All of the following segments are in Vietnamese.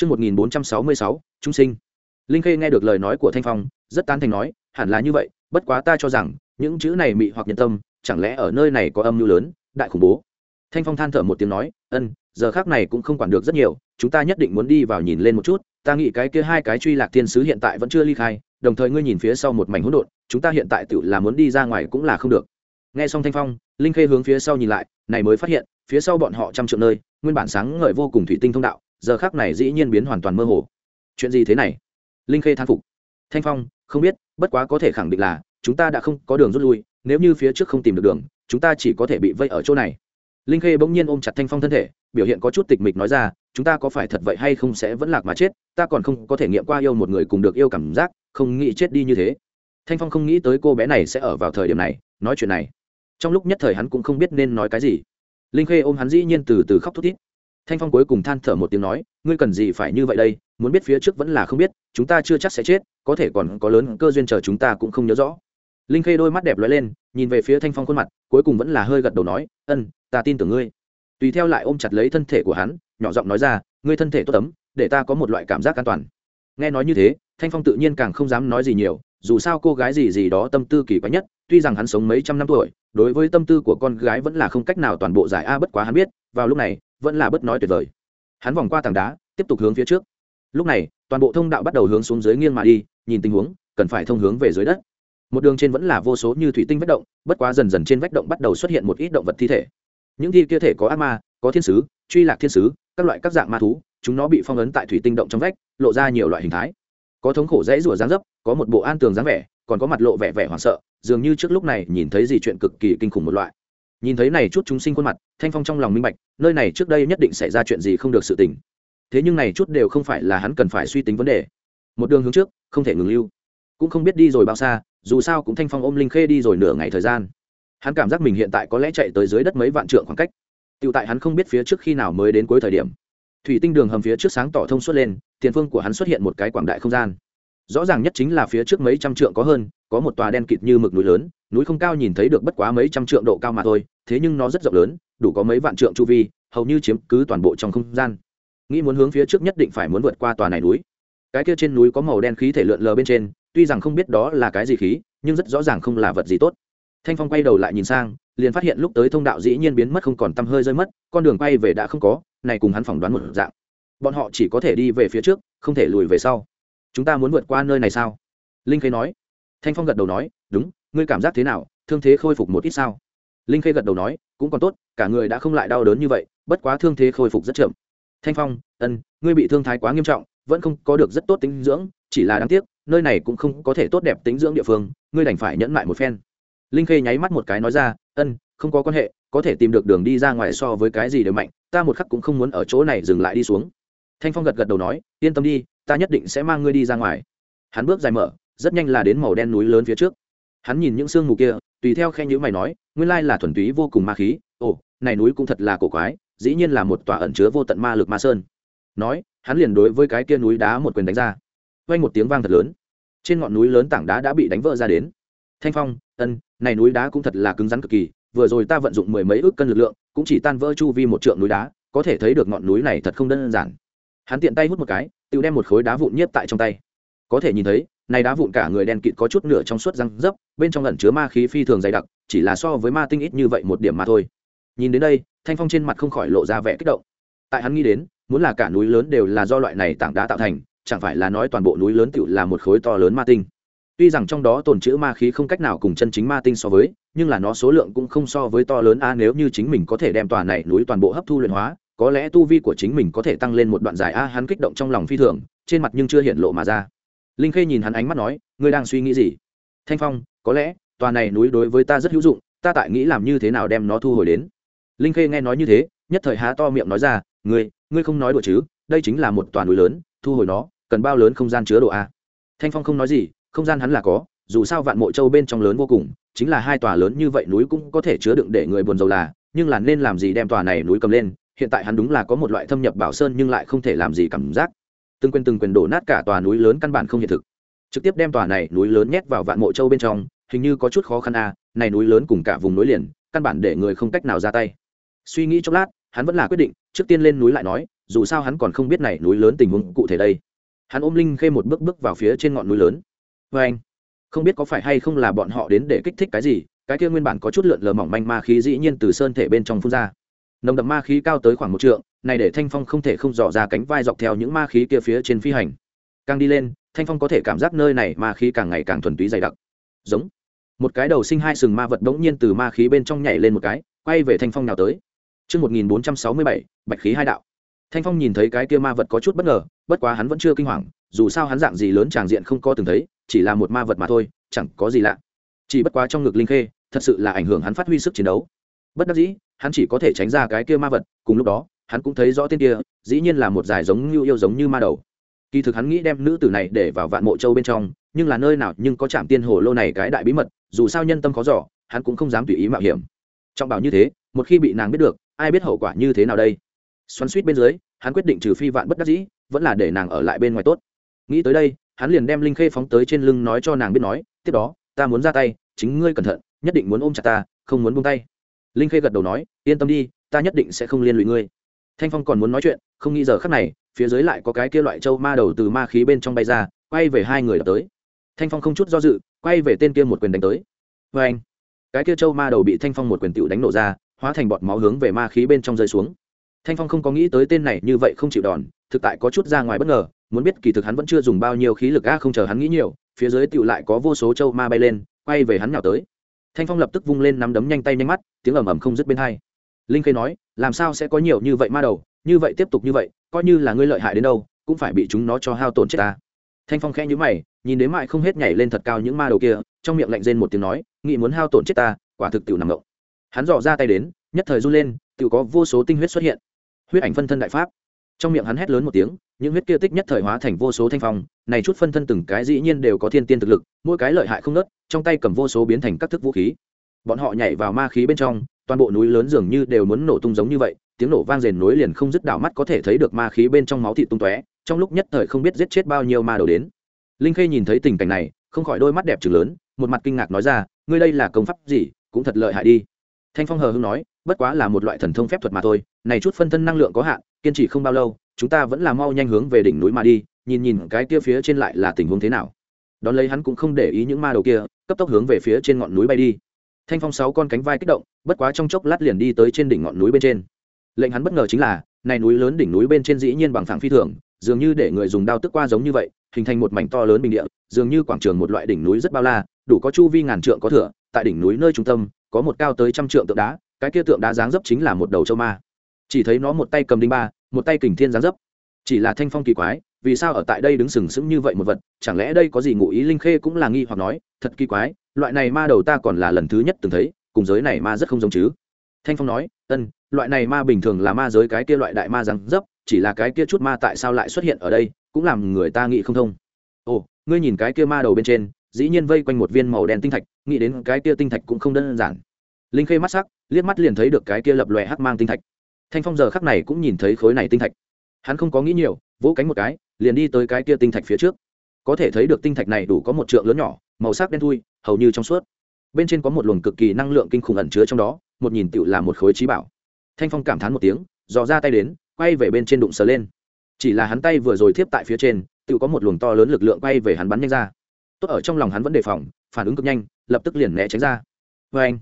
Trước 1466, chúng sinh. Linh Khê nghe được lời nói của Thanh Phong, rất tán thành nói, hẳn là như vậy, bất quá ta cho rằng, những chữ này mị hoặc nhân tâm, chẳng lẽ ở nơi này có âm mưu lớn, đại khủng bố. Thanh Phong than thở một tiếng nói, "Ân, giờ khắc này cũng không quản được rất nhiều, chúng ta nhất định muốn đi vào nhìn lên một chút, ta nghĩ cái kia hai cái truy lạc thiên sứ hiện tại vẫn chưa ly khai, đồng thời ngươi nhìn phía sau một mảnh hỗn độn, chúng ta hiện tại tự là muốn đi ra ngoài cũng là không được." Nghe xong Thanh Phong, Linh Khê hướng phía sau nhìn lại, này mới phát hiện, phía sau bọn họ trăm trượng nơi, nguyên bản sáng ngời vô cùng thủy tinh thông đạo, giờ khác này dĩ nhiên biến hoàn toàn mơ hồ. Chuyện gì thế này? Linh khê thán phục. Thanh phong, không biết, bất quá có thể khẳng định là, chúng ta đã không có đường rút lui, nếu như phía trước không tìm được đường, chúng ta chỉ có thể bị vây ở chỗ này. Linh khê bỗng nhiên ôm chặt thanh phong thân thể, biểu hiện có chút tịch mịch nói ra, chúng ta có phải thật vậy hay không sẽ vẫn lạc mà chết, ta còn không có thể nghiệm qua yêu một người cùng được yêu cảm giác, không nghĩ chết đi như thế. Thanh phong không nghĩ tới cô bé này sẽ ở vào thời điểm này, nói chuyện này. Trong lúc nhất thời hắn cũng không biết nên nói cái gì. Linh khê ôm hắn dĩ nhiên từ từ khóc thút thít thanh phong cuối cùng than thở một tiếng nói, ngươi cần gì phải như vậy đây? Muốn biết phía trước vẫn là không biết, chúng ta chưa chắc sẽ chết, có thể còn có lớn cơ duyên chờ chúng ta cũng không nhớ rõ. Linh khê đôi mắt đẹp lóe lên, nhìn về phía thanh phong khuôn mặt, cuối cùng vẫn là hơi gật đầu nói, ân, ta tin tưởng ngươi. Tùy theo lại ôm chặt lấy thân thể của hắn, nhỏ giọng nói ra, ngươi thân thể tốt tấm để ta có một loại cảm giác an toàn. Nghe nói như thế, thanh phong tự nhiên càng không dám nói gì nhiều, dù sao cô gái gì gì đó tâm tư kỳ quái nhất, tuy rằng hắn sống mấy trăm năm tuổi, đối với tâm tư của con gái vẫn là không cách nào toàn bộ giải a bất quá hắn biết, vào lúc này vẫn là bất nói tuyệt vời. Hắn vòng qua tảng đá, tiếp tục hướng phía trước. Lúc này, toàn bộ thông đạo bắt đầu hướng xuống dưới nghiêng mà đi, nhìn tình huống, cần phải thông hướng về dưới đất. Một đường trên vẫn là vô số như thủy tinh vách động, bất quá dần dần trên vách động bắt đầu xuất hiện một ít động vật thi thể. Những thi kia thể có ác ma, có thiên sứ, truy lạc thiên sứ, các loại các dạng ma thú, chúng nó bị phong ấn tại thủy tinh động trong vách, lộ ra nhiều loại hình thái. Có thống khổ dãy rủa dáng dấp, có một bộ an tường dáng vẻ, còn có mặt lộ vẻ vẻ hoảng sợ, dường như trước lúc này nhìn thấy gì chuyện cực kỳ kinh khủng một loại nhìn thấy này chút chúng sinh khuôn mặt, thanh phong trong lòng minh bạch, nơi này trước đây nhất định xảy ra chuyện gì không được sự tình. Thế nhưng này chút đều không phải là hắn cần phải suy tính vấn đề. Một đường hướng trước, không thể ngừng lưu. Cũng không biết đi rồi bao xa, dù sao cũng thanh phong ôm linh khê đi rồi nửa ngày thời gian. Hắn cảm giác mình hiện tại có lẽ chạy tới dưới đất mấy vạn trượng khoảng cách. Tựu tại hắn không biết phía trước khi nào mới đến cuối thời điểm. Thủy tinh đường hầm phía trước sáng tỏ thông suốt lên, tiền phương của hắn xuất hiện một cái quảng đại không gian. Rõ ràng nhất chính là phía trước mấy trăm trượng có hơn có một tòa đen kịt như mực núi lớn, núi không cao nhìn thấy được bất quá mấy trăm trượng độ cao mà thôi, thế nhưng nó rất rộng lớn, đủ có mấy vạn trượng chu vi, hầu như chiếm cứ toàn bộ trong không gian. Nghĩ muốn hướng phía trước nhất định phải muốn vượt qua tòa này núi. Cái kia trên núi có màu đen khí thể lượn lờ bên trên, tuy rằng không biết đó là cái gì khí, nhưng rất rõ ràng không là vật gì tốt. Thanh phong quay đầu lại nhìn sang, liền phát hiện lúc tới thông đạo dĩ nhiên biến mất không còn tăm hơi rơi mất, con đường quay về đã không có, này cùng hắn phỏng đoán một dạng. Bọn họ chỉ có thể đi về phía trước, không thể lùi về sau. Chúng ta muốn vượt qua nơi này sao? Linh khê nói thanh phong gật đầu nói, đúng, ngươi cảm giác thế nào? Thương thế khôi phục một ít sao? Linh khê gật đầu nói, cũng còn tốt, cả người đã không lại đau đớn như vậy, bất quá thương thế khôi phục rất chậm. Thanh phong, ân, ngươi bị thương thái quá nghiêm trọng, vẫn không có được rất tốt tính dưỡng, chỉ là đáng tiếc, nơi này cũng không có thể tốt đẹp tính dưỡng địa phương, ngươi đành phải nhẫn lại một phen. Linh khê nháy mắt một cái nói ra, ân, không có quan hệ, có thể tìm được đường đi ra ngoài so với cái gì đều mạnh, ta một khắc cũng không muốn ở chỗ này dừng lại đi xuống. Thanh phong gật gật đầu nói, yên tâm đi, ta nhất định sẽ mang ngươi đi ra ngoài. Hắn bước dài mở rất nhanh là đến màu đen núi lớn phía trước. Hắn nhìn những sương mù kia, tùy theo khe nhữ mày nói, nguyên lai là thuần túy vô cùng ma khí. Ồ, này núi cũng thật là cổ quái, dĩ nhiên là một tòa ẩn chứa vô tận ma lực ma sơn. Nói, hắn liền đối với cái kia núi đá một quyền đánh ra. Vang một tiếng vang thật lớn. Trên ngọn núi lớn tảng đá đã bị đánh vỡ ra đến. Thanh phong, ân, này núi đá cũng thật là cứng rắn cực kỳ, vừa rồi ta vận dụng mười mấy ước cân lực lượng, cũng chỉ tan vỡ chu vi một trượng núi đá, có thể thấy được ngọn núi này thật không đơn giản. Hắn tiện tay hút một cái, tự đem một khối đá vụn nhiếp tại trong tay. Có thể nhìn thấy này đá vụn cả người đen kịt có chút nửa trong suốt răng dấp, bên trong lẩn chứa ma khí phi thường dày đặc, chỉ là so với ma tinh ít như vậy một điểm mà thôi. Nhìn đến đây, thanh phong trên mặt không khỏi lộ ra vẻ kích động. Tại hắn nghĩ đến, muốn là cả núi lớn đều là do loại này tảng đá tạo thành, chẳng phải là nói toàn bộ núi lớn tựu là một khối to lớn ma tinh. Tuy rằng trong đó tồn chữ ma khí không cách nào cùng chân chính ma tinh so với, nhưng là nó số lượng cũng không so với to lớn a, nếu như chính mình có thể đem tòa này núi toàn bộ hấp thu luyện hóa, có lẽ tu vi của chính mình có thể tăng lên một đoạn dài a, hắn kích động trong lòng phi thường, trên mặt nhưng chưa hiện lộ mà ra linh khê nhìn hắn ánh mắt nói, ngươi đang suy nghĩ gì? Thanh phong, có lẽ, tòa này núi đối với ta rất hữu dụng, ta tại nghĩ làm như thế nào đem nó thu hồi đến. Linh khê nghe nói như thế, nhất thời há to miệng nói ra, ngươi ngươi không nói đùa chứ, đây chính là một tòa núi lớn, thu hồi nó, cần bao lớn không gian chứa đồ a? Thanh phong không nói gì, không gian hắn là có, dù sao vạn mộ châu bên trong lớn vô cùng, chính là hai tòa lớn như vậy núi cũng có thể chứa đựng để người buồn rầu là, nhưng là nên làm gì đem tòa này núi cầm lên, hiện tại hắn đúng là có một loại thâm nhập bảo sơn nhưng lại không thể làm gì cảm giác từng quyền từng quyền đổ nát cả tòa núi lớn căn bản không hiện thực. Trực tiếp đem tòa này núi lớn nhét vào vạn mộ châu bên trong, hình như có chút khó khăn a, này núi lớn cùng cả vùng núi liền, căn bản để người không cách nào ra tay. Suy nghĩ chốc lát, hắn vẫn là quyết định, trước tiên lên núi lại nói, dù sao hắn còn không biết này núi lớn tình huống cụ thể đây. Hắn ôm linh khê một bước bước vào phía trên ngọn núi lớn. Vê anh, không biết có phải hay không là bọn họ đến để kích thích cái gì, cái kia nguyên bản có chút lượn lờ mỏng manh ma khí dĩ nhiên từ sơn thể bên trong phun ra. Nồng đậm ma khí cao tới khoảng một trượng này để thanh phong không thể không dò ra cánh vai dọc theo những ma khí kia phía trên phi hành càng đi lên thanh phong có thể cảm giác nơi này ma khí càng ngày càng thuần túy dày đặc giống một cái đầu sinh hai sừng ma vật đống nhiên từ ma khí bên trong nhảy lên một cái quay về thanh phong nào tới Trước 1467, bạch khí hai đạo. Thanh Phong nhìn thấy cái kia ma vật có chút bất ngờ, bất quá hắn vẫn chưa kinh hoàng, dù sao hắn dạng gì lớn tràng diện không có từng thấy, chỉ là một ma vật mà thôi, chẳng có gì lạ. Chỉ bất quá trong ngực linh khê, thật sự là ảnh hưởng hắn phát huy sức chiến đấu. Bất đắc dĩ, hắn chỉ có thể tránh ra cái kia ma vật, cùng lúc đó, hắn cũng thấy rõ tên kia, dĩ nhiên là một giải giống như yêu giống như ma đầu. Kỳ thực hắn nghĩ đem nữ tử này để vào vạn mộ châu bên trong, nhưng là nơi nào nhưng có chạm tiên hồ lô này cái đại bí mật, dù sao nhân tâm khó dò, hắn cũng không dám tùy ý mạo hiểm. Trong bảo như thế, một khi bị nàng biết được, ai biết hậu quả như thế nào đây? xoắn suýt bên dưới hắn quyết định trừ phi vạn bất đắc dĩ vẫn là để nàng ở lại bên ngoài tốt nghĩ tới đây hắn liền đem linh khê phóng tới trên lưng nói cho nàng biết nói tiếp đó ta muốn ra tay chính ngươi cẩn thận nhất định muốn ôm chặt ta không muốn buông tay linh khê gật đầu nói yên tâm đi ta nhất định sẽ không liên lụy ngươi thanh phong còn muốn nói chuyện, không nghĩ giờ khắc này, phía dưới lại có cái kia loại châu ma đầu từ ma khí bên trong bay ra, quay về hai người đập tới. Thanh phong không chút do dự, quay về tên kia một quyền đánh tới. Vê anh, cái kia châu ma đầu bị thanh phong một quyền tựu đánh nổ ra, hóa thành bọt máu hướng về ma khí bên trong rơi xuống. Thanh phong không có nghĩ tới tên này như vậy không chịu đòn, thực tại có chút ra ngoài bất ngờ, muốn biết kỳ thực hắn vẫn chưa dùng bao nhiêu khí lực a, không chờ hắn nghĩ nhiều, phía dưới tựu lại có vô số châu ma bay lên, quay về hắn nhào tới. Thanh phong lập tức vung lên nắm đấm nhanh tay nhanh mắt, tiếng ầm ầm không dứt bên hai linh khê nói, làm sao sẽ có nhiều như vậy ma đầu? Như vậy tiếp tục như vậy, coi như là ngươi lợi hại đến đâu, cũng phải bị chúng nó cho hao tổn chết ta. Thanh phong khẽ nhíu mày, nhìn đến mại không hết nhảy lên thật cao những ma đầu kia, trong miệng lạnh rên một tiếng nói nghĩ muốn hao tổn chết ta, quả thực tiểu nằm ngộng. Hắn dò ra tay đến, nhất thời run lên, tiểu có vô số tinh huyết xuất hiện. Huyết ảnh phân thân đại pháp. Trong miệng hắn hét lớn một tiếng, những huyết kia tích nhất thời hóa thành vô số thanh phong, này chút phân thân từng cái dĩ nhiên đều có thiên tiên thực lực, mỗi cái lợi hại không nớt trong tay cầm vô số biến thành các thức vũ khí. Bọn họ nhảy vào ma khí bên trong toàn bộ núi lớn dường như đều muốn nổ tung giống như vậy, tiếng nổ vang rền núi liền không dứt đảo mắt có thể thấy được ma khí bên trong máu thịt tung tóe, trong lúc nhất thời không biết giết chết bao nhiêu ma đầu đến. Linh khê nhìn thấy tình cảnh này, không khỏi đôi mắt đẹp trừng lớn, một mặt kinh ngạc nói ra, ngươi đây là công pháp gì, cũng thật lợi hại đi. Thanh phong hờ hững nói, bất quá là một loại thần thông phép thuật mà thôi, này chút phân thân năng lượng có hạn, kiên trì không bao lâu, chúng ta vẫn là mau nhanh hướng về đỉnh núi mà đi, nhìn nhìn cái kia phía trên lại là tình huống thế nào. Đón lấy hắn cũng không để ý những ma đầu kia, cấp tốc hướng về phía trên ngọn núi bay đi. Thanh phong sáu con cánh vai kích động bất quá trong chốc lát liền đi tới trên đỉnh ngọn núi bên trên. Lệnh hắn bất ngờ chính là, này núi lớn đỉnh núi bên trên dĩ nhiên bằng phẳng phi thường, dường như để người dùng đao tức qua giống như vậy, hình thành một mảnh to lớn bình địa, dường như quảng trường một loại đỉnh núi rất bao la, đủ có chu vi ngàn trượng có thừa tại đỉnh núi nơi trung tâm, có một cao tới trăm trượng tượng đá, cái kia tượng đá dáng dấp chính là một đầu châu ma. Chỉ thấy nó một tay cầm đinh ba, một tay kình thiên dáng dấp. Chỉ là thanh phong kỳ quái, vì sao ở tại đây đứng sừng sững như vậy một vật, chẳng lẽ đây có gì ngụ ý linh khê cũng là nghi hoặc nói, thật kỳ quái, loại này ma đầu ta còn là lần thứ nhất từng thấy cùng giới này ma rất không giống chứ. Thanh phong nói, ân, loại này ma bình thường là ma giới cái kia loại đại ma rằng dấp, chỉ là cái kia chút ma tại sao lại xuất hiện ở đây, cũng làm người ta nghĩ không thông. Ồ, ngươi nhìn cái kia ma đầu bên trên, dĩ nhiên vây quanh một viên màu đen tinh thạch, nghĩ đến cái kia tinh thạch cũng không đơn giản. Linh khê mắt sắc, liếc mắt liền thấy được cái kia lập lòe hắc mang tinh thạch. Thanh phong giờ khắc này cũng nhìn thấy khối này tinh thạch. Hắn không có nghĩ nhiều, vỗ cánh một cái, liền đi tới cái kia tinh thạch phía trước. Có thể thấy được tinh thạch này đủ có một trượng lớn nhỏ, màu sắc đen thui, hầu như trong suốt bên trên có một luồng cực kỳ năng lượng kinh khủng ẩn chứa trong đó, một nhìn tựu là một khối trí bảo. Thanh phong cảm thán một tiếng, dò ra tay đến, quay về bên trên đụng sờ lên. Chỉ là hắn tay vừa rồi thiếp tại phía trên, tựu có một luồng to lớn lực lượng quay về hắn bắn nhanh ra. Tốt ở trong lòng hắn vẫn đề phòng, phản ứng cực nhanh, lập tức liền né tránh ra. Vê anh,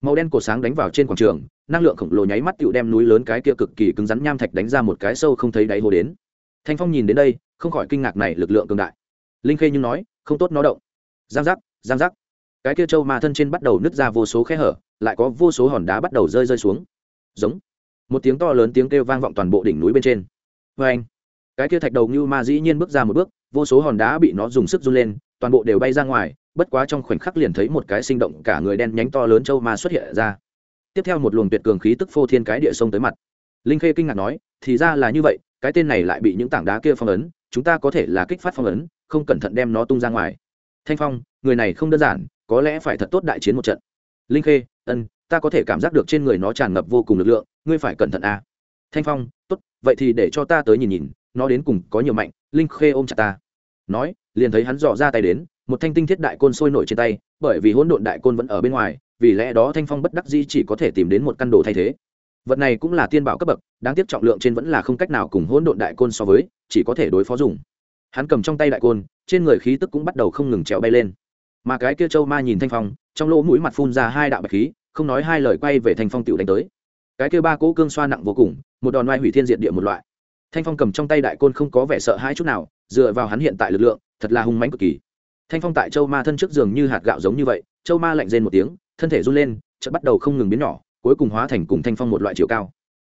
màu đen cổ sáng đánh vào trên quảng trường, năng lượng khổng lồ nháy mắt tựu đem núi lớn cái kia cực kỳ cứng rắn nham thạch đánh ra một cái sâu không thấy đáy hồ đến. Thanh phong nhìn đến đây, không khỏi kinh ngạc này lực lượng cường đại. Linh khê nhưng nói, không tốt nó động. Giang giác giang giác cái kia châu ma thân trên bắt đầu nứt ra vô số khe hở, lại có vô số hòn đá bắt đầu rơi rơi xuống. Giống. Một tiếng to lớn tiếng kêu vang vọng toàn bộ đỉnh núi bên trên. Vê anh, cái kia thạch đầu như ma dĩ nhiên bước ra một bước, vô số hòn đá bị nó dùng sức run lên, toàn bộ đều bay ra ngoài, bất quá trong khoảnh khắc liền thấy một cái sinh động cả người đen nhánh to lớn châu ma xuất hiện ra. Tiếp theo một luồng tuyệt cường khí tức phô thiên cái địa sông tới mặt. Linh khê kinh ngạc nói, thì ra là như vậy, cái tên này lại bị những tảng đá kia phong ấn, chúng ta có thể là kích phát phong ấn, không cẩn thận đem nó tung ra ngoài. Thanh phong, người này không đơn giản có lẽ phải thật tốt đại chiến một trận. Linh khê, ân, ta có thể cảm giác được trên người nó tràn ngập vô cùng lực lượng, ngươi phải cẩn thận à. thanh phong, tốt, vậy thì để cho ta tới nhìn nhìn, nó đến cùng có nhiều mạnh, linh khê ôm chặt ta. Nói, liền thấy hắn dò ra tay đến, một thanh tinh thiết đại côn sôi nổi trên tay, bởi vì hỗn độn đại côn vẫn ở bên ngoài, vì lẽ đó thanh phong bất đắc dĩ chỉ có thể tìm đến một căn đồ thay thế. Vật này cũng là tiên bảo cấp bậc, đáng tiếc trọng lượng trên vẫn là không cách nào cùng hỗn độn đại côn so với, chỉ có thể đối phó dùng. Hắn cầm trong tay đại côn, trên người khí tức cũng bắt đầu không ngừng trèo bay lên mà cái kia châu ma nhìn thanh phong, trong lỗ mũi mặt phun ra hai đạo bạch khí, không nói hai lời quay về thanh phong tựu đánh tới. Cái kia ba cỗ cương xoa nặng vô cùng, một đòn oai hủy thiên diệt địa một loại. Thanh phong cầm trong tay đại côn không có vẻ sợ hãi chút nào, dựa vào hắn hiện tại lực lượng, thật là hung mãnh cực kỳ. Thanh phong tại châu ma thân trước giường như hạt gạo giống như vậy, châu ma lạnh rên một tiếng, thân thể run lên, chợt bắt đầu không ngừng biến nhỏ, cuối cùng hóa thành cùng thanh phong một loại chiều cao.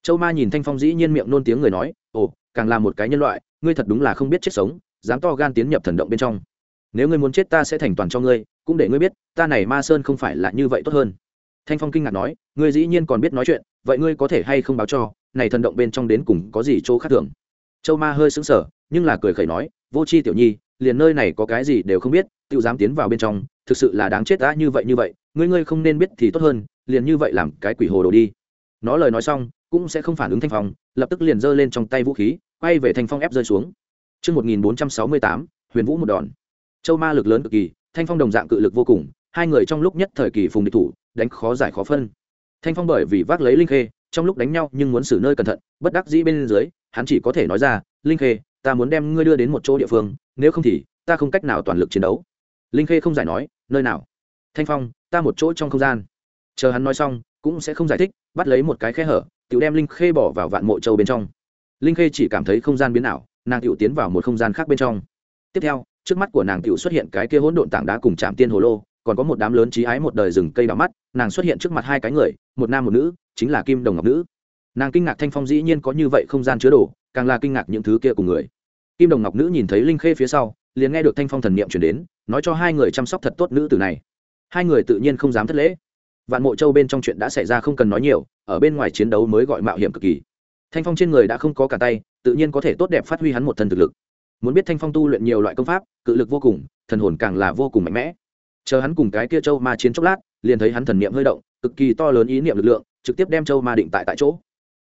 Châu ma nhìn thanh phong dĩ nhiên miệng nôn tiếng người nói, ồ, càng là một cái nhân loại, ngươi thật đúng là không biết chết sống, dám to gan tiến nhập thần động bên trong nếu ngươi muốn chết ta sẽ thành toàn cho ngươi cũng để ngươi biết ta này ma sơn không phải là như vậy tốt hơn. Thanh phong kinh ngạc nói ngươi dĩ nhiên còn biết nói chuyện vậy ngươi có thể hay không báo cho này thần động bên trong đến cùng có gì chỗ khác thường? Châu ma hơi sững sờ nhưng là cười khẩy nói vô c h i tiểu nhi liền nơi này có cái gì đều không biết tự dám tiến vào bên trong thực sự là đáng chết đã như vậy như vậy ngươi ngươi không nên biết thì tốt hơn liền như vậy làm cái quỷ hồ đồ đi. Nó lời nói xong cũng sẽ không phản ứng thanh phong lập tức liền giơ lên trong tay vũ khí quay về thanh phong ép rơi xuống. Trước 1468, huyền vũ một đòn. Châu ma lực lớn cực kỳ, thanh phong đồng dạng cự lực vô cùng, hai người trong lúc nhất thời kỳ phùng địch thủ, đánh khó giải khó phân. Thanh phong bởi vì vác lấy linh khê, trong lúc đánh nhau nhưng muốn xử nơi cẩn thận, bất đắc dĩ bên dưới, hắn chỉ có thể nói ra, linh khê, ta muốn đem ngươi đưa đến một chỗ địa phương, nếu không thì ta không cách nào toàn lực chiến đấu. Linh khê không giải nói, nơi nào? Thanh phong, ta một chỗ trong không gian. Chờ hắn nói xong, cũng sẽ không giải thích, bắt lấy một cái khe hở, tiểu đem linh khê bỏ vào vạn mộ châu bên trong. Linh khê chỉ cảm thấy không gian biến ảo, nàng tiểu tiến vào một không gian khác bên trong tiếp theo trước mắt của nàng tiểu xuất hiện cái kia hỗn độn tảng đá cùng chạm tiên hồ lô, còn có một đám lớn trí ái một đời rừng cây đỏ mắt, nàng xuất hiện trước mặt hai cái người, một nam một nữ, chính là kim đồng ngọc nữ. Nàng kinh ngạc thanh phong dĩ nhiên có như vậy không gian chứa đồ, càng là kinh ngạc những thứ kia cùng người. Kim đồng ngọc nữ nhìn thấy linh khê phía sau, liền nghe được thanh phong thần niệm chuyển đến, nói cho hai người chăm sóc thật tốt nữ tử này. Hai người tự nhiên không dám thất lễ. Vạn mộ châu bên trong chuyện đã xảy ra không cần nói nhiều, ở bên ngoài chiến đấu mới gọi mạo hiểm cực kỳ. Thanh phong trên người đã không có cả tay, tự nhiên có thể tốt đẹp phát huy hắn một thân thực lực muốn biết thanh phong tu luyện nhiều loại công pháp, cự lực vô cùng, thần hồn càng là vô cùng mạnh mẽ. Chờ hắn cùng cái kia châu ma chiến chốc lát, liền thấy hắn thần niệm hơi động, cực kỳ to lớn ý niệm lực lượng, trực tiếp đem châu ma định tại tại chỗ.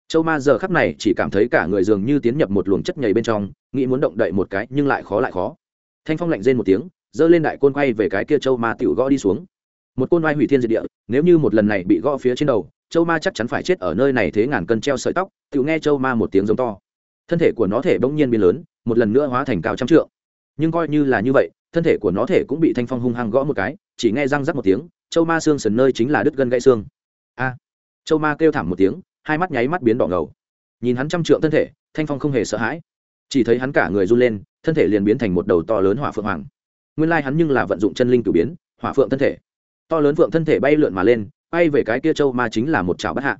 Châu ma giờ khắp này chỉ cảm thấy cả người dường như tiến nhập một luồng chất nhảy bên trong, nghĩ muốn động đậy một cái nhưng lại khó lại khó. Thanh phong lạnh rên một tiếng, giơ lên đại côn quay về cái kia châu ma tiểu gõ đi xuống. Một côn oai hủy thiên diệt địa, nếu như một lần này bị gõ phía trên đầu, châu ma chắc chắn phải chết ở nơi này thế ngàn cân treo sợi tóc, tiểu nghe châu ma một tiếng giống to. Thân thể của nó thể bỗng nhiên biến lớn một lần nữa hóa thành cao trăm trượng. Nhưng coi như là như vậy, thân thể của nó thể cũng bị thanh phong hung hăng gõ một cái, chỉ nghe răng rắc một tiếng, châu ma xương sần nơi chính là đứt gân gãy xương. A! Châu ma kêu thảm một tiếng, hai mắt nháy mắt biến đỏ ngầu. Nhìn hắn trăm trượng thân thể, thanh phong không hề sợ hãi. Chỉ thấy hắn cả người run lên, thân thể liền biến thành một đầu to lớn hỏa phượng hoàng. Nguyên lai hắn nhưng là vận dụng chân linh cử biến, hỏa phượng thân thể. To lớn phượng thân thể bay lượn mà lên, bay về cái kia châu ma chính là một chảo bất hạ.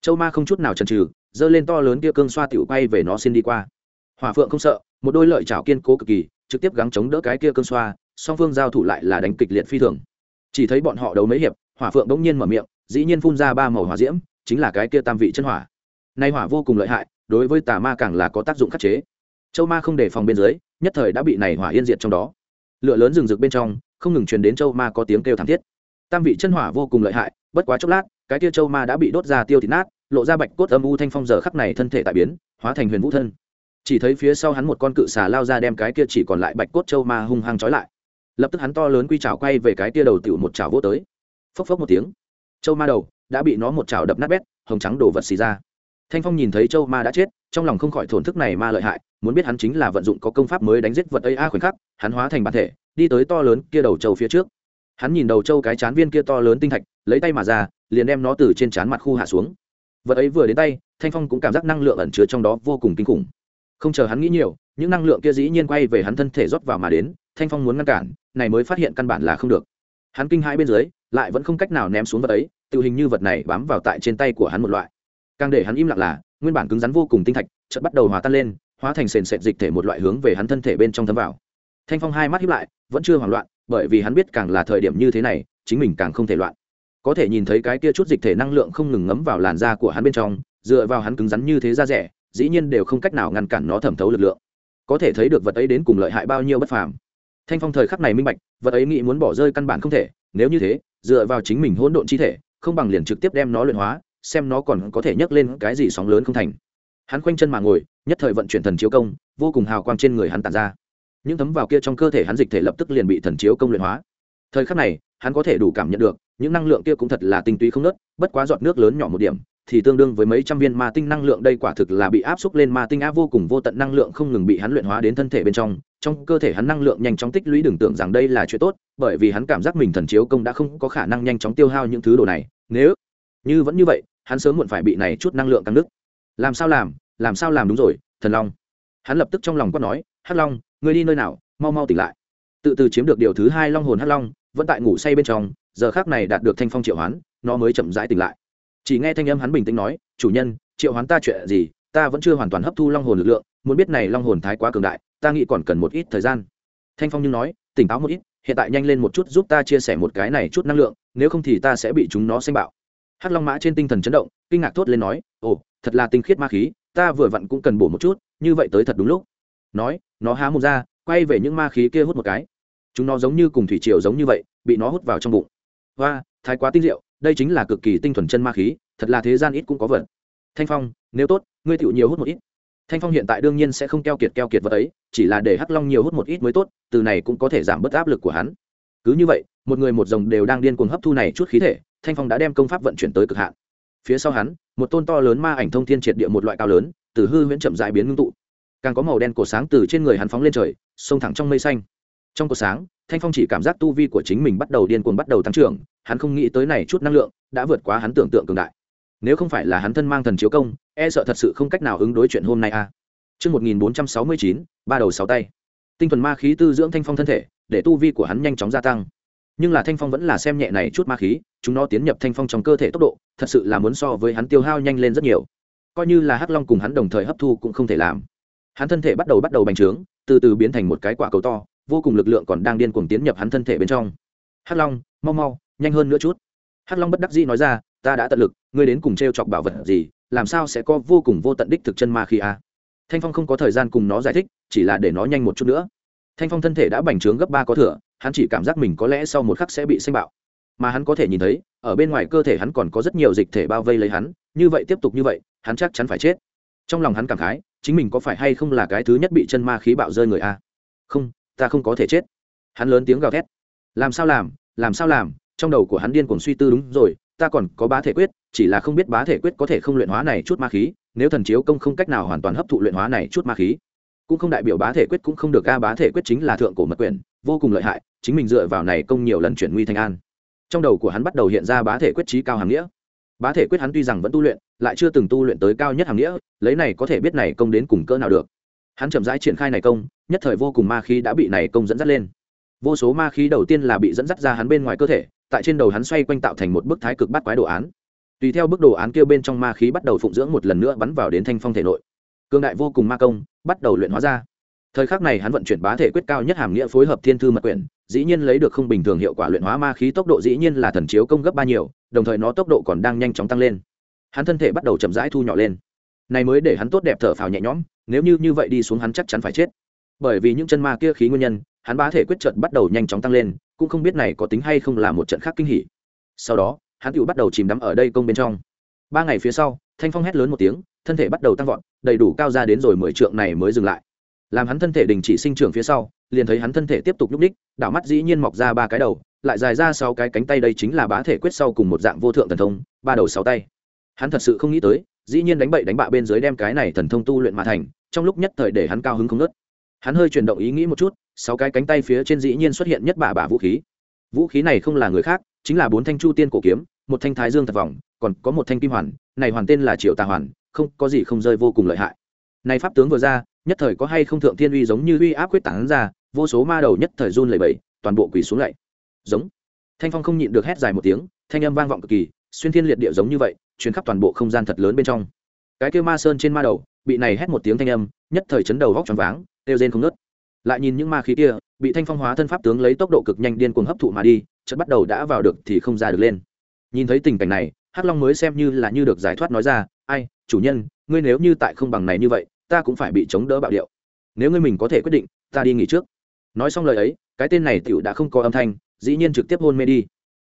Châu ma không chút nào chần chừ, giơ lên to lớn kia cương xoa tiểu quay về nó xin đi qua. Hòa phượng không sợ, một đôi lợi chảo kiên cố cực kỳ, trực tiếp gắng chống đỡ cái kia cương xoa, song phương giao thủ lại là đánh kịch liệt phi thường. Chỉ thấy bọn họ đấu mấy hiệp, hỏa phượng đống nhiên mở miệng, dĩ nhiên phun ra ba màu hỏa diễm, chính là cái kia tam vị chân hỏa. Nay hỏa vô cùng lợi hại, đối với tà ma càng là có tác dụng khắc chế. Châu ma không đề phòng bên dưới, nhất thời đã bị này hỏa yên diệt trong đó. Lửa lớn rừng rực bên trong, không ngừng truyền đến châu ma có tiếng kêu thảm thiết. Tam vị chân hỏa vô cùng lợi hại, bất quá chốc lát, cái kia châu ma đã bị đốt ra tiêu thịt nát, lộ ra bạch cốt âm u thanh phong giờ khắc này thân thể tại biến, hóa thành huyền vũ thân chỉ thấy phía sau hắn một con cự xà lao ra đem cái kia chỉ còn lại bạch cốt châu ma hung hăng trói lại. Lập tức hắn to lớn quy trào quay về cái kia đầu tiểu một trào vô tới. Phốc phốc một tiếng, châu ma đầu đã bị nó một trào đập nát bét, hồng trắng đổ vật xì ra. Thanh phong nhìn thấy châu ma đã chết, trong lòng không khỏi thổn thức này ma lợi hại, muốn biết hắn chính là vận dụng có công pháp mới đánh giết vật ấy a khoảnh khắc, hắn hóa thành bản thể, đi tới to lớn kia đầu châu phía trước. Hắn nhìn đầu châu cái chán viên kia to lớn tinh thạch, lấy tay mà ra, liền đem nó từ trên chán mặt khu hạ xuống. Vật ấy vừa đến tay, thanh phong cũng cảm giác năng lượng ẩn chứa trong đó vô cùng kinh khủng không chờ hắn nghĩ nhiều, những năng lượng kia dĩ nhiên quay về hắn thân thể rót vào mà đến, thanh phong muốn ngăn cản, này mới phát hiện căn bản là không được. Hắn kinh hãi bên dưới, lại vẫn không cách nào ném xuống vật ấy, tự hình như vật này bám vào tại trên tay của hắn một loại. Càng để hắn im lặng là, nguyên bản cứng rắn vô cùng tinh thạch chợt bắt đầu hòa tan lên, hóa thành sền sệt dịch thể một loại hướng về hắn thân thể bên trong thấm vào. Thanh phong hai mắt hiếp lại, vẫn chưa hoảng loạn, bởi vì hắn biết càng là thời điểm như thế này, chính mình càng không thể loạn. Có thể nhìn thấy cái kia chút dịch thể năng lượng không ngừng ngấm vào làn da của hắn bên trong, dựa vào hắn cứng rắn như thế ra rẻ dĩ nhiên đều không cách nào ngăn cản nó thẩm thấu lực lượng. Có thể thấy được vật ấy đến cùng lợi hại bao nhiêu bất phàm. Thanh phong thời khắc này minh bạch, vật ấy nghĩ muốn bỏ rơi căn bản không thể, nếu như thế, dựa vào chính mình hỗn độn chi thể, không bằng liền trực tiếp đem nó luyện hóa, xem nó còn có thể nhấc lên cái gì sóng lớn không thành. Hắn khoanh chân mà ngồi, nhất thời vận chuyển thần chiếu công, vô cùng hào quang trên người hắn tàn ra. Những thấm vào kia trong cơ thể hắn dịch thể lập tức liền bị thần chiếu công luyện hóa. Thời khắc này, hắn có thể đủ cảm nhận được, những năng lượng kia cũng thật là tinh túy không nớt bất quá giọt nước lớn nhỏ một điểm thì tương đương với mấy trăm viên ma tinh năng lượng đây quả thực là bị áp xúc lên ma tinh áp vô cùng vô tận năng lượng không ngừng bị hắn luyện hóa đến thân thể bên trong. Trong cơ thể hắn năng lượng nhanh chóng tích lũy đừng tưởng rằng đây là chuyện tốt, bởi vì hắn cảm giác mình thần chiếu công đã không có khả năng nhanh chóng tiêu hao những thứ đồ này. Nếu như vẫn như vậy, hắn sớm muộn phải bị này chút năng lượng căng nứt làm sao làm? Làm sao làm đúng rồi, thần long? Hắn lập tức trong lòng quát nói, hắc long, ngươi đi nơi nào? Mau mau tỉnh lại. Tự từ chiếm được điều thứ hai long hồn hắc long, vẫn tại ngủ say bên trong, giờ khác này đạt được thanh phong triệu hoán, nó mới chậm rãi tỉnh lại chỉ nghe thanh âm hắn bình tĩnh nói, chủ nhân, triệu hoán ta chuyện gì? Ta vẫn chưa hoàn toàn hấp thu long hồn lực lượng, muốn biết này long hồn thái quá cường đại, ta nghĩ còn cần một ít thời gian. Thanh phong nhưng nói, tỉnh táo một ít, hiện tại nhanh lên một chút giúp ta chia sẻ một cái này chút năng lượng, nếu không thì ta sẽ bị chúng nó xanh bạo. Hắc long mã trên tinh thần chấn động, kinh ngạc thốt lên nói, ồ, thật là tinh khiết ma khí, ta vừa vặn cũng cần bổ một chút, như vậy tới thật đúng lúc. Nói, nó há một ra, quay về những ma khí kia hút một cái. Chúng nó giống như cùng thủy triều giống như vậy, bị nó hút vào trong bụng. Hoa, thái quá tinh diệu đây chính là cực kỳ tinh thuần chân ma khí, thật là thế gian ít cũng có vật. Thanh phong, nếu tốt, ngươi tựu nhiều hút một ít. Thanh phong hiện tại đương nhiên sẽ không keo kiệt keo kiệt vật ấy, chỉ là để hắc long nhiều hút một ít mới tốt, từ này cũng có thể giảm bớt áp lực của hắn. Cứ như vậy, một người một dòng đều đang điên cuồng hấp thu này chút khí thể, thanh phong đã đem công pháp vận chuyển tới cực hạn. Phía sau hắn, một tôn to lớn ma ảnh thông thiên triệt địa một loại cao lớn, từ hư huyễn chậm dại biến ngưng tụ. Càng có màu đen cổ sáng từ trên người hắn phóng lên trời, xông thẳng trong mây xanh trong cuộc sáng thanh phong chỉ cảm giác tu vi của chính mình bắt đầu điên cuồng bắt đầu tăng trưởng hắn không nghĩ tới này chút năng lượng đã vượt quá hắn tưởng tượng cường đại nếu không phải là hắn thân mang thần chiếu công e sợ thật sự không cách nào ứng đối chuyện hôm nay a à. Trước 1469, ba đầu sáu tay. Tinh thuần ma khí tư dưỡng thanh phong thân thể, để tu vi của hắn nhanh chóng gia tăng. Nhưng là thanh phong vẫn là xem nhẹ này chút ma khí, chúng nó tiến nhập thanh phong trong cơ thể tốc độ, thật sự là muốn so với hắn tiêu hao nhanh lên rất nhiều. Coi như là Hắc Long cùng hắn đồng thời hấp thu cũng không thể làm. Hắn thân thể bắt đầu bắt đầu bành trướng, từ từ biến thành một cái quả cầu to, vô cùng lực lượng còn đang điên cuồng tiến nhập hắn thân thể bên trong. Hắc Long, mau mau, nhanh hơn nữa chút. Hắc Long bất đắc dĩ nói ra, ta đã tận lực, ngươi đến cùng treo chọc bảo vật gì, làm sao sẽ có vô cùng vô tận đích thực chân ma khí a? thanh phong không có thời gian cùng nó giải thích chỉ là để nó nhanh một chút nữa thanh phong thân thể đã bành trướng gấp ba có thừa hắn chỉ cảm giác mình có lẽ sau một khắc sẽ bị sinh bạo mà hắn có thể nhìn thấy ở bên ngoài cơ thể hắn còn có rất nhiều dịch thể bao vây lấy hắn như vậy tiếp tục như vậy hắn chắc chắn phải chết trong lòng hắn cảm khái chính mình có phải hay không là cái thứ nhất bị chân ma khí bạo rơi người a không ta không có thể chết. Hắn lớn tiếng gào thét. Làm sao làm làm sao làm, trong đầu của hắn điên cuồng suy tư đúng rồi, ta còn có bá thể quyết, chỉ là không biết bá thể quyết có thể không luyện hóa này chút ma khí, nếu thần chiếu công không cách nào hoàn toàn hấp thụ luyện hóa này chút ma khí. Cũng không đại biểu bá thể quyết cũng không được ca bá thể quyết chính là thượng cổ mật quyển, vô cùng lợi hại, chính mình dựa vào này công nhiều lần chuyển nguy thành an. Trong đầu của hắn bắt đầu hiện ra bá thể quyết trí cao hàm nghĩa. Bá thể quyết hắn tuy rằng vẫn tu luyện, lại chưa từng tu luyện tới cao nhất hàm nghĩa, lấy này có thể biết này công đến cùng cỡ nào được hắn chậm rãi triển khai này công, nhất thời vô cùng ma khí đã bị này công dẫn dắt lên. Vô số ma khí đầu tiên là bị dẫn dắt ra hắn bên ngoài cơ thể, tại trên đầu hắn xoay quanh tạo thành một bức thái cực bắt quái đồ án. Tùy theo bức đồ án kia bên trong ma khí bắt đầu phụng dưỡng một lần nữa bắn vào đến thanh phong thể nội. Cương đại vô cùng ma công bắt đầu luyện hóa ra. Thời khắc này hắn vận chuyển bá thể quyết cao nhất hàm nghĩa phối hợp thiên thư mật quyển, dĩ nhiên lấy được không bình thường hiệu quả luyện hóa ma khí tốc độ dĩ nhiên là thần chiếu công gấp ba nhiều, đồng thời nó tốc độ còn đang nhanh chóng tăng lên. Hắn thân thể bắt đầu chậm rãi thu nhỏ lên này mới để hắn tốt đẹp thở phào nhẹ nhõm, nếu như như vậy đi xuống hắn chắc chắn phải chết. Bởi vì những chân ma kia khí nguyên nhân, hắn bá thể quyết trận bắt đầu nhanh chóng tăng lên, cũng không biết này có tính hay không là một trận khác kinh hỉ. Sau đó, hắn tự bắt đầu chìm đắm ở đây công bên trong. Ba ngày phía sau, thanh phong hét lớn một tiếng, thân thể bắt đầu tăng vọt, đầy đủ cao ra đến rồi mười trượng này mới dừng lại. Làm hắn thân thể đình chỉ sinh trưởng phía sau, liền thấy hắn thân thể tiếp tục nhúc ních đảo mắt dĩ nhiên mọc ra ba cái đầu, lại dài ra sáu cái cánh tay đây chính là bá thể quyết sau cùng một dạng vô thượng thần thông, ba đầu sáu tay. Hắn thật sự không nghĩ tới dĩ nhiên đánh bậy đánh bạ bên dưới đem cái này thần thông tu luyện mà thành, trong lúc nhất thời để hắn cao hứng không nớt hắn hơi chuyển động ý nghĩ một chút, sáu cái cánh tay phía trên dĩ nhiên xuất hiện nhất bà bà vũ khí. Vũ khí này không là người khác, chính là bốn thanh chu tiên cổ kiếm, một thanh thái dương thật vòng, còn có một thanh kim hoàn, này hoàn tên là triệu tà hoàn, không, có gì không rơi vô cùng lợi hại. Này pháp tướng vừa ra, nhất thời có hay không thượng thiên uy giống như uy áp quyết tán ra, vô số ma đầu nhất thời run lẩy bẩy, toàn bộ quỳ xuống lại. Giống. Thanh phong không nhịn được hét dài một tiếng, thanh âm vang vọng cực kỳ, xuyên thiên liệt địa giống như vậy chuyến khắp toàn bộ không gian thật lớn bên trong. Cái kêu ma sơn trên ma đầu, bị này hét một tiếng thanh âm, nhất thời chấn đầu vóc tròn váng, kêu rên không ngớt. Lại nhìn những ma khí kia, bị thanh phong hóa thân pháp tướng lấy tốc độ cực nhanh điên cuồng hấp thụ mà đi, chợt bắt đầu đã vào được thì không ra được lên. Nhìn thấy tình cảnh này, hắc long mới xem như là như được giải thoát nói ra, ai, chủ nhân, ngươi nếu như tại không bằng này như vậy, ta cũng phải bị chống đỡ bạo điệu. Nếu ngươi mình có thể quyết định, ta đi nghỉ trước. Nói xong lời ấy, cái tên này tiểu đã không có âm thanh, dĩ nhiên trực tiếp hôn mê đi.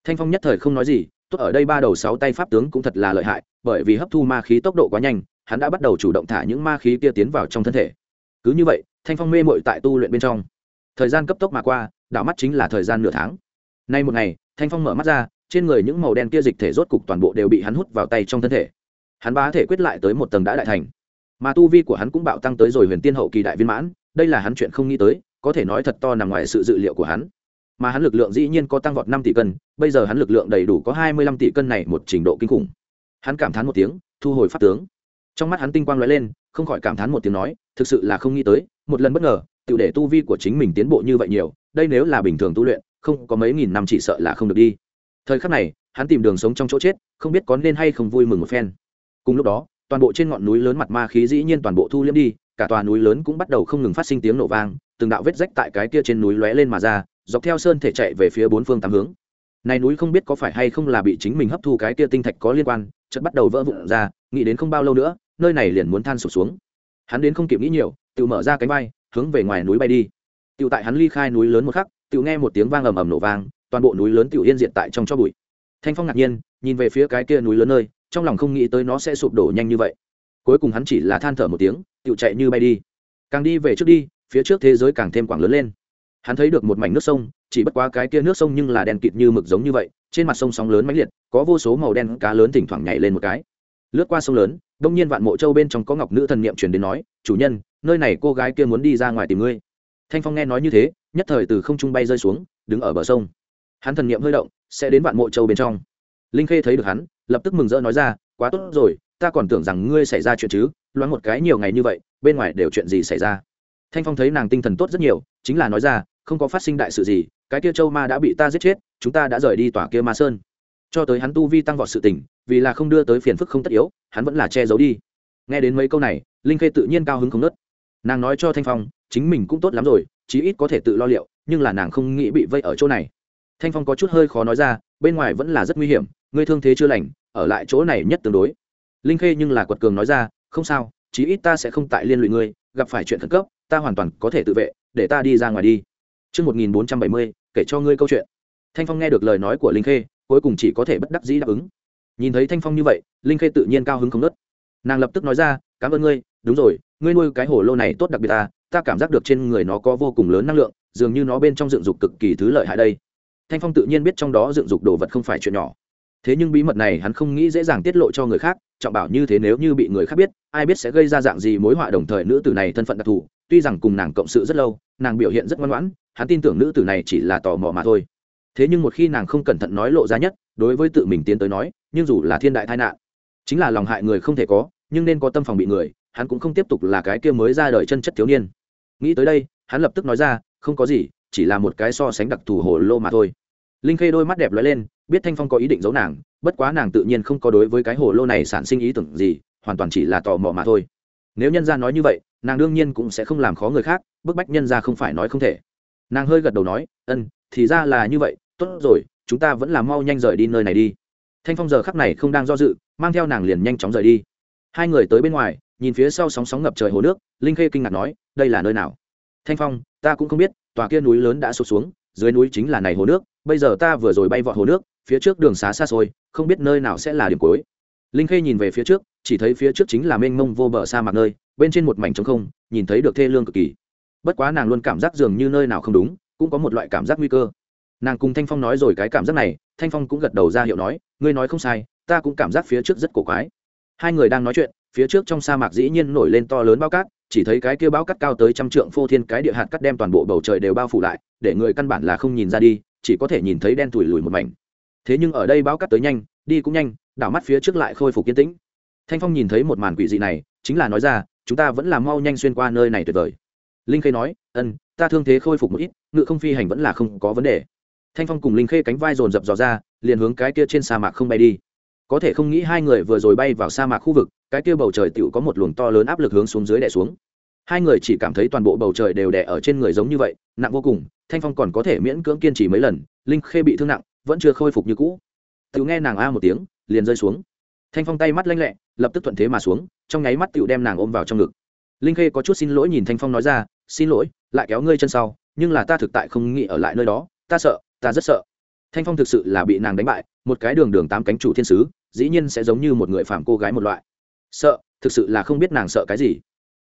Thanh phong nhất thời không nói gì tốt ở đây ba đầu sáu tay pháp tướng cũng thật là lợi hại, bởi vì hấp thu ma khí tốc độ quá nhanh, hắn đã bắt đầu chủ động thả những ma khí kia tiến vào trong thân thể. Cứ như vậy, thanh phong mê mội tại tu luyện bên trong. Thời gian cấp tốc mà qua, đảo mắt chính là thời gian nửa tháng. Nay một ngày, thanh phong mở mắt ra, trên người những màu đen kia dịch thể rốt cục toàn bộ đều bị hắn hút vào tay trong thân thể. Hắn bá thể quyết lại tới một tầng đã đại thành. Mà tu vi của hắn cũng bạo tăng tới rồi huyền tiên hậu kỳ đại viên mãn, đây là hắn chuyện không nghĩ tới, có thể nói thật to nằm ngoài sự dự liệu của hắn mà hắn lực lượng dĩ nhiên có tăng vọt năm tỷ cân, bây giờ hắn lực lượng đầy đủ có hai mươi lăm tỷ cân này một trình độ kinh khủng. Hắn cảm thán một tiếng, thu hồi pháp tướng. Trong mắt hắn tinh quang lóe lên, không khỏi cảm thán một tiếng nói, thực sự là không nghĩ tới, một lần bất ngờ tự để tu vi của chính mình tiến bộ như vậy nhiều, đây nếu là bình thường tu luyện, không có mấy nghìn năm chỉ sợ là không được đi. Thời khắc này, hắn tìm đường sống trong chỗ chết, không biết có nên hay không vui mừng một phen. Cùng lúc đó, toàn bộ trên ngọn núi lớn mặt ma khí dĩ nhiên toàn bộ thu liễm đi, cả tòa núi lớn cũng bắt đầu không ngừng phát sinh tiếng nổ vang, từng đạo vết rách tại cái kia trên núi lóe lên mà ra dọc theo sơn thể chạy về phía bốn phương tám hướng. Này núi không biết có phải hay không là bị chính mình hấp thu cái kia tinh thạch có liên quan, chợt bắt đầu vỡ vụn ra, nghĩ đến không bao lâu nữa, nơi này liền muốn than sụp xuống. Hắn đến không kịp nghĩ nhiều, tự mở ra cánh bay hướng về ngoài núi bay đi. Tự tại hắn ly khai núi lớn một khắc, tự nghe một tiếng vang ầm ầm nổ vang, toàn bộ núi lớn tự yên diện tại trong cho bụi. Thanh phong ngạc nhiên, nhìn về phía cái kia núi lớn nơi, trong lòng không nghĩ tới nó sẽ sụp đổ nhanh như vậy. Cuối cùng hắn chỉ là than thở một tiếng, tự chạy như bay đi. Càng đi về trước đi, phía trước thế giới càng thêm quảng lớn lên hắn thấy được một mảnh nước sông, chỉ bất quá cái kia nước sông nhưng là đen kịt như mực giống như vậy, trên mặt sông sóng lớn mãnh liệt, có vô số màu đen cá lớn thỉnh thoảng nhảy lên một cái. Lướt qua sông lớn, đông nhiên vạn mộ châu bên trong có ngọc nữ thần niệm truyền đến nói, chủ nhân, nơi này cô gái kia muốn đi ra ngoài tìm ngươi. Thanh phong nghe nói như thế, nhất thời từ không trung bay rơi xuống, đứng ở bờ sông. Hắn thần niệm hơi động, sẽ đến vạn mộ châu bên trong. Linh khê thấy được hắn, lập tức mừng rỡ nói ra, quá tốt rồi, ta còn tưởng rằng ngươi xảy ra chuyện chứ, loáng một cái nhiều ngày như vậy, bên ngoài đều chuyện gì xảy ra? Thanh phong thấy nàng tinh thần tốt rất nhiều, chính là nói ra, không có phát sinh đại sự gì, cái kia châu ma đã bị ta giết chết, chúng ta đã rời đi tòa kia ma sơn. Cho tới hắn tu vi tăng vọt sự tình, vì là không đưa tới phiền phức không tất yếu, hắn vẫn là che giấu đi. Nghe đến mấy câu này, linh khê tự nhiên cao hứng không nớt nàng nói cho thanh phong, chính mình cũng tốt lắm rồi, chí ít có thể tự lo liệu, nhưng là nàng không nghĩ bị vây ở chỗ này. Thanh phong có chút hơi khó nói ra, bên ngoài vẫn là rất nguy hiểm, ngươi thương thế chưa lành, ở lại chỗ này nhất tương đối. Linh khê nhưng là quật cường nói ra, không sao, chí ít ta sẽ không tại liên lụy ngươi, gặp phải chuyện khẩn cấp ta hoàn toàn có thể tự vệ để ta đi ra ngoài đi Trước 1470, kể cho ngươi câu chuyện. Thanh Phong nghe được lời nói của Linh Khê, cuối cùng chỉ có thể bất đắc dĩ đáp ứng. Nhìn thấy Thanh Phong như vậy, Linh Khê tự nhiên cao hứng không nớt. Nàng lập tức nói ra, cảm ơn ngươi, đúng rồi, ngươi nuôi cái hồ lô này tốt đặc biệt ta, ta cảm giác được trên người nó có vô cùng lớn năng lượng, dường như nó bên trong dựng dục cực kỳ thứ lợi hại đây. Thanh Phong tự nhiên biết trong đó dựng dục đồ vật không phải chuyện nhỏ. Thế nhưng bí mật này hắn không nghĩ dễ dàng tiết lộ cho người khác, trọng bảo như thế nếu như bị người khác biết, ai biết sẽ gây ra dạng gì mối họa đồng thời nữ tử này thân phận đặc thù, tuy rằng cùng nàng cộng sự rất lâu, nàng biểu hiện rất ngoan ngoãn, hắn tin tưởng nữ tử này chỉ là tò mò mà thôi. Thế nhưng một khi nàng không cẩn thận nói lộ ra nhất, đối với tự mình tiến tới nói, nhưng dù là thiên đại tai nạn, chính là lòng hại người không thể có, nhưng nên có tâm phòng bị người, hắn cũng không tiếp tục là cái kia mới ra đời chân chất thiếu niên. Nghĩ tới đây, hắn lập tức nói ra, không có gì, chỉ là một cái so sánh đặc thù hồ lô mà thôi. Linh khê đôi mắt đẹp lóe lên, biết thanh phong có ý định giấu nàng, bất quá nàng tự nhiên không có đối với cái hồ lô này sản sinh ý tưởng gì, hoàn toàn chỉ là tò mò mà thôi nếu nhân gia nói như vậy, nàng đương nhiên cũng sẽ không làm khó người khác, bức bách nhân gia không phải nói không thể. Nàng hơi gật đầu nói ân thì ra là như vậy, tốt rồi, chúng ta vẫn là mau nhanh rời đi nơi này đi. Thanh phong giờ khắc này không đang do dự, mang theo nàng liền nhanh chóng rời đi. Hai người tới bên ngoài, nhìn phía sau sóng sóng ngập trời hồ nước, linh khê kinh ngạc nói, đây là nơi nào? Thanh phong, ta cũng không biết, tòa kia núi lớn đã sụt xuống, dưới núi chính là này hồ nước, bây giờ ta vừa rồi bay vọt hồ nước, phía trước đường xá xa xôi, không biết nơi nào sẽ là điểm cuối linh khê nhìn về phía trước, chỉ thấy phía trước chính là mênh mông vô bờ sa mạc nơi, bên trên một mảnh trống không, nhìn thấy được thê lương cực kỳ. Bất quá nàng luôn cảm giác dường như nơi nào không đúng, cũng có một loại cảm giác nguy cơ. Nàng cùng thanh phong nói rồi cái cảm giác này, thanh phong cũng gật đầu ra hiệu nói, ngươi nói không sai, ta cũng cảm giác phía trước rất cổ quái. Hai người đang nói chuyện, phía trước trong sa mạc dĩ nhiên nổi lên to lớn bao cát, chỉ thấy cái kia bao cát cao tới trăm trượng phô thiên cái địa hạt cắt đem toàn bộ bầu trời đều bao phủ lại, để người căn bản là không nhìn ra đi, chỉ có thể nhìn thấy đen tủi lùi một mảnh. Thế nhưng ở đây bao cát tới nhanh đi cũng nhanh, đảo mắt phía trước lại khôi phục kiên tĩnh. Thanh phong nhìn thấy một màn quỷ dị này, chính là nói ra, chúng ta vẫn là mau nhanh xuyên qua nơi này tuyệt vời. Linh khê nói, ân, ta thương thế khôi phục một ít, ngự không phi hành vẫn là không có vấn đề. Thanh phong cùng linh khê cánh vai dồn dập dò ra, liền hướng cái kia trên sa mạc không bay đi. Có thể không nghĩ hai người vừa rồi bay vào sa mạc khu vực, cái kia bầu trời tựu có một luồng to lớn áp lực hướng xuống dưới đè xuống. Hai người chỉ cảm thấy toàn bộ bầu trời đều đè ở trên người giống như vậy, nặng vô cùng, thanh phong còn có thể miễn cưỡng kiên trì mấy lần, linh khê bị thương nặng, vẫn chưa khôi phục như cũ tự nghe nàng a một tiếng, liền rơi xuống. Thanh phong tay mắt lanh lẹ, lập tức thuận thế mà xuống, trong nháy mắt tựu đem nàng ôm vào trong ngực. Linh khê có chút xin lỗi nhìn thanh phong nói ra, xin lỗi, lại kéo ngươi chân sau, nhưng là ta thực tại không nghĩ ở lại nơi đó, ta sợ, ta rất sợ. Thanh phong thực sự là bị nàng đánh bại, một cái đường đường tám cánh chủ thiên sứ, dĩ nhiên sẽ giống như một người phạm cô gái một loại. Sợ, thực sự là không biết nàng sợ cái gì.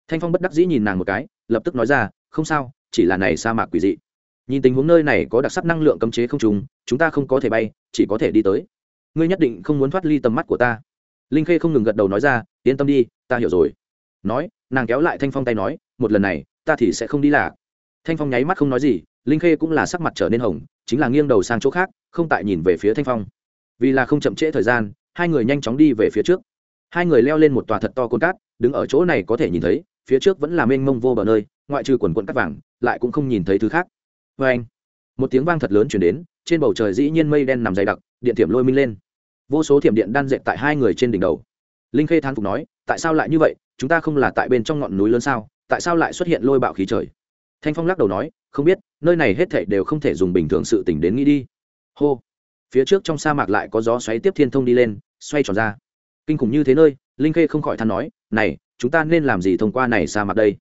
Thanh phong bất đắc dĩ nhìn nàng một cái, lập tức nói ra, không sao, chỉ là này sa mạc quỷ dị. Nhìn tình huống nơi này có đặc sắc năng lượng cấm chế không trùng, chúng ta không có thể bay, chỉ có thể đi tới ngươi nhất định không muốn thoát ly tầm mắt của ta. Linh khê không ngừng gật đầu nói ra, yên tâm đi, ta hiểu rồi. Nói, nàng kéo lại thanh phong tay nói, một lần này, ta thì sẽ không đi lạc. Thanh phong nháy mắt không nói gì, linh khê cũng là sắc mặt trở nên hồng, chính là nghiêng đầu sang chỗ khác, không tại nhìn về phía thanh phong. Vì là không chậm trễ thời gian, hai người nhanh chóng đi về phía trước. Hai người leo lên một tòa thật to côn cát, đứng ở chỗ này có thể nhìn thấy, phía trước vẫn là mênh mông vô bờ nơi, ngoại trừ quần quận cát vàng, lại cũng không nhìn thấy thứ khác. Vê anh một tiếng vang thật lớn chuyển đến, trên bầu trời dĩ nhiên mây đen nằm dày đặc, điện thiểm lôi minh lên vô số thiểm điện đan dệt tại hai người trên đỉnh đầu. Linh khê thán phục nói, tại sao lại như vậy? Chúng ta không là tại bên trong ngọn núi lớn sao? Tại sao lại xuất hiện lôi bạo khí trời? Thanh phong lắc đầu nói, không biết, nơi này hết thảy đều không thể dùng bình thường sự tình đến nghĩ đi. Hô. Phía trước trong sa mạc lại có gió xoáy tiếp thiên thông đi lên, xoay tròn ra. Kinh khủng như thế nơi, linh khê không khỏi than nói, này, chúng ta nên làm gì thông qua này sa mạc đây?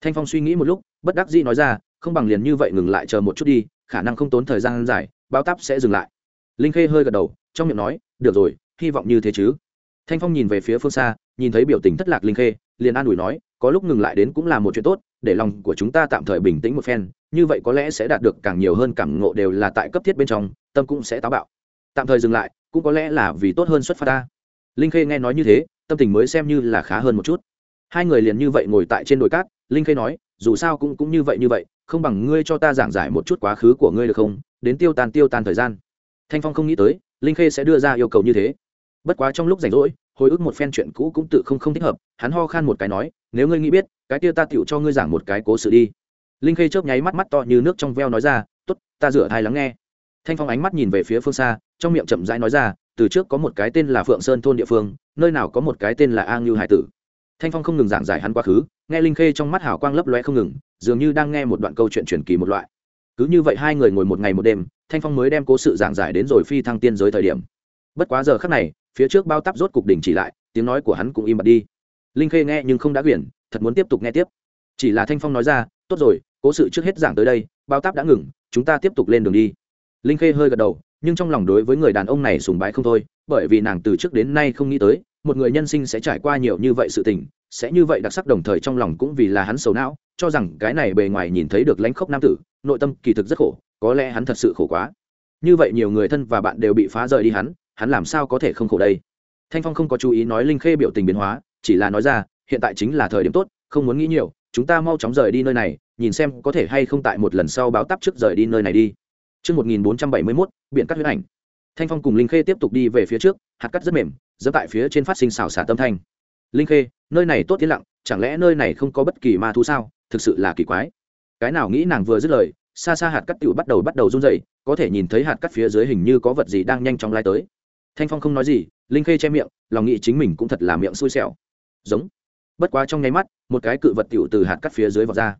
Thanh phong suy nghĩ một lúc, bất đắc dĩ nói ra, không bằng liền như vậy ngừng lại chờ một chút đi, khả năng không tốn thời gian dài, bao táp sẽ dừng lại. Linh khê hơi gật đầu trong miệng nói, được rồi, hy vọng như thế chứ. Thanh phong nhìn về phía phương xa, nhìn thấy biểu tình thất lạc linh khê, liền an ủi nói, có lúc ngừng lại đến cũng là một chuyện tốt, để lòng của chúng ta tạm thời bình tĩnh một phen, như vậy có lẽ sẽ đạt được càng nhiều hơn cảm ngộ đều là tại cấp thiết bên trong, tâm cũng sẽ táo bạo. Tạm thời dừng lại, cũng có lẽ là vì tốt hơn xuất phát ta. Linh khê nghe nói như thế, tâm tình mới xem như là khá hơn một chút. Hai người liền như vậy ngồi tại trên đồi cát, linh khê nói, dù sao cũng cũng như vậy như vậy, không bằng ngươi cho ta giảng giải một chút quá khứ của ngươi được không? Đến tiêu tan tiêu tan thời gian. Thanh phong không nghĩ tới linh khê sẽ đưa ra yêu cầu như thế. Bất quá trong lúc rảnh rỗi hồi ức một phen chuyện cũ cũng tự không không thích hợp hắn ho khan một cái nói nếu ngươi nghĩ biết cái kia ta tựu cho ngươi giảng một cái cố sự đi. Linh khê chớp nháy mắt mắt to như nước trong veo nói ra tốt, ta rửa thai lắng nghe. Thanh phong ánh mắt nhìn về phía phương xa trong miệng chậm rãi nói ra từ trước có một cái tên là phượng sơn thôn địa phương nơi nào có một cái tên là an lưu hải tử. Thanh phong không ngừng giảng giải hắn quá khứ nghe linh khê trong mắt hào quang lấp loe không ngừng dường như đang nghe một đoạn câu chuyện truyền kỳ một loại. Cứ như vậy hai người ngồi một ngày một đêm thanh phong mới đem cố sự giảng giải đến rồi phi thăng tiên giới thời điểm. Bất quá giờ khắc này, phía trước bao tắp rốt cục đỉnh chỉ lại, tiếng nói của hắn cũng im bặt đi. Linh khê nghe nhưng không đã quyển, thật muốn tiếp tục nghe tiếp. Chỉ là thanh phong nói ra, tốt rồi, cố sự trước hết giảng tới đây, bao táp đã ngừng, chúng ta tiếp tục lên đường đi. Linh khê hơi gật đầu, nhưng trong lòng đối với người đàn ông này sùng bái không thôi, bởi vì nàng từ trước đến nay không nghĩ tới, một người nhân sinh sẽ trải qua nhiều như vậy sự tình, sẽ như vậy đặc sắc đồng thời trong lòng cũng vì là hắn sầu não cho rằng cái này bề ngoài nhìn thấy được lãnh khốc nam tử nội tâm kỳ thực rất khổ có lẽ hắn thật sự khổ quá như vậy nhiều người thân và bạn đều bị phá rời đi hắn hắn làm sao có thể không khổ đây thanh phong không có chú ý nói linh khê biểu tình biến hóa chỉ là nói ra hiện tại chính là thời điểm tốt không muốn nghĩ nhiều chúng ta mau chóng rời đi nơi này nhìn xem có thể hay không tại một lần sau báo tắp trước rời đi nơi này đi Trước 1471, biển cắt huyết ảnh. Thanh Phong cùng Linh Khê tiếp tục đi về phía trước, hạt cắt rất mềm, dẫm tại phía trên phát sinh xào xả tâm thanh. Linh Khê, nơi này tốt tiến lặng, chẳng lẽ nơi này không có bất kỳ ma thú sao? Thực sự là kỳ quái. Cái nào nghĩ nàng vừa dứt lời, xa xa hạt cắt tiểu bắt đầu bắt đầu run rẩy, có thể nhìn thấy hạt cắt phía dưới hình như có vật gì đang nhanh chóng lai tới. Thanh Phong không nói gì, Linh Khê che miệng, lòng nghĩ chính mình cũng thật là miệng xui xẻo. Giống bất quá trong nháy mắt một cái cự vật tiểu từ hạt cắt phía dưới vọt ra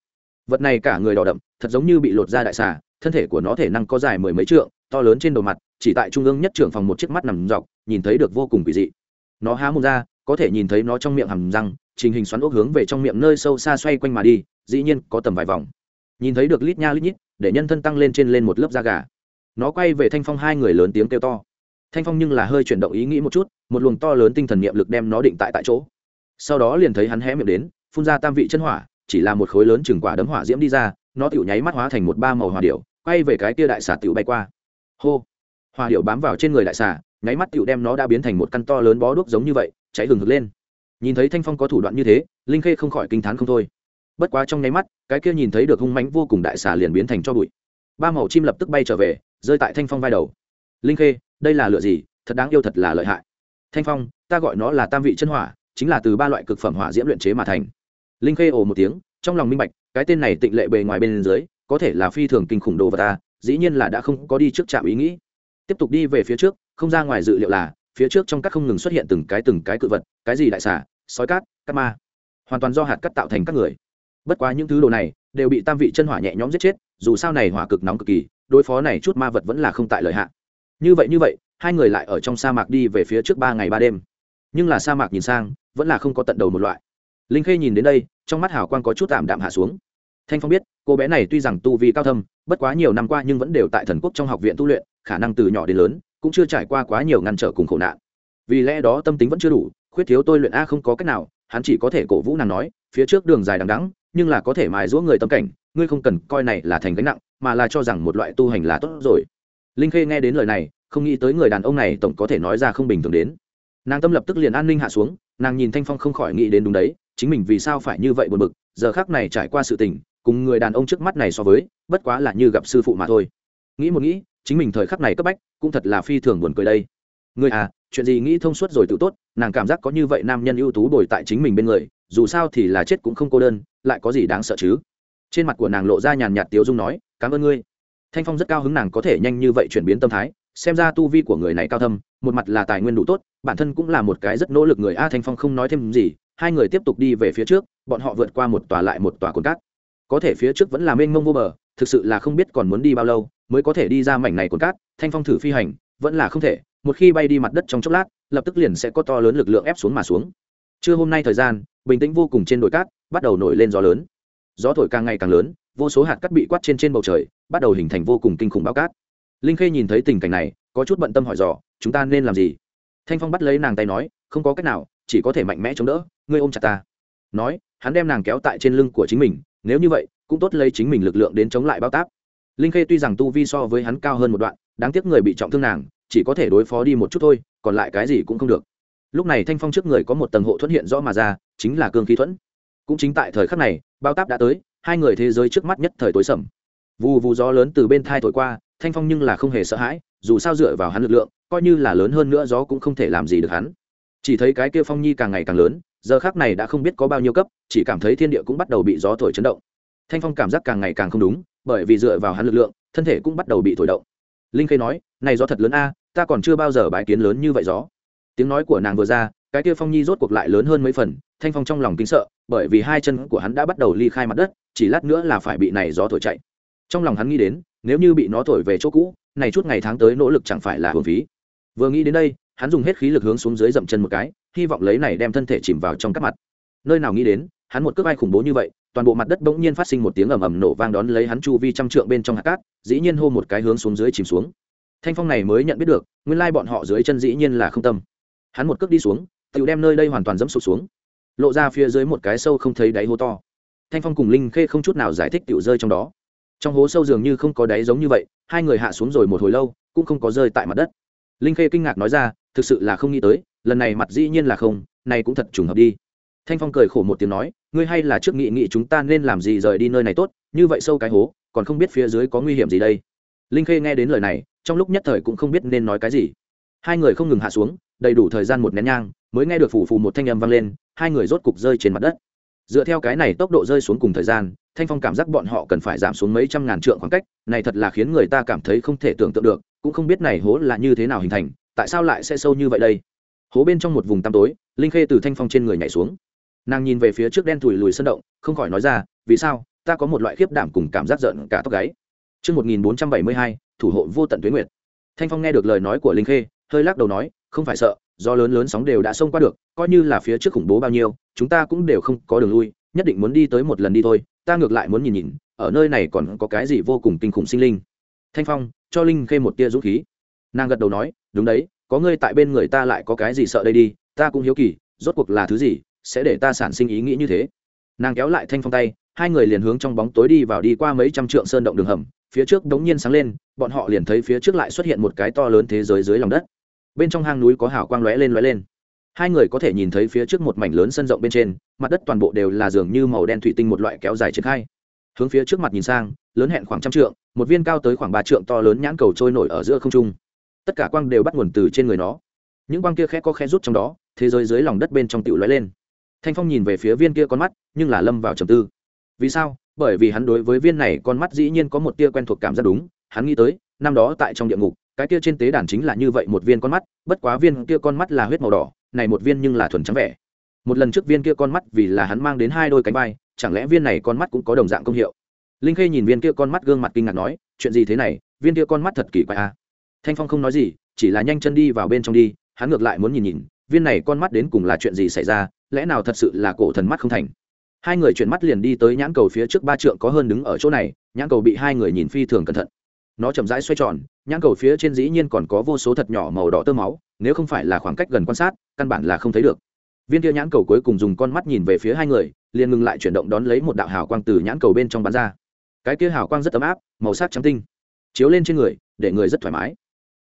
vật này cả người đỏ đậm thật giống như bị lột ra đại xà thân thể của nó thể năng có dài mười mấy trượng to lớn trên đầu mặt chỉ tại trung ương nhất trưởng phòng một chiếc mắt nằm dọc nhìn thấy được vô cùng kỳ dị nó há mồm ra có thể nhìn thấy nó trong miệng hầm răng trình hình xoắn ốc hướng về trong miệng nơi sâu xa xoay quanh mà đi dĩ nhiên có tầm vài vòng. Nhìn thấy được lít nha lít nhít, để nhân thân tăng lên trên lên một lớp da gà. Nó quay về thanh phong hai người lớn tiếng kêu to. Thanh phong nhưng là hơi chuyển động ý nghĩ một chút, một luồng to lớn tinh thần niệm lực đem nó định tại tại chỗ. Sau đó liền thấy hắn hé miệng đến, phun ra tam vị chân hỏa, chỉ là một khối lớn chừng quả đấm hỏa diễm đi ra, nó tiểu nháy mắt hóa thành một ba màu hỏa điệu quay về cái kia đại xà tiểu bay qua. Hô! Hỏa điệu bám vào trên người đại xà, nháy mắt tựu đem nó đã biến thành một căn to lớn bó đuốc giống như vậy, cháy hừng hực lên. Nhìn thấy thanh phong có thủ đoạn như thế, linh khê không khỏi kinh t h á n không thôi bất quá trong nháy mắt, cái kia nhìn thấy được hung mánh vô cùng đại xà liền biến thành cho bụi. Ba màu chim lập tức bay trở về, rơi tại thanh phong vai đầu. Linh khê, đây là lựa gì? Thật đáng yêu thật là lợi hại. Thanh phong, ta gọi nó là tam vị chân hỏa, chính là từ ba loại cực phẩm hỏa diễm luyện chế mà thành. Linh khê ồ một tiếng, trong lòng minh bạch, cái tên này tịnh lệ bề ngoài bên dưới, có thể là phi thường kinh khủng đồ vật ta dĩ nhiên là đã không có đi trước trạm ý nghĩ. Tiếp tục đi về phía trước, không ra ngoài dự liệu là, phía trước trong các không ngừng xuất hiện từng cái từng cái cự vật, cái gì đại xà? Sói cát cát ma. Hoàn toàn do hạt cát tạo thành các người bất quá những thứ đồ này đều bị tam vị chân hỏa nhẹ nhõm giết chết, dù sao này hỏa cực nóng cực kỳ, đối phó này chút ma vật vẫn là không tại lợi hạn như vậy như vậy, hai người lại ở trong sa mạc đi về phía trước ba ngày ba đêm. Nhưng là sa mạc nhìn sang, vẫn là không có tận đầu một loại. Linh khê nhìn đến đây, trong mắt hào quang có chút tạm đạm hạ xuống. Thanh phong biết, cô bé này tuy rằng tu vi cao thâm, bất quá nhiều năm qua nhưng vẫn đều tại thần quốc trong học viện tu luyện, khả năng từ nhỏ đến lớn, cũng chưa trải qua quá nhiều ngăn trở cùng khổ nạn. Vì lẽ đó tâm tính vẫn chưa đủ, khuyết thiếu tôi luyện a không có cách nào, hắn chỉ có thể cổ vũ nàng nói, phía trước đường dài đằng đẵng nhưng là có thể mài giũa người tâm cảnh, ngươi không cần coi này là thành gánh nặng, mà là cho rằng một loại tu hành là tốt rồi. Linh khê nghe đến lời này, không nghĩ tới người đàn ông này tổng có thể nói ra không bình thường đến. Nàng tâm lập tức liền an ninh hạ xuống, nàng nhìn thanh phong không khỏi nghĩ đến đúng đấy, chính mình vì sao phải như vậy buồn bực, giờ khác này trải qua sự tình, cùng người đàn ông trước mắt này so với, bất quá là như gặp sư phụ mà thôi. Nghĩ một nghĩ, chính mình thời khắc này cấp bách, cũng thật là phi thường buồn cười đây. Người à chuyện gì nghĩ thông suốt rồi tự tốt, nàng cảm giác có như vậy nam nhân ưu tú đổi tại chính mình bên người, dù sao thì là chết cũng không cô đơn lại có gì đáng sợ chứ? Trên mặt của nàng lộ ra nhàn nhạt tiếu dung nói, cảm ơn ngươi. Thanh phong rất cao hứng nàng có thể nhanh như vậy chuyển biến tâm thái, xem ra tu vi của người này cao thâm, một mặt là tài nguyên đủ tốt, bản thân cũng là một cái rất nỗ lực người a thanh phong không nói thêm gì, hai người tiếp tục đi về phía trước, bọn họ vượt qua một tòa lại một tòa cồn cát. Có thể phía trước vẫn là mênh mông vô bờ, thực sự là không biết còn muốn đi bao lâu mới có thể đi ra mảnh này cồn cát, thanh phong thử phi hành, vẫn là không thể, một khi bay đi mặt đất trong chốc lát, lập tức liền sẽ có to lớn lực lượng ép xuống mà xuống trưa hôm nay thời gian, bình tĩnh vô cùng trên đồi cát, bắt đầu nổi lên gió lớn. Gió thổi càng ngày càng lớn, vô số hạt cát bị quát trên trên bầu trời, bắt đầu hình thành vô cùng kinh khủng bao cát. Linh khê nhìn thấy tình cảnh này, có chút bận tâm hỏi dò, chúng ta nên làm gì? Thanh phong bắt lấy nàng tay nói, không có cách nào, chỉ có thể mạnh mẽ chống đỡ, ngươi ôm chặt ta. Nói, hắn đem nàng kéo tại trên lưng của chính mình, nếu như vậy, cũng tốt lấy chính mình lực lượng đến chống lại bao táp. Linh khê tuy rằng tu vi so với hắn cao hơn một đoạn, đáng tiếc người bị trọng thương nàng, chỉ có thể đối phó đi một chút thôi, còn lại cái gì cũng không được lúc này thanh phong trước người có một tầng hộ thuẫn hiện rõ mà ra, chính là cương khí thuẫn. Cũng chính tại thời khắc này, bao táp đã tới, hai người thế giới trước mắt nhất thời tối sầm. Vù vù gió lớn từ bên thai thổi qua, thanh phong nhưng là không hề sợ hãi, dù sao dựa vào hắn lực lượng, coi như là lớn hơn nữa gió cũng không thể làm gì được hắn. Chỉ thấy cái kia phong nhi càng ngày càng lớn, giờ khác này đã không biết có bao nhiêu cấp, chỉ cảm thấy thiên địa cũng bắt đầu bị gió thổi chấn động. Thanh phong cảm giác càng ngày càng không đúng, bởi vì dựa vào hắn lực lượng, thân thể cũng bắt đầu bị thổi động. Linh khê nói, này gió thật lớn a, ta còn chưa bao giờ bãi kiến lớn như vậy gió tiếng nói của nàng vừa ra, cái kia phong nhi rốt cuộc lại lớn hơn mấy phần, thanh phong trong lòng kính sợ, bởi vì hai chân của hắn đã bắt đầu ly khai mặt đất, chỉ lát nữa là phải bị này gió thổi chạy. Trong lòng hắn nghĩ đến, nếu như bị nó thổi về chỗ cũ, này chút ngày tháng tới nỗ lực chẳng phải là hưởng phí. Vừa nghĩ đến đây, hắn dùng hết khí lực hướng xuống dưới dậm chân một cái, hy vọng lấy này đem thân thể chìm vào trong các mặt. Nơi nào nghĩ đến, hắn một cước ai khủng bố như vậy, toàn bộ mặt đất bỗng nhiên phát sinh một tiếng ầm ầm nổ vang đón lấy hắn chu vi trăm trượng bên trong hạt cát, dĩ nhiên hô một cái hướng xuống dưới chìm xuống. Thanh phong này mới nhận biết được, nguyên lai bọn họ dưới chân dĩ nhiên là không tâm hắn một cước đi xuống tự đem nơi đây hoàn toàn dẫm sụp xuống. Lộ ra phía dưới một cái sâu không thấy đáy hố to. Thanh phong cùng linh khê không chút nào giải thích tự rơi trong đó. Trong hố sâu dường như không có đáy giống như vậy, hai người hạ xuống rồi một hồi lâu, cũng không có rơi tại mặt đất. Linh khê kinh ngạc nói ra, thực sự là không nghĩ tới, lần này mặt dĩ nhiên là không, này cũng thật trùng hợp đi. Thanh phong cười khổ một tiếng nói, ngươi hay là trước nghị nghị chúng ta nên làm gì rời đi nơi này tốt, như vậy sâu cái hố, còn không biết phía dưới có nguy hiểm gì đây. Linh khê nghe đến lời này, trong lúc nhất thời cũng không biết nên nói cái gì hai người không ngừng hạ xuống đầy đủ thời gian một nén nhang mới nghe được phủ phù một thanh âm vang lên hai người rốt cục rơi trên mặt đất. Dựa theo cái này tốc độ rơi xuống cùng thời gian thanh phong cảm giác bọn họ cần phải giảm xuống mấy trăm ngàn trượng khoảng cách này thật là khiến người ta cảm thấy không thể tưởng tượng được cũng không biết này hố là như thế nào hình thành tại sao lại sẽ sâu như vậy đây? Hố bên trong một vùng tăm tối linh khê từ thanh phong trên người nhảy xuống. Nàng nhìn về phía trước đen thùi lùi sân động không khỏi nói ra vì sao ta có một loại khiếp đảm cùng cảm giác giận cả tóc gáy. Trước 1472, thủ hộ vô tận tuyến nguyệt. Thanh Phong nghe được lời nói của Linh Khê, hơi lắc đầu nói, không phải sợ, do lớn lớn sóng đều đã xông qua được, coi như là phía trước khủng bố bao nhiêu, chúng ta cũng đều không có đường lui, nhất định muốn đi tới một lần đi thôi, ta ngược lại muốn nhìn nhìn, ở nơi này còn có cái gì vô cùng kinh khủng sinh linh. Thanh Phong, cho Linh Khê một tia dũng khí. Nàng gật đầu nói, đúng đấy, có ngươi tại bên người ta lại có cái gì sợ đây đi, ta cũng hiếu kỳ, rốt cuộc là thứ gì, sẽ để ta sản sinh ý nghĩ như thế nàng kéo lại thanh phong tay hai người liền hướng trong bóng tối đi vào đi qua mấy trăm trượng sơn động đường hầm phía trước đống nhiên sáng lên bọn họ liền thấy phía trước lại xuất hiện một cái to lớn thế giới dưới lòng đất bên trong hang núi có hào quang lóe lên lóe lên. Hai người có thể nhìn thấy phía trước một mảnh lớn sân rộng bên trên, mặt đất toàn bộ đều là dường như màu đen thủy tinh một loại kéo dài triển khai. Hướng phía trước mặt nhìn sang, lớn hẹn khoảng trăm trượng, một viên cao tới khoảng ba trượng to lớn nhãn cầu trôi nổi ở giữa không trung. Tất cả quang đều bắt nguồn từ trên người nó. Những quang kia khẽ có khẽ rút trong đó, thế giới dưới lòng đất bên trong tựu lóe lên. Thanh phong nhìn về phía viên kia con mắt, nhưng là lâm vào trầm tư. Vì sao? Bởi vì hắn đối với viên này con mắt dĩ nhiên có một tia quen thuộc cảm giác đúng, hắn nghĩ tới, năm đó tại trong địa ngục cái kia trên tế đàn chính là như vậy một viên con mắt, bất quá viên kia con mắt là huyết màu đỏ, này một viên nhưng là thuần trắng vẻ. Một lần trước viên kia con mắt vì là hắn mang đến hai đôi cánh bay chẳng lẽ viên này con mắt cũng có đồng dạng công hiệu? Linh khê nhìn viên kia con mắt gương mặt kinh ngạc nói, chuyện gì thế này, viên kia con mắt thật kỳ quái a à? thanh phong không nói gì, chỉ là nhanh chân đi vào bên trong đi, hắn ngược lại muốn nhìn nhìn, viên này con mắt đến cùng là chuyện gì xảy ra, lẽ nào thật sự là cổ thần mắt không thành? Hai người chuyển mắt liền đi tới nhãn cầu phía trước ba trượng có hơn đứng ở chỗ này, nhãn cầu bị hai người nhìn phi thường cẩn thận nó chậm rãi xoay tròn, nhãn cầu phía trên dĩ nhiên còn có vô số thật nhỏ màu đỏ tơ máu, nếu không phải là khoảng cách gần quan sát, căn bản là không thấy được. Viên kia nhãn cầu cuối cùng dùng con mắt nhìn về phía hai người, liền ngừng lại chuyển động đón lấy một đạo hào quang từ nhãn cầu bên trong bắn ra. Cái kia hào quang rất ấm áp, màu sắc trắng tinh, chiếu lên trên người, để người rất thoải mái.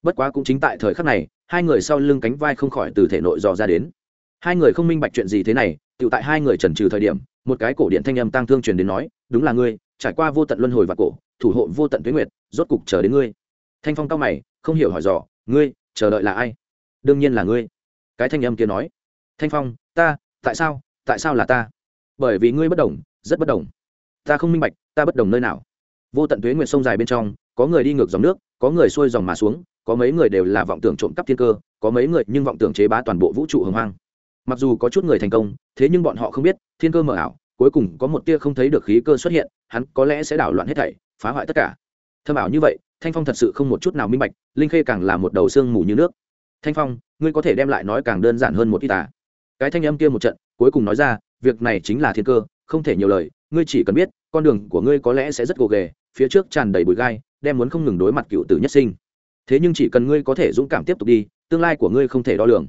Bất quá cũng chính tại thời khắc này, hai người sau lưng cánh vai không khỏi từ thể nội dò ra đến. Hai người không minh bạch chuyện gì thế này tự tại hai người trần trừ thời điểm, một cái cổ điện thanh âm tăng thương truyền đến nói, đúng là ngươi trải qua vô tận luân hồi và cổ, thủ hộ vô tận tuyến nguyệt, rốt cục chờ đến ngươi. Thanh phong cao mày, không hiểu hỏi dò, ngươi, chờ đợi là ai? Đương nhiên là ngươi. Cái thanh âm kia nói. Thanh phong, ta, tại sao tại sao là ta? Bởi vì ngươi bất đồng, rất bất đồng. Ta không minh bạch, ta bất đồng nơi nào? Vô tận tuế nguyệt sông dài bên trong, có người đi ngược dòng nước, có người xuôi dòng mà xuống, có mấy người đều là vọng tưởng trộm cắp thiên cơ, có mấy người nhưng vọng tưởng chế bá toàn bộ vũ trụ hồng hoang. Mặc dù có chút người thành công, thế nhưng bọn họ không biết, thiên cơ mở ảo cuối cùng có một tia không thấy được khí cơ xuất hiện, hắn có lẽ sẽ đảo loạn hết thảy, phá hoại tất cả. Thâm ảo như vậy, thanh phong thật sự không một chút nào minh bạch, linh khê càng là một đầu xương mù như nước. Thanh phong, ngươi có thể đem lại nói càng đơn giản hơn một ít à? Cái thanh âm kia một trận, cuối cùng nói ra, việc này chính là thiên cơ, không thể nhiều lời, ngươi chỉ cần biết, con đường của ngươi có lẽ sẽ rất gồ ghề, phía trước tràn đầy bụi gai, đem muốn không ngừng đối mặt cựu tử nhất sinh. Thế nhưng chỉ cần ngươi có thể dũng cảm tiếp tục đi, tương lai của ngươi không thể đo lường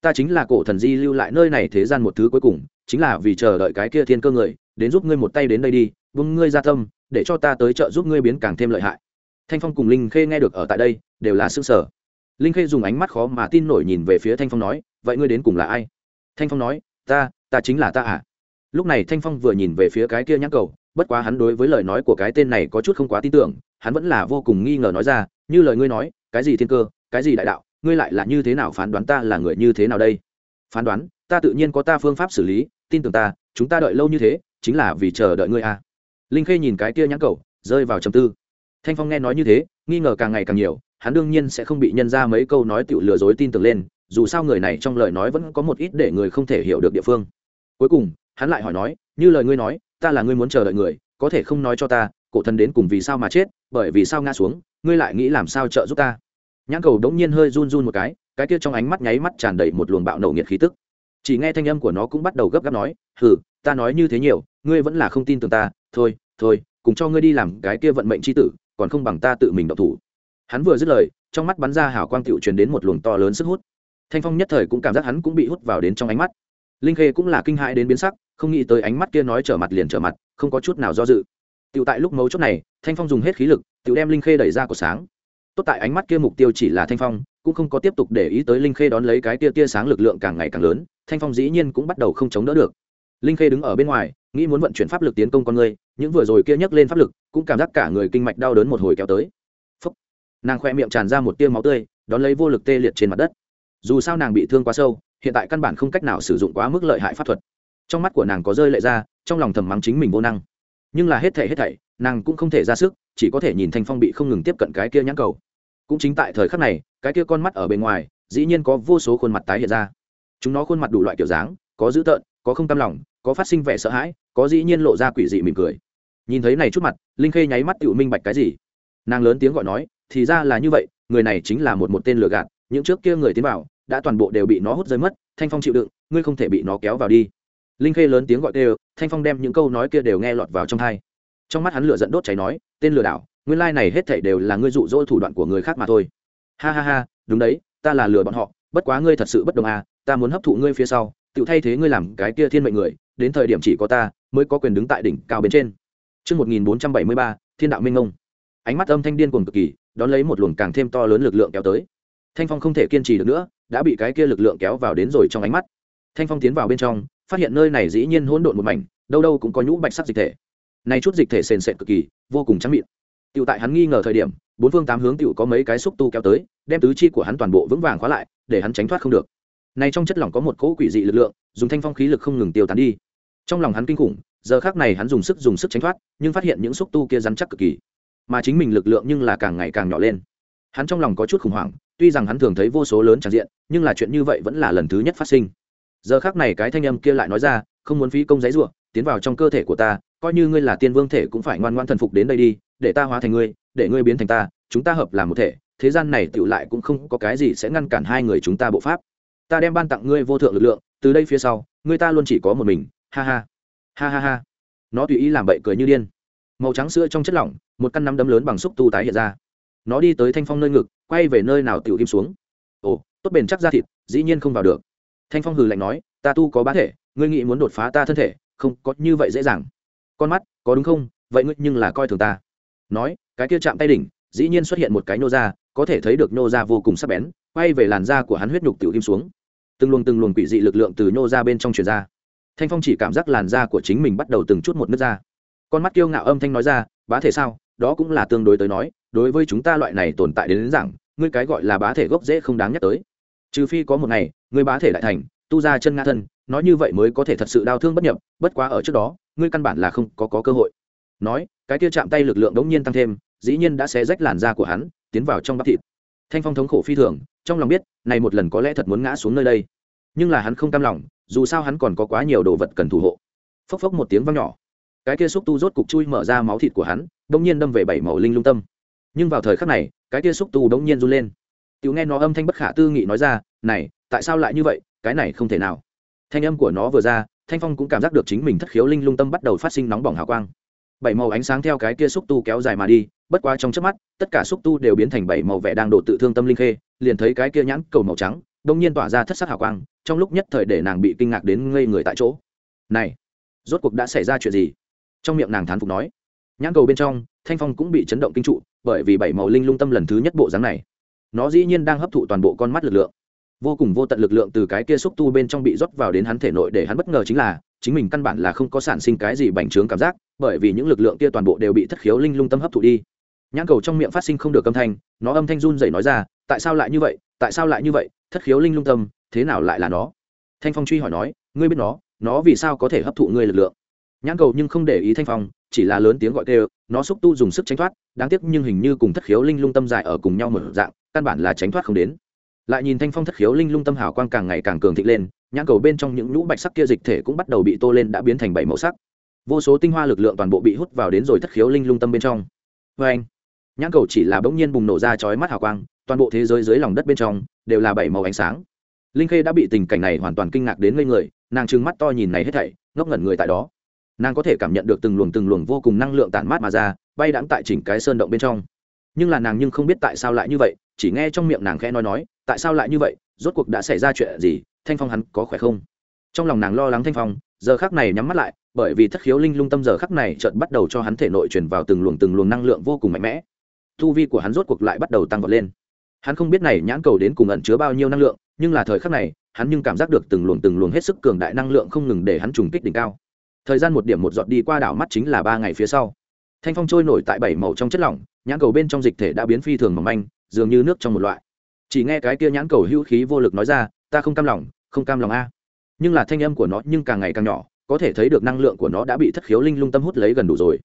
ta chính là cổ thần di lưu lại nơi này thế gian một thứ cuối cùng, chính là vì chờ đợi cái kia thiên cơ người, đến giúp ngươi một tay đến đây đi, vung ngươi ra tâm, để cho ta tới trợ giúp ngươi biến càng thêm lợi hại. Thanh phong cùng linh khê nghe được ở tại đây, đều là sức sở linh khê dùng ánh mắt khó mà tin nổi nhìn về phía thanh phong nói, vậy ngươi đến cùng là ai? Thanh phong nói, ta ta chính là ta à? Lúc này thanh phong vừa nhìn về phía cái kia nhãn cầu, bất quá hắn đối với lời nói của cái tên này có chút không quá tin tưởng, hắn vẫn là vô cùng nghi ngờ nói ra, như lời ngươi nói, cái gì thiên cơ, cái gì đại đạo? Ngươi lại là như thế nào phán đoán ta là người như thế nào đây? Phán đoán, ta tự nhiên có ta phương pháp xử lý, tin tưởng ta, chúng ta đợi lâu như thế, chính là vì chờ đợi ngươi à. linh khê nhìn cái kia nhãn cầu, rơi vào trầm tư. Thanh phong nghe nói như thế, nghi ngờ càng ngày càng nhiều, hắn đương nhiên sẽ không bị nhân ra mấy câu nói tựu lừa dối tin tưởng lên, dù sao người này trong lời nói vẫn có một ít để người không thể hiểu được địa phương. Cuối cùng, hắn lại hỏi nói, như lời ngươi nói, ta là ngươi muốn chờ đợi người, có thể không nói cho ta, cổ thần đến cùng vì sao mà chết, bởi vì sao ngã xuống, ngươi lại nghĩ làm sao trợ giúp ta? Nhãn cầu đống nhiên hơi run run một cái cái kia trong ánh mắt nháy mắt tràn đầy một luồng bạo nổ nghiệt khí tức. Chỉ nghe thanh âm của nó cũng bắt đầu gấp gáp nói, hừ, ta nói như thế nhiều, ngươi vẫn là không tin tưởng ta, thôi thôi, cùng cho ngươi đi làm cái kia vận mệnh c h i tử, còn không bằng ta tự mình độc thủ. Hắn vừa dứt lời, trong mắt bắn ra hào quang tựu truyền đến một luồng to lớn sức hút. Thanh phong nhất thời cũng cảm giác hắn cũng bị hút vào đến trong ánh mắt. Linh khê cũng là kinh hãi đến biến sắc, không nghĩ tới ánh mắt kia nói trở mặt liền trở mặt, không có chút nào do dự. Tựu tại lúc mấu chốt này, thanh phong dùng hết khí lực, tựu đem linh khê đẩy ra của sáng tốt tại ánh mắt kia mục tiêu chỉ là thanh phong, cũng không có tiếp tục để ý tới linh khê đón lấy cái tia tia sáng lực lượng càng ngày càng lớn, thanh phong dĩ nhiên cũng bắt đầu không chống đỡ được. Linh khê đứng ở bên ngoài, nghĩ muốn vận chuyển pháp lực tiến công con người, những vừa rồi kia nhấc lên pháp lực, cũng cảm giác cả người kinh mạch đau đớn một hồi kéo tới. Phúc. nàng khoe miệng tràn ra một tia máu tươi, đón lấy vô lực tê liệt trên mặt đất. Dù sao nàng bị thương quá sâu, hiện tại căn bản không cách nào sử dụng quá mức lợi hại pháp thuật. Trong mắt của nàng có rơi lệ ra, trong lòng thầm mắng chính mình vô năng. Nhưng là hết thảy hết thảy nàng cũng không thể ra sức, chỉ có thể nhìn thanh phong bị không ngừng tiếp cận cái kia nhãn cầu. Cũng chính tại thời khắc này, cái kia con mắt ở bên ngoài, dĩ nhiên có vô số khuôn mặt tái hiện ra. Chúng nó khuôn mặt đủ loại kiểu dáng, có dữ tợn, có không tâm lòng, có phát sinh vẻ sợ hãi, có dĩ nhiên lộ ra quỷ dị mỉm cười. Nhìn thấy này chút mặt, linh khê nháy mắt tựu minh bạch cái gì. Nàng lớn tiếng gọi nói, thì ra là như vậy, người này chính là một một tên lừa gạt, những trước kia người tiến vào, đã toàn bộ đều bị nó hút rơi mất, thanh phong chịu đựng, ngươi không thể bị nó kéo vào đi. Linh khê lớn tiếng gọi kêu, thanh phong đem những câu nói kia đều nghe lọt vào trong tai trong mắt hắn lửa dẫn đốt cháy nói tên lừa đảo nguyên lai này hết thảy đều là ngươi dụ dỗ thủ đoạn của người khác mà thôi ha ha ha đúng đấy ta là lừa bọn họ bất quá ngươi thật sự bất đồng à ta muốn hấp thụ ngươi phía sau tự thay thế ngươi làm cái kia thiên mệnh người đến thời điểm chỉ có ta mới có quyền đứng tại đỉnh cao bên trên Trước 1473, thiên đạo minh ngông. Ánh mắt âm thanh điên cuồng cực kỳ, đón lấy một luồng càng thêm to lớn lực lượng kéo tới. Thanh Phong không thể kiên trì được nữa, đã bị cái kia lực lượng kéo vào đến rồi trong ánh mắt. Thanh Phong tiến vào bên trong, phát hiện nơi này dĩ nhiên hỗn độn một mảnh, đâu đâu cũng có nhũ bạch sắc dịch thể. Này chút dịch thể sền sệt cực kỳ, vô cùng trắng mịn. tựu tại hắn nghi ngờ thời điểm, bốn phương tám hướng tiểu có mấy cái xúc tu kéo tới, đem tứ chi của hắn toàn bộ vững vàng khóa lại, để hắn tránh thoát không được. Này trong chất lỏng có một cỗ quỷ dị lực lượng, dùng thanh phong khí lực không ngừng tiêu tán đi. Trong lòng hắn kinh khủng, giờ khắc này hắn dùng sức dùng sức tránh thoát, nhưng phát hiện những xúc tu kia rắn chắc cực kỳ, mà chính mình lực lượng nhưng là càng ngày càng nhỏ lên. Hắn trong lòng có chút khủng hoảng, tuy rằng hắn thường thấy vô số lớn tràn diện, nhưng là chuyện như vậy vẫn là lần thứ nhất phát sinh. Giờ khắc này cái thanh âm kia lại nói ra, không muốn phí công giấy ruộng tiến vào trong cơ thể của ta, coi như ngươi là tiên vương thể cũng phải ngoan ngoan thần phục đến đây đi, để ta hóa thành ngươi để ngươi biến thành ta chúng ta hợp làm một thể thế gian này tựu lại cũng không có cái gì sẽ ngăn cản hai người chúng ta bộ pháp. Ta đem ban tặng ngươi vô thượng lực lượng từ đây phía sau ngươi ta luôn chỉ có một mình ha ha. Ha ha ha. Nó tùy ý làm bậy cười như điên. Màu trắng sữa trong chất lỏng một căn nắm đấm lớn bằng xúc tu tái hiện ra. Nó đi tới thanh phong nơi ngực quay về nơi nào tiểu im xuống. Ồ tốt bền chắc ra thịt dĩ nhiên không vào được. Thanh phong hừ lạnh nói ta tu có bá thể ngươi nghĩ muốn đột phá ta thân thể không có như vậy dễ dàng con mắt có đúng không? Vậy ngươi nhưng là coi thường ta. Nói cái kia chạm tay đỉnh dĩ nhiên xuất hiện một cái nô ra có thể thấy được nô ra vô cùng sắc bén quay về làn da của hắn huyết nhục tiểu kim xuống. Từng luồng từng luồng quỷ dị lực lượng từ nô ra bên trong truyền ra. Thanh phong chỉ cảm giác làn da của chính mình bắt đầu từng chút một nước ra. Con mắt kiêu ngạo âm thanh nói ra bá thể sao? Đó cũng là tương đối tới nói đối với chúng ta loại này tồn tại đến, đến rằng ngươi cái gọi là bá thể gốc dễ không đáng nhắc tới. Trừ phi có một ngày ngươi bá thể đại thành tu ra chân nga thân nói như vậy mới có thể thật sự đau thương bất nhập bất quá ở trước đó ngươi căn bản là không có, có cơ hội. Nói cái kia chạm tay lực lượng đống nhiên tăng thêm dĩ nhiên đã xé rách làn da của hắn tiến vào trong bắp thịt. Thanh phong thống khổ phi thường trong lòng biết này một lần có lẽ thật muốn ngã xuống nơi đây. Nhưng là hắn không cam lòng dù sao hắn còn có quá nhiều đồ vật cần thủ hộ. Phốc phốc một tiếng vang nhỏ. Cái kia xúc tu rốt cục chui mở ra máu thịt của hắn đống nhiên đâm về bảy màu linh lung tâm. Nhưng vào thời khắc này cái kia xúc tu đống nhiên run lên. Tiểu nghe nó âm thanh bất khả tư nghị nói ra này tại sao lại như vậy? Cái này không thể nào thanh âm của nó vừa ra, thanh phong cũng cảm giác được chính mình thất khiếu linh lung tâm bắt đầu phát sinh nóng bỏng hào quang. Bảy màu ánh sáng theo cái kia xúc tu kéo dài mà đi, bất quá trong chớp mắt, tất cả xúc tu đều biến thành bảy màu vẽ đang đổ tự thương tâm linh khê, liền thấy cái kia nhãn cầu màu trắng đông nhiên tỏa ra thất sắc hào quang, trong lúc nhất thời để nàng bị kinh ngạc đến ngây người tại chỗ. Này, rốt cuộc đã xảy ra chuyện gì? Trong miệng nàng thán phục nói. Nhãn cầu bên trong, thanh phong cũng bị chấn động kinh trụ, bởi vì bảy màu linh lung tâm lần thứ nhất bộ dáng này. Nó dĩ nhiên đang hấp thụ toàn bộ con mắt lực lượng vô cùng vô tận lực lượng từ cái kia xúc tu bên trong bị rót vào đến hắn thể nội để hắn bất ngờ chính là, chính mình căn bản là không có sản sinh cái gì bành trướng cảm giác, bởi vì những lực lượng kia toàn bộ đều bị thất khiếu linh lung tâm hấp thụ đi. Nhãn cầu trong miệng phát sinh không được âm thanh, nó âm thanh run dậy nói ra, tại sao lại như vậy? Tại sao lại như vậy? Thất khiếu linh lung tâm, thế nào lại là nó? Thanh phong truy hỏi nói, ngươi biết nó nó vì sao có thể hấp thụ ngươi lực lượng? Nhãn cầu nhưng không để ý thanh phong, chỉ là lớn tiếng gọi kêu, nó xúc tu dùng sức tránh thoát, đáng tiếc nhưng hình như cùng thất khiếu linh lung tâm dài ở cùng nhau một dạng, căn bản là tránh thoát không đến lại nhìn thanh phong thất khiếu linh lung tâm hào quang càng ngày càng cường thịnh lên, nhãn cầu bên trong những nhũ bạch sắc kia dịch thể cũng bắt đầu bị tô lên đã biến thành bảy màu sắc. Vô số tinh hoa lực lượng toàn bộ bị hút vào đến rồi thất khiếu linh lung tâm bên trong. Vê anh, nhãn cầu chỉ là bỗng nhiên bùng nổ ra chói mắt hào quang, toàn bộ thế giới dưới lòng đất bên trong đều là bảy màu ánh sáng. Linh khê đã bị tình cảnh này hoàn toàn kinh ngạc đến ngây người, nàng trừng mắt to nhìn này hết thảy, ngốc ngẩn người tại đó. Nàng có thể cảm nhận được từng luồng từng luồng vô cùng năng lượng tản mát mà ra, bay đãng tại chỉnh cái sơn động bên trong. Nhưng là nàng nhưng không biết tại sao lại như vậy, chỉ nghe trong miệng nàng khẽ nói nói tại sao lại như vậy? Rốt cuộc đã xảy ra chuyện gì? Thanh phong hắn có khỏe không? Trong lòng nàng lo lắng thanh phong, giờ khắc này nhắm mắt lại, bởi vì thất khiếu linh lung tâm giờ khắc này chợt bắt đầu cho hắn thể nội truyền vào từng luồng từng luồng năng lượng vô cùng mạnh mẽ. Thu vi của hắn rốt cuộc lại bắt đầu tăng vọt lên. Hắn không biết này nhãn cầu đến cùng ẩn chứa bao nhiêu năng lượng, nhưng là thời khắc này, hắn nhưng cảm giác được từng luồng từng luồng hết sức cường đại năng lượng không ngừng để hắn trùng kích đỉnh cao. Thời gian một điểm một giọt đi qua đảo mắt chính là ba ngày phía sau. Thanh phong trôi nổi tại bảy màu trong chất lỏng, nhãn cầu bên trong dịch thể đã biến phi thường mỏng manh, dường như nước trong một loại chỉ nghe cái kia nhãn cầu hữu khí vô lực nói ra, ta không cam lòng, không cam lòng a. Nhưng là thanh âm của nó nhưng càng ngày càng nhỏ, có thể thấy được năng lượng của nó đã bị thất khiếu linh lung tâm hút lấy gần đủ rồi.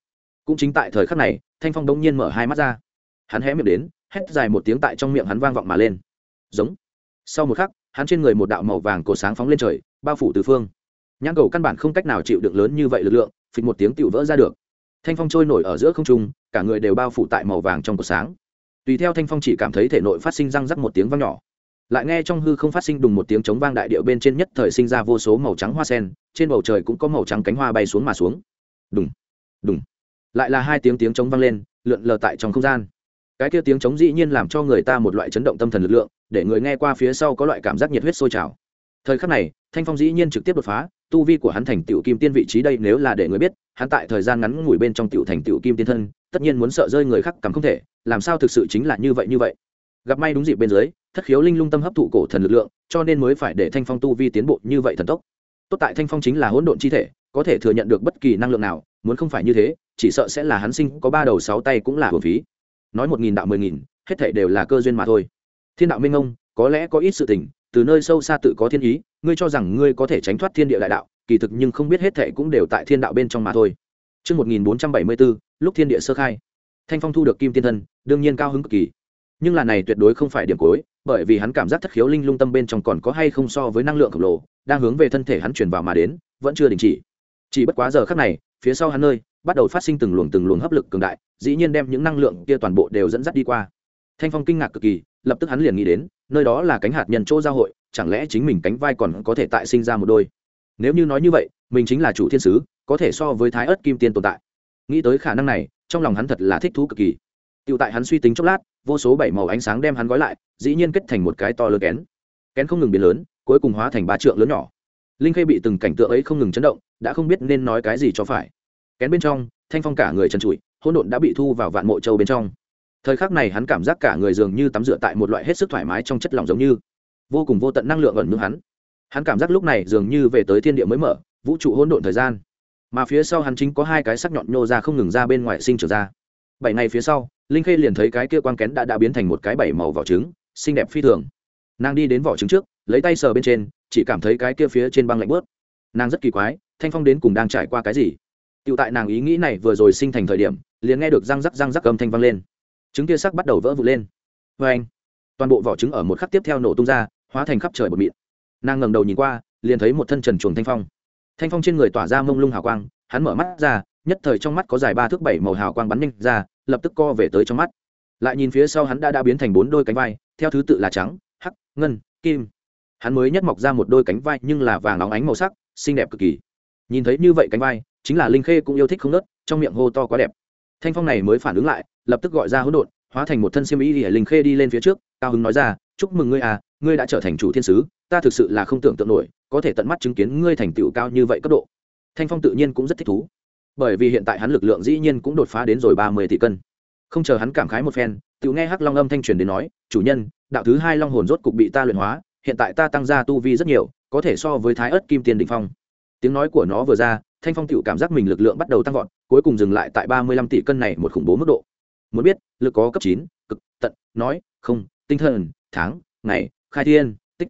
Cũng chính tại thời khắc này, thanh phong đông nhiên mở hai mắt ra. Hắn hé miệng đến, hét dài một tiếng tại trong miệng hắn vang vọng mà lên. Giống. Sau một khắc, hắn trên người một đạo màu vàng cổ sáng phóng lên trời, bao phủ từ phương. Nhãn cầu căn bản không cách nào chịu đựng lớn như vậy lực lượng, phịch một tiếng tựu vỡ ra được. Thanh phong trôi nổi ở giữa không trung, cả người đều bao phủ tại màu vàng trong cổ sáng tùy theo thanh phong chỉ cảm thấy thể nội phát sinh răng rắc một tiếng vang nhỏ. Lại nghe trong hư không phát sinh đùng một tiếng chống vang đại điệu bên trên nhất thời sinh ra vô số màu trắng hoa sen, trên bầu trời cũng có màu trắng cánh hoa bay xuống mà xuống. Đùng đùng. Lại là hai tiếng tiếng chống vang lên, lượn lờ tại trong không gian. Cái kia tiếng chống dĩ nhiên làm cho người ta một loại chấn động tâm thần lực lượng, để người nghe qua phía sau có loại cảm giác nhiệt huyết sôi trào. Thời khắc này, thanh phong dĩ nhiên trực tiếp đột phá, tu vi của hắn thành tựu kim tiên vị trí đây nếu là để người biết, hắn tại thời gian ngắn ngủi bên trong tựu thành tựu kim tiên thân, tất nhiên muốn sợ rơi người khác cầm không thể làm sao thực sự chính là như vậy như vậy? Gặp may đúng dịp bên dưới thất khiếu linh lung tâm hấp thụ cổ thần lực lượng cho nên mới phải để thanh phong tu vi tiến bộ như vậy thần tốc. Tốt tại thanh phong chính là hỗn độn chi thể có thể thừa nhận được bất kỳ năng lượng nào muốn không phải như thế chỉ sợ sẽ là hắn sinh có ba đầu sáu tay cũng là hồn phí. Nói một nghìn đạo mười nghìn hết thể đều là cơ duyên mà thôi. Thiên đạo minh ông có lẽ có ít sự tình từ nơi sâu xa tự có thiên ý ngươi cho rằng ngươi có thể tránh thoát thiên địa đại đạo kỳ thực nhưng không biết hết thể cũng đều tại thiên đạo bên trong mà thôi. Trước 1474, lúc thiên địa sơ khai, Thanh Phong thu được kim tiên thân, đương nhiên cao hứng cực kỳ. Nhưng là này tuyệt đối không phải điểm cuối, bởi vì hắn cảm giác thất khiếu linh lung tâm bên trong còn có hay không so với năng lượng khổng lồ, đang hướng về thân thể hắn truyền vào mà đến, vẫn chưa đình chỉ. Chỉ bất quá giờ khắc này, phía sau hắn nơi, bắt đầu phát sinh từng luồng từng luồng hấp lực cường đại, dĩ nhiên đem những năng lượng kia toàn bộ đều dẫn dắt đi qua. Thanh Phong kinh ngạc cực kỳ, lập tức hắn liền nghĩ đến, nơi đó là cánh hạt nhân chỗ giao hội, chẳng lẽ chính mình cánh vai còn có thể tại sinh ra một đôi nếu như nói như vậy mình chính là chủ thiên sứ có thể so với thái ớt kim tiên tồn tại nghĩ tới khả năng này, trong lòng hắn thật là thích thú cực kỳ. Tựu tại hắn suy tính chốc lát, vô số bảy màu ánh sáng đem hắn gói lại, dĩ nhiên kết thành một cái to lớn kén. Kén không ngừng biến lớn, cuối cùng hóa thành ba trượng lớn nhỏ. Linh khê bị từng cảnh tượng ấy không ngừng chấn động, đã không biết nên nói cái gì cho phải. Kén bên trong, thanh phong cả người trần trụi, hỗn độn đã bị thu vào vạn mộ châu bên trong. Thời khắc này hắn cảm giác cả người dường như tắm rửa tại một loại hết sức thoải mái trong chất lỏng giống như. Vô cùng vô tận năng lượng ẩn nương hắn. Hắn cảm giác lúc này dường như về tới thiên địa mới mở, vũ trụ hỗn độn thời gian mà phía sau hắn chính có hai cái sắc nhọn nhô ra không ngừng ra bên ngoài sinh trưởng ra. Bảy ngày phía sau, linh khê liền thấy cái kia quang kén đã đã biến thành một cái bảy màu vỏ trứng, xinh đẹp phi thường. Nàng đi đến vỏ trứng trước, lấy tay sờ bên trên, chỉ cảm thấy cái kia phía trên băng lạnh bớt. Nàng rất kỳ quái, thanh phong đến cùng đang trải qua cái gì? Tựu tại nàng ý nghĩ này vừa rồi sinh thành thời điểm, liền nghe được răng rắc răng rắc âm thanh vang lên. Trứng kia sắc bắt đầu vỡ vụt lên. Vê anh, toàn bộ vỏ trứng ở một khắc tiếp theo nổ tung ra, hóa thành khắp trời bột mịn. Nàng ngẩng đầu nhìn qua, liền thấy một thân trần chuồng thanh phong thanh phong trên người tỏa ra mông lung hào quang, hắn mở mắt ra, nhất thời trong mắt có dài ba thước bảy màu hào quang bắn nhanh ra, lập tức co về tới trong mắt. Lại nhìn phía sau hắn đã đã biến thành bốn đôi cánh vai, theo thứ tự là trắng, hắc, ngân, kim. Hắn mới nhất mọc ra một đôi cánh vai nhưng là vàng óng ánh màu sắc, xinh đẹp cực kỳ. Nhìn thấy như vậy cánh vai, chính là linh khê cũng yêu thích không nớt, trong miệng hô to quá đẹp. Thanh phong này mới phản ứng lại, lập tức gọi ra hỗn độn, hóa thành một thân xiêm y để linh khê đi lên phía trước, cao hứng nói ra, chúc mừng ngươi à ngươi đã trở thành chủ thiên sứ, ta thực sự là không tưởng tượng nổi, có thể tận mắt chứng kiến ngươi thành tựu cao như vậy cấp độ. Thanh phong tự nhiên cũng rất thích thú, bởi vì hiện tại hắn lực lượng dĩ nhiên cũng đột phá đến rồi ba mươi tỷ cân. Không chờ hắn cảm khái một phen, tự nghe hắc long âm thanh truyền đến nói, chủ nhân, đạo thứ hai long hồn rốt cục bị ta luyện hóa, hiện tại ta tăng ra tu vi rất nhiều, có thể so với thái ớt kim tiên định phong. Tiếng nói của nó vừa ra, thanh phong tự cảm giác mình lực lượng bắt đầu tăng vọt, cuối cùng dừng lại tại ba mươi lăm tỷ cân này một khủng bố mức độ. Muốn biết, lực có cấp chín, cực, tận, nói, không, tinh thần, tháng, ngày khai thiên, tích.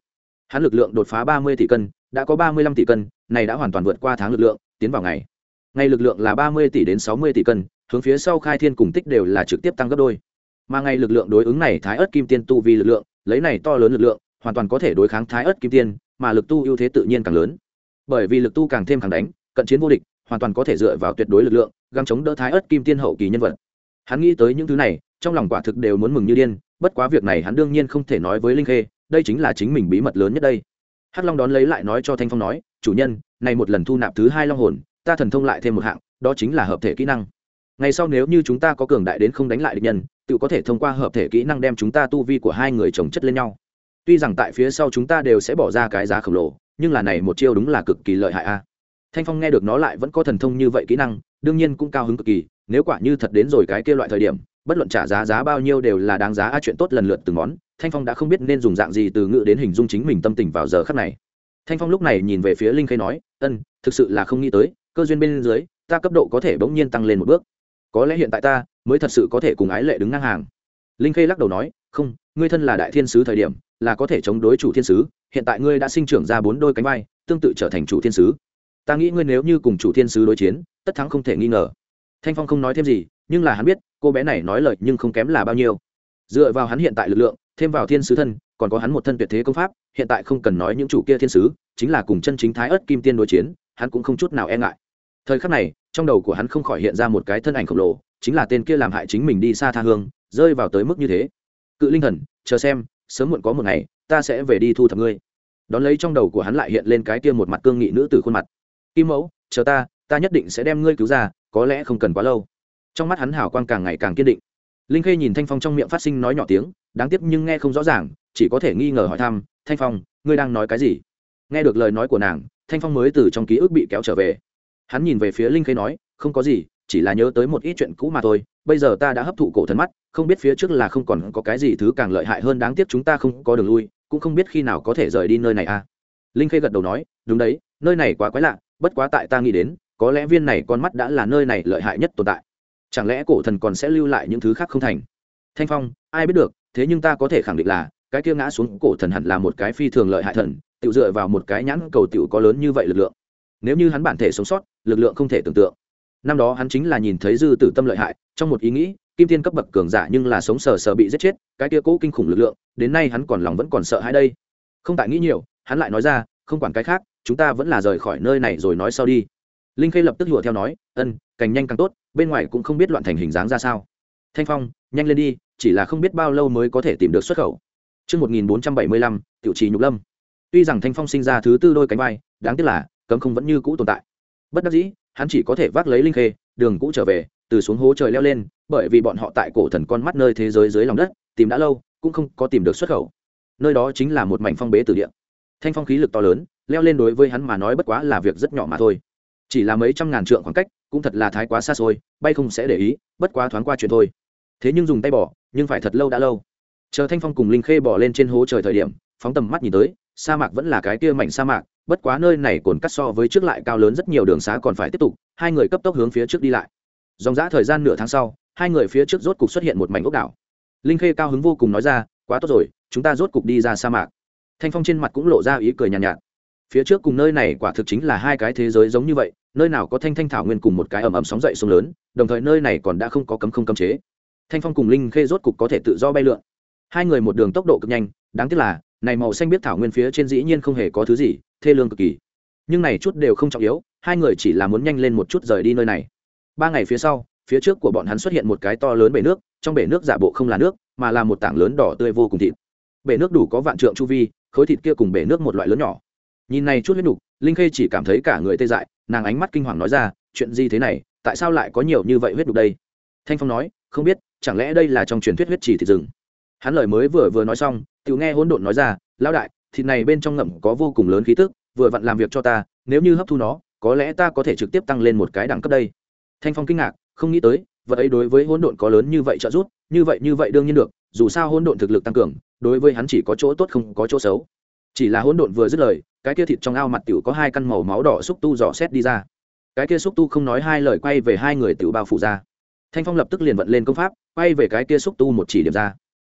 Hắn lực lượng đột phá ba mươi tỷ cân, đã có ba mươi lăm tỷ cân, này đã hoàn toàn vượt qua tháng lực lượng, tiến vào ngày. Ngày lực lượng là ba mươi tỷ đến sáu mươi tỷ cân, hướng phía sau khai thiên cùng tích đều là trực tiếp tăng gấp đôi. Mà ngày lực lượng đối ứng này thái ớt kim tiên tu vi lực lượng, lấy này to lớn lực lượng, hoàn toàn có thể đối kháng thái ớt kim tiên, mà lực tu ưu thế tự nhiên càng lớn. Bởi vì lực tu càng thêm càng đánh, cận chiến vô địch, hoàn toàn có thể dựa vào tuyệt đối lực lượng găng chống đỡ thái ớt kim tiên hậu kỳ nhân vật. Hắn nghĩ tới những thứ này, trong lòng quả thực đều muốn mừng như điên, bất quá việc này hắn đương nhiên không thể nói với linh khê đây chính là chính mình bí mật lớn nhất đây. Hắc long đón lấy lại nói cho thanh phong nói, chủ nhân, này một lần thu nạp thứ hai long hồn, ta thần thông lại thêm một hạng, đó chính là hợp thể kỹ năng. Ngày sau nếu như chúng ta có cường đại đến không đánh lại địch nhân, tự có thể thông qua hợp thể kỹ năng đem chúng ta tu vi của hai người chồng chất lên nhau. Tuy rằng tại phía sau chúng ta đều sẽ bỏ ra cái giá khổng lồ, nhưng là này một chiêu đúng là cực kỳ lợi hại a. Thanh phong nghe được nó lại vẫn có thần thông như vậy kỹ năng, đương nhiên cũng cao hứng cực kỳ, nếu quả như thật đến rồi cái kia loại thời điểm, bất luận trả giá giá bao nhiêu đều là đáng giá a chuyện tốt lần lượt từng món thanh phong đã không biết nên dùng dạng gì từ ngữ đến hình dung chính mình tâm tình vào giờ khắc này. Thanh phong lúc này nhìn về phía linh khê nói, ân, thực sự là không nghĩ tới, cơ duyên bên dưới, ta cấp độ có thể bỗng nhiên tăng lên một bước. Có lẽ hiện tại ta mới thật sự có thể cùng ái lệ đứng ngang hàng. Linh khê lắc đầu nói, không, ngươi thân là đại thiên sứ thời điểm, là có thể chống đối chủ thiên sứ, hiện tại ngươi đã sinh trưởng ra bốn đôi cánh vai, tương tự trở thành chủ thiên sứ. Ta nghĩ ngươi nếu như cùng chủ thiên sứ đối chiến, tất thắng không thể nghi ngờ. Thanh phong không nói thêm gì, nhưng là hắn biết, cô bé này nói lời nhưng không kém là bao nhiêu. Dựa vào hắn hiện tại lực lượng thêm vào thiên sứ thân, còn có hắn một thân tuyệt thế công pháp, hiện tại không cần nói những chủ kia thiên sứ, chính là cùng chân chính thái ớt kim tiên đối chiến, hắn cũng không chút nào e ngại. Thời khắc này, trong đầu của hắn không khỏi hiện ra một cái thân ảnh khổng lồ, chính là tên kia làm hại chính mình đi xa tha hương, rơi vào tới mức như thế. Cự linh thần, chờ xem, sớm muộn có một ngày, ta sẽ về đi thu thập ngươi. Đón lấy trong đầu của hắn lại hiện lên cái kia một mặt cương nghị nữ từ khuôn mặt. Kim mẫu, chờ ta ta nhất định sẽ đem ngươi cứu ra, có lẽ không cần quá lâu. Trong mắt hắn hào quang càng ngày càng kiên định linh khê nhìn thanh phong trong miệng phát sinh nói nhỏ tiếng, đáng tiếc nhưng nghe không rõ ràng, chỉ có thể nghi ngờ hỏi thăm, thanh phong, ngươi đang nói cái gì? Nghe được lời nói của nàng, thanh phong mới từ trong ký ức bị kéo trở về. Hắn nhìn về phía linh khê nói, không có gì, chỉ là nhớ tới một ít chuyện cũ mà thôi, bây giờ ta đã hấp thụ cổ thần mắt, không biết phía trước là không còn có cái gì thứ càng lợi hại hơn, đáng tiếc chúng ta không có đường lui, cũng không biết khi nào có thể rời đi nơi này à. Linh khê gật đầu nói, đúng đấy, nơi này quá quái lạ, bất quá tại ta nghĩ đến, có lẽ viên này con mắt đã là nơi này lợi hại nhất tồn tại chẳng lẽ cổ thần còn sẽ lưu lại những thứ khác không thành? Thanh phong, ai biết được, thế nhưng ta có thể khẳng định là, cái kia ngã xuống cổ thần hẳn là một cái phi thường lợi hại thần tự dựa vào một cái nhãn cầu tiểu có lớn như vậy lực lượng. Nếu như hắn bản thể sống sót, lực lượng không thể tưởng tượng. Năm đó hắn chính là nhìn thấy dư tử tâm lợi hại, trong một ý nghĩ, kim tiên cấp bậc cường giả nhưng là sống sờ sờ bị giết chết, cái kia cố kinh khủng lực lượng, đến nay hắn còn lòng vẫn còn sợ hãi đây. Không tại nghĩ nhiều, hắn lại nói ra, không quản cái khác, chúng ta vẫn là rời khỏi nơi này rồi nói sau đi. Linh khê lập tức hùa theo nói, ân càng nhanh càng tốt bên ngoài cũng không biết loạn thành hình dáng ra sao thanh phong nhanh lên đi chỉ là không biết bao lâu mới có thể tìm được xuất khẩu Trước 1475, tiểu trì nhục lâm. Tuy rằng Thanh Phong sinh ra thứ tư đôi cánh vai, đáng tiếc là cấm không vẫn như cũ tồn tại. Bất đắc dĩ, hắn chỉ có thể vác lấy linh khê, đường cũ trở về, từ xuống hố trời leo lên, bởi vì bọn họ tại cổ thần con mắt nơi thế giới dưới lòng đất, tìm đã lâu, cũng không có tìm được xuất khẩu. Nơi đó chính là một mảnh phong bế tử địa. Thanh phong khí lực to lớn, leo lên đối với hắn mà nói bất quá là việc rất nhỏ mà thôi. Chỉ là mấy trăm ngàn trượng khoảng cách, cũng thật là thái quá xa xôi, bay không sẽ để ý, bất quá thoáng qua chuyện thôi. Thế nhưng dùng tay bỏ, nhưng phải thật lâu đã lâu. Chờ thanh phong cùng linh khê bỏ lên trên hố trời thời điểm phóng tầm mắt nhìn tới sa mạc vẫn là cái kia mảnh sa mạc bất quá nơi này cồn cắt so với trước lại cao lớn rất nhiều đường xá còn phải tiếp tục hai người cấp tốc hướng phía trước đi lại. Dòng dã thời gian nửa tháng sau hai người phía trước rốt cục xuất hiện một mảnh ốc đảo. Linh khê cao hứng vô cùng nói ra quá tốt rồi chúng ta rốt cục đi ra sa mạc. Thanh phong trên mặt cũng lộ ra ý cười nhàn nhạt, nhạt phía trước cùng nơi này quả thực chính là hai cái thế giới giống như vậy, nơi nào có thanh thanh thảo nguyên cùng một cái ầm ầm sóng dậy sông lớn, đồng thời nơi này còn đã không có cấm không cấm chế. Thanh phong cùng linh khê rốt cục có thể tự do bay lượn. Hai người một đường tốc độ cực nhanh, đáng tiếc là, này màu xanh biết thảo nguyên phía trên dĩ nhiên không hề có thứ gì, thê lương cực kỳ. Nhưng này chút đều không trọng yếu, hai người chỉ là muốn nhanh lên một chút rời đi nơi này. Ba ngày phía sau, phía trước của bọn hắn xuất hiện một cái to lớn bể nước, trong bể nước giả bộ không là nước, mà là một tảng lớn đỏ tươi vô cùng thịt. Bể nước đủ có vạn trượng chu vi, khối thịt kia cùng bể nước một loại lớn nhỏ nhìn này chút huyết nhục linh khê chỉ cảm thấy cả người tê dại, nàng ánh mắt kinh hoàng nói ra, chuyện gì thế này, tại sao lại có nhiều như vậy huyết nhục đây? Thanh phong nói, không biết, chẳng lẽ đây là trong truyền thuyết huyết trì thịt rừng? Hắn lời mới vừa vừa nói xong tự nghe hỗn độn nói ra, lão đại, thịt này bên trong ngậm có vô cùng lớn khí tức, vừa vặn làm việc cho ta, nếu như hấp thu nó, có lẽ ta có thể trực tiếp tăng lên một cái đẳng cấp đây. Thanh phong kinh ngạc, không nghĩ tới, vật ấy đối với hỗn độn có lớn như vậy trợ giúp, như vậy như vậy đương nhiên được, dù sao hỗn độn thực lực tăng cường, đối với hắn chỉ có chỗ tốt không có chỗ xấu. Chỉ là hỗn độn vừa dứt lời cái kia thịt trong ao mặt tiểu có hai căn màu máu đỏ xúc tu dò xét đi ra. Cái kia xúc tu không nói hai lời quay về hai người tiểu bao phủ ra. Thanh phong lập tức liền vận lên công pháp, quay về cái kia xúc tu một chỉ điểm ra.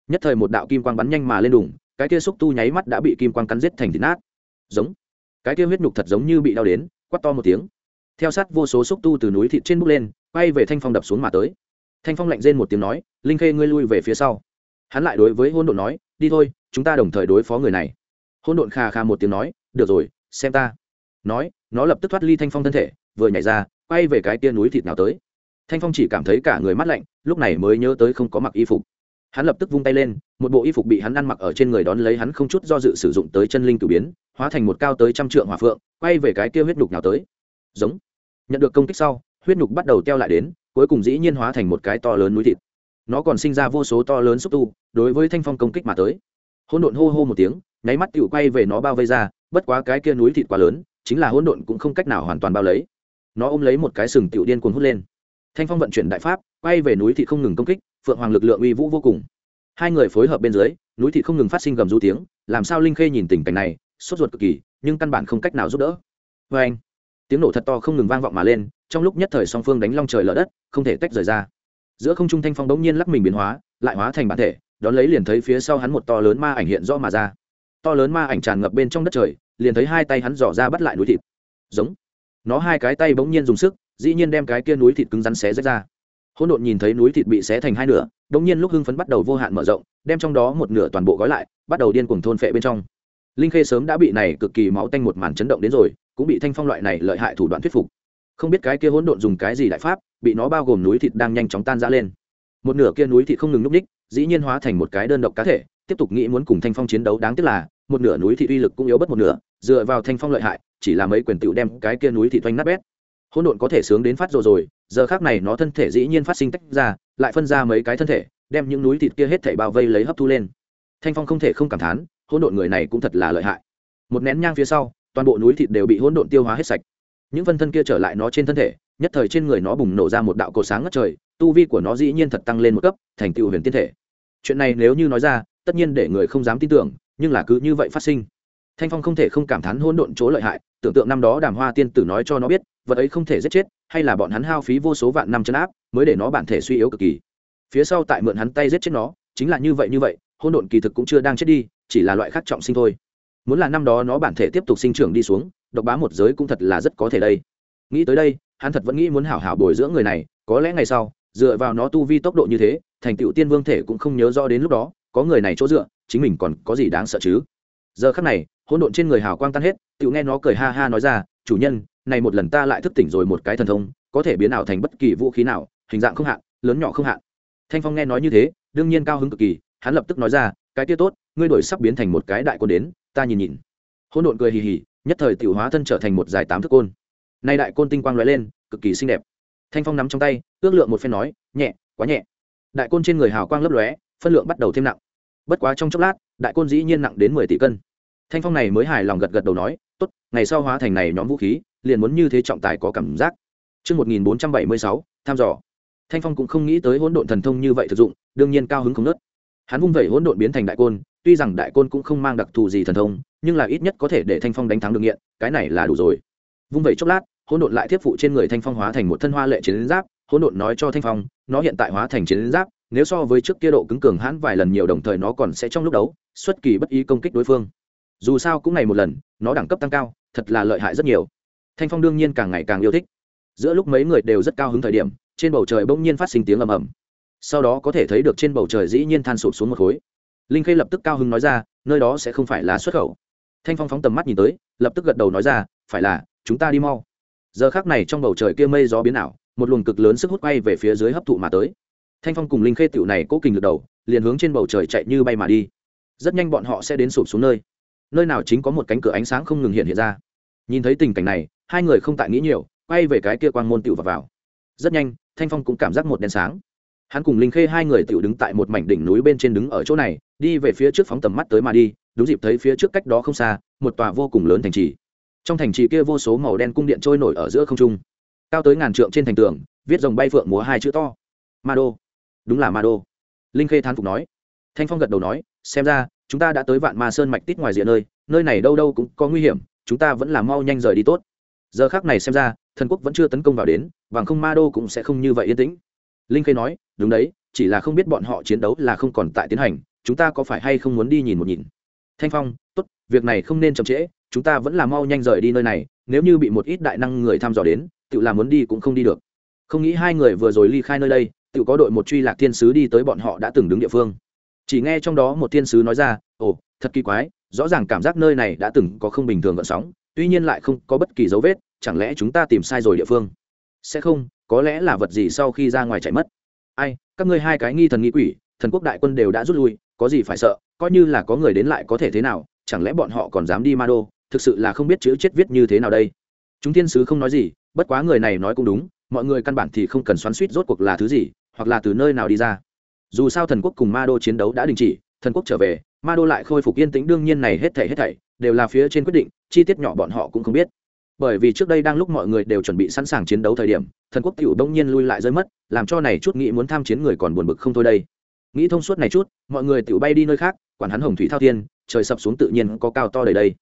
Nhất thời một đạo kim quang bắn nhanh mà lên đùng, cái kia xúc tu nháy mắt đã bị kim quang cắn giết thành thịt nát. Giống. Cái kia huyết nhục thật giống như bị đau đến quắt to một tiếng. Theo sát vô số xúc tu từ núi thịt trên bước lên, quay về thanh phong đập xuống mà tới. Thanh phong lạnh rên một tiếng nói, linh khê, ngươi lui về phía sau. Hắn lại đối với hôn độ nói, đi thôi, chúng ta đồng thời đối phó người này hôn độn kha kha một tiếng nói, được rồi, xem ta. Nói, nó lập tức thoát ly thanh phong thân thể, vừa nhảy ra, quay về cái tia núi thịt nào tới. Thanh phong chỉ cảm thấy cả người mắt lạnh, lúc này mới nhớ tới không có mặc y phục. Hắn lập tức vung tay lên, một bộ y phục bị hắn ăn mặc ở trên người đón lấy hắn không chút do dự sử dụng tới chân linh cử biến, hóa thành một cao tới trăm trượng hỏa phượng, quay về cái kia huyết nhục nào tới. Giống. Nhận được công kích sau, huyết nhục bắt đầu teo lại đến, cuối cùng dĩ nhiên hóa thành một cái to lớn núi thịt. Nó còn sinh ra vô số to lớn xúc tu, đối với thanh phong công kích mà tới. Hôn độn hô hô một tiếng nháy mắt tựu quay về nó bao vây ra, bất quá cái kia núi thịt quá lớn, chính là hỗn độn cũng không cách nào hoàn toàn bao lấy. Nó ôm lấy một cái sừng tựu điên cuồng hút lên. Thanh phong vận chuyển đại pháp, quay về núi thịt không ngừng công kích, phượng hoàng lực lượng uy vũ vô cùng. Hai người phối hợp bên dưới, núi thịt không ngừng phát sinh gầm rú tiếng, làm sao linh khê nhìn tình cảnh này, sốt ruột cực kỳ, nhưng căn bản không cách nào giúp đỡ. Vê anh, tiếng nổ thật to không ngừng vang vọng mà lên, trong lúc nhất thời song phương đánh long trời lở đất, không thể tách rời ra. Giữa không trung thanh phong đống nhiên lắc mình biến hóa, lại hóa thành bản thể, đón lấy liền thấy phía sau hắn một to lớn ma ảnh hiện rõ mà ra to lớn ma ảnh tràn ngập bên trong đất trời, liền thấy hai tay hắn dò ra bắt lại núi thịt. Giống. Nó hai cái tay bỗng nhiên dùng sức, dĩ nhiên đem cái kia núi thịt cứng rắn xé rách ra. Hỗn độn nhìn thấy núi thịt bị xé thành hai nửa, bỗng nhiên lúc hưng phấn bắt đầu vô hạn mở rộng, đem trong đó một nửa toàn bộ gói lại, bắt đầu điên cuồng thôn phệ bên trong. Linh khê sớm đã bị này cực kỳ máu tanh một màn chấn động đến rồi, cũng bị thanh phong loại này lợi hại thủ đoạn thuyết phục. Không biết cái kia hỗn độn dùng cái gì đại pháp, bị nó bao gồm núi thịt đang nhanh chóng tan ra lên. Một nửa kia núi thịt không ngừng núp ních dĩ nhiên hóa thành một cái đơn độc cá thể, tiếp tục nghĩ muốn cùng thanh phong chiến đấu đáng tiếc là, một nửa núi thị uy lực cũng yếu bất một nửa, dựa vào thanh phong lợi hại, chỉ là mấy quyền tựu đem cái kia núi thị oanh nát bét. Hỗn độn có thể sướng đến phát rồi rồi, giờ khác này nó thân thể dĩ nhiên phát sinh tách ra, lại phân ra mấy cái thân thể, đem những núi thịt kia hết thảy bao vây lấy hấp thu lên. Thanh phong không thể không cảm thán, hỗn độn người này cũng thật là lợi hại. Một nén nhang phía sau, toàn bộ núi thịt đều bị hỗn độn tiêu hóa hết sạch những phân thân kia trở lại nó trên thân thể, nhất thời trên người nó bùng nổ ra một đạo cổ sáng ngất trời, tu vi của nó dĩ nhiên thật tăng lên một cấp, thành tựu huyền tiên thể. Chuyện này nếu như nói ra, tất nhiên để người không dám tin tưởng, nhưng là cứ như vậy phát sinh. Thanh phong không thể không cảm thán hỗn độn chỗ lợi hại, tưởng tượng năm đó đàm hoa tiên tử nói cho nó biết, vật ấy không thể giết chết, hay là bọn hắn hao phí vô số vạn năm chân áp, mới để nó bản thể suy yếu cực kỳ. Phía sau tại mượn hắn tay giết chết nó, chính là như vậy như vậy, hỗn độn kỳ thực cũng chưa đang chết đi, chỉ là loại khác trọng sinh thôi. Muốn là năm đó nó bản thể tiếp tục sinh trưởng đi xuống độc bá một giới cũng thật là rất có thể đây. Nghĩ tới đây, hắn thật vẫn nghĩ muốn hảo hảo bồi dưỡng người này, có lẽ ngày sau, dựa vào nó tu vi tốc độ như thế, thành tựu tiên vương thể cũng không nhớ rõ đến lúc đó, có người này chỗ dựa, chính mình còn có gì đáng sợ chứ? Giờ khắc này, hỗn độn trên người hào quang tan hết, tựu nghe nó cười ha ha nói ra, chủ nhân, này một lần ta lại thức tỉnh rồi một cái thần thông, có thể biến ảo thành bất kỳ vũ khí nào, hình dạng không hạn, lớn nhỏ không hạn. Thanh phong nghe nói như thế, đương nhiên cao hứng cực kỳ, hắn lập tức nói ra, cái kia tốt, ngươi đổi sắp biến thành một cái đại quân đến, ta nhìn nhìn. Hỗn độn cười hì hì nhất thời tiểu hóa thân trở thành một dài tám thước côn. Nay đại côn tinh quang lóe lên cực kỳ xinh đẹp. Thanh phong nắm trong tay ước lượng một phen nói nhẹ quá nhẹ. Đại côn trên người hào quang lấp lóe phân lượng bắt đầu thêm nặng. Bất quá trong chốc lát đại côn dĩ nhiên nặng đến mười tỷ cân. Thanh phong này mới hài lòng gật gật đầu nói tốt ngày sau hóa thành này nhóm vũ khí liền muốn như thế trọng tài có cảm giác. Trước 1476, tham dò. thanh phong cũng không nghĩ tới hỗn độn thần thông như vậy thực dụng đương nhiên cao hứng không nớt. Hắn vung vẩy hỗn độn biến thành đại côn tuy rằng đại côn cũng không mang đặc thù gì thần thông, nhưng là ít nhất có thể để thanh phong đánh thắng được nghiện, cái này là đủ rồi. Vung vẩy chốc lát, hỗn độn lại tiếp phụ trên người thanh phong hóa thành một thân hoa lệ chiến giáp, hỗn độn nói cho thanh phong, nó hiện tại hóa thành chiến giáp, nếu so với trước kia độ cứng cường hãn vài lần nhiều đồng thời nó còn sẽ trong lúc đấu, xuất kỳ bất ý công kích đối phương. Dù sao cũng ngày một lần, nó đẳng cấp tăng cao, thật là lợi hại rất nhiều. Thanh phong đương nhiên càng ngày càng yêu thích. Giữa lúc mấy người đều rất cao hứng thời điểm, trên bầu trời bỗng nhiên phát sinh tiếng ầm ầm. Sau đó có thể thấy được trên bầu trời dĩ nhiên than sụp xuống một khối linh khê lập tức cao hứng nói ra nơi đó sẽ không phải là xuất khẩu. Thanh phong phóng tầm mắt nhìn tới lập tức gật đầu nói ra phải là chúng ta đi mau. Giờ khác này trong bầu trời kia mây gió biến ảo một luồng cực lớn sức hút bay về phía dưới hấp thụ mà tới. Thanh phong cùng linh khê tiểu này cố kình được đầu liền hướng trên bầu trời chạy như bay mà đi. Rất nhanh bọn họ sẽ đến sụp xuống nơi. Nơi nào chính có một cánh cửa ánh sáng không ngừng hiện hiện ra. Nhìn thấy tình cảnh này hai người không tại nghĩ nhiều quay về cái kia quang môn tiểu vào, vào. Rất nhanh thanh phong cũng cảm giác một đèn sáng hắn cùng linh khê hai người tựu đứng tại một mảnh đỉnh núi bên trên đứng ở chỗ này, đi về phía trước phóng tầm mắt tới mà đi, đúng dịp thấy phía trước cách đó không xa, một tòa vô cùng lớn thành trì. Trong thành trì kia vô số màu đen cung điện trôi nổi ở giữa không trung. Cao tới ngàn trượng trên thành tường, viết dòng bay phượng múa hai chữ to. Ma đô. Đúng là ma đô. Linh khê thán phục nói. Thanh phong gật đầu nói, xem ra, chúng ta đã tới vạn ma sơn mạch tít ngoài diện nơi nơi này đâu đâu cũng có nguy hiểm, chúng ta vẫn là mau nhanh rời đi tốt. Giờ khác này xem ra, thần quốc vẫn chưa tấn công vào đến, bằng không ma đô cũng sẽ không như vậy yên tĩnh linh khê nói, đúng đấy, chỉ là không biết bọn họ chiến đấu là không còn tại tiến hành, chúng ta có phải hay không muốn đi nhìn một nhìn? Thanh phong, tốt, việc này không nên chậm trễ, chúng ta vẫn là mau nhanh rời đi nơi này, nếu như bị một ít đại năng người thăm dò đến tự làm muốn đi cũng không đi được. Không nghĩ hai người vừa rồi ly khai nơi đây tự có đội một truy lạc thiên sứ đi tới bọn họ đã từng đứng địa phương. Chỉ nghe trong đó một thiên sứ nói ra, ồ, thật kỳ quái, rõ ràng cảm giác nơi này đã từng có không bình thường gợn sóng, tuy nhiên lại không có bất kỳ dấu vết, chẳng lẽ chúng ta tìm sai rồi địa phương? Sẽ không có lẽ là vật gì sau khi ra ngoài chạy mất. Ai, các ngươi hai cái nghi thần nghi quỷ, thần quốc đại quân đều đã rút lui, có gì phải sợ, coi như là có người đến lại có thể thế nào, chẳng lẽ bọn họ còn dám đi ma đô, thực sự là không biết chữ chết viết như thế nào đây. Chúng thiên sứ không nói gì, bất quá người này nói cũng đúng, mọi người căn bản thì không cần xoắn suýt rốt cuộc là thứ gì, hoặc là từ nơi nào đi ra. Dù sao thần quốc cùng ma đô chiến đấu đã đình chỉ, thần quốc trở về, ma đô lại khôi phục yên tĩnh, đương nhiên này hết thảy hết thảy đều là phía trên quyết định, chi tiết nhỏ bọn họ cũng không biết bởi vì trước đây đang lúc mọi người đều chuẩn bị sẵn sàng chiến đấu thời điểm, thần quốc cựu đông nhiên lui lại rơi mất, làm cho này chút nghĩ muốn tham chiến người còn buồn bực không thôi đây. Nghĩ thông suốt này chút, mọi người tự bay đi nơi khác, quản hắn hồng thủy thao thiên, trời sập xuống tự nhiên có cao to đầy đây.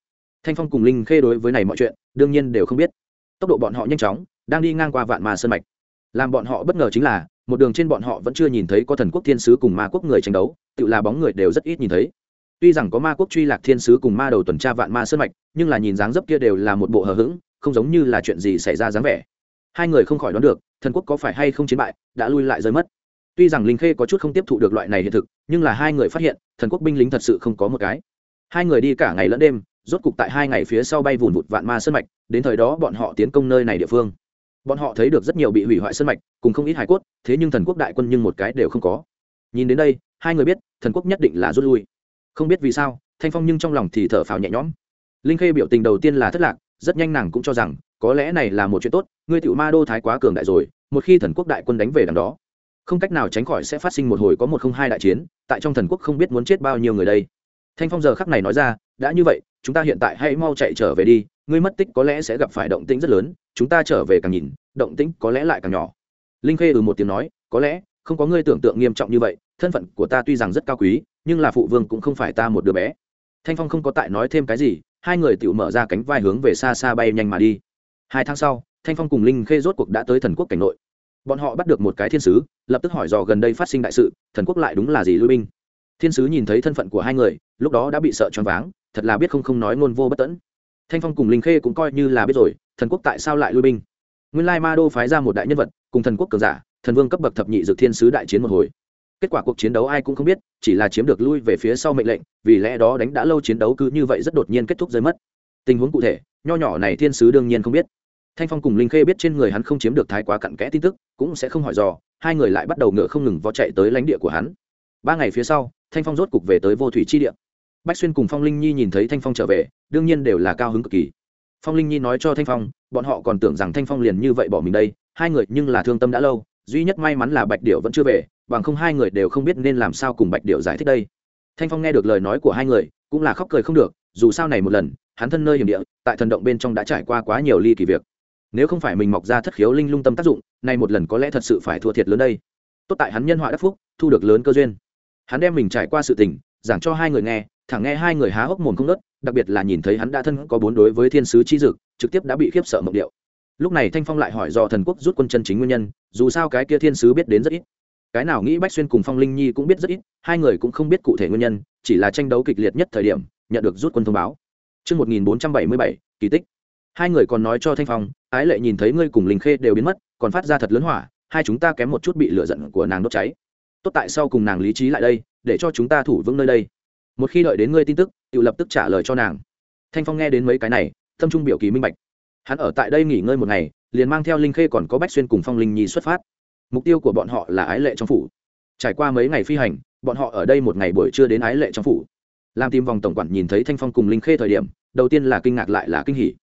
Thanh phong cùng linh khê đối với này mọi chuyện, đương nhiên đều không biết. Tốc độ bọn họ nhanh chóng, đang đi ngang qua vạn ma sơn mạch. Làm bọn họ bất ngờ chính là, một đường trên bọn họ vẫn chưa nhìn thấy có thần quốc thiên sứ cùng ma quốc người tranh đấu, tự là bóng người đều rất ít nhìn thấy. Tuy rằng có ma quốc truy lạc thiên sứ cùng ma đầu tuần tra vạn ma sơn mạch, nhưng là nhìn dáng dấp kia đều là một bộ hờ hững không giống như là chuyện gì xảy ra dáng vẻ. Hai người không khỏi đoán được, thần quốc có phải hay không chiến bại, đã lui lại rơi mất. Tuy rằng linh khê có chút không tiếp thụ được loại này hiện thực, nhưng là hai người phát hiện, thần quốc binh lính thật sự không có một cái. Hai người đi cả ngày lẫn đêm, rốt cục tại hai ngày phía sau bay vùn vụt vạn ma sơn mạch, đến thời đó bọn họ tiến công nơi này địa phương. Bọn họ thấy được rất nhiều bị hủy hoại sơn mạch, cùng không ít hải cốt, thế nhưng thần quốc đại quân nhưng một cái đều không có. Nhìn đến đây, hai người biết, thần quốc nhất định là rút lui. Không biết vì sao, thanh phong nhưng trong lòng thì thở phào nhẹ nhõm. Linh khê biểu tình đầu tiên là thất lạc rất nhanh nàng cũng cho rằng, có lẽ này là một chuyện tốt, ngươi tiểu ma đô thái quá cường đại rồi, một khi thần quốc đại quân đánh về đằng đó, không cách nào tránh khỏi sẽ phát sinh một hồi có một không hai đại chiến, tại trong thần quốc không biết muốn chết bao nhiêu người đây. Thanh phong giờ khắc này nói ra, đã như vậy, chúng ta hiện tại hãy mau chạy trở về đi, ngươi mất tích có lẽ sẽ gặp phải động tĩnh rất lớn, chúng ta trở về càng nhìn, động tĩnh có lẽ lại càng nhỏ. Linh khê ừ một tiếng nói, có lẽ, không có ngươi tưởng tượng nghiêm trọng như vậy, thân phận của ta tuy rằng rất cao quý, nhưng là phụ vương cũng không phải ta một đứa bé. Thanh phong không có tại nói thêm cái gì hai người tự mở ra cánh vai hướng về xa xa bay nhanh mà đi. Hai tháng sau, thanh phong cùng linh khê rốt cuộc đã tới thần quốc cảnh nội. Bọn họ bắt được một cái thiên sứ, lập tức hỏi dò gần đây phát sinh đại sự, thần quốc lại đúng là gì lui binh? Thiên sứ nhìn thấy thân phận của hai người, lúc đó đã bị sợ choáng váng, thật là biết không không nói ngôn vô bất tẫn. Thanh phong cùng linh khê cũng coi như là biết rồi, thần quốc tại sao lại lui binh? Nguyên lai ma đô phái ra một đại nhân vật, cùng thần quốc cường giả, thần vương cấp bậc thập nhị dược thiên sứ đại chiến một hồi kết quả cuộc chiến đấu ai cũng không biết, chỉ là chiếm được lui về phía sau mệnh lệnh, vì lẽ đó đánh đã lâu chiến đấu cứ như vậy rất đột nhiên kết thúc rơi mất. Tình huống cụ thể, nho nhỏ này thiên sứ đương nhiên không biết. Thanh phong cùng linh khê biết trên người hắn không chiếm được thái quá cặn kẽ tin tức, cũng sẽ không hỏi dò, hai người lại bắt đầu ngựa không ngừng vó chạy tới lãnh địa của hắn. Ba ngày phía sau, thanh phong rốt cục về tới vô thủy chi địa. Bách xuyên cùng phong linh nhi nhìn thấy thanh phong trở về, đương nhiên đều là cao hứng cực kỳ. Phong linh nhi nói cho thanh phong, bọn họ còn tưởng rằng thanh phong liền như vậy bỏ mình đây, hai người nhưng là thương tâm đã lâu, duy nhất may mắn là bạch điệu vẫn chưa về bằng không hai người đều không biết nên làm sao cùng bạch điệu giải thích đây. Thanh phong nghe được lời nói của hai người, cũng là khóc cười không được, dù sao này một lần, hắn thân nơi hiểm địa, tại thần động bên trong đã trải qua quá nhiều ly kỳ việc. Nếu không phải mình mọc ra thất khiếu linh lung tâm tác dụng nay một lần có lẽ thật sự phải thua thiệt lớn đây. Tốt tại hắn nhân họa đắc phúc, thu được lớn cơ duyên. Hắn đem mình trải qua sự tình, giảng cho hai người nghe, thẳng nghe hai người há hốc mồm không nớt đặc biệt là nhìn thấy hắn đã thân có bốn đối với thiên sứ chi dực, trực tiếp đã bị khiếp sợ mộng điệu. Lúc này thanh phong lại hỏi do thần quốc rút quân chân chính nguyên nhân, dù sao cái kia thiên sứ biết đến rất ít cái nào nghĩ bách xuyên cùng phong linh nhi cũng biết rất ít hai người cũng không biết cụ thể nguyên nhân chỉ là tranh đấu kịch liệt nhất thời điểm nhận được rút quân thông báo Trước 1477, kỳ tích. Hai người còn nói cho Thanh Phong, ái lệ nhìn thấy ngươi cùng Linh Khê đều biến mất, còn phát ra thật lớn hỏa, hai chúng ta kém một chút bị lửa giận của nàng đốt cháy. Tốt tại sau cùng nàng lý trí lại đây, để cho chúng ta thủ vững nơi đây. Một khi đợi đến ngươi tin tức, tự lập tức trả lời cho nàng. Thanh Phong nghe đến mấy cái này, tâm trung biểu kỳ minh bạch. Hắn ở tại đây nghỉ ngơi một ngày, liền mang theo Linh Khê còn có Bách Xuyên cùng Phong Linh Nhi xuất phát. Mục tiêu của bọn họ là ái lệ trong phủ. Trải qua mấy ngày phi hành, bọn họ ở đây một ngày buổi trưa đến ái lệ trong phủ. Làm tìm vòng tổng quản nhìn thấy thanh phong cùng linh khê thời điểm đầu tiên là kinh ngạc lại là kinh hỉ.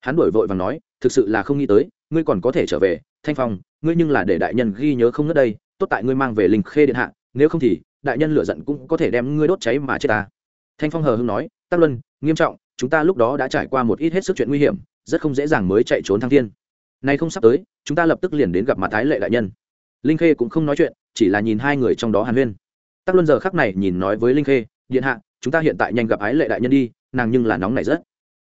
Hắn đổi vội và nói thực sự là không nghĩ tới ngươi còn có thể trở về. Thanh phong ngươi nhưng là để đại nhân ghi nhớ không ngất đây tốt tại ngươi mang về linh khê điện hạ nếu không thì đại nhân lửa giận cũng có thể đem ngươi đốt cháy mà chết ta. Thanh phong hờ hưng nói tắc luân nghiêm trọng chúng ta lúc đó đã trải qua một ít hết sức chuyện nguy hiểm rất không dễ dàng mới chạy trốn thăng thiên. Nay không sắp tới chúng ta lập tức liền đến gặp mặt thái lệ đại nhân linh khê cũng không nói chuyện, chỉ là nhìn hai người trong đó hàn huyên. Tắc luân giờ khắc này nhìn nói với linh khê, điện hạ, chúng ta hiện tại nhanh gặp ái lệ đại nhân đi, nàng nhưng là nóng này rất.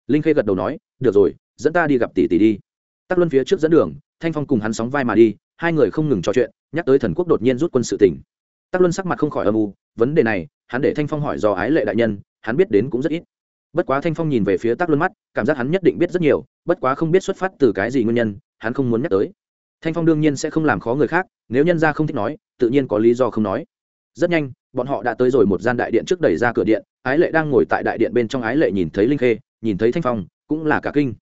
Linh khê gật đầu nói, được rồi, dẫn ta đi gặp tỷ tỷ đi. Tắc luân phía trước dẫn đường, thanh phong cùng hắn sóng vai mà đi, hai người không ngừng trò chuyện, nhắc tới thần quốc đột nhiên rút quân sự tỉnh tắc luân sắc mặt không khỏi âm u, vấn đề này, hắn để thanh phong hỏi do ái lệ đại nhân, hắn biết đến cũng rất ít. Bất quá thanh phong nhìn về phía tắc luân mắt, cảm giác hắn nhất định biết rất nhiều, bất quá không biết xuất phát từ cái gì nguyên nhân, hắn không muốn nhắc tới thanh phong đương nhiên sẽ không làm khó người khác, nếu nhân ra không thích nói, tự nhiên có lý do không nói. Rất nhanh, bọn họ đã tới rồi một gian đại điện trước đẩy ra cửa điện, ái lệ đang ngồi tại đại điện bên trong ái lệ nhìn thấy linh khê, nhìn thấy thanh phong, cũng là cả kinh.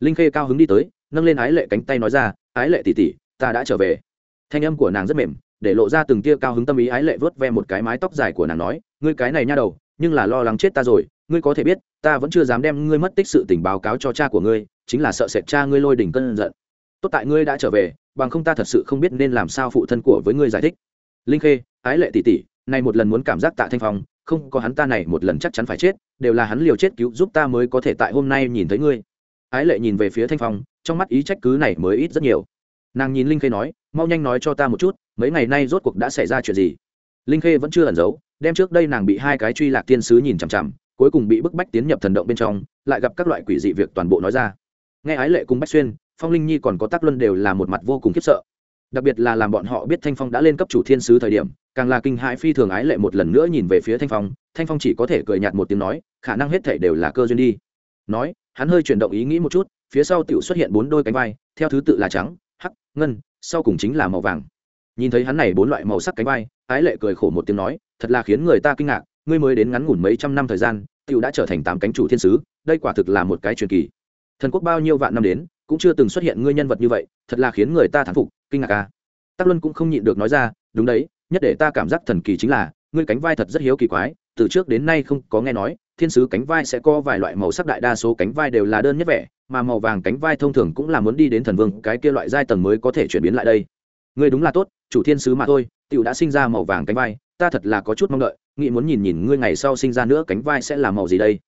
Linh khê cao hứng đi tới, nâng lên ái lệ cánh tay nói ra, ái lệ tỉ tỉ ta đã trở về. Thanh âm của nàng rất mềm, để lộ ra từng tia cao hứng tâm ý, ái lệ vớt ve một cái mái tóc dài của nàng nói, ngươi cái này nha đầu, nhưng là lo lắng chết ta rồi, ngươi có thể biết, ta vẫn chưa dám đem ngươi mất tích sự tình báo cáo cho cha của ngươi, chính là sợ sệt cha ngươi lôi đỉnh cơn giận. Tốt tại ngươi đã trở về bằng không ta thật sự không biết nên làm sao phụ thân của với ngươi giải thích. Linh khê, ái lệ tỷ tỷ, nay một lần muốn cảm giác tạ thanh phong, không có hắn ta này một lần chắc chắn phải chết, đều là hắn liều chết cứu giúp ta mới có thể tại hôm nay nhìn thấy ngươi. Ái lệ nhìn về phía thanh phong, trong mắt ý trách cứ này mới ít rất nhiều. Nàng nhìn linh khê nói, mau nhanh nói cho ta một chút, mấy ngày nay rốt cuộc đã xảy ra chuyện gì? Linh khê vẫn chưa ẩn giấu đem trước đây nàng bị hai cái truy lạc tiên sứ nhìn chằm chằm, cuối cùng bị bức bách tiến nhập thần động bên trong, lại gặp các loại quỷ dị việc toàn bộ nói ra. Nghe ái lệ cùng bách xuyên phong linh nhi còn có tác luân đều là một mặt vô cùng khiếp sợ đặc biệt là làm bọn họ biết thanh phong đã lên cấp chủ thiên sứ thời điểm càng là kinh hãi phi thường ái lệ một lần nữa nhìn về phía thanh phong thanh phong chỉ có thể cười nhạt một tiếng nói khả năng hết thể đều là cơ duyên đi nói hắn hơi chuyển động ý nghĩ một chút phía sau tựu xuất hiện bốn đôi cánh vai theo thứ tự là trắng hắc ngân sau cùng chính là màu vàng nhìn thấy hắn này bốn loại màu sắc cánh vai ái lệ cười khổ một tiếng nói thật là khiến người ta kinh ngạc ngươi mới đến ngắn ngủn mấy trăm năm thời gian tựu đã trở thành tám cánh chủ thiên sứ đây quả thực là một cái truyền kỳ thần quốc bao nhiêu vạn năm đến cũng chưa từng xuất hiện ngươi nhân vật như vậy, thật là khiến người ta thán phục, kinh ngạc ca à. tắc luân cũng không nhịn được nói ra, đúng đấy, nhất để ta cảm giác thần kỳ chính là, ngươi cánh vai thật rất hiếu kỳ quái, từ trước đến nay không có nghe nói, thiên sứ cánh vai sẽ có vài loại màu sắc đại đa số cánh vai đều là đơn nhất vẻ, mà màu vàng cánh vai thông thường cũng là muốn đi đến thần vương, cái kia loại giai tầng mới có thể chuyển biến lại đây ngươi đúng là tốt, chủ thiên sứ mà thôi, tiểu đã sinh ra màu vàng cánh vai, ta thật là có chút mong đợi, nghĩ muốn nhìn nhìn ngươi ngày sau sinh ra nữa cánh vai sẽ là màu gì đây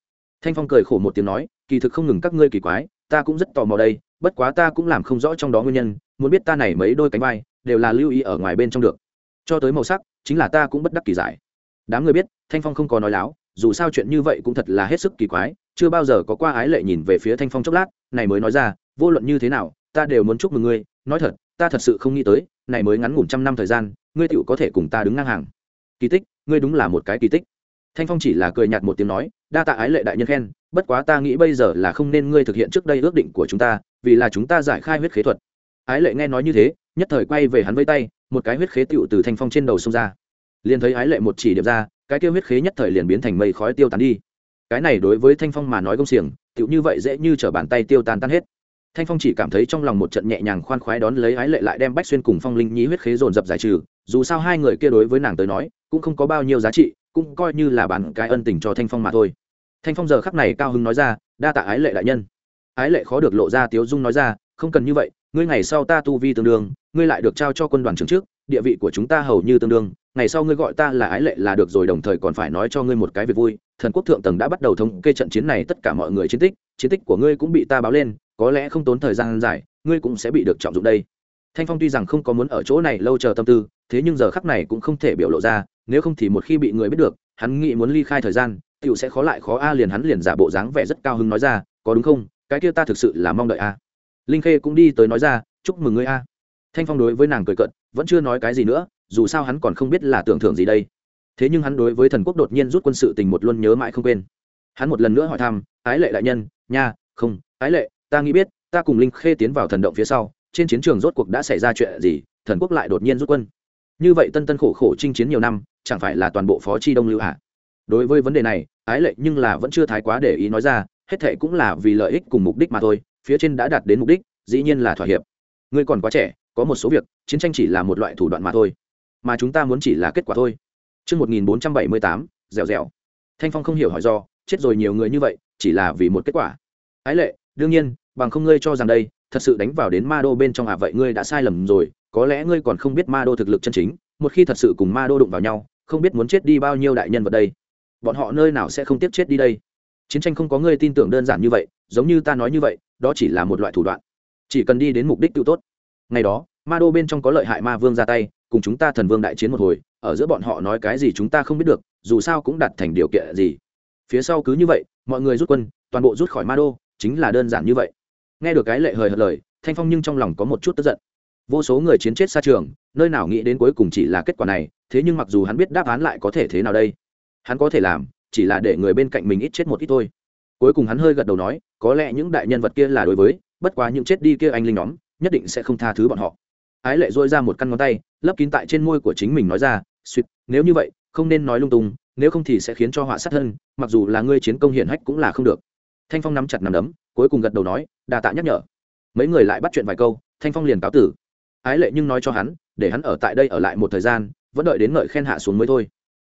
thanh phong cười khổ một tiếng nói, kỳ thực không ngừng các ngươi kỳ quái ta cũng rất tò mò đây, bất quá ta cũng làm không rõ trong đó nguyên nhân, muốn biết ta này mấy đôi cánh vai, đều là lưu ý ở ngoài bên trong được. Cho tới màu sắc, chính là ta cũng bất đắc kỳ giải. Đám người biết, thanh phong không có nói láo, dù sao chuyện như vậy cũng thật là hết sức kỳ quái, chưa bao giờ có qua ái lệ nhìn về phía thanh phong chốc lát, này mới nói ra, vô luận như thế nào, ta đều muốn chúc mừng ngươi, nói thật, ta thật sự không nghĩ tới, này mới ngắn ngủn trăm năm thời gian, ngươi tựu có thể cùng ta đứng ngang hàng. Kỳ tích, ngươi đúng là một cái kỳ tích. Thanh phong chỉ là cười nhạt một tiếng nói, đa tạ ái lệ đại nhân khen bất quá ta nghĩ bây giờ là không nên ngươi thực hiện trước đây ước định của chúng ta, vì là chúng ta giải khai huyết khế thuật. Ái lệ nghe nói như thế, nhất thời quay về hắn vây tay, một cái huyết khế tựu từ thanh phong trên đầu xông ra. Liền thấy ái lệ một chỉ điểm ra, cái tiêu huyết khế nhất thời liền biến thành mây khói tiêu tán đi. Cái này đối với thanh phong mà nói công xiềng tựu như vậy dễ như t r ở bàn tay tiêu tan tan hết. Thanh phong chỉ cảm thấy trong lòng một trận nhẹ nhàng khoan khoái đón lấy ái lệ lại đem bách xuyên cùng phong linh nhí huyết khế dồn dập giải trừ, dù sao hai người kia đối với nàng tới nói, cũng không có bao nhiêu giá trị, cũng coi như là bản cái ân tình cho thanh phong mà thôi thanh phong giờ khắc này cao hứng nói ra, đa tạ ái lệ đại nhân. Ái lệ khó được lộ ra tiếu dung nói ra, không cần như vậy, ngươi ngày sau ta tu vi tương đương, ngươi lại được trao cho quân đoàn trưởng trước, địa vị của chúng ta hầu như tương đương, ngày sau ngươi gọi ta là ái lệ là được rồi, đồng thời còn phải nói cho ngươi một cái việc vui, thần quốc thượng tầng đã bắt đầu thống kê trận chiến này tất cả mọi người chiến tích chiến tích của ngươi cũng bị ta báo lên, có lẽ không tốn thời gian dài, ngươi cũng sẽ bị được trọng dụng đây. Thanh phong tuy rằng không có muốn ở chỗ này lâu chờ tâm tư, thế nhưng giờ khắc này cũng không thể biểu lộ ra, nếu không thì một khi bị người biết được, hắn nghĩ muốn ly khai thời gian Tiểu sẽ khó lại khó a, liền hắn liền giả bộ dáng vẻ rất cao hứng nói ra, có đúng không? Cái kia ta thực sự là mong đợi a. Linh khê cũng đi tới nói ra, chúc mừng ngươi a. Thanh phong đối với nàng cười cận vẫn chưa nói cái gì nữa, dù sao hắn còn không biết là tưởng thưởng gì đây. Thế nhưng hắn đối với thần quốc đột nhiên rút quân sự tình một luôn nhớ mãi không quên. Hắn một lần nữa hỏi thăm, ái lệ đại nhân, nha, không, ái lệ, ta nghĩ biết, ta cùng linh khê tiến vào thần động phía sau, trên chiến trường rốt cuộc đã xảy ra chuyện gì, thần quốc lại đột nhiên rút quân. Như vậy tân tân khổ khổ chinh chiến nhiều năm, chẳng phải là toàn bộ phó chi đông lưu hạ đối với vấn đề này ái lệ nhưng là vẫn chưa thái quá để ý nói ra hết thệ cũng là vì lợi ích cùng mục đích mà thôi phía trên đã đạt đến mục đích dĩ nhiên là thỏa hiệp ngươi còn quá trẻ có một số việc chiến tranh chỉ là một loại thủ đoạn mà thôi mà chúng ta muốn chỉ là kết quả thôi Trước 1478, dẻo dẻo. Thanh Phong không hiểu hỏi do, chết rồi nhiều người như vậy, chỉ là vì một kết quả. Ái lệ, đương nhiên, bằng không ngươi cho rằng đây, thật sự đánh vào đến ma đô bên trong à vậy ngươi đã sai lầm rồi, có lẽ ngươi còn không biết ma đô thực lực chân chính, một khi thật sự cùng ma đô đụng vào nhau, không biết muốn chết đi bao nhiêu đại nhân vật đây. Bọn họ nơi nào sẽ không tiếc chết đi đây. Chiến tranh không có người tin tưởng đơn giản như vậy, giống như ta nói như vậy, đó chỉ là một loại thủ đoạn. Chỉ cần đi đến mục đích tiêu tốt. Ngày đó, ma đô bên trong có lợi hại ma vương ra tay, cùng chúng ta thần vương đại chiến một hồi ở giữa bọn họ nói cái gì chúng ta không biết được dù sao cũng đặt thành điều kiện gì phía sau cứ như vậy mọi người rút quân toàn bộ rút khỏi ma đô chính là đơn giản như vậy nghe được cái lệ hời hợt lời thanh phong nhưng trong lòng có một chút tức giận vô số người chiến chết xa trường nơi nào nghĩ đến cuối cùng chỉ là kết quả này thế nhưng mặc dù hắn biết đáp án lại có thể thế nào đây hắn có thể làm, chỉ là để người bên cạnh mình ít chết một ít thôi. Cuối cùng hắn hơi gật đầu nói, có lẽ những đại nhân vật kia là đối với, bất quá những chết đi kia anh linh nhóm, nhất định sẽ không tha thứ bọn họ. Ái lệ dôi ra một căn ngón tay, lấp kín tại trên môi của chính mình nói ra suýt nếu như vậy, không nên nói lung tung, nếu không thì sẽ khiến cho họa sát hơn. mặc dù là ngươi chiến công hiển hách cũng là không được. Thanh phong nắm chặt nằm đấm, cuối cùng gật đầu nói đà tạ nhắc nhở. Mấy người lại bắt chuyện vài câu, thanh phong liền cáo tử. Ái lệ nhưng nói cho hắn, để hắn ở tại đây ở lại một thời gian, vẫn đợi đến ngợi khen hạ xuống mới thôi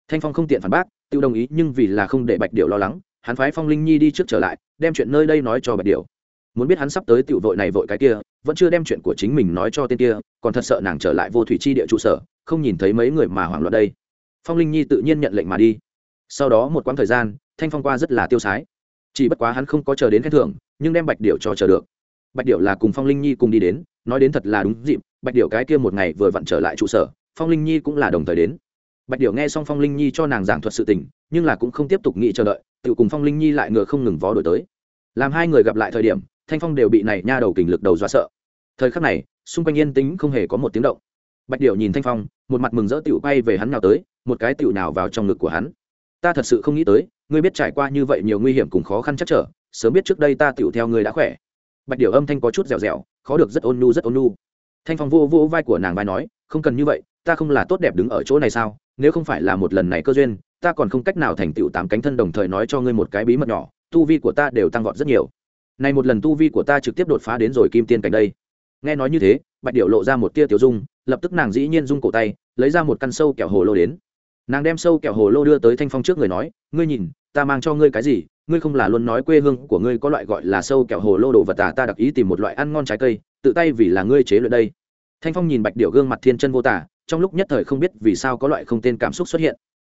thanh phong không tiện phản bác tiêu đồng ý nhưng vì là không để bạch điệu lo lắng, hắn phái phong linh nhi đi trước trở lại, đem chuyện nơi đây nói cho bạch điệu muốn biết hắn sắp tới tiểu vội này vội cái kia, vẫn chưa đem chuyện của chính mình nói cho tên kia, còn thật sợ nàng trở lại vô thủy chi địa trụ sở, không nhìn thấy mấy người mà hoảng loạn đây. Phong linh nhi tự nhiên nhận lệnh mà đi. Sau đó một quãng thời gian, thanh phong qua rất là tiêu sái. Chỉ bất quá hắn không có chờ đến khen thưởng, nhưng đem bạch điệu cho chờ được. Bạch điệu là cùng phong linh nhi cùng đi đến, nói đến thật là đúng dịp, bạch điệu cái kia một ngày vừa vặn trở lại trụ sở, phong linh nhi cũng là đồng thời đến bạch điểu nghe xong phong linh nhi cho nàng giảng thuật sự tình, nhưng là cũng không tiếp tục nghĩ chờ đợi, tự cùng phong linh nhi lại ngựa không ngừng vó đổi tới. Làm hai người gặp lại thời điểm, thanh phong đều bị này nha đầu kình lực đầu dọa sợ. Thời khắc này, xung quanh yên tĩnh không hề có một tiếng động. Bạch điểu nhìn thanh phong, một mặt mừng rỡ tựu bay về hắn nào tới, một cái tựu nào vào trong ngực của hắn. Ta thật sự không nghĩ tới, ngươi biết trải qua như vậy nhiều nguy hiểm cùng khó khăn chắc trở, sớm biết trước đây ta tựu theo ngươi đã khỏe. Bạch điểu âm thanh có chút dẻo dẻo, khó được rất ôn nhu, rất ôn nhu. Thanh phong vô vô vai của nàng vai nói, không cần như vậy, ta không là tốt đẹp đứng ở chỗ này sao? Nếu không phải là một lần này cơ duyên, ta còn không cách nào thành tựu tám cánh thân đồng thời nói cho ngươi một cái bí mật nhỏ, tu vi của ta đều tăng vọt rất nhiều. Này một lần tu vi của ta trực tiếp đột phá đến rồi kim tiên cảnh đây. Nghe nói như thế, bạch điệu lộ ra một tia tiểu dung, lập tức nàng dĩ nhiên dung cổ tay, lấy ra một căn sâu kẹo hồ lô đến. Nàng đem sâu kẹo hồ lô đưa tới thanh phong trước người nói, ngươi nhìn, ta mang cho ngươi cái gì? Ngươi không là luôn nói quê hương của ngươi có loại gọi là sâu kẹo hồ lô đồ vật à? Ta đặc ý tìm một loại ăn ngon trái cây, tự tay vì là ngươi chế luyện đây. Thanh phong nhìn bạch điệu gương mặt thiên chân vô tả trong lúc nhất thời không biết vì sao có loại không tên cảm xúc xuất hiện.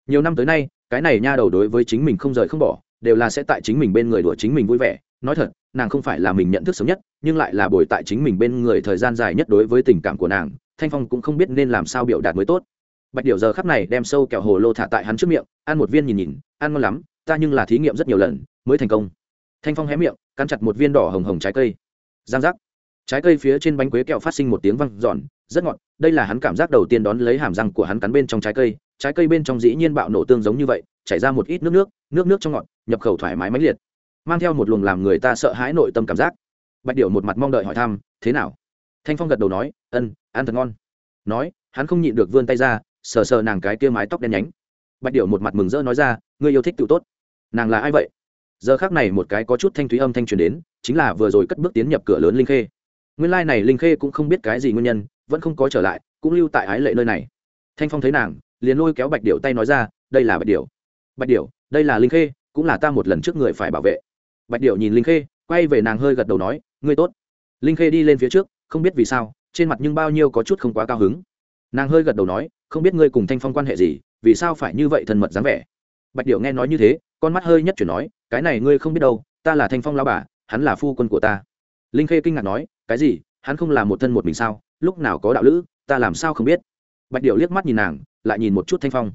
Nhiều năm tới nay, cái này nha đầu đối với chính mình không rời không bỏ, đều là sẽ tại chính mình bên người đùa chính mình vui vẻ. Nói thật, nàng không phải là mình nhận thức sớm nhất, nhưng lại là bồi tại chính mình bên người thời gian dài nhất đối với tình cảm của nàng, thanh phong cũng không biết nên làm sao biểu đạt mới tốt. Bạch điệu giờ khắp này đem sâu kẹo hồ lô thả tại hắn trước miệng, ăn một viên nhìn nhìn, ăn ngon lắm, ta nhưng là thí nghiệm rất nhiều lần, mới thành công. Thanh phong hé miệng, cắn chặt một viên đỏ hồng hồng trái cây. Giang giác trái cây phía trên bánh quế kẹo phát sinh một tiếng văng giòn rất ngọt, đây là hắn cảm giác đầu tiên đón lấy hàm răng của hắn cắn bên trong trái cây. Trái cây bên trong dĩ nhiên bạo nổ tương giống như vậy, chảy ra một ít nước nước nước nước trong ngọt, nhập khẩu thoải mái mãnh liệt, mang theo một luồng làm người ta sợ hãi nội tâm cảm giác. Bạch điệu một mặt mong đợi hỏi thăm, thế nào? Thanh phong gật đầu nói, ân, ăn thật ngon. Nói, hắn không nhịn được vươn tay ra, sờ sờ nàng cái kia mái tóc đen nhánh. Bạch điệu một mặt mừng rỡ nói ra, ngươi yêu thích tự tốt. Nàng là ai vậy? Giờ khác này một cái có chút thanh thúy âm thanh truyền đến, chính là vừa rồi cất bước tiến nhập cửa lớn linh khê nguyên lai này linh khê cũng không biết cái gì nguyên nhân vẫn không có trở lại cũng lưu tại ái lệ nơi này. Thanh phong thấy nàng liền lôi kéo bạch điểu tay nói ra đây là bạch điểu. bạch điểu, đây là linh khê cũng là ta một lần trước người phải bảo vệ. Bạch điểu nhìn linh khê quay về nàng hơi gật đầu nói ngươi tốt. Linh khê đi lên phía trước không biết vì sao trên mặt nhưng bao nhiêu có chút không quá cao hứng. Nàng hơi gật đầu nói không biết ngươi cùng thanh phong quan hệ gì vì sao phải như vậy thân mật dáng vẻ? Bạch điệu nghe nói như thế con mắt hơi nhất chuyển nói cái này ngươi không biết đâu ta là thanh phong lao bà hắn là phu quân của ta. Linh khê kinh ngạc nói cái gì, hắn không là một thân một mình sao? Lúc nào có đạo lữ, ta làm sao không biết? Bạch điệu liếc mắt nhìn nàng, lại nhìn một chút thanh phong.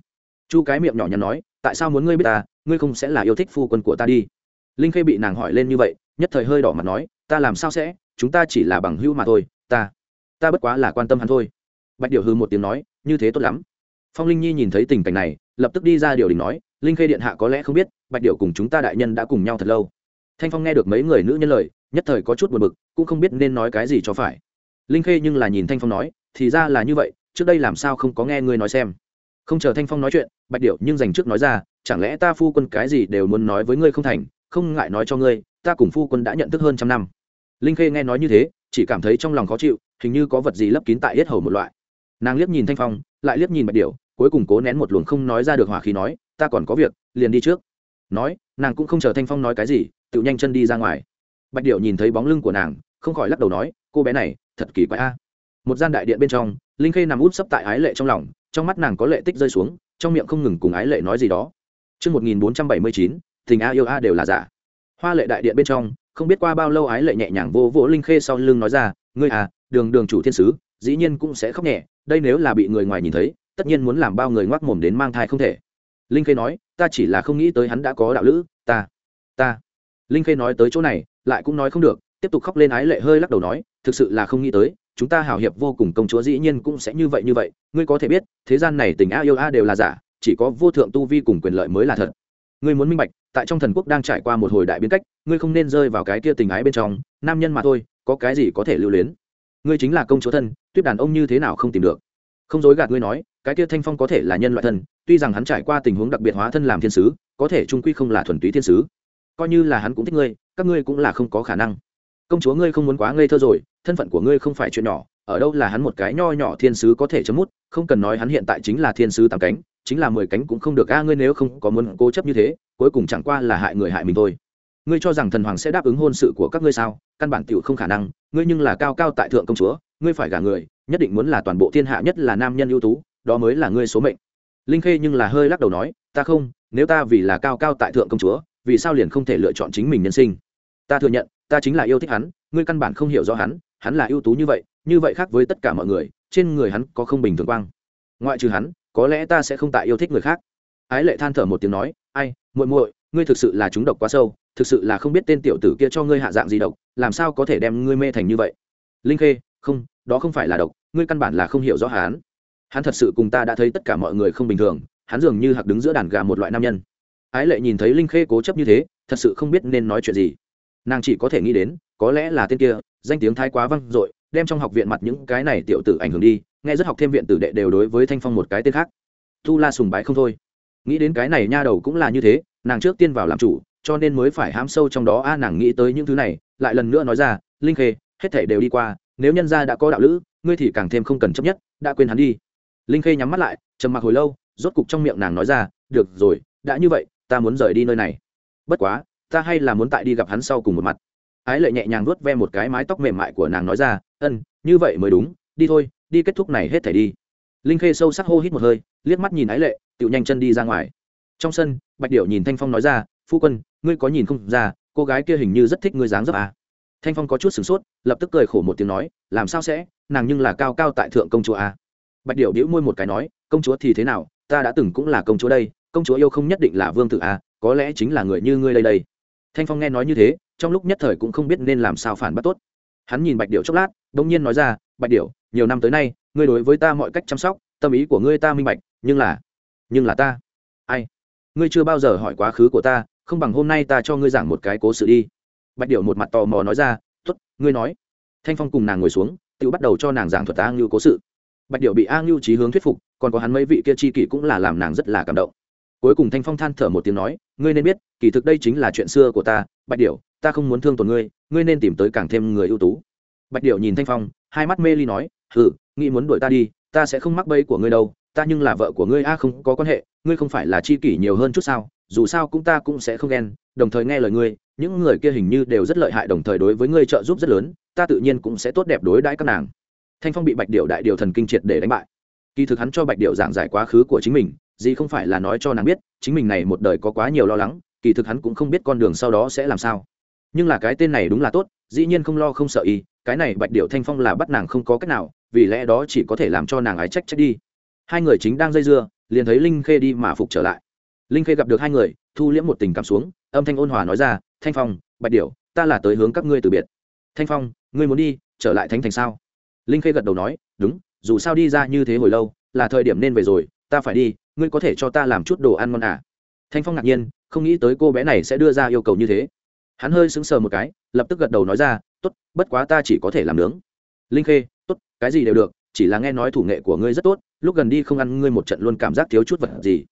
Chu cái miệng nhỏ nhắn nói, tại sao muốn ngươi biết ta? Ngươi không sẽ là yêu thích phu quân của ta đi. Linh khê bị nàng hỏi lên như vậy, nhất thời hơi đỏ mặt nói, ta làm sao sẽ? Chúng ta chỉ là bằng hữu mà thôi, ta ta bất quá là quan tâm hắn thôi. Bạch điệu hư một tiếng nói, như thế tốt lắm. Phong linh nhi nhìn thấy tình cảnh này, lập tức đi ra điều đình nói, linh khê điện hạ có lẽ không biết, bạch điệu cùng chúng ta đại nhân đã cùng nhau thật lâu. Thanh phong nghe được mấy người nữ nhân lời nhất thời có chút buồn bực, cũng không biết nên nói cái gì cho phải. Linh khê nhưng là nhìn thanh phong nói, thì ra là như vậy, trước đây làm sao không có nghe ngươi nói xem. Không chờ thanh phong nói chuyện, bạch điệu nhưng dành trước nói ra, chẳng lẽ ta phu quân cái gì đều muốn nói với ngươi không thành, không ngại nói cho ngươi, ta cùng phu quân đã nhận thức hơn trăm năm. Linh khê nghe nói như thế, chỉ cảm thấy trong lòng khó chịu, hình như có vật gì lấp kín tại yết hầu một loại. Nàng liếc nhìn thanh phong, lại liếc nhìn bạch điểu, cuối cùng cố nén một luồng không nói ra được hỏa khí nói, ta còn có việc, liền đi trước. Nói, nàng cũng không chờ thanh phong nói cái gì, tự nhanh chân đi ra ngoài bạch điệu nhìn thấy bóng lưng của nàng không khỏi lắc đầu nói cô bé này thật kỳ quái a một gian đại điện bên trong linh khê nằm út sấp tại ái lệ trong lòng trong mắt nàng có lệ tích rơi xuống trong miệng không ngừng cùng ái lệ nói gì đó Trước 1479, tình a yêu a đều là giả. Hoa lệ đại điện bên trong, không biết qua bao lâu ái lệ nhẹ nhàng vô vỗ linh khê sau lưng nói ra, ngươi à, đường đường chủ thiên sứ, dĩ nhiên cũng sẽ khóc nhẹ, đây nếu là bị người ngoài nhìn thấy, tất nhiên muốn làm bao người ngoác mồm đến mang thai không thể. Linh khê nói, ta chỉ là không nghĩ tới hắn đã có đạo lữ, ta, ta. Linh khê nói tới chỗ này, lại cũng nói không được, tiếp tục khóc lên ái lệ hơi lắc đầu nói, thực sự là không nghĩ tới, chúng ta hào hiệp vô cùng công chúa dĩ nhiên cũng sẽ như vậy như vậy ngươi có thể biết thế gian này tình a yêu a đều là giả chỉ có vô thượng tu vi cùng quyền lợi mới là thật. Ngươi muốn minh bạch tại trong thần quốc đang trải qua một hồi đại biến cách ngươi không nên rơi vào cái kia tình ái bên trong nam nhân mà thôi có cái gì có thể lưu luyến. Ngươi chính là công chúa thân tuyết đàn ông như thế nào không tìm được. Không dối gạt ngươi nói cái kia thanh phong có thể là nhân loại thân tuy rằng hắn trải qua tình huống đặc biệt hóa thân làm thiên sứ có thể trung quy không là thuần túy thiên sứ. Coi như là hắn cũng thích ngươi các ngươi cũng là không có khả năng. Công chúa ngươi không muốn quá ngây thơ rồi, thân phận của ngươi không phải chuyện nhỏ, ở đâu là hắn một cái nho nhỏ thiên sứ có thể chấm mút, không cần nói hắn hiện tại chính là thiên sứ tám cánh, chính là mười cánh cũng không được. A, ngươi nếu không có muốn cố chấp như thế, cuối cùng chẳng qua là hại người hại mình thôi. Ngươi cho rằng thần hoàng sẽ đáp ứng hôn sự của các ngươi sao? Căn bản tiểu không khả năng, ngươi nhưng là cao cao tại thượng công chúa, ngươi phải gả người, nhất định muốn là toàn bộ thiên hạ, nhất là nam nhân ưu tú, đó mới là ngươi số mệnh. Linh khê nhưng là hơi lắc đầu nói, ta không, nếu ta vì là cao cao tại thượng công chúa, vì sao liền không thể lựa chọn chính mình nhân sinh? Ta thừa nhận, ta chính là yêu thích hắn, ngươi căn bản không hiểu rõ hắn hắn là ưu tú như vậy như vậy khác với tất cả mọi người, trên người hắn có không bình thường quang. Ngoại trừ hắn, có lẽ ta sẽ không tại yêu thích người khác. Ái lệ than thở một tiếng nói, ai, muội muội, ngươi thực sự là chúng độc quá sâu, thực sự là không biết tên tiểu tử kia cho ngươi hạ dạng gì độc, làm sao có thể đem ngươi mê thành như vậy? Linh khê, không, đó không phải là độc, ngươi căn bản là không hiểu rõ hắn. Hắn thật sự cùng ta đã thấy tất cả mọi người không bình thường, hắn dường như hạc đứng giữa đàn gà một loại nam nhân. Ái lệ nhìn thấy linh khê cố chấp như thế, thật sự không biết nên nói chuyện gì nàng chỉ có thể nghĩ đến, có lẽ là tên kia, danh tiếng thái quá văng dội, đem trong học viện mặt những cái này tiểu tử ảnh hưởng đi, nghe rất học thêm viện tử đệ đều đối với thanh phong một cái tên khác. Tu la sùng bái không thôi. Nghĩ đến cái này nha đầu cũng là như thế, nàng trước tiên vào làm chủ, cho nên mới phải hám sâu trong đó, a, nàng nghĩ tới những thứ này, lại lần nữa nói ra, linh khê, hết thể đều đi qua, nếu nhân gia đã có đạo lữ, ngươi thì càng thêm không cần chấp nhất, đã quên hắn đi. Linh khê nhắm mắt lại, trầm mặc hồi lâu, rốt cục trong miệng nàng nói ra, được rồi, đã như vậy, ta muốn rời đi nơi này. Bất quá ta hay là muốn tại đi gặp hắn sau cùng một mặt ái lệ nhẹ nhàng vuốt ve một cái mái tóc mềm mại của nàng nói ra ân như vậy mới đúng đi thôi đi kết thúc này hết thể đi linh khê sâu sắc hô hít một hơi liếc mắt nhìn ái lệ tự nhanh chân đi ra ngoài trong sân bạch điệu nhìn thanh phong nói ra phu quân ngươi có nhìn không ra cô gái kia hình như rất thích ngươi dáng dấp à. thanh phong có chút sửng sốt lập tức cười khổ một tiếng nói làm sao sẽ nàng nhưng là cao cao tại thượng công chúa à. bạch điệu đĩu môi một cái nói công chúa thì thế nào ta đã từng cũng là công chúa đây công chúa yêu không nhất định là vương tử à, có lẽ chính là người như ngươi đây đây thanh phong nghe nói như thế, trong lúc nhất thời cũng không biết nên làm sao phản bác tốt. Hắn nhìn bạch điệu chốc lát đ ỗ n g nhiên nói ra, bạch điệu nhiều năm tới nay, ngươi đối với ta mọi cách chăm sóc, tâm ý của ngươi ta minh bạch, nhưng là nhưng là ta, ai? Ngươi chưa bao giờ hỏi quá khứ của ta, không bằng hôm nay ta cho ngươi giảng một cái cố sự đi. Bạch điệu một mặt tò mò nói ra t ố t ngươi nói. Thanh phong cùng nàng ngồi xuống, tự bắt đầu cho nàng giảng thuật a ngưu cố sự. Bạch điệu bị a ngưu trí hướng thuyết phục, còn có hắn mấy vị kia chi kỷ cũng là làm nàng rất là cảm động cuối cùng thanh phong than thở một tiếng nói, ngươi nên biết, kỳ thực đây chính là chuyện xưa của ta, bạch điệu ta không muốn thương tổn ngươi ngươi nên tìm tới càng thêm người ưu tú. Bạch điệu nhìn thanh phong, hai mắt mê ly nói, hừ, nghĩ muốn đuổi ta đi, ta sẽ không mắc bẫy của ngươi đâu, ta nhưng là vợ của ngươi, a, không có quan hệ, ngươi không phải là chi kỷ nhiều hơn chút sao, dù sao cũng ta cũng sẽ không ghen, đồng thời nghe lời ngươi, những người kia hình như đều rất lợi hại đồng thời đối với ngươi trợ giúp rất lớn, ta tự nhiên cũng sẽ tốt đẹp đối đãi các nàng. Thanh phong bị bạch điệu đại điều thần kinh triệt để đánh bại. Kỳ thực hắn cho bạch điệu giảng giải quá khứ của chính mình gì không phải là nói cho nàng biết, chính mình này một đời có quá nhiều lo lắng, kỳ thực hắn cũng không biết con đường sau đó sẽ làm sao. Nhưng là cái tên này đúng là tốt, dĩ nhiên không lo không sợ y, cái này bạch điệu thanh phong là bắt nàng không có cách nào, vì lẽ đó chỉ có thể làm cho nàng ái trách trách đi. Hai người chính đang dây dưa, liền thấy linh khê đi mà phục trở lại. Linh khê gặp được hai người, thu liễm một tình cảm xuống, âm thanh ôn hòa nói ra, thanh phong, bạch điệu ta là tới hướng các ngươi từ biệt. Thanh phong, ngươi muốn đi, trở lại thánh thành sao? Linh khê gật đầu nói, đúng, dù sao đi ra như thế hồi lâu, là thời điểm nên về rồi, ta phải đi ngươi có thể cho ta làm chút đồ ăn ngon à? Thanh phong ngạc nhiên, không nghĩ tới cô bé này sẽ đưa ra yêu cầu như thế. Hắn hơi sững sờ một cái, lập tức gật đầu nói ra, tốt, bất quá ta chỉ có thể làm nướng. Linh khê, tốt, cái gì đều được, chỉ là nghe nói thủ nghệ của ngươi rất tốt, lúc gần đi không ăn ngươi một trận luôn cảm giác thiếu chút vật gì.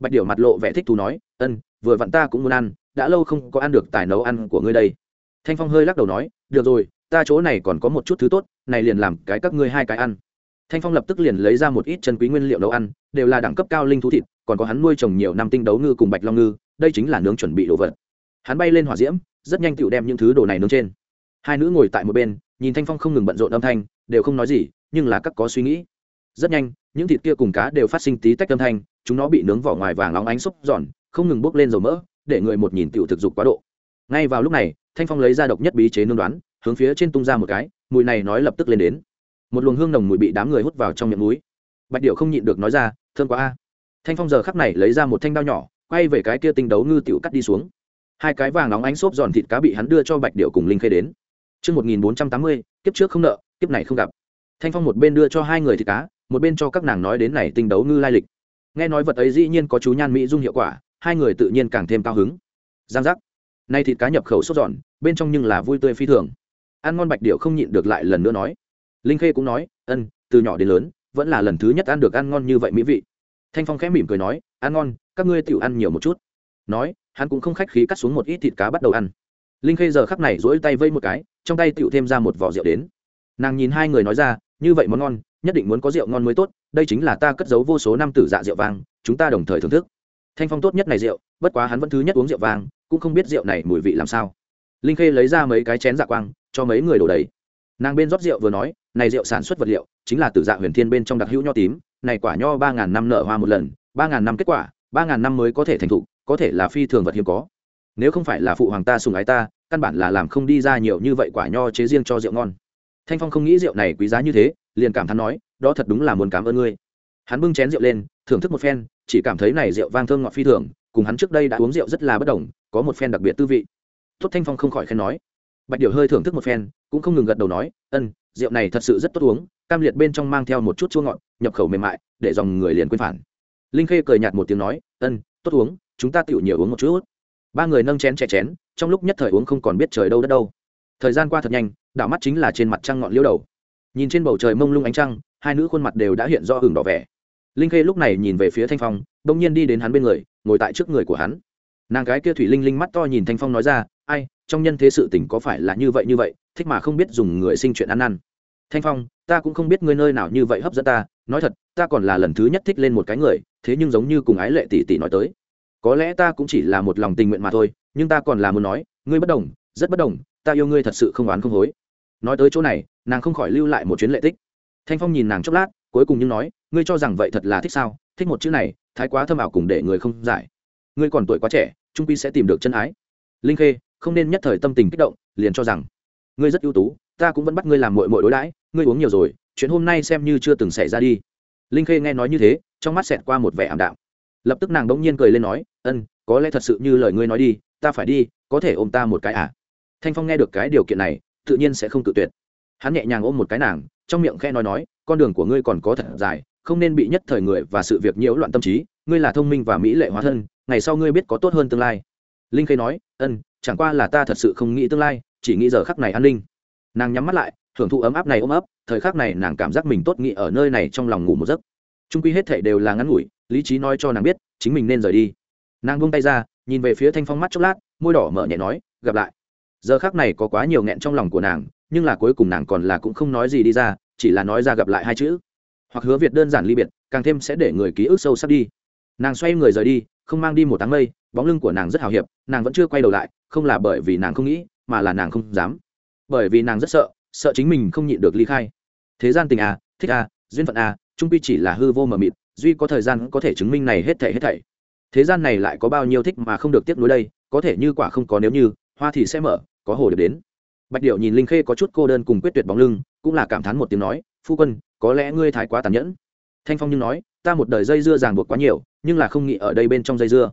Bạch điểu mặt lộ vẻ thích thú nói, ân, vừa vặn ta cũng muốn ăn, đã lâu không có ăn được tài nấu ăn của ngươi đây. Thanh phong hơi lắc đầu nói, được rồi, ta chỗ này còn có một chút thứ tốt, này liền làm cái các ngươi hai cái ăn thanh phong lập tức liền lấy ra một ít chân quý nguyên liệu nấu ăn, đều là đẳng cấp cao linh thú thịt, còn có hắn nuôi trồng nhiều năm tinh đấu ngư cùng bạch long ngư, đây chính là nướng chuẩn bị đồ vật. Hắn bay lên hỏa diễm, rất nhanh tựu đem những thứ đồ này nướng trên. Hai nữ ngồi tại một bên, nhìn thanh phong không ngừng bận rộn âm thanh, đều không nói gì, nhưng là các có suy nghĩ. Rất nhanh, những thịt kia cùng cá đều phát sinh tí tách âm thanh, chúng nó bị nướng vỏ ngoài vàng óng ánh xúc giòn, không ngừng bốc lên dầu mỡ, để người một nhìn tựu thực dục quá độ. Ngay vào lúc này, thanh phong lấy ra độc nhất bí chế nương đoán, hướng phía trên tung ra một cái, mùi này nói lập tức lên đến một luồng hương nồng mùi bị đám người hút vào trong miệng núi bạch điệu không nhịn được nói ra thương quá a thanh phong giờ khắc này lấy ra một thanh đao nhỏ quay về cái kia tinh đấu ngư tiểu cắt đi xuống hai cái vàng nóng ánh xốp giòn thịt cá bị hắn đưa cho bạch điệu cùng linh khê đến Trước 1480, kiếp trước không nợ, kiếp này không gặp. Thanh Phong một bên đưa cho hai người thịt cá, một bên cho các nàng nói đến này tinh đấu ngư lai lịch. Nghe nói vật ấy dĩ nhiên có chú nhan mỹ dung hiệu quả, hai người tự nhiên càng thêm cao hứng. Giang giác. Nay thịt cá nhập khẩu sốt giòn, bên trong nhưng là vui tươi phi thường. Ăn ngon bạch điệu không nhịn được lại lần nữa nói. Linh Khê cũng nói, "Ân, từ nhỏ đến lớn, vẫn là lần thứ nhất ăn được ăn ngon như vậy mỹ vị." Thanh Phong khẽ mỉm cười nói, "Ăn ngon, các ngươi tiểu ăn nhiều một chút." Nói, hắn cũng không khách khí cắt xuống một ít thịt cá bắt đầu ăn. Linh khê giờ khắc này duỗi tay vây một cái trong tay tựu thêm ra một vỏ rượu đến. Nàng nhìn hai người nói ra như vậy món ngon nhất định muốn có rượu ngon mới tốt đây chính là ta cất giấu vô số năm tử dạ rượu vang chúng ta đồng thời thưởng thức. Thanh phong tốt nhất này rượu bất quá hắn vẫn thứ nhất uống rượu vang cũng không biết rượu này mùi vị làm sao. Linh khê lấy ra mấy cái chén dạ quang cho mấy người đổ đầy nàng bên rót rượu vừa nói, này rượu sản xuất vật liệu, chính là từ dạ huyền thiên bên trong đặc hữu nho tím, này quả nho ba ngàn năm nở hoa một lần, ba ngàn năm kết quả, ba ngàn năm mới có thể thành thụ, có thể là phi thường vật hiếm có. Nếu không phải là phụ hoàng ta sùng ái ta, căn bản là làm không đi ra nhiều như vậy quả nho chế riêng cho rượu ngon. Thanh phong không nghĩ rượu này quý giá như thế, liền cảm thán nói, đó thật đúng là muốn cảm ơn ngươi. Hắn bưng chén rượu lên, thưởng thức một phen, chỉ cảm thấy này rượu vang thơm ngọt phi thường, cùng hắn trước đây đã uống rượu rất là bất đồng, có một phen đặc biệt tư vị. Tốt thanh phong không khỏi khen nói bạch điệu hơi thưởng thức một phen, cũng không ngừng gật đầu nói, ân, rượu này thật sự rất tốt uống, cam liệt bên trong mang theo một chút chua ngọt, nhập khẩu mềm mại, để dòng người liền quên phản. Linh khê cười nhạt một tiếng nói, ân, tốt uống, chúng ta tựu nhiều uống một chút. Ba người nâng chén chè chén, trong lúc nhất thời uống không còn biết trời đâu đất đâu. Thời gian qua thật nhanh, đảo mắt chính là trên mặt trăng ngọn liễu đầu. Nhìn trên bầu trời mông lung ánh trăng, hai nữ khuôn mặt đều đã hiện rõ hừng đỏ vẻ. Linh khê lúc này nhìn về phía thanh phong đông nhiên đi đến hắn bên người, ngồi tại trước người của hắn. Nàng gái kia thủy linh linh mắt to nhìn thanh phong nói ra, ai trong nhân thế sự tình có phải là như vậy như vậy, thích mà không biết dùng người sinh chuyện ăn ăn thanh phong, ta cũng không biết ngươi nơi nào như vậy hấp dẫn ta, nói thật, ta còn là lần thứ nhất thích lên một cái người, thế nhưng giống như cùng ái lệ tỷ tỷ nói tới. Có lẽ ta cũng chỉ là một lòng tình nguyện mà thôi, nhưng ta còn là muốn nói, ngươi bất đồng, rất bất đồng, ta yêu ngươi thật sự không oán không hối. Nói tới chỗ này, nàng không khỏi lưu lại một chuyến lệ tích. Thanh phong nhìn nàng chốc lát, cuối cùng nhưng nói, ngươi cho rằng vậy thật là thích sao? Thích một chữ này, thái quá thâm ảo cùng để người không giải. Ngươi còn tuổi quá trẻ, trung pi sẽ tìm được chân ái. Linh khê không nên nhất thời tâm tình kích động, liền cho rằng, ngươi rất ưu tú, ta cũng vẫn bắt ngươi làm mội mội đối đãi, ngươi uống nhiều rồi, chuyện hôm nay xem như chưa từng xảy ra đi. Linh khê nghe nói như thế, trong mắt xẹt qua một vẻ ảm đạm. Lập tức nàng đ nhiên cười lên nói, ân, có lẽ thật sự như lời ngươi nói đi, ta phải đi, có thể ôm ta một cái à? Thanh phong nghe được cái điều kiện này, tự nhiên sẽ không tự tuyệt. Hắn nhẹ nhàng ôm một cái nàng, trong miệng khe nói nói, con đường của ngươi còn có thật dài, không nên bị nhất thời người và sự việc nhiễu loạn tâm trí, ngươi là thông minh và mỹ lệ hóa thân, ngày sau ngươi biết có tốt hơn tương lai. Linh khê nói, ân chẳng qua là ta thật sự không nghĩ tương lai, chỉ nghĩ giờ khắc này an ninh. Nàng nhắm mắt lại thưởng thụ ấm áp này ôm ấp, thời khắc này nàng cảm giác mình tốt nghĩ ở nơi này trong lòng ngủ một giấc. Trung quy hết thể đều là ngắn ngủi, lý trí nói cho nàng biết, chính mình nên rời đi. Nàng buông tay ra, nhìn về phía thanh phong mắt chốc lát, môi đỏ mở nhẹ nói, gặp lại. Giờ khác này có quá nhiều nghẹn trong lòng của nàng, nhưng là cuối cùng nàng còn là cũng không nói gì đi ra, chỉ là nói ra gặp lại hai chữ. Hoặc hứa việt đơn giản ly biệt, càng thêm sẽ để người ký ức sâu sắc đi. Nàng xoay người rời đi, không mang đi một tháng mây bóng lưng của nàng rất hào hiệp, nàng vẫn chưa quay đầu lại, không là bởi vì nàng không nghĩ, mà là nàng không dám. Bởi vì nàng rất sợ sợ chính mình không nhịn được ly khai. Thế gian tình à thích à duyên phận à trung pi chỉ là hư vô mờ mịt, duy có thời gian có thể chứng minh này hết thảy hết thảy. Thế gian này lại có bao nhiêu thích mà không được tiếp nối đây, có thể như quả không có nếu như, hoa thì sẽ mở, có hồ được đến. Bạch điệu nhìn linh khê có chút cô đơn cùng quyết tuyệt bóng lưng, cũng là cảm thán một tiếng nói, phu quân, có lẽ ngươi thái quá tàn nhẫn. Thanh phong nhưng nói, ta một đời dây dưa ràng buộc quá nhiều, nhưng là không nghĩ ở đây bên trong dây dưa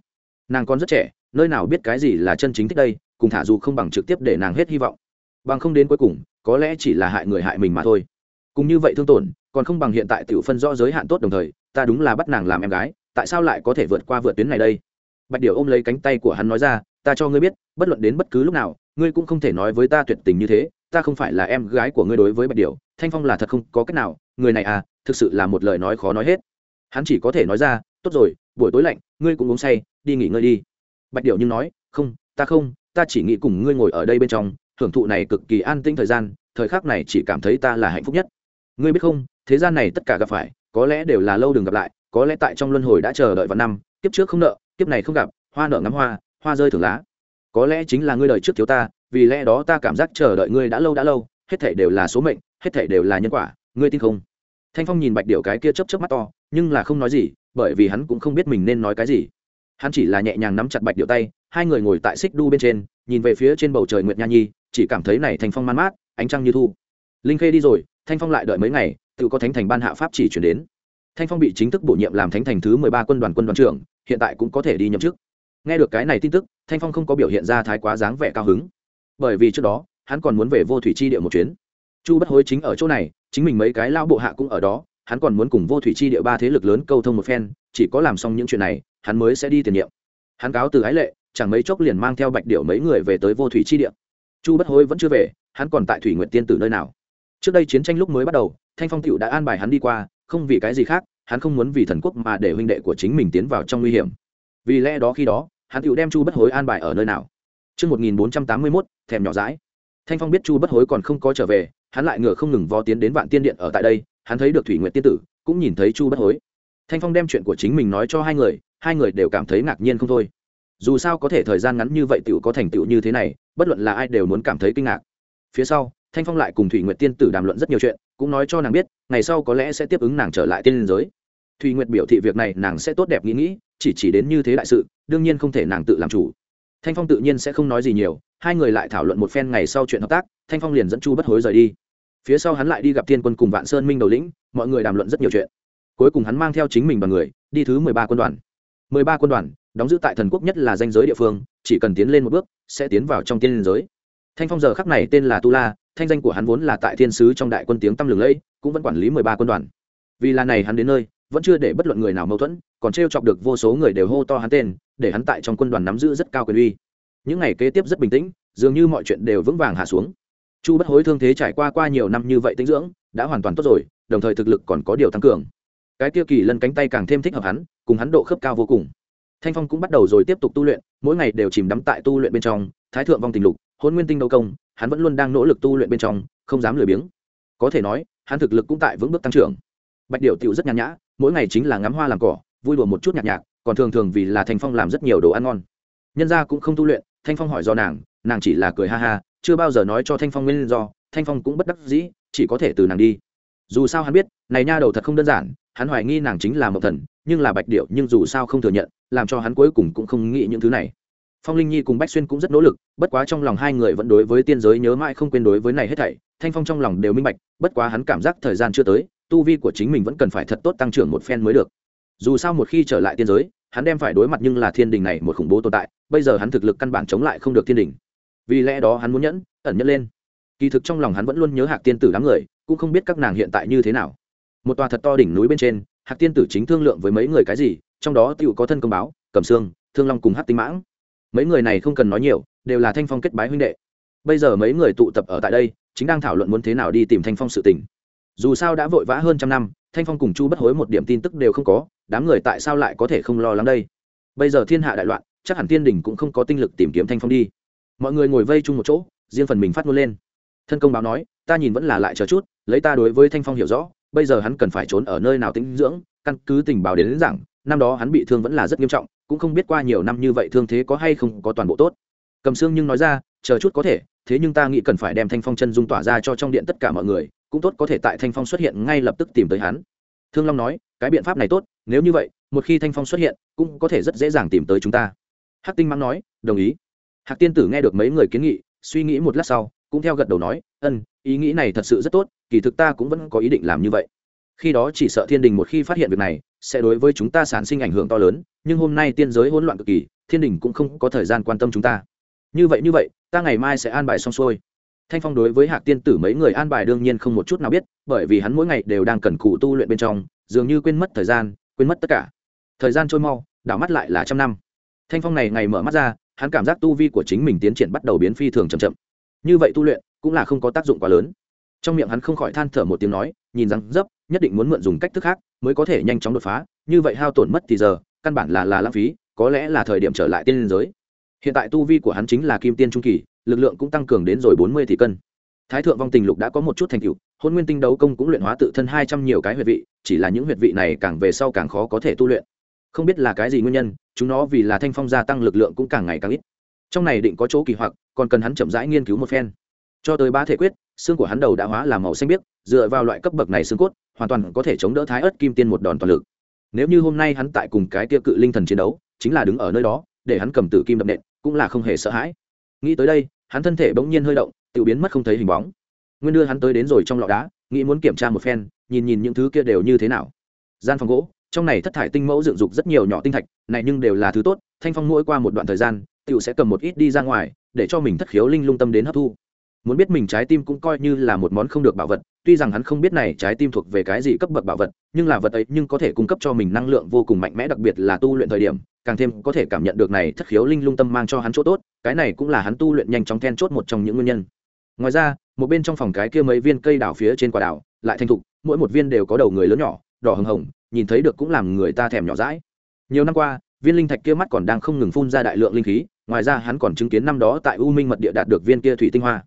nàng còn rất trẻ, nơi nào biết cái gì là chân chính thích đây, cùng thả dù không bằng trực tiếp để nàng hết hy vọng. Bằng không đến cuối cùng, có lẽ chỉ là hại người hại mình mà thôi. Cùng như vậy thương tổn, còn không bằng hiện tại tiểu phân rõ giới hạn tốt đồng thời, ta đúng là bắt nàng làm em gái, tại sao lại có thể vượt qua vượt tuyến này đây? Bạch điệu ôm lấy cánh tay của hắn nói ra, ta cho ngươi biết, bất luận đến bất cứ lúc nào, ngươi cũng không thể nói với ta tuyệt tình như thế, ta không phải là em gái của ngươi đối với bạch điệu thanh phong là thật không có cách nào, người này à thực sự là một lời nói khó nói hết. Hắn chỉ có thể nói ra, tốt rồi, buổi tối lạnh, ngươi cũng uống say đi nghỉ ngơi đi. Bạch điệu nhưng nói, không, ta không, ta chỉ nghĩ cùng ngươi ngồi ở đây bên trong, hưởng thụ này cực kỳ an tĩnh thời gian, thời khắc này chỉ cảm thấy ta là hạnh phúc nhất. Ngươi biết không, thế gian này tất cả gặp phải, có lẽ đều là lâu đừng gặp lại, có lẽ tại trong luân hồi đã chờ đợi vào năm, kiếp trước không nợ, kiếp này không gặp, hoa nợ ngắm hoa hoa rơi thường lá. Có lẽ chính là ngươi đời trước thiếu ta, vì lẽ đó ta cảm giác chờ đợi ngươi đã lâu đã lâu, hết thể đều là số mệnh, hết thể đều là nhân quả, ngươi tin không? Thanh phong nhìn bạch điệu cái kia chấp chấp mắt to, nhưng là không nói gì, bởi vì hắn cũng không biết mình nên nói cái gì hắn chỉ là nhẹ nhàng nắm chặt bạch điệu tay, hai người ngồi tại xích đu bên trên, nhìn về phía trên bầu trời nguyệt nha nhi, chỉ cảm thấy này thanh phong man mát, ánh trăng như thu. Linh khê đi rồi, thanh phong lại đợi mấy ngày, tự có thánh thành ban hạ pháp chỉ chuyển đến. Thanh phong bị chính thức bổ nhiệm làm thánh thành thứ mười ba quân đoàn quân đoàn trưởng, hiện tại cũng có thể đi nhậm chức. Nghe được cái này tin tức, thanh phong không có biểu hiện ra thái quá dáng vẻ cao hứng. Bởi vì trước đó, hắn còn muốn về vô thủy chi địa một chuyến. Chu bất hối chính ở chỗ này, chính mình mấy cái lao bộ hạ cũng ở đó, hắn còn muốn cùng vô thủy chi địa ba thế lực lớn câu thông một phen, chỉ có làm xong những chuyện này hắn mới sẽ đi tiền nhiệm. Hắn cáo từ ái lệ chẳng mấy chốc liền mang theo bạch điệu mấy người về tới vô thủy chi địa. Chu bất hối vẫn chưa về hắn còn tại thủy nguyện tiên tử nơi nào? Trước đây chiến tranh lúc mới bắt đầu thanh phong cựu đã an bài hắn đi qua không vì cái gì khác hắn không muốn vì thần quốc mà để huynh đệ của chính mình tiến vào trong nguy hiểm. Vì lẽ đó khi đó hắn cựu đem chu bất hối an bài ở nơi nào? Trước 1481, thèm nhỏ rãi. Thanh Phong biết Chu Bất Hối còn không có trở về, hắn lại ngựa không ngừng vó tiến đến Vạn Tiên Điện ở tại đây, hắn thấy được Thủy Nguyệt tiên tử, cũng nhìn thấy Chu Bất Hối. Thanh Phong đem chuyện của chính mình nói cho hai người, hai người đều cảm thấy ngạc nhiên không thôi. Dù sao có thể thời gian ngắn như vậy tiểu có thành tựu như thế này, bất luận là ai đều muốn cảm thấy kinh ngạc. Phía sau, Thanh Phong lại cùng Thủy Nguyệt tiên tử đàm luận rất nhiều chuyện, cũng nói cho nàng biết, ngày sau có lẽ sẽ tiếp ứng nàng trở lại tiên giới. Thủy Nguyệt biểu thị việc này nàng sẽ tốt đẹp nghĩ nghĩ, chỉ chỉ đến như thế đại sự, đương nhiên không thể nàng tự làm chủ thanh phong tự nhiên sẽ không nói gì nhiều hai người lại thảo luận một phen ngày sau chuyện hợp tác thanh phong liền dẫn chu bất hối rời đi phía sau hắn lại đi gặp thiên quân cùng vạn sơn minh đầu lĩnh mọi người đàm luận rất nhiều chuyện cuối cùng hắn mang theo chính mình và người, đi thứ mười ba quân đoàn. Mười ba quân đoàn, đóng giữ tại thần quốc nhất là danh giới địa phương, chỉ cần tiến lên một bước, sẽ tiến vào trong tiên liên giới. Thanh phong giờ khắc này tên là tu la, thanh danh của hắn vốn là tại thiên sứ trong đại quân tiếng tăm lừng lẫy, cũng vẫn quản lý mười ba quân đoàn. Vì là này hắn đến nơi, vẫn chưa để bất luận người nào mâu thuẫn, còn t chọc được vô số người đều hô to hắn tên, để hắn tại trong quân đoàn nắm giữ rất cao quyền uy. Những ngày kế tiếp rất bình tĩnh, dường như mọi chuyện đều vững vàng hạ xuống. Chu bất hối thương thế trải qua qua nhiều năm như vậy tinh dưỡng, đã hoàn toàn tốt rồi, đồng thời thực lực còn có điều tăng cường cái tiêu kỳ lân cánh tay càng thêm thích hợp hắn, cùng hắn độ khớp cao vô cùng. Thanh phong cũng bắt đầu rồi tiếp tục tu luyện, mỗi ngày đều chìm đắm tại tu luyện bên trong, thái thượng vong tình lục, hôn nguyên tinh đấu công, hắn vẫn luôn đang nỗ lực tu luyện bên trong, không dám lười biếng. Có thể nói, hắn thực lực cũng tại vững bước tăng trưởng. Bạch điệu tiểu rất nhàn nhã, mỗi ngày chính là ngắm hoa làm cỏ, vui đùa một chút nhạc nhạc, còn thường thường vì là thanh phong làm rất nhiều đồ ăn ngon. Nhân gia cũng không tu luyện, thanh phong hỏi do nàng nàng chỉ là cười ha ha, chưa bao giờ nói cho thanh phong nguyên do, thanh phong cũng bất đắc dĩ, chỉ có thể từ nàng đi dù sao hắn biết, này nha đầu thật không đơn giản, hắn hoài nghi nàng chính là mộng thần, nhưng là bạch điệu nhưng dù sao không thừa nhận, làm cho hắn cuối cùng cũng không nghĩ những thứ này. Phong linh nhi cùng bách xuyên cũng rất nỗ lực, bất quá trong lòng hai người vẫn đối với tiên giới nhớ mãi không quên đối với này hết thảy, thanh phong trong lòng đều minh bạch, bất quá hắn cảm giác thời gian chưa tới, tu vi của chính mình vẫn cần phải thật tốt tăng trưởng một phen mới được. Dù sao một khi trở lại tiên giới, hắn đem phải đối mặt nhưng là thiên đình này một khủng bố tồn tại, bây giờ hắn thực lực căn bản chống lại không được thiên đình. Vì lẽ đó hắn muốn nhẫn, ẩn nhẫn lên kỳ thực trong lòng hắn vẫn luôn nhớ hạc tiên tử đám người, cũng không biết các nàng hiện tại như thế nào. Một tòa thật to đỉnh núi bên trên, hạc tiên tử chính thương lượng với mấy người cái gì, trong đó tựu có thân công báo, cẩm sương, thương long cùng hát tinh mãng. Mấy người này không cần nói nhiều, đều là thanh phong kết bái huynh đệ. Bây giờ mấy người tụ tập ở tại đây, chính đang thảo luận muốn thế nào đi tìm thanh phong sự tình. Dù sao đã vội vã hơn trăm năm, thanh phong cùng chu bất hối một điểm tin tức đều không có, đám người tại sao lại có thể không lo lắng đây? Bây giờ thiên hạ đại loạn, chắc hẳn thiên đình cũng không có tinh lực tìm kiếm thanh phong đi. Mọi người ngồi vây chung một chỗ, riêng phần mình phát ngôn lên thân công báo nói ta nhìn vẫn là lại chờ chút lấy ta đối với thanh phong hiểu rõ bây giờ hắn cần phải trốn ở nơi nào tĩnh dưỡng căn cứ tình báo đến, đến rằng năm đó hắn bị thương vẫn là rất nghiêm trọng cũng không biết qua nhiều năm như vậy thương thế có hay không có toàn bộ tốt. Cầm xương nhưng nói ra chờ chút có thể thế nhưng ta nghĩ cần phải đem thanh phong chân dung tỏa ra cho trong điện tất cả mọi người cũng tốt có thể tại thanh phong xuất hiện ngay lập tức tìm tới hắn. Thương long nói cái biện pháp này tốt nếu như vậy một khi thanh phong xuất hiện cũng có thể rất dễ dàng tìm tới chúng ta. Hắc tinh mắng nói đồng ý. Hạc tiên tử nghe được mấy người kiến nghị suy nghĩ một lát sau cũng theo gật đầu nói, ân, ý nghĩ này thật sự rất tốt, kỳ thực ta cũng vẫn có ý định làm như vậy. Khi đó chỉ sợ thiên đình một khi phát hiện việc này, sẽ đối với chúng ta sản sinh ảnh hưởng to lớn, nhưng hôm nay tiên giới hỗn loạn cực kỳ, thiên đình cũng không có thời gian quan tâm chúng ta. Như vậy như vậy, ta ngày mai sẽ an bài xong xuôi. Thanh phong đối với hạc tiên tử mấy người an bài đương nhiên không một chút nào biết, bởi vì hắn mỗi ngày đều đang cần cù tu luyện bên trong, dường như quên mất thời gian, quên mất tất cả. Thời gian trôi mau, đảo mắt lại là trăm năm. Thanh phong này ngày mở mắt ra, hắn cảm giác tu vi của chính mình tiến triển bắt đầu biến phi thường chậm chậm như vậy tu luyện cũng là không có tác dụng quá lớn. Trong miệng hắn không khỏi than thở một tiếng nói, nhìn rằng dấp, nhất định muốn mượn dùng cách thức khác mới có thể nhanh chóng đột phá. Như vậy hao tổn mất thì giờ, căn bản là là lãng phí, có lẽ là thời điểm trở lại tiên liên giới. Hiện tại tu vi của hắn chính là kim tiên trung kỳ, lực lượng cũng tăng cường đến rồi bốn mươi tỷ cân. Thái thượng vong tình lục đã có một chút thành tựu, hôn nguyên tinh đấu công cũng luyện hóa tự thân hai trăm nhiều cái huyệt vị, chỉ là những huyệt vị này càng về sau càng khó có thể tu luyện. Không biết là cái gì nguyên nhân, chúng nó vì là thanh phong gia tăng lực lượng cũng càng ngày càng ít trong này định có chỗ kỳ hoặc, còn cần hắn chậm rãi nghiên cứu một phen. Cho tới ba thể quyết, xương của hắn đầu đã hóa làm màu xanh biếc, dựa vào loại cấp bậc này xương cốt, hoàn toàn có thể chống đỡ thái ớt kim tiên một đòn toàn lực. Nếu như hôm nay hắn tại cùng cái tia cự linh thần chiến đấu, chính là đứng ở nơi đó, để hắn cầm tử kim đập nện, cũng là không hề sợ hãi. Nghĩ tới đây, hắn thân thể bỗng nhiên hơi động, tự biến mất không thấy hình bóng. Nguyên đưa hắn tới đến rồi trong lọ đá, nghĩ muốn kiểm tra một phen, nhìn nhìn những thứ kia đều như thế nào. Gian phòng gỗ, trong này thất thải tinh mẫu dựng dục rất nhiều nhỏ tinh thạch, này nhưng đều là thứ tốt, thanh phong mỗi qua một đoạn thời gian Tiểu sẽ cầm một ít đi ra ngoài, để cho mình thất khiếu linh lung tâm đến hấp thu. Muốn biết mình trái tim cũng coi như là một món không được bảo vật, tuy rằng hắn không biết này trái tim thuộc về cái gì cấp bậc bảo vật, nhưng là vật ấy nhưng có thể cung cấp cho mình năng lượng vô cùng mạnh mẽ, đặc biệt là tu luyện thời điểm, càng thêm có thể cảm nhận được này thất khiếu linh lung tâm mang cho hắn chỗ tốt, cái này cũng là hắn tu luyện nhanh chóng then chốt một trong những nguyên nhân. Ngoài ra, một bên trong phòng cái kia mấy viên cây đảo phía trên quả đảo lại thành thục, mỗi một viên đều có đầu người lớn nhỏ, đỏ hồng hồng, nhìn thấy được cũng làm người ta thèm nhỏ rãi nhiều năm qua viên linh thạch kia mắt còn đang không ngừng phun ra đại lượng linh khí, ngoài ra hắn còn chứng kiến năm đó tại u minh mật địa đạt được viên kia thủy tinh hoa.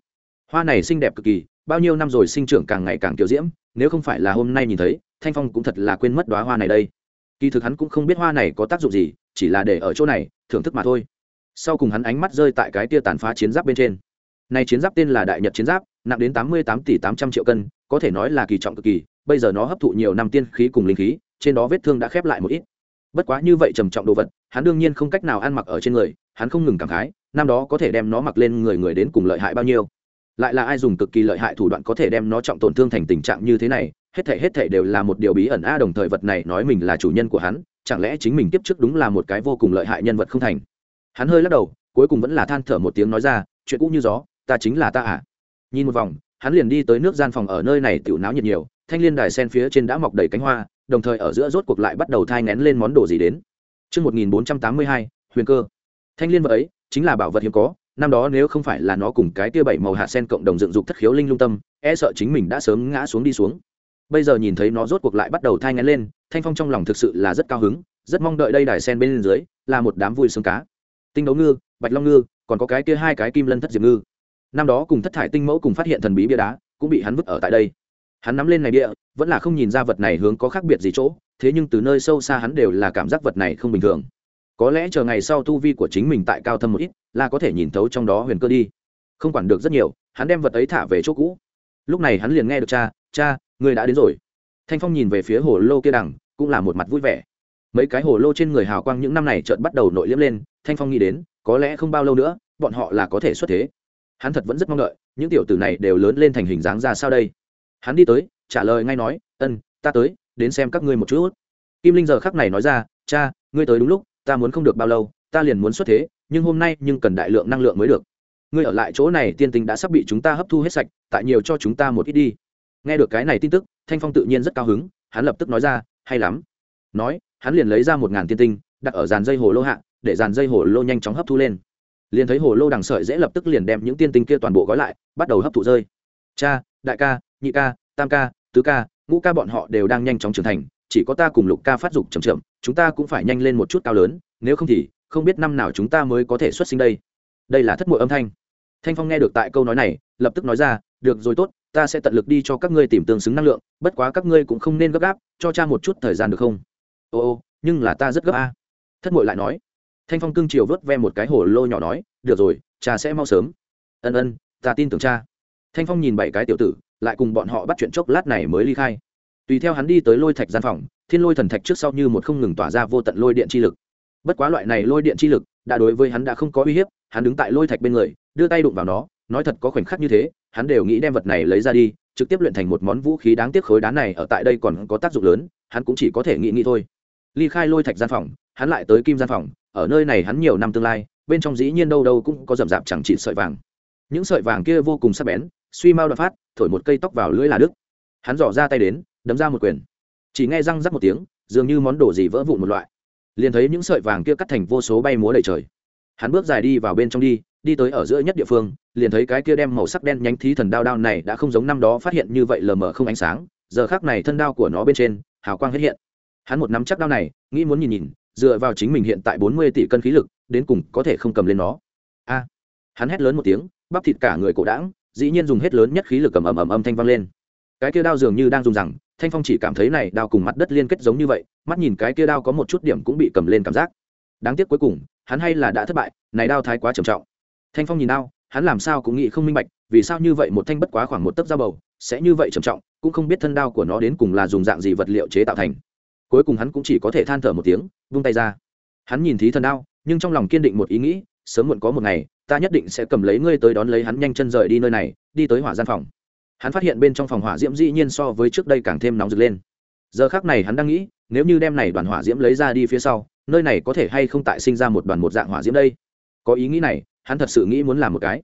Hoa này xinh đẹp cực kỳ, bao nhiêu năm rồi sinh trưởng càng ngày càng kiểu diễm, nếu không phải là hôm nay nhìn thấy, thanh phong cũng thật là quên mất đoá hoa này đây. Kỳ thực hắn cũng không biết hoa này có tác dụng gì, chỉ là để ở chỗ này, thưởng thức mà thôi. Sau cùng hắn ánh mắt rơi tại cái tia tàn phá chiến giáp bên trên. Này chiến giáp tên là đại nhật chiến giáp, nặng đến tám mươi tám tỷ tám trăm triệu cân, có thể nói là kỳ trọng cực kỳ, bây giờ nó hấp thụ nhiều năm tiên khí cùng linh khí, trên đó vết thương đã khép lại một ít bất quá như vậy trầm trọng đồ vật, hắn đương nhiên không cách nào ăn mặc ở trên người, hắn không ngừng cảm khái, năm đó có thể đem nó mặc lên người người đến cùng lợi hại bao nhiêu. Lại là ai dùng cực kỳ lợi hại thủ đoạn có thể đem nó trọng tổn thương thành tình trạng như thế này, hết thể hết thể đều là một điều bí ẩn a, đồng thời vật này nói mình là chủ nhân của hắn, chẳng lẽ chính mình tiếp trước đúng là một cái vô cùng lợi hại nhân vật không thành? Hắn hơi lắc đầu, cuối cùng vẫn là than thở một tiếng nói ra, chuyện cũ như gió, ta chính là ta à nhìn một vòng, hắn liền đi tới nước gian phòng ở nơi này tiểu náo nhiệt nhiều, thanh liên đài sen phía trên đã mọc đầy cánh hoa đồng thời ở giữa rốt cuộc lại bắt đầu thai ngén lên món đồ gì đến Trước 1482, huyền cơ. Thanh liên vật ấy, chính là bảo vật hiếm có, năm đó nếu không phải là nó cùng cái tia bảy màu hạ sen cộng đồng dựng dục thất khiếu linh lung tâm, e sợ chính mình đã sớm ngã xuống đi xuống. Bây giờ nhìn thấy nó rốt cuộc lại bắt đầu thai ngén lên, Thanh Phong trong lòng thực sự là rất cao hứng, rất mong đợi đây đài sen bên dưới là một đám vui sướng cá. Tinh đấu ngư, bạch long ngư, còn có cái kia hai cái kim lân thất diệp ngư. Năm đó cùng thất thải tinh mẫu cùng phát hiện thần bí bia đá, cũng bị hắn vứt ở tại đây hắn nắm lên này địa, vẫn là không nhìn ra vật này hướng có khác biệt gì chỗ, thế nhưng từ nơi sâu xa hắn đều là cảm giác vật này không bình thường. Có lẽ chờ ngày sau tu vi của chính mình tại cao thâm một ít, là có thể nhìn thấu trong đó huyền cơ đi. Không quản được rất nhiều, hắn đem vật ấy thả về chỗ cũ. Lúc này hắn liền nghe được cha cha người đã đến rồi. Thanh phong nhìn về phía hồ lô kia đằng, cũng là một mặt vui vẻ. Mấy cái hồ lô trên người hào quang những năm này chợt bắt đầu nội liếm lên, thanh phong nghĩ đến, có lẽ không bao lâu nữa, bọn họ là có thể xuất thế. Hắn thật vẫn rất mong đợi, những tiểu tử này đều lớn lên thành hình dáng ra sao đây? Hắn đi tới, trả lời ngay nói, ân, ta tới, đến xem các ngươi một chút. Kim linh giờ khắc này nói ra, cha, ngươi tới đúng lúc, ta muốn không được bao lâu, ta liền muốn xuất thế, nhưng hôm nay nhưng cần đại lượng năng lượng mới được. Ngươi ở lại chỗ này tiên tình đã sắp bị chúng ta hấp thu hết sạch, tại nhiều cho chúng ta một ít đi. Nghe được cái này tin tức, thanh phong tự nhiên rất cao hứng, hắn lập tức nói ra, hay lắm. Nói, hắn liền lấy ra một ngàn tiên tinh, đặt ở dàn dây hồ lô hạ, để dàn dây hồ lô nhanh chóng hấp thu lên. Liền thấy hồ lô đằng sợi dễ lập tức liền đem những tiên tinh kia toàn bộ gói lại, bắt đầu hấp thụ rơi. Cha, đại ca nhị ca, tam ca, tứ ca, ngũ ca bọn họ đều đang nhanh chóng trưởng thành, chỉ có ta cùng lục ca phát dục chậm chậm, chúng ta cũng phải nhanh lên một chút cao lớn, nếu không thì, không biết năm nào chúng ta mới có thể xuất sinh đây. Đây là thất mội âm thanh. Thanh phong nghe được tại câu nói này, lập tức nói ra, được rồi tốt, ta sẽ tận lực đi cho các ngươi tìm tương xứng năng lượng, bất quá các ngươi cũng không nên gấp gáp, cho cha một chút thời gian được không? Ô ô, nhưng là ta rất gấp a. Thất mội lại nói. Thanh phong cưng chiều vớt ve một cái hồ lô nhỏ nói, được rồi, cha sẽ mau sớm. Ân ân, ta tin tưởng cha. Thanh phong nhìn bảy cái tiểu tử lại cùng bọn họ bắt chuyện chốc lát này mới ly khai. Tùy theo hắn đi tới lôi thạch gian phòng, thiên lôi thần thạch trước sau như một không ngừng tỏa ra vô tận lôi điện chi lực. Bất quá loại này lôi điện chi lực, đã đối với hắn đã không có uy hiếp, hắn đứng tại lôi thạch bên người, đưa tay đụng vào nó, nói thật có khoảnh khắc như thế, hắn đều nghĩ đem vật này lấy ra đi, trực tiếp luyện thành một món vũ khí đáng tiếc khối đá này ở tại đây còn có tác dụng lớn, hắn cũng chỉ có thể nghĩ nghĩ thôi. Ly khai lôi thạch gian phòng, hắn lại tới kim gian phòng, ở nơi này hắn nhiều năm tương lai, bên trong dĩ nhiên đâu đâu cũng có rậm rạp chẳng chỉ sợi vàng những sợi vàng kia vô cùng sắc bén, suy mau đoạn phát, thổi một cây tóc vào lưỡi là đức. Hắn dò ra tay đến, đấm ra một quyền. Chỉ nghe răng rắc một tiếng, dường như món đồ gì vỡ vụn một loại. Liền thấy những sợi vàng kia cắt thành vô số bay múa đầy trời. Hắn bước dài đi vào bên trong đi đi tới ở giữa nhất địa phương, liền thấy cái kia đem màu sắc đen nhánh thí thần đao đao này đã không giống năm đó phát hiện như vậy lờ mờ không ánh sáng, giờ khác này thân đao của nó bên trên, hào quang hết hiện. Hắn một nắm chắc đao này, nghĩ muốn nhìn nhìn, dựa vào chính mình hiện tại bốn mươi tỷ cân khí lực, đến cùng có thể không cầm lên nó. A! Hắn hét lớn một tiếng bắp thịt cả người cổ đãng, dĩ nhiên dùng hết lớn nhất khí lực cầm ầm ầm âm thanh vang lên. Cái kia đao dường như đang dùng rằng thanh phong chỉ cảm thấy này đao cùng mặt đất liên kết giống như vậy, mắt nhìn cái kia đao có một chút điểm cũng bị cầm lên cảm giác. Đáng tiếc cuối cùng, hắn hay là đã thất bại, này đao thái quá trầm trọng. Thanh phong nhìn đao, hắn làm sao cũng nghĩ không minh bạch, vì sao như vậy một thanh bất quá khoảng một tấc dao bầu, sẽ như vậy trầm trọng, cũng không biết thân đao của nó đến cùng là dùng dạng gì vật liệu chế tạo thành. Cuối cùng hắn cũng chỉ có thể than thở một tiếng, vung tay ra. Hắn nhìn thí thần đao, nhưng trong lòng kiên định một ý nghĩ, sớm muộn có một ngày ta nhất định sẽ cầm lấy ngươi tới đón lấy hắn nhanh chân rời đi nơi này, đi tới hỏa gian phòng. Hắn phát hiện bên trong phòng hỏa diễm dĩ nhiên so với trước đây càng thêm nóng rực lên. Giờ khác này hắn đang nghĩ, nếu như đem này đoàn hỏa diễm lấy ra đi phía sau, nơi này có thể hay không tại sinh ra một đoàn một dạng hỏa diễm đây? Có ý nghĩ này, hắn thật sự nghĩ muốn làm một cái.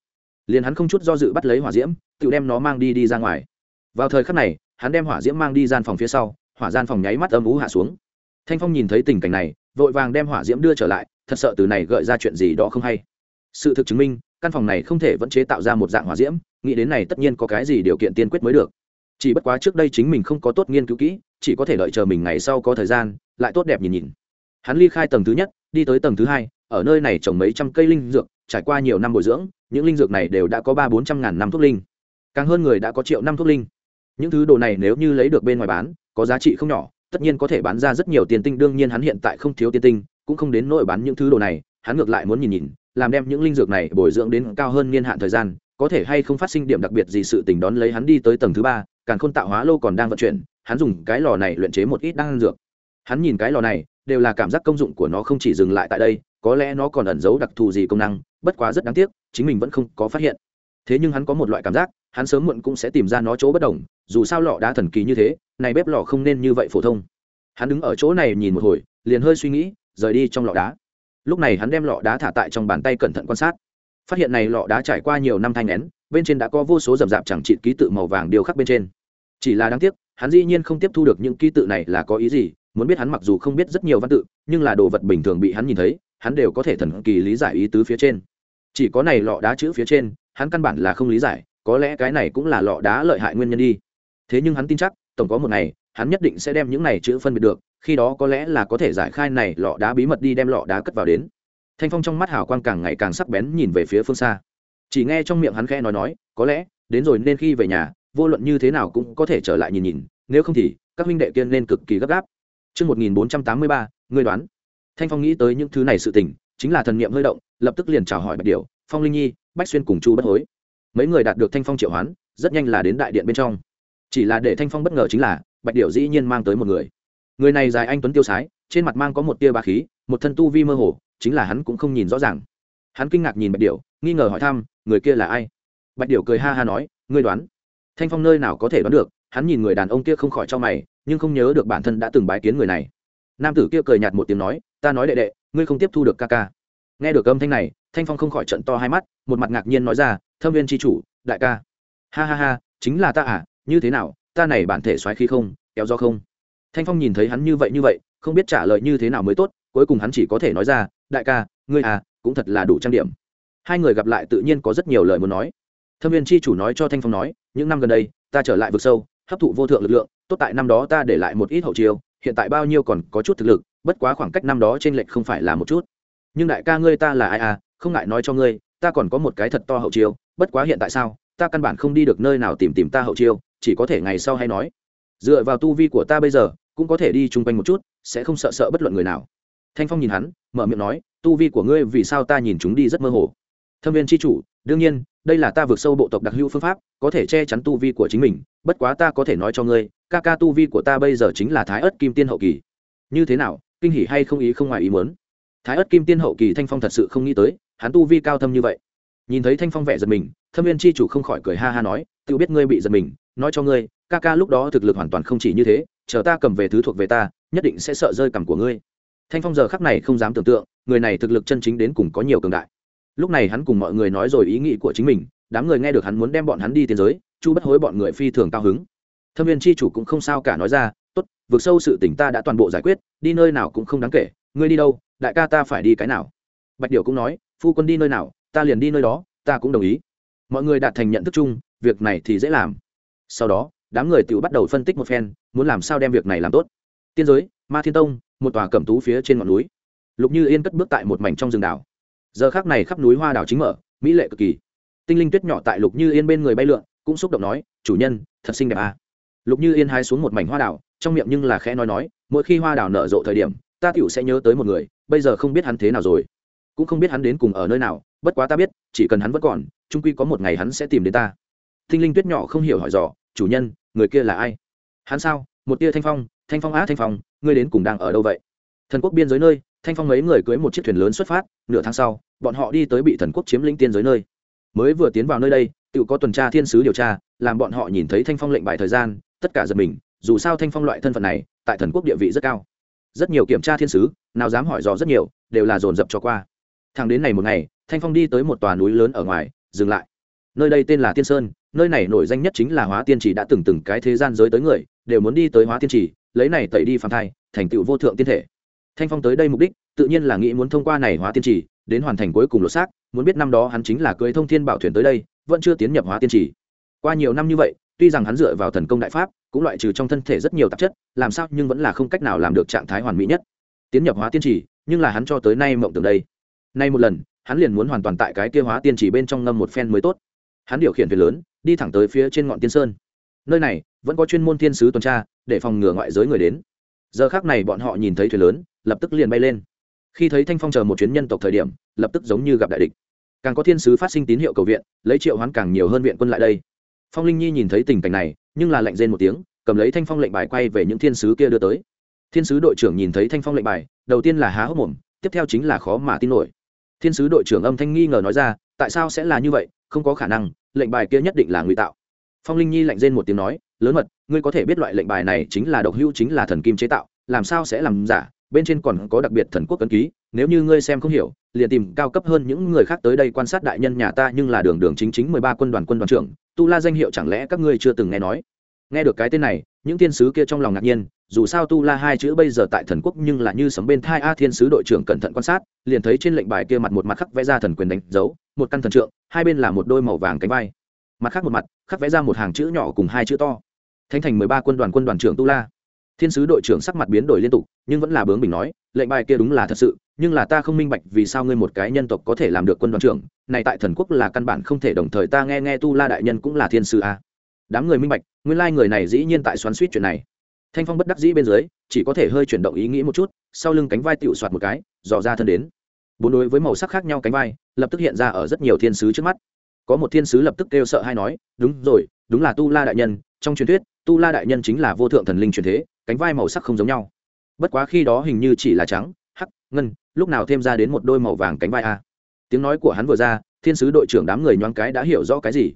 Liền hắn không chút do dự bắt lấy hỏa diễm, tự đem nó mang đi đi ra ngoài. Vào thời khắc này, hắn đem hỏa diễm mang đi gian phòng phía sau, hỏa gian phòng nháy mắt âm ú hạ xuống. Thanh phong nhìn thấy tình cảnh này, vội vàng đem hỏa diễm đưa trở lại, thật sợ từ này gợi ra chuyện gì đó không hay sự thực chứng minh, căn phòng này không thể vẫn chế tạo ra một dạng hỏa diễm, nghĩ đến này tất nhiên có cái gì điều kiện tiên quyết mới được. Chỉ bất quá trước đây chính mình không có tốt nghiên cứu kỹ, chỉ có thể đợi chờ mình ngày sau có thời gian, lại tốt đẹp nhìn nhìn. Hắn ly khai tầng thứ nhất, đi tới tầng thứ hai, ở nơi này trồng mấy trăm cây linh dược, trải qua nhiều năm bồi dưỡng, những linh dược này đều đã có ba bốn trăm ngàn năm thuốc linh. Càng hơn người đã có triệu năm thuốc linh. Những thứ đồ này nếu như lấy được bên ngoài bán, có giá trị không nhỏ, tất nhiên có thể bán ra rất nhiều tiền tinh, đương nhiên hắn hiện tại không thiếu tiền tinh, cũng không đến nỗi bán những thứ đồ này, hắn ngược lại muốn nhìn nhìn làm đem những linh dược này bồi dưỡng đến cao hơn niên hạn thời gian, có thể hay không phát sinh điểm đặc biệt gì sự tình đón lấy hắn đi tới tầng thứ ba, càng khôn tạo hóa lô còn đang vận chuyển, hắn dùng cái lò này luyện chế một ít đan dược. Hắn nhìn cái lò này, đều là cảm giác công dụng của nó không chỉ dừng lại tại đây, có lẽ nó còn ẩn giấu đặc thù gì công năng, bất quá rất đáng tiếc, chính mình vẫn không có phát hiện. Thế nhưng hắn có một loại cảm giác, hắn sớm muộn cũng sẽ tìm ra nó chỗ bất đồng, dù sao lọ đá thần kỳ như thế, này bếp lò không nên như vậy phổ thông. Hắn đứng ở chỗ này nhìn một hồi, liền hơi suy nghĩ, rời đi trong lọ đá lúc này hắn đem lọ đá thả tại trong bàn tay cẩn thận quan sát. Phát hiện này lọ đá trải qua nhiều năm thanh nén, bên trên đã có vô số rậm rạp chẳng trị ký tự màu vàng điêu khắc bên trên. Chỉ là đáng tiếc, hắn dĩ nhiên không tiếp thu được những ký tự này là có ý gì, muốn biết hắn mặc dù không biết rất nhiều văn tự, nhưng là đồ vật bình thường bị hắn nhìn thấy, hắn đều có thể thần kỳ lý giải ý tứ phía trên. Chỉ có này lọ đá chữ phía trên, hắn căn bản là không lý giải, có lẽ cái này cũng là lọ đá lợi hại nguyên nhân đi. Thế nhưng hắn tin chắc, tổng có một ngày hắn nhất định sẽ đem những này chữ phân biệt được khi đó có lẽ là có thể giải khai này lọ đá bí mật đi đem lọ đá cất vào đến thanh phong trong mắt hào quang càng ngày càng sắc bén nhìn về phía phương xa chỉ nghe trong miệng hắn khẽ nói nói có lẽ đến rồi nên khi về nhà vô luận như thế nào cũng có thể trở lại nhìn nhìn nếu không thì các huynh đệ kiên nên cực kỳ gấp gáp Trước 1483, ngươi đoán. Thanh Phong nghĩ tới những thứ này sự tình, chính là thần niệm hơi động, lập tức liền chào hỏi Bạch Điểu, Phong Linh Nhi, Bách Xuyên cùng Chu Bất Hối. Mấy người đạt được Thanh Phong triệu hoán, rất nhanh là đến đại điện bên trong. Chỉ là để Thanh Phong bất ngờ chính là, Bạch Điểu dĩ nhiên mang tới một người. Người này dài anh tuấn tiêu sái, trên mặt mang có một tia bá khí, một thân tu vi mơ hồ, chính là hắn cũng không nhìn rõ ràng. Hắn kinh ngạc nhìn Bạch Điểu, nghi ngờ hỏi thăm, người kia là ai? Bạch Điểu cười ha ha nói, ngươi đoán. Thanh Phong nơi nào có thể đoán được, hắn nhìn người đàn ông kia không khỏi cho mày, nhưng không nhớ được bản thân đã từng bái kiến người này nam tử kia cười nhạt một tiếng nói ta nói đệ đệ ngươi không tiếp thu được ca ca nghe được âm thanh này thanh phong không khỏi trận to hai mắt một mặt ngạc nhiên nói ra thâm viên tri chủ đại ca ha ha ha chính là ta à như thế nào ta này bản thể xoáy khí không, kéo do không. Thanh phong nhìn thấy hắn như vậy như vậy, không biết trả lời như thế nào mới tốt, cuối cùng hắn chỉ có thể nói ra, đại ca, ngươi à cũng thật là đủ trang điểm. Hai người gặp lại tự nhiên có rất nhiều lời muốn nói. Thâm viên Chi chủ nói cho thanh phong nói, những năm gần đây, ta trở lại vực sâu, hấp thụ vô thượng lực lượng, tốt tại năm đó ta để lại một ít hậu chiêu, hiện tại bao nhiêu còn có chút thực lực, bất quá khoảng cách năm đó trên lệch không phải là một chút. Nhưng đại ca ngươi ta là ai à không ngại nói cho ngươi, ta còn có một cái thật to hậu chiêu, bất quá hiện tại sao, ta căn bản không đi được nơi nào tìm tìm ta hậu chiêu chỉ có thể ngày sau hay nói. Dựa vào tu vi của ta bây giờ, cũng có thể đi chung quanh một chút, sẽ không sợ sợ bất luận người nào. Thanh phong nhìn hắn, mở miệng nói, tu vi của ngươi vì sao ta nhìn chúng đi rất mơ hồ? Thâm viên c h i chủ, đương nhiên, đây là ta vượt sâu bộ tộc đặc hữu phương pháp, có thể che chắn tu vi của chính mình, bất quá ta có thể nói cho ngươi, ca ca tu vi của ta bây giờ chính là thái ớt kim tiên hậu kỳ. Như thế nào? Kinh hỉ hay không ý không ngoài ý muốn? Thái ớt kim tiên hậu kỳ thanh phong thật sự không nghĩ tới, hắn tu vi cao thâm như vậy. Nhìn thấy thanh phong vẻ giật mình, thâm viên chi chủ không khỏi cười ha ha nói, tự biết ngươi bị giật mình nói cho ngươi, ca ca lúc đó thực lực hoàn toàn không chỉ như thế, chờ ta cầm về thứ thuộc về ta, nhất định sẽ sợ rơi cằm của ngươi. Thanh phong giờ khắc này không dám tưởng tượng, người này thực lực chân chính đến cùng có nhiều cường đại. Lúc này hắn cùng mọi người nói rồi ý nghĩ của chính mình, đám người nghe được hắn muốn đem bọn hắn đi tiến giới, chu bất hối bọn người phi thường cao hứng. Thâm viên chi chủ cũng không sao cả nói ra, tốt, vượt sâu sự tỉnh ta đã toàn bộ giải quyết, đi nơi nào cũng không đáng kể, ngươi đi đâu, đại ca ta phải đi cái nào? Bạch điệu cũng nói, phu quân đi nơi nào, ta liền đi nơi đó, ta cũng đồng ý. Mọi người đạt thành nhận thức chung, việc này thì dễ làm sau đó, đám người tự bắt đầu phân tích một phen, muốn làm sao đem việc này làm tốt. Tiên giới, ma thiên tông, một tòa cẩm tú phía trên ngọn núi. Lục như yên cất bước tại một mảnh trong rừng đảo. Giờ khác này khắp núi hoa đảo chính mở, mỹ lệ cực kỳ. Tinh linh tuyết nhỏ tại lục như yên bên người bay lượn, cũng xúc động nói, chủ nhân, thật xinh đẹp à. lục như yên hai xuống một mảnh hoa đảo, trong miệng nhưng là khẽ nói nói, mỗi khi hoa đảo nở rộ thời điểm, ta tựu sẽ nhớ tới một người, bây giờ không biết hắn thế nào rồi. Cũng không biết hắn đến cùng ở nơi nào, bất quá ta biết, chỉ cần hắn vẫn còn trung quy có một ngày hắn sẽ tìm đến ta. Tinh linh tuyết nhỏ không hiểu hỏi dò chủ nhân, người kia là ai? Hắn sao? Một tia thanh phong thanh phong á thanh phong, ngươi đến cùng đang ở đâu vậy? Thần quốc biên giới nơi, thanh phong mấy người cưới một chiếc thuyền lớn xuất phát, nửa tháng sau, bọn họ đi tới bị thần quốc chiếm lĩnh tiên giới nơi. Mới vừa tiến vào nơi đây, tự có tuần tra thiên sứ điều tra, làm bọn họ nhìn thấy thanh phong lệnh bài thời gian, tất cả giật mình, dù sao thanh phong loại thân phận này, tại thần quốc địa vị rất cao. Rất nhiều kiểm tra thiên sứ, nào dám hỏi dò rất nhiều, đều là dồn dập cho qua. Thằng đến này một ngày, thanh phong đi tới một tòa núi lớn ở ngoài, dừng lại. Nơi đây tên là tiên sơn nơi này nổi danh nhất chính là hóa tiên trì đã từng từng cái thế gian giới tới người, đều muốn đi tới hóa tiên trì, lấy này tẩy đi phàm thai, thành tựu vô thượng tiên thể. Thanh phong tới đây mục đích, tự nhiên là nghĩ muốn thông qua này hóa tiên trì, đến hoàn thành cuối cùng lột xác, muốn biết năm đó hắn chính là cưới thông thiên bảo thuyền tới đây, vẫn chưa tiến nhập hóa tiên trì. Qua nhiều năm như vậy, tuy rằng hắn dựa vào thần công đại pháp, cũng loại trừ trong thân thể rất nhiều tạp chất, làm sao nhưng vẫn là không cách nào làm được trạng thái hoàn mỹ nhất. Tiến nhập hóa tiên trì, nhưng là hắn cho tới nay mộng tưởng đây. Nay một lần, hắn liền muốn hoàn toàn tại cái kia hóa tiên trì bên trong ngâm một phen mới tốt hắn điều khiển thuyền lớn, đi thẳng tới phía trên ngọn tiên sơn. Nơi này, vẫn có chuyên môn thiên sứ tuần tra, để phòng ngừa ngoại giới người đến. Giờ khác này bọn họ nhìn thấy thuyền lớn, lập tức liền bay lên. Khi thấy thanh phong chờ một chuyến nhân tộc thời điểm, lập tức giống như gặp đại địch. Càng có thiên sứ phát sinh tín hiệu cầu viện, lấy triệu hoán càng nhiều hơn viện quân lại đây. Phong linh nhi nhìn thấy tình cảnh này, nhưng là lạnh rên một tiếng, cầm lấy thanh phong lệnh bài quay về những thiên sứ kia đưa tới. Thiên sứ đội trưởng nhìn thấy thanh phong lệnh bài, đầu tiên là há hốc mồm, tiếp theo chính là khó mà tin nổi. Thiên sứ đội trưởng âm thanh nghi ngờ nói ra, tại sao sẽ là như vậy? Không có khả năng, lệnh bài kia nhất định là ngụy tạo. Phong linh nhi lạnh rên một tiếng nói, lớn mật, ngươi có thể biết loại lệnh bài này chính là độc hữu, chính là thần kim chế tạo, làm sao sẽ làm giả? Bên trên còn có đặc biệt thần quốc cấn ký, nếu như ngươi xem không hiểu, liền tìm cao cấp hơn những người khác tới đây quan sát đại nhân nhà ta nhưng là đường đường chính chính mười ba quân đoàn quân đoàn trưởng, tu la danh hiệu chẳng lẽ các ngươi chưa từng nghe nói? Nghe được cái tên này những thiên sứ kia trong lòng ngạc nhiên, dù sao tu la hai chữ bây giờ tại thần quốc nhưng là như sấm bên thai a thiên sứ đội trưởng cẩn thận quan sát, liền thấy trên lệnh bài kia mặt một mặt khắc vẽ ra thần quyền đánh dấu, một căn thần trượng, hai bên là một đôi màu vàng cánh vai. Mặt khác một mặt, khắc vẽ ra một hàng chữ nhỏ cùng hai chữ to. Thánh thành mười ba quân đoàn quân đoàn trưởng tu la. Thiên sứ đội trưởng sắc mặt biến đổi liên tục, nhưng vẫn là bướng bình nói, lệnh bài kia đúng là thật sự, nhưng là ta không minh bạch vì sao ngươi một cái nhân tộc có thể làm được quân đoàn trưởng, này tại thần quốc là căn bản không thể đồng thời ta nghe nghe tu la đại nhân cũng là thiên sứ a. Đám người minh bạch nguyên lai người này dĩ nhiên tại xoắn suýt chuyện này. Thanh phong bất đắc dĩ bên dưới chỉ có thể hơi chuyển động ý nghĩ một chút sau lưng cánh vai tựu soạt một cái dò ra thân đến. Bốn đối với màu sắc khác nhau cánh vai lập tức hiện ra ở rất nhiều thiên sứ trước mắt. Có một thiên sứ lập tức kêu sợ hay nói đúng rồi đúng là tu la đại nhân trong truyền thuyết tu la đại nhân chính là vô thượng thần linh truyền thế cánh vai màu sắc không giống nhau. Bất quá khi đó hình như chỉ là trắng hắc ngân lúc nào thêm ra đến một đôi màu vàng cánh vai a. Tiếng nói của hắn vừa ra thiên sứ đội trưởng đám người nhoáng cái đã hiểu rõ cái gì.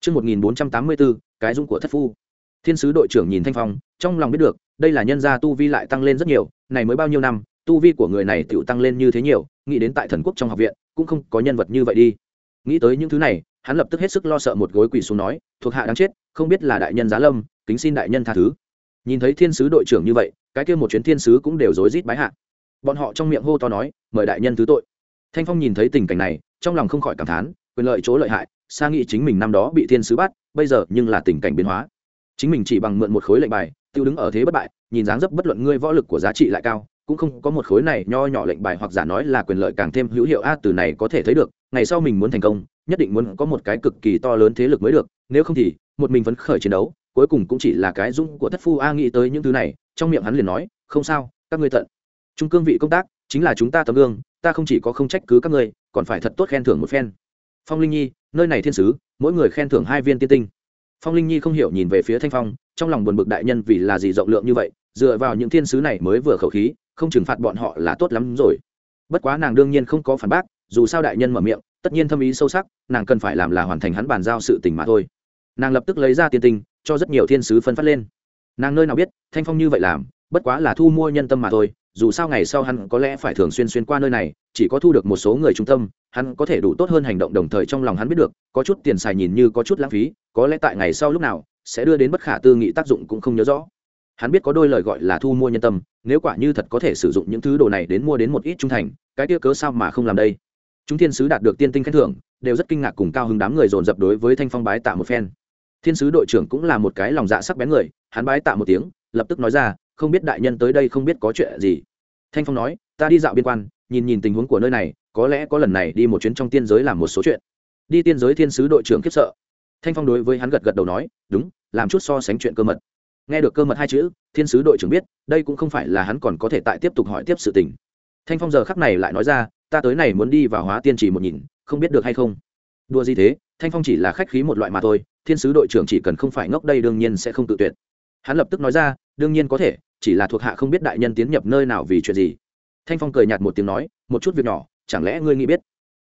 Trước 1484, cái dung của thất phu. Thiên sứ đội trưởng nhìn Thanh Phong, trong lòng biết được, đây là nhân gia tu vi lại tăng lên rất nhiều, này mới bao nhiêu năm, tu vi của người này tựu tăng lên như thế nhiều, nghĩ đến tại thần quốc trong học viện, cũng không có nhân vật như vậy đi. Nghĩ tới những thứ này, hắn lập tức hết sức lo sợ một gối quỳ xuống nói, thuộc hạ đáng chết, không biết là đại nhân giá lâm, kính xin đại nhân tha thứ nhìn thấy thiên sứ đội trưởng như vậy cái kia một chuyến thiên sứ cũng đều rối rít bái hạ bọn họ trong miệng hô to nói mời đại nhân thứ tội thanh phong nhìn thấy tình cảnh này trong lòng không khỏi cảm thán quyền lợi chỗ lợi hại xa nghĩ chính mình năm đó bị thiên sứ bắt, bây giờ nhưng là tình cảnh biến hóa. Chính mình chỉ bằng mượn một khối lệnh bài, tiêu đứng ở thế bất bại, nhìn dáng dấp bất luận ngươi võ lực của giá trị lại cao, cũng không có một khối này nho nhỏ lệnh bài hoặc giả nói là quyền lợi càng thêm hữu hiệu a, từ này có thể thấy được, ngày sau mình muốn thành công, nhất định muốn có một cái cực kỳ to lớn thế lực mới được, nếu không thì, một mình phấn khởi chiến đấu, cuối cùng cũng chỉ là cái dung của thất phu a nghĩ tới những thứ này, trong miệng hắn liền nói, không sao, các ngươi tận. Trung cương vị công tác, chính là chúng ta tấm gương, ta không chỉ có không trách cứ các ngươi, còn phải thật tốt khen thưởng một phen. Phong linh nhi nơi này thiên sứ, mỗi người khen thưởng hai viên tiên tinh. Phong linh nhi không hiểu nhìn về phía thanh phong, trong lòng buồn bực đại nhân vì là gì rộng lượng như vậy, dựa vào những thiên sứ này mới vừa khẩu khí, không trừng phạt bọn họ là tốt lắm rồi. Bất quá nàng đương nhiên không có phản bác, dù sao đại nhân mở miệng, tất nhiên thâm ý sâu sắc, nàng cần phải làm là hoàn thành hắn bàn giao sự tình mà thôi. Nàng lập tức lấy ra tiên tinh, cho rất nhiều thiên sứ phân phát lên. Nàng nơi nào biết, thanh phong như vậy làm, bất quá là thu mua nhân tâm mà thôi dù sao ngày sau hắn có lẽ phải thường xuyên xuyên qua nơi này, chỉ có thu được một số người trung tâm, hắn có thể đủ tốt hơn hành động đồng thời trong lòng hắn biết được, có chút tiền xài nhìn như có chút lãng phí, có lẽ tại ngày sau lúc nào, sẽ đưa đến bất khả tư nghị tác dụng cũng không nhớ rõ. Hắn biết có đôi lời gọi là thu mua nhân tâm, nếu quả như thật có thể sử dụng những thứ đồ này đến mua đến một ít trung thành, cái kia cớ sao mà không làm đây? Chúng thiên sứ đạt được tiên tinh khen thưởng, đều rất kinh ngạc cùng cao hứng đám người dồn dập đối với thanh phong bái tạ một phen. Thiên sứ đội trưởng cũng là một cái lòng dạ sắc bén người, hắn bái tạ một tiếng, lập tức nói ra, không biết đại nhân tới đây không biết có chuyện gì thanh phong nói, ta đi dạo biên quan, nhìn nhìn tình huống của nơi này, có lẽ có lần này đi một chuyến trong tiên giới làm một số chuyện. Đi tiên giới thiên sứ đội trưởng khiếp sợ. Thanh phong đối với hắn gật gật đầu nói, đúng, làm chút so sánh chuyện cơ mật. Nghe được cơ mật hai chữ, thiên sứ đội trưởng biết, đây cũng không phải là hắn còn có thể tại tiếp tục hỏi tiếp sự tình. Thanh phong giờ khắc này lại nói ra, ta tới này muốn đi vào hóa tiên chỉ một nhìn, không biết được hay không? Đua gì thế, thanh phong chỉ là khách khí một loại mà thôi, thiên sứ đội trưởng chỉ cần không phải ngốc đây đương nhiên sẽ không tự tuyệt. Hắn lập tức nói ra, đương nhiên có thể chỉ là thuộc hạ không biết đại nhân tiến nhập nơi nào vì chuyện gì. Thanh phong cười nhạt một tiếng nói, một chút việc nhỏ, chẳng lẽ ngươi nghĩ biết?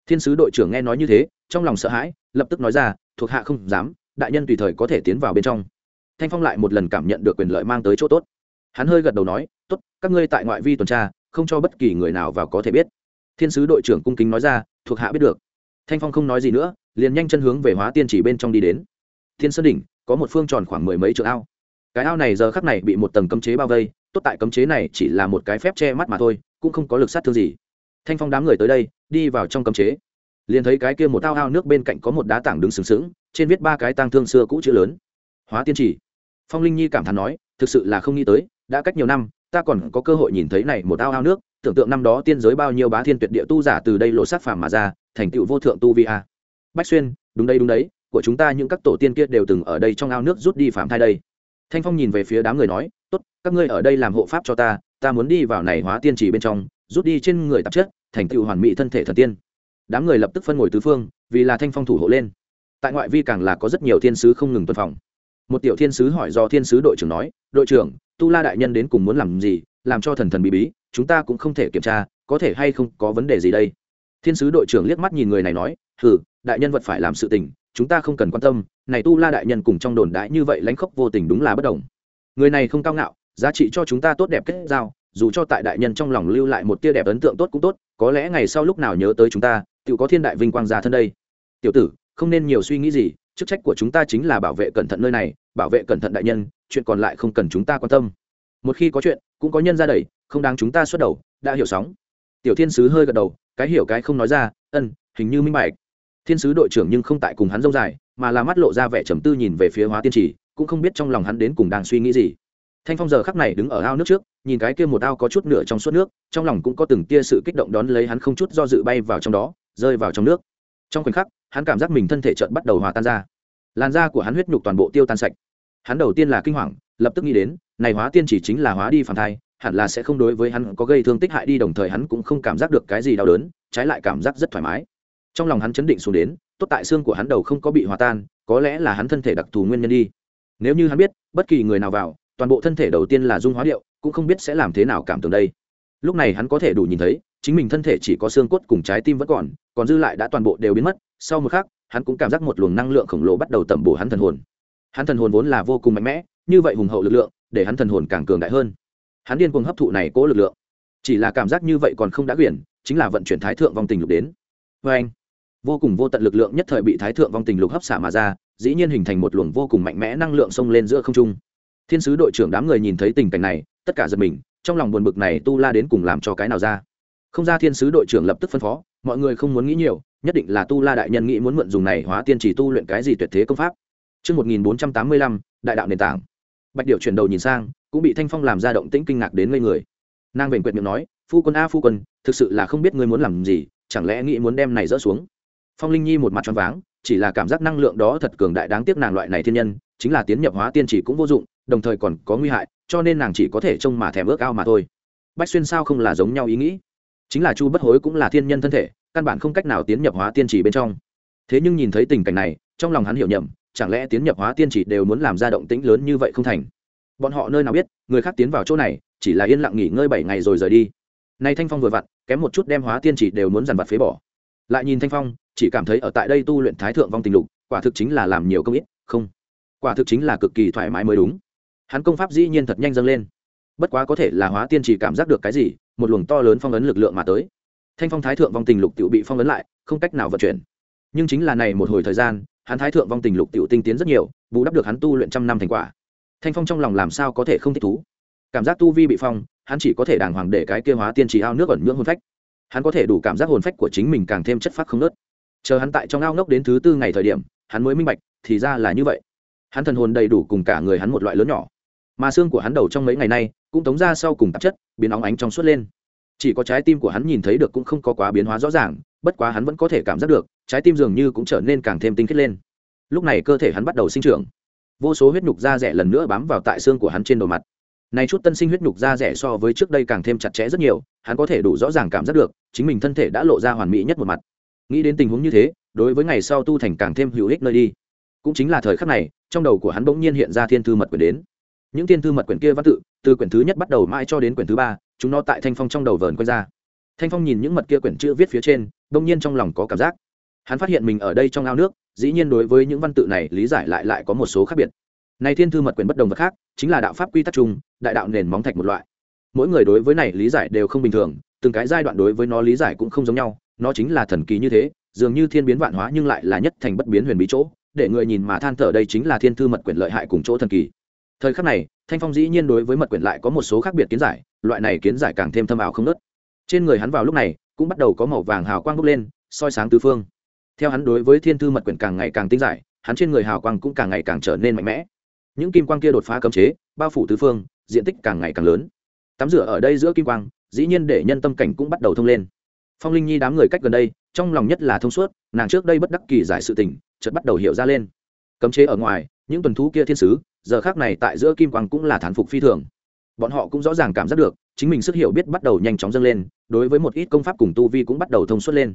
Thiên sứ đội trưởng nghe nói như thế, trong lòng sợ hãi, lập tức nói ra, thuộc hạ không dám, đại nhân tùy thời có thể tiến vào bên trong. Thanh phong lại một lần cảm nhận được quyền lợi mang tới chỗ tốt. Hắn hơi gật đầu nói, tốt, các ngươi tại ngoại vi tuần tra, không cho bất kỳ người nào vào có thể biết. Thiên sứ đội trưởng cung kính nói ra, thuộc hạ biết được. Thanh phong không nói gì nữa, liền nhanh chân hướng về hóa tiên chỉ bên trong đi đến. Thiên sơn đỉnh, có một phương tròn khoảng mười mấy chỗ ao cái ao này giờ khắc này bị một tầng cấm chế bao vây, tốt tại cấm chế này chỉ là một cái phép che mắt mà thôi, cũng không có lực sát thương gì. Thanh phong đám người tới đây, đi vào trong cấm chế. Liền thấy cái kia một ao ao nước bên cạnh có một đá tảng đứng sừng sững, trên viết ba cái tang thương xưa cũ chữ lớn. Hóa tiên chỉ. Phong linh nhi cảm thán nói, thực sự là không nghĩ tới, đã cách nhiều năm, ta còn có cơ hội nhìn thấy này một ao ao nước, tưởng tượng năm đó tiên giới bao nhiêu bá thiên tuyệt địa tu giả từ đây lộ sát phàm mà ra, thành tựu vô thượng tu vi a. Bách xuyên, đúng đây đúng đấy, của chúng ta những các tổ tiên kia đều từng ở đây trong ao nước rút đi phạm thai đây thanh phong nhìn về phía đám người nói, tốt, các ngươi ở đây làm hộ pháp cho ta ta muốn đi vào này hóa tiên chỉ bên trong, rút đi trên người tạp chất, thành tựu hoàn mỹ thân thể thần tiên. Đám người lập tức phân ngồi tứ phương, vì là thanh phong thủ hộ lên. Tại ngoại vi càng là có rất nhiều thiên sứ không ngừng tuân phòng. Một tiểu thiên sứ hỏi do thiên sứ đội trưởng nói, đội trưởng, tu la đại nhân đến cùng muốn làm gì, làm cho thần thần bí bí, chúng ta cũng không thể kiểm tra, có thể hay không có vấn đề gì đây? Thiên sứ đội trưởng liếc mắt nhìn người này nói, hừ, đại nhân vật phải làm sự tình chúng ta không cần quan tâm, này tu la đại nhân cùng trong đồn đại như vậy lãnh khóc vô tình đúng là bất đồng. Người này không cao ngạo, giá trị cho chúng ta tốt đẹp kết giao, dù cho tại đại nhân trong lòng lưu lại một tia đẹp ấn tượng tốt cũng tốt, có lẽ ngày sau lúc nào nhớ tới chúng ta, tự có thiên đại vinh quang ra thân đây. Tiểu tử, không nên nhiều suy nghĩ gì, chức trách của chúng ta chính là bảo vệ cẩn thận nơi này, bảo vệ cẩn thận đại nhân, chuyện còn lại không cần chúng ta quan tâm. Một khi có chuyện, cũng có nhân ra đẩy, không đáng chúng ta xuất đầu, đã hiểu sóng. Tiểu thiên sứ hơi gật đầu, cái hiểu cái không nói ra, ân, hình như minh bạch thiên sứ đội trưởng nhưng không tại cùng hắn dông dài, mà là mắt lộ ra vẻ trầm tư nhìn về phía hóa tiên trì, cũng không biết trong lòng hắn đến cùng đang suy nghĩ gì. Thanh phong giờ khắc này đứng ở ao nước trước, nhìn cái kia một ao có chút nửa trong suốt nước, trong lòng cũng có từng tia sự kích động đón lấy hắn không chút do dự bay vào trong đó, rơi vào trong nước. Trong khoảnh khắc, hắn cảm giác mình thân thể trợn bắt đầu hòa tan ra. Làn da của hắn huyết nhục toàn bộ tiêu tan sạch. Hắn đầu tiên là kinh hoàng, lập tức nghĩ đến, này hóa tiên chỉ chính là hóa đi phản thai, hẳn là sẽ không đối với hắn có gây thương tích hại đi, đồng thời hắn cũng không cảm giác được cái gì đau đớn, trái lại cảm giác rất thoải mái trong lòng hắn chấn định xuống đến, tốt tại xương của hắn đầu không có bị hòa tan, có lẽ là hắn thân thể đặc thù nguyên nhân đi. Nếu như hắn biết, bất kỳ người nào vào, toàn bộ thân thể đầu tiên là dung hóa điệu, cũng không biết sẽ làm thế nào cảm tưởng đây. Lúc này hắn có thể đủ nhìn thấy, chính mình thân thể chỉ có xương cốt cùng trái tim vẫn còn còn dư lại đã toàn bộ đều biến mất. Sau một khắc, hắn cũng cảm giác một luồng năng lượng khổng lồ bắt đầu tẩm bổ hắn thần hồn. Hắn thần hồn vốn là vô cùng mạnh mẽ, như vậy hùng hậu lực lượng, để hắn thần hồn càng cường đại hơn. Hắn điên cuồng hấp thụ này cố lực lượng. Chỉ là cảm giác như vậy còn không đã quyển, chính là vận chuyển thái thượng vong tình lục đến. Vê anh vô cùng vô tận lực lượng nhất thời bị thái thượng vong tình lục hấp xả mà ra dĩ nhiên hình thành một luồng vô cùng mạnh mẽ năng lượng xông lên giữa không trung thiên sứ đội trưởng đám người nhìn thấy tình cảnh này tất cả giật mình trong lòng buồn bực này tu la đến cùng làm cho cái nào ra không ra thiên sứ đội trưởng lập tức phân phó mọi người không muốn nghĩ nhiều nhất định là tu la đại nhân nghĩ muốn mượn dùng này hóa tiên chỉ tu luyện cái gì tuyệt thế công pháp Trước 1485, đại đạo nền tảng. Bạch Điệu chuyển đầu nhìn sang, cũng bị Thanh Phong làm ra động tĩnh kinh ngạc đến ngây người. Nàng vểnh quyệt miệng nói, "Phu quân a phu quân, thực sự là không biết ngươi muốn làm gì, chẳng lẽ nghĩ muốn đem này dỡ xuống?" Phong Linh Nhi một mặt choáng váng, chỉ là cảm giác năng lượng đó thật cường đại đáng tiếc nàng loại này thiên nhân, chính là tiến nhập hóa tiên chỉ cũng vô dụng, đồng thời còn có nguy hại, cho nên nàng chỉ có thể trông mà thèm ước ao mà thôi. Bách xuyên sao không là giống nhau ý nghĩ? Chính là Chu Bất Hối cũng là thiên nhân thân thể, căn bản không cách nào tiến nhập hóa tiên chỉ bên trong. Thế nhưng nhìn thấy tình cảnh này, trong lòng hắn hiểu nhầm, chẳng lẽ tiến nhập hóa tiên chỉ đều muốn làm ra động tĩnh lớn như vậy không thành bọn họ nơi nào biết người khác tiến vào chỗ này chỉ là yên lặng nghỉ ngơi bảy ngày rồi rời đi nay thanh phong vừa vặn kém một chút đem hóa tiên chỉ đều muốn dằn vặt phế bỏ lại nhìn thanh phong, chỉ cảm thấy ở tại đây tu luyện thái thượng vong tình lục, quả thực chính là làm nhiều công ít, không, quả thực chính là cực kỳ thoải mái mới đúng. Hắn công pháp dĩ nhiên thật nhanh dâng lên. Bất quá có thể là hóa tiên chỉ cảm giác được cái gì, một luồng to lớn phong ấn lực lượng mà tới. Thanh phong thái thượng vong tình lục tự bị phong ấn lại, không cách nào vận chuyển. Nhưng chính là này một hồi thời gian, hắn thái thượng vong tình lục tự tinh tiến rất nhiều, bù đắp được hắn tu luyện trăm năm thành quả. Thanh phong trong lòng làm sao có thể không thích thú? Cảm giác tu vi bị phong, hắn chỉ có thể đàng hoàng để cái kia hóa tiên chỉ ao nước ẩn nhưỡng hôn phách hắn có thể đủ cảm giác hồn phách của chính mình càng thêm chất phát không nớt. Chờ hắn tại trong ao ngốc đến thứ tư ngày thời điểm, hắn mới minh bạch, thì ra là như vậy. Hắn thần hồn đầy đủ cùng cả người hắn một loại lớn nhỏ. Mà xương của hắn đầu trong mấy ngày nay, cũng tống ra sau cùng tạp chất, biến óng ánh trong suốt lên. Chỉ có trái tim của hắn nhìn thấy được cũng không có quá biến hóa rõ ràng, bất quá hắn vẫn có thể cảm giác được, trái tim dường như cũng trở nên càng thêm tinh khiết lên. Lúc này cơ thể hắn bắt đầu sinh trưởng. Vô số huyết nhục da rẻ lần nữa bám vào tại xương của hắn trên đầu mặt này chút tân sinh huyết nhục da rẻ so với trước đây càng thêm chặt chẽ rất nhiều, hắn có thể đủ rõ ràng cảm giác được, chính mình thân thể đã lộ ra hoàn mỹ nhất một mặt. Nghĩ đến tình huống như thế, đối với ngày sau tu thành càng thêm hữu ích nơi đi. Cũng chính là thời khắc này, trong đầu của hắn bỗng nhiên hiện ra thiên thư mật quyển đến. Những thiên thư mật quyển kia văn tự, từ quyển thứ nhất bắt đầu mãi cho đến quyển thứ ba, chúng nó tại thanh phong trong đầu vờn quanh ra. Thanh phong nhìn những mật kia quyển chữ viết phía trên, bỗng nhiên trong lòng có cảm giác. Hắn phát hiện mình ở đây trong ao nước, dĩ nhiên đối với những văn tự này lý giải lại lại có một số khác biệt này thiên thư mật quyển bất đồng vật khác, chính là đạo pháp quy tắc chung, đại đạo nền móng thạch một loại. Mỗi người đối với này lý giải đều không bình thường, từng cái giai đoạn đối với nó lý giải cũng không giống nhau, nó chính là thần kỳ như thế, dường như thiên biến vạn hóa nhưng lại là nhất thành bất biến huyền bí chỗ, để người nhìn mà than thở đây chính là thiên thư mật quyển lợi hại cùng chỗ thần kỳ. Thời khắc này, thanh phong dĩ nhiên đối với mật quyển lại có một số khác biệt kiến giải, loại này kiến giải càng thêm thâm ảo không nớt trên người hắn vào lúc này, cũng bắt đầu có màu vàng hào quang bốc lên, soi sáng tứ phương. Theo hắn đối với thiên thư mật quyển càng ngày càng tinh giải, hắn trên người hào quang cũng càng ngày càng trở nên mạnh mẽ những kim quang kia đột phá cấm chế, bao phủ tứ phương, diện tích càng ngày càng lớn. Tắm rửa ở đây giữa kim quang, dĩ nhiên để nhân tâm cảnh cũng bắt đầu thông lên. Phong linh nhi đám người cách gần đây, trong lòng nhất là thông suốt, nàng trước đây bất đắc kỳ giải sự tình, chợt bắt đầu hiểu ra lên. Cấm chế ở ngoài, những tuần thú kia thiên sứ, giờ khác này tại giữa kim quang cũng là thán phục phi thường. Bọn họ cũng rõ ràng cảm giác được, chính mình sức hiểu biết bắt đầu nhanh chóng dâng lên, đối với một ít công pháp cùng tu vi cũng bắt đầu thông suốt lên.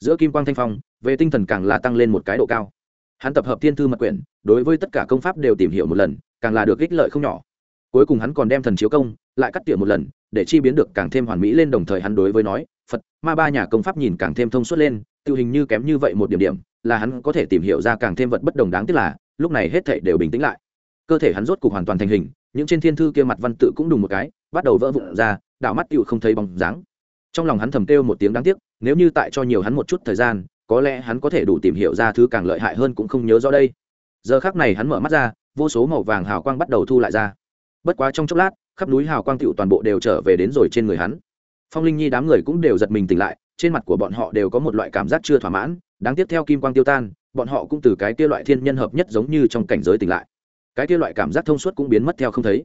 Giữa kim quang thanh phong, về tinh thần càng là tăng lên một cái độ cao hắn tập hợp thiên thư mật quyển, đối với tất cả công pháp đều tìm hiểu một lần, càng là được ích lợi không nhỏ. Cuối cùng hắn còn đem thần chiếu công, lại cắt tỉa một lần, để chi biến được càng thêm hoàn mỹ lên đồng thời hắn đối với nói, phật, ma ba nhà công pháp nhìn càng thêm thông suốt lên, tự hình như kém như vậy một điểm điểm, là hắn có thể tìm hiểu ra càng thêm vật bất đồng đáng tiếc là, lúc này hết thể đều bình tĩnh lại. Cơ thể hắn rốt cục hoàn toàn thành hình, những trên thiên thư kia mặt văn tự cũng đùng một cái, bắt đầu vỡ vụn ra đảo mắt tựu không thấy bóng dáng. Trong lòng hắn thầm kêu một tiếng đáng tiếc, nếu như tại cho nhiều hắn một chút thời gian có lẽ hắn có thể đủ tìm hiểu ra thứ càng lợi hại hơn cũng không nhớ rõ đây. Giờ khác này hắn mở mắt ra, vô số màu vàng hào quang bắt đầu thu lại ra. Bất quá trong chốc lát, khắp núi hào quang tựu toàn bộ đều trở về đến rồi trên người hắn. Phong linh nhi đám người cũng đều giật mình tỉnh lại, trên mặt của bọn họ đều có một loại cảm giác chưa thỏa mãn, đáng tiếp theo kim quang tiêu tan, bọn họ cũng từ cái kia loại thiên nhân hợp nhất giống như trong cảnh giới tỉnh lại. Cái kia loại cảm giác thông suốt cũng biến mất theo không thấy.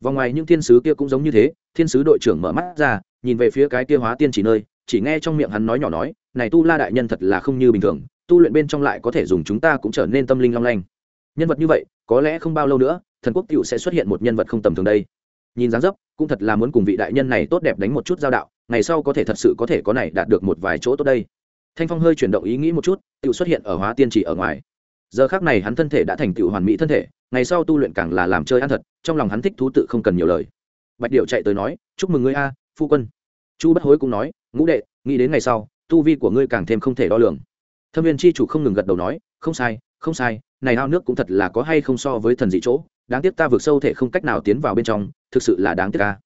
Vòng ngoài những thiên sứ kia cũng giống như thế, thiên sứ đội trưởng mở mắt ra, nhìn về phía cái kia hóa tiên chỉ nơi chỉ nghe trong miệng hắn nói nhỏ nói, này tu la đại nhân thật là không như bình thường, tu luyện bên trong lại có thể dùng chúng ta cũng trở nên tâm linh long lanh. Nhân vật như vậy, có lẽ không bao lâu nữa, thần quốc cựu sẽ xuất hiện một nhân vật không tầm thường đây. Nhìn dáng dấp, cũng thật là muốn cùng vị đại nhân này tốt đẹp đánh một chút giao đạo, ngày sau có thể thật sự có thể có này đạt được một vài chỗ tốt đây. Thanh phong hơi chuyển động ý nghĩ một chút tự xuất hiện ở hóa tiên chỉ ở ngoài. Giờ khác này hắn thân thể đã thành tựu hoàn mỹ thân thể, ngày sau tu luyện càng là làm chơi ăn thật, trong lòng hắn thích thú tự không cần nhiều lời. Bạch điệu chạy tới nói, chúc mừng ngươi a, phu quân chu bất hối cũng nói, ngũ đệ, nghĩ đến ngày sau, tu vi của ngươi càng thêm không thể đo lường. Thâm viên chi chủ không ngừng gật đầu nói, không sai không sai, này ao nước cũng thật là có hay không so với thần dị chỗ, đáng tiếc ta vượt sâu thể không cách nào tiến vào bên trong, thực sự là đáng tiếc ca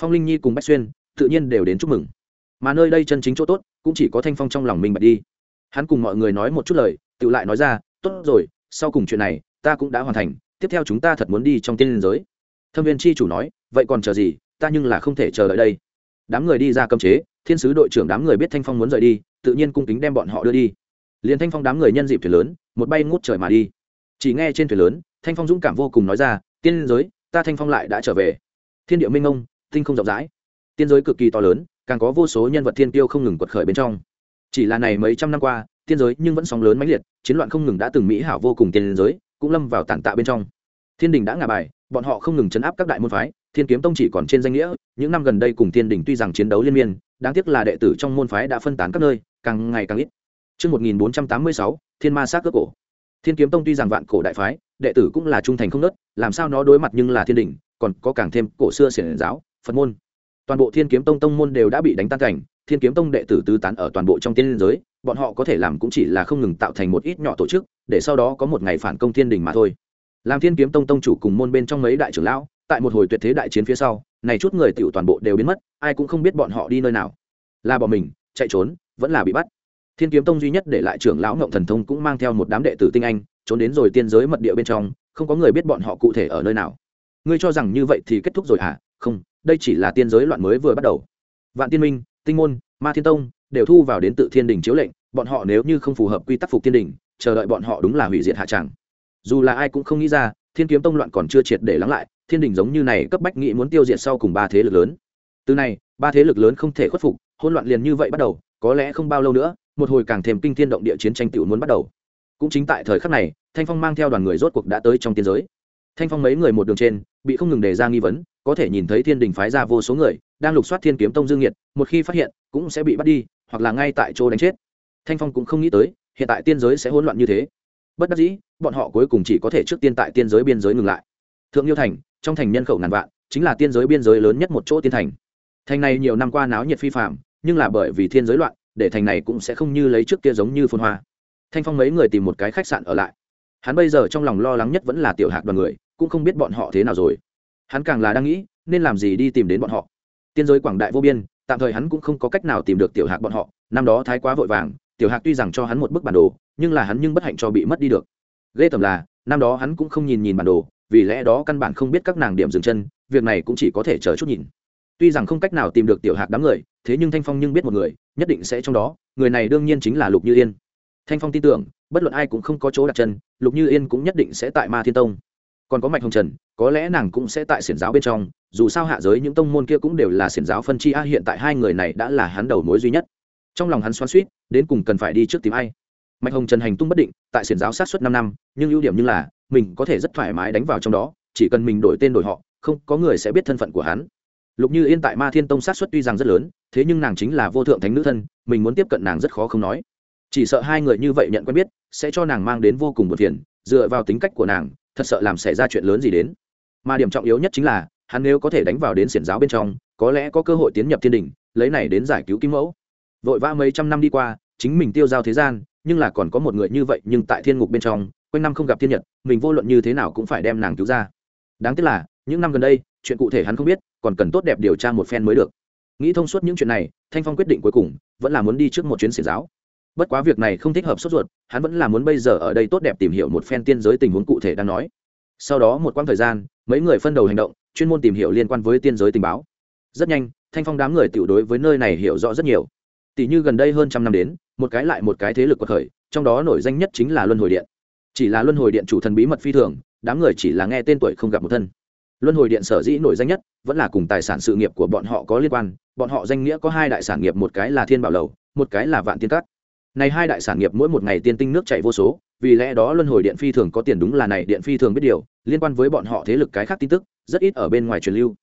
phong linh nhi cùng bách xuyên tự nhiên đều đến chúc mừng. Mà nơi đây chân chính chỗ tốt, cũng chỉ có thanh phong trong lòng mình bạch đi. Hắn cùng mọi người nói một chút lời, tự lại nói ra, tốt rồi, sau cùng chuyện này, ta cũng đã hoàn thành, tiếp theo chúng ta thật muốn đi trong tiên liên giới. Thâm viên chi chủ nói, vậy còn chờ gì, ta nhưng là không thể chờ đợi đây đám người đi ra cấm chế, thiên sứ đội trưởng đám người biết thanh phong muốn rời đi, tự nhiên cung kính đem bọn họ đưa đi. Liền thanh phong đám người nhân dịp thuyền lớn, một bay ngút trời mà đi. Chỉ nghe trên thuyền lớn, thanh phong dũng cảm vô cùng nói ra, tiên giới, ta thanh phong lại đã trở về. Thiên địa minh ông tinh không rộng rãi. Tiên giới cực kỳ to lớn, càng có vô số nhân vật thiên tiêu không ngừng quật khởi bên trong. Chỉ là này mấy trăm năm qua, tiên giới nhưng vẫn sóng lớn mãnh liệt, chiến loạn không ngừng đã từng mỹ hảo vô cùng tiên giới, cũng lâm vào tàn tạ bên trong. Thiên đình đã ngả bài bọn họ không ngừng chấn áp các đại môn phái thiên kiếm tông chỉ còn trên danh nghĩa những năm gần đây cùng thiên đình tuy rằng chiến đấu liên miên đáng tiếc là đệ tử trong môn phái đã phân tán các nơi càng ngày càng ít Trước 1486, thiên ma sát cướp cổ. Thiên kiếm tông tuy rằng vạn cổ đại phái, đệ tử cũng là trung thành không nớt, làm sao nó đối mặt nhưng là thiên đình, còn có càng thêm cổ xưa xiển giáo, Phật môn. Toàn bộ thiên kiếm tông tông môn đều đã bị đánh tan cảnh, thiên kiếm tông đệ tử tứ tán ở toàn bộ trong tiên giới bọn họ có thể làm cũng chỉ là không ngừng tạo thành một ít nhỏ tổ chức để sau đó có một ngày phản công thiên đình mà thôi làm thiên kiếm tông tông chủ cùng môn bên trong mấy đại trưởng lão, tại một hồi tuyệt thế đại chiến phía sau, này chút người tiểu toàn bộ đều biến mất, ai cũng không biết bọn họ đi nơi nào. Là bỏ mình, chạy trốn, vẫn là bị bắt. Thiên kiếm tông duy nhất để lại trưởng lão ngộng thần thông cũng mang theo một đám đệ tử tinh anh, trốn đến rồi tiên giới mật địa bên trong, không có người biết bọn họ cụ thể ở nơi nào. Ngươi cho rằng như vậy thì kết thúc rồi à không, đây chỉ là tiên giới loạn mới vừa bắt đầu. Vạn tiên minh, tinh môn, ma thiên tông đều thu vào đến tự thiên đình chiếu lệnh, bọn họ nếu như không phù hợp quy tắc phục thiên đình, chờ đợi bọn họ đúng là hủy diệt hạ tràng dù là ai cũng không nghĩ ra, thiên kiếm tông loạn còn chưa triệt để lắng lại, thiên đình giống như này cấp bách nghĩ muốn tiêu diệt sau cùng ba thế lực lớn. Từ này, ba thế lực lớn không thể khuất phục, hỗn loạn liền như vậy bắt đầu, có lẽ không bao lâu nữa, một hồi càng thêm kinh thiên động địa chiến tranh tiểu muốn bắt đầu. Cũng chính tại thời khắc này, thanh phong mang theo đoàn người rốt cuộc đã tới trong tiên giới. Thanh phong mấy người một đường trên, bị không ngừng đề ra nghi vấn, có thể nhìn thấy thiên đình phái ra vô số người, đang lục soát thiên kiếm tông dương nhiệt, một khi phát hiện, cũng sẽ bị bắt đi, hoặc là ngay tại chỗ đánh chết. Thanh phong cũng không nghĩ tới, hiện tại tiên giới sẽ hỗn loạn như thế bất đắc dĩ, bọn họ cuối cùng chỉ có thể trước tiên tại tiên giới biên giới ngừng lại. Thượng nhiêu thành, trong thành nhân khẩu ngàn vạn, chính là tiên giới biên giới lớn nhất một chỗ tiên thành. Thành này nhiều năm qua náo nhiệt phi phạm nhưng là bởi vì thiên giới loạn, để thành này cũng sẽ không như lấy trước kia giống như phun hoa. Thanh phong mấy người tìm một cái khách sạn ở lại. Hắn bây giờ trong lòng lo lắng nhất vẫn là tiểu hạc đoàn người, cũng không biết bọn họ thế nào rồi. Hắn càng là đang nghĩ, nên làm gì đi tìm đến bọn họ. Tiên giới quảng đại vô biên, tạm thời hắn cũng không có cách nào tìm được tiểu hạc bọn họ, năm đó thái quá vội vàng, tiểu hạc tuy rằng cho hắn một bức bản đồ nhưng là hắn nhưng bất hạnh cho bị mất đi được. Ghê tầm là, năm đó hắn cũng không nhìn nhìn bản đồ, vì lẽ đó căn bản không biết các nàng điểm dừng chân, việc này cũng chỉ có thể chờ chút nhìn. Tuy rằng không cách nào tìm được tiểu hạc đám người, thế nhưng thanh phong nhưng biết một người, nhất định sẽ trong đó, người này đương nhiên chính là lục như yên. Thanh phong tin tưởng, bất luận ai cũng không có chỗ đặt chân, lục như yên cũng nhất định sẽ tại ma thiên tông. Còn có mạch hồng trần, có lẽ nàng cũng sẽ tại xiển giáo bên trong, dù sao hạ giới những tông môn kia cũng đều là xiển giáo phân chi a hiện tại hai người này đã là hắn đầu mối duy nhất. Trong lòng hắn xoan suýt đến cùng cần phải đi trước tìm ai mạch hồng trần hành tung bất định, tại xiển giáo sát xuất năm năm, nhưng ưu điểm như là, mình có thể rất thoải mái đánh vào trong đó, chỉ cần mình đổi tên đổi họ, không, có người sẽ biết thân phận của hắn. Lục như yên tại ma thiên tông sát xuất tuy rằng rất lớn, thế nhưng nàng chính là vô thượng thánh nữ thân, mình muốn tiếp cận nàng rất khó không nói. Chỉ sợ hai người như vậy nhận quen biết, sẽ cho nàng mang đến vô cùng một phiền, dựa vào tính cách của nàng, thật sợ làm xảy ra chuyện lớn gì đến. Mà điểm trọng yếu nhất chính là, hắn nếu có thể đánh vào đến xiển giáo bên trong, có lẽ có cơ hội tiến nhập thiên đình, lấy này đến giải cứu kim mẫu. Vội vã mấy trăm năm đi qua, chính mình tiêu giao thế gian nhưng là còn có một người như vậy, nhưng tại thiên ngục bên trong, quanh năm không gặp thiên nhật, mình vô luận như thế nào cũng phải đem nàng cứu ra. Đáng tiếc là, những năm gần đây, chuyện cụ thể hắn không biết, còn cần tốt đẹp điều tra một phen mới được. Nghĩ thông suốt những chuyện này, thanh phong quyết định cuối cùng, vẫn là muốn đi trước một chuyến xiển giáo. Bất quá việc này không thích hợp sốt ruột, hắn vẫn là muốn bây giờ ở đây tốt đẹp tìm hiểu một phen tiên giới tình huống cụ thể đang nói. Sau đó một quãng thời gian, mấy người phân đầu hành động, chuyên môn tìm hiểu liên quan với tiên giới tình báo. Rất nhanh, thanh phong đám người tiểu đối với nơi này hiểu rõ rất nhiều tỷ như gần đây hơn trăm năm đến, một cái lại một cái thế lực của khởi, trong đó nổi danh nhất chính là luân hồi điện. Chỉ là luân hồi điện chủ thần bí mật phi thường, đám người chỉ là nghe tên tuổi không gặp một thân. Luân hồi điện sở dĩ nổi danh nhất, vẫn là cùng tài sản sự nghiệp của bọn họ có liên quan, bọn họ danh nghĩa có hai đại sản nghiệp, một cái là thiên bảo lầu, một cái là vạn tiên cát này hai đại sản nghiệp mỗi một ngày tiên tinh nước chảy vô số, vì lẽ đó luân hồi điện phi thường có tiền đúng là này điện phi thường biết điều, liên quan với bọn họ thế lực cái khác tin tức, rất ít ở bên ngoài truyền lưu.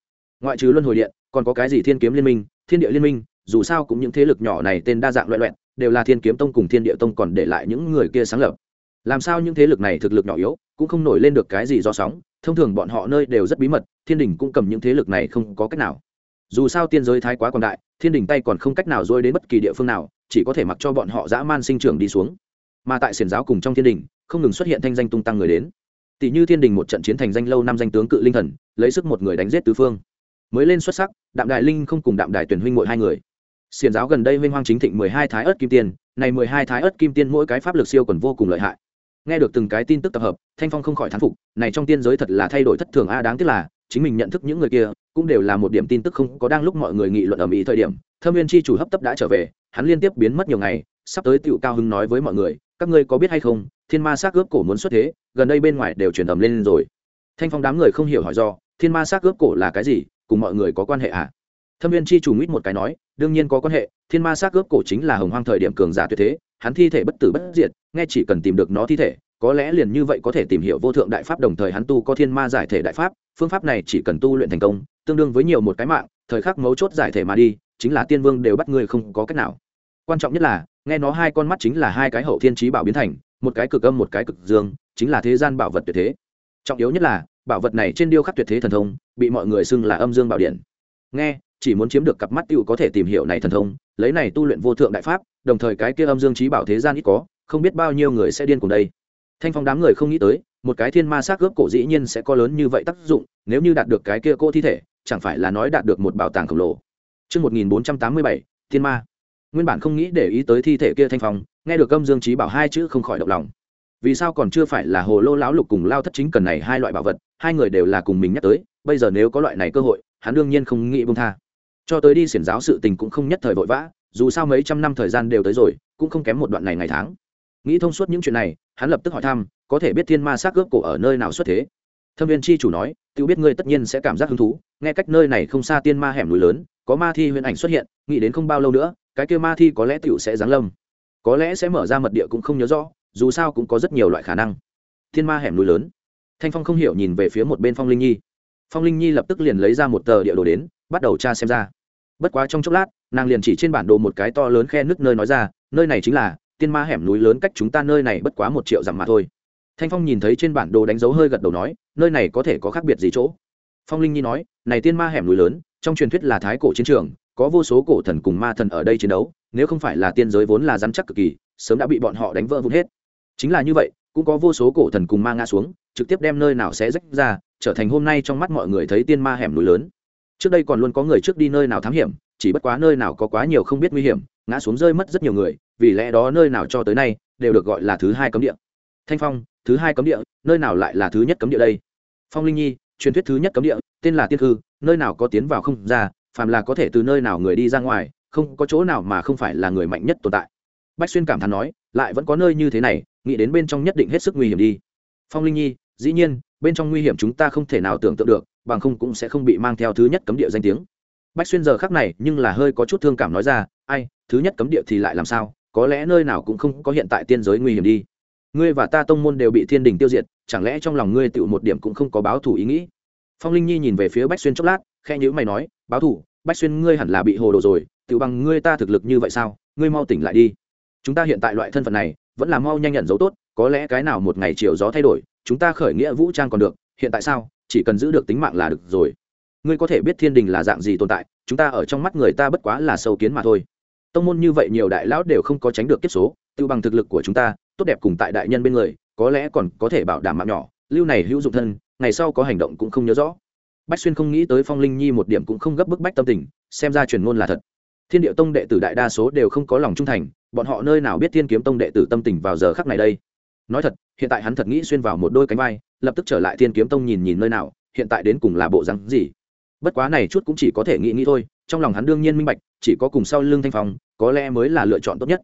Ngoại trừ luân hồi điện, còn có cái gì thiên kiếm liên minh, thiên địa liên minh dù sao cũng những thế lực nhỏ này tên đa dạng loại loẹn đều là thiên kiếm tông cùng thiên địa tông còn để lại những người kia sáng lập. Làm sao những thế lực này thực lực nhỏ yếu, cũng không nổi lên được cái gì do sóng, thông thường bọn họ nơi đều rất bí mật, thiên đình cũng cầm những thế lực này không có cách nào. Dù sao tiên giới thái quá quảng đại, thiên đình tay còn không cách nào dôi đến bất kỳ địa phương nào, chỉ có thể mặc cho bọn họ dã man sinh trưởng đi xuống. Mà tại xiển giáo cùng trong thiên đình, không ngừng xuất hiện thanh danh tung tăng người đến. Tỷ như thiên đình một trận chiến thành danh lâu năm danh tướng cự linh thần, lấy sức một người đánh giết tứ phương. Mới lên xuất sắc, đạm đại linh không cùng đạm đại tuyển huynh mỗi hai người xiền giáo gần đây huynh hoang chính thịnh mười hai thái ớt kim tiên, này mười hai thái ớt kim tiên mỗi cái pháp lực siêu còn vô cùng lợi hại. Nghe được từng cái tin tức tập hợp, thanh phong không khỏi thán phục, này trong tiên giới thật là thay đổi thất thường a à, đáng tiếc là, chính mình nhận thức những người kia, cũng đều là một điểm tin tức không có đang lúc mọi người nghị luận ở mỹ thời điểm. Thâm viên chi chủ hấp tấp đã trở về, hắn liên tiếp biến mất nhiều ngày, sắp tới tựu cao hưng nói với mọi người, các ngươi có biết hay không, thiên ma xác ướp cổ muốn xuất thế, gần đây bên ngoài đều chuyển ầm lên rồi. Thanh phong đám người không hiểu hỏi do, thiên ma xác ướp cổ là cái gì, cùng mọi người có quan hệ à? Thâm viên chi chủ nguyết một cái nói đương nhiên có quan hệ, thiên ma xác ướp cổ chính là hồng hoang thời điểm cường giả tuyệt thế, hắn thi thể bất tử bất diệt, nghe chỉ cần tìm được nó thi thể, có lẽ liền như vậy có thể tìm hiểu vô thượng đại pháp đồng thời hắn tu có thiên ma giải thể đại pháp, phương pháp này chỉ cần tu luyện thành công, tương đương với nhiều một cái mạng, thời khắc mấu chốt giải thể mà đi, chính là tiên vương đều bắt người không có cách nào. Quan trọng nhất là, nghe nó hai con mắt chính là hai cái hậu thiên trí bảo biến thành, một cái cực âm một cái cực dương, chính là thế gian bảo vật tuyệt thế. Trọng yếu nhất là, bảo vật này trên điêu khắc tuyệt thế thần thông, bị mọi người xưng là âm dương bảo điện. Nghe chỉ muốn chiếm được cặp mắt tựu có thể tìm hiểu này thần thông lấy này tu luyện vô thượng đại pháp đồng thời cái kia âm dương trí bảo thế gian ít có không biết bao nhiêu người sẽ điên cùng đây thanh phong đám người không nghĩ tới một cái thiên ma xác cướp cổ dĩ nhiên sẽ có lớn như vậy tác dụng nếu như đạt được cái kia cô thi thể chẳng phải là nói đạt được một bảo tàng khổng lồ Trước 1487, thiên ma. Nguyên bản không nghĩ để ý tới thi thể kia thanh phong, nghe được âm dương trí bảo hai chữ không khỏi động lòng. Vì sao còn chưa phải là hồ lô lão lục cùng lao thất chính cần này hai loại bảo vật, hai người đều là cùng mình nhắc tới, bây giờ nếu có loại này cơ hội, hắn đương nhiên không nghĩ buông tha. Cho tới đi xiển giáo sự tình cũng không nhất thời vội vã, dù sao mấy trăm năm thời gian đều tới rồi, cũng không kém một đoạn này ngày tháng. Nghĩ thông suốt những chuyện này, hắn lập tức hỏi thăm, có thể biết thiên ma xác cướp cổ ở nơi nào xuất thế? Thâm viên chi chủ nói tự biết ngươi tất nhiên sẽ cảm giác hứng thú nghe cách nơi này không xa tiên ma hẻm núi lớn có ma thi huyền ảnh xuất hiện nghĩ đến không bao lâu nữa cái kia ma thi có lẽ tựu sẽ giáng lâm. Có lẽ sẽ mở ra mật địa cũng không nhớ rõ dù sao cũng có rất nhiều loại khả năng. Thiên ma hẻm núi lớn. Thanh phong không hiểu nhìn về phía một bên phong linh nhi. Phong linh nhi lập tức liền lấy ra một tờ địa đồ đến bắt đầu tra xem ra bất quá trong chốc lát, nàng liền chỉ trên bản đồ một cái to lớn khe nước nơi nói ra, nơi này chính là tiên ma hẻm núi lớn cách chúng ta nơi này bất quá một triệu dặm mà thôi. Thanh phong nhìn thấy trên bản đồ đánh dấu hơi gật đầu nói, nơi này có thể có khác biệt gì chỗ? Phong linh nhi nói, này tiên ma hẻm núi lớn, trong truyền thuyết là thái cổ chiến trường, có vô số cổ thần cùng ma thần ở đây chiến đấu, nếu không phải là tiên giới vốn là dám chắc cực kỳ, sớm đã bị bọn họ đánh vỡ vụn hết. Chính là như vậy, cũng có vô số cổ thần cùng ma ngã xuống, trực tiếp đem nơi nào sẽ rách ra, trở thành hôm nay trong mắt mọi người thấy tiên ma hẻm núi lớn trước đây còn luôn có người trước đi nơi nào thám hiểm, chỉ bất quá nơi nào có quá nhiều không biết nguy hiểm, ngã xuống rơi mất rất nhiều người, vì lẽ đó nơi nào cho tới nay đều được gọi là thứ hai cấm địa. Thanh phong, thứ hai cấm địa, nơi nào lại là thứ nhất cấm địa đây? Phong linh nhi, truyền thuyết thứ nhất cấm địa, tên là tiên hư nơi nào có tiến vào không ra, phàm là có thể từ nơi nào người đi ra ngoài, không có chỗ nào mà không phải là người mạnh nhất tồn tại. Bách xuyên cảm thán nói, lại vẫn có nơi như thế này, nghĩ đến bên trong nhất định hết sức nguy hiểm đi. Phong linh nhi, dĩ nhiên, bên trong nguy hiểm chúng ta không thể nào tưởng tượng được bằng không cũng sẽ không bị mang theo thứ nhất cấm địa danh tiếng. Bách xuyên giờ khác này nhưng là hơi có chút thương cảm nói ra, ai, thứ nhất cấm địa thì lại làm sao? Có lẽ nơi nào cũng không có hiện tại tiên giới nguy hiểm đi. Ngươi và ta tông môn đều bị thiên đình tiêu diệt, chẳng lẽ trong lòng ngươi tự một điểm cũng không có báo thủ ý nghĩ? Phong linh nhi nhìn về phía bách xuyên chốc lát khe nhữ mày nói, báo thủ bách xuyên ngươi hẳn là bị hồ đồ rồi tự bằng ngươi ta thực lực như vậy sao? Ngươi mau tỉnh lại đi. Chúng ta hiện tại loại thân phận này, vẫn là mau nhanh nhận dấu tốt, có lẽ cái nào một ngày chiều gió thay đổi, chúng ta khởi nghĩa vũ trang còn được, hiện tại sao? Chỉ cần giữ được tính mạng là được rồi. Ngươi có thể biết thiên đình là dạng gì tồn tại, chúng ta ở trong mắt người ta bất quá là sâu kiến mà thôi. Tông môn như vậy nhiều đại lão đều không có tránh được kiếp số tự bằng thực lực của chúng ta, tốt đẹp cùng tại đại nhân bên người, có lẽ còn có thể bảo đảm mạng nhỏ. Lưu này hữu dụng thân, ngày sau có hành động cũng không nhớ rõ. Bách xuyên không nghĩ tới phong linh nhi một điểm cũng không gấp bức bách tâm tình, xem ra truyền ngôn là thật. Thiên điệu tông đệ tử đại đa số đều không có lòng trung thành, bọn họ nơi nào biết thiên kiếm tông đệ tử tâm tình vào giờ khắc này đây? Nói thật, hiện tại hắn thật nghĩ xuyên vào một đôi cánh vai, lập tức trở lại thiên kiếm tông nhìn nhìn nơi nào, hiện tại đến cùng là bộ rắn gì. Bất quá này chút cũng chỉ có thể nghĩ nghĩ thôi, trong lòng hắn đương nhiên minh bạch, chỉ có cùng sau lưng thanh phong, có lẽ mới là lựa chọn tốt nhất.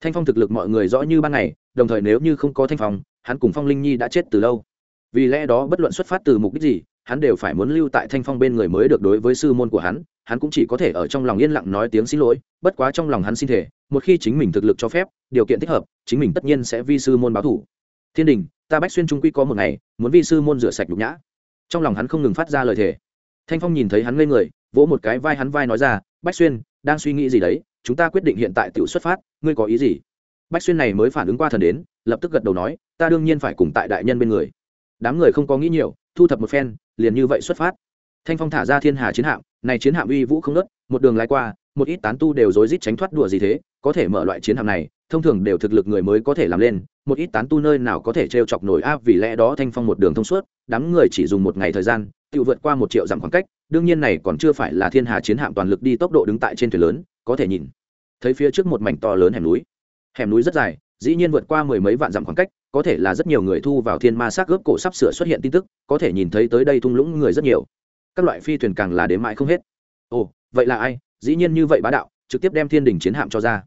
Thanh phong thực lực mọi người rõ như ban ngày, đồng thời nếu như không có thanh phong, hắn cùng phong linh nhi đã chết từ lâu. Vì lẽ đó bất luận xuất phát từ mục đích gì hắn đều phải muốn lưu tại thanh phong bên người mới được đối với sư môn của hắn hắn cũng chỉ có thể ở trong lòng yên lặng nói tiếng xin lỗi, bất quá trong lòng hắn xin thể một khi chính mình thực lực cho phép, điều kiện thích hợp, chính mình tất nhiên sẽ vi sư môn báo thủ. Thiên đình, ta bách xuyên trung quy có một ngày, muốn vi sư môn rửa sạch nhục nhã. Trong lòng hắn không ngừng phát ra lời thề. Thanh phong nhìn thấy hắn ngây người, vỗ một cái vai hắn vai nói ra, bách xuyên, đang suy nghĩ gì đấy? Chúng ta quyết định hiện tại tự xuất phát, ngươi có ý gì? Bách xuyên này mới phản ứng qua thần đến, lập tức gật đầu nói, ta đương nhiên phải cùng tại đại nhân bên người đám người không có nghĩ nhiều, thu thập một phen, liền như vậy xuất phát. Thanh phong thả ra thiên hà chiến hạm, này chiến hạm uy vũ không nớt một đường lái qua, một ít tán tu đều rối rít tránh thoát đùa gì thế, có thể mở loại chiến hạm này, thông thường đều thực lực người mới có thể làm lên, một ít tán tu nơi nào có thể t chọc nổi áp vì lẽ đó thanh phong một đường thông suốt, đám người chỉ dùng một ngày thời gian tự vượt qua một triệu dặm khoảng cách, đương nhiên này còn chưa phải là thiên hà chiến hạm toàn lực đi tốc độ đứng tại trên thuyền lớn, có thể nhìn. Thấy phía trước một mảnh to lớn hẻm núi. Hẻm núi rất dài, dĩ nhiên vượt qua mười mấy vạn dặm khoảng cách có thể là rất nhiều người thu vào thiên ma xác gớp cổ sắp sửa xuất hiện tin tức, có thể nhìn thấy tới đây thung lũng người rất nhiều. Các loại phi thuyền càng là đến mãi không hết. Ồ, vậy là ai? Dĩ nhiên như vậy bá đạo, trực tiếp đem thiên đình chiến hạm cho ra.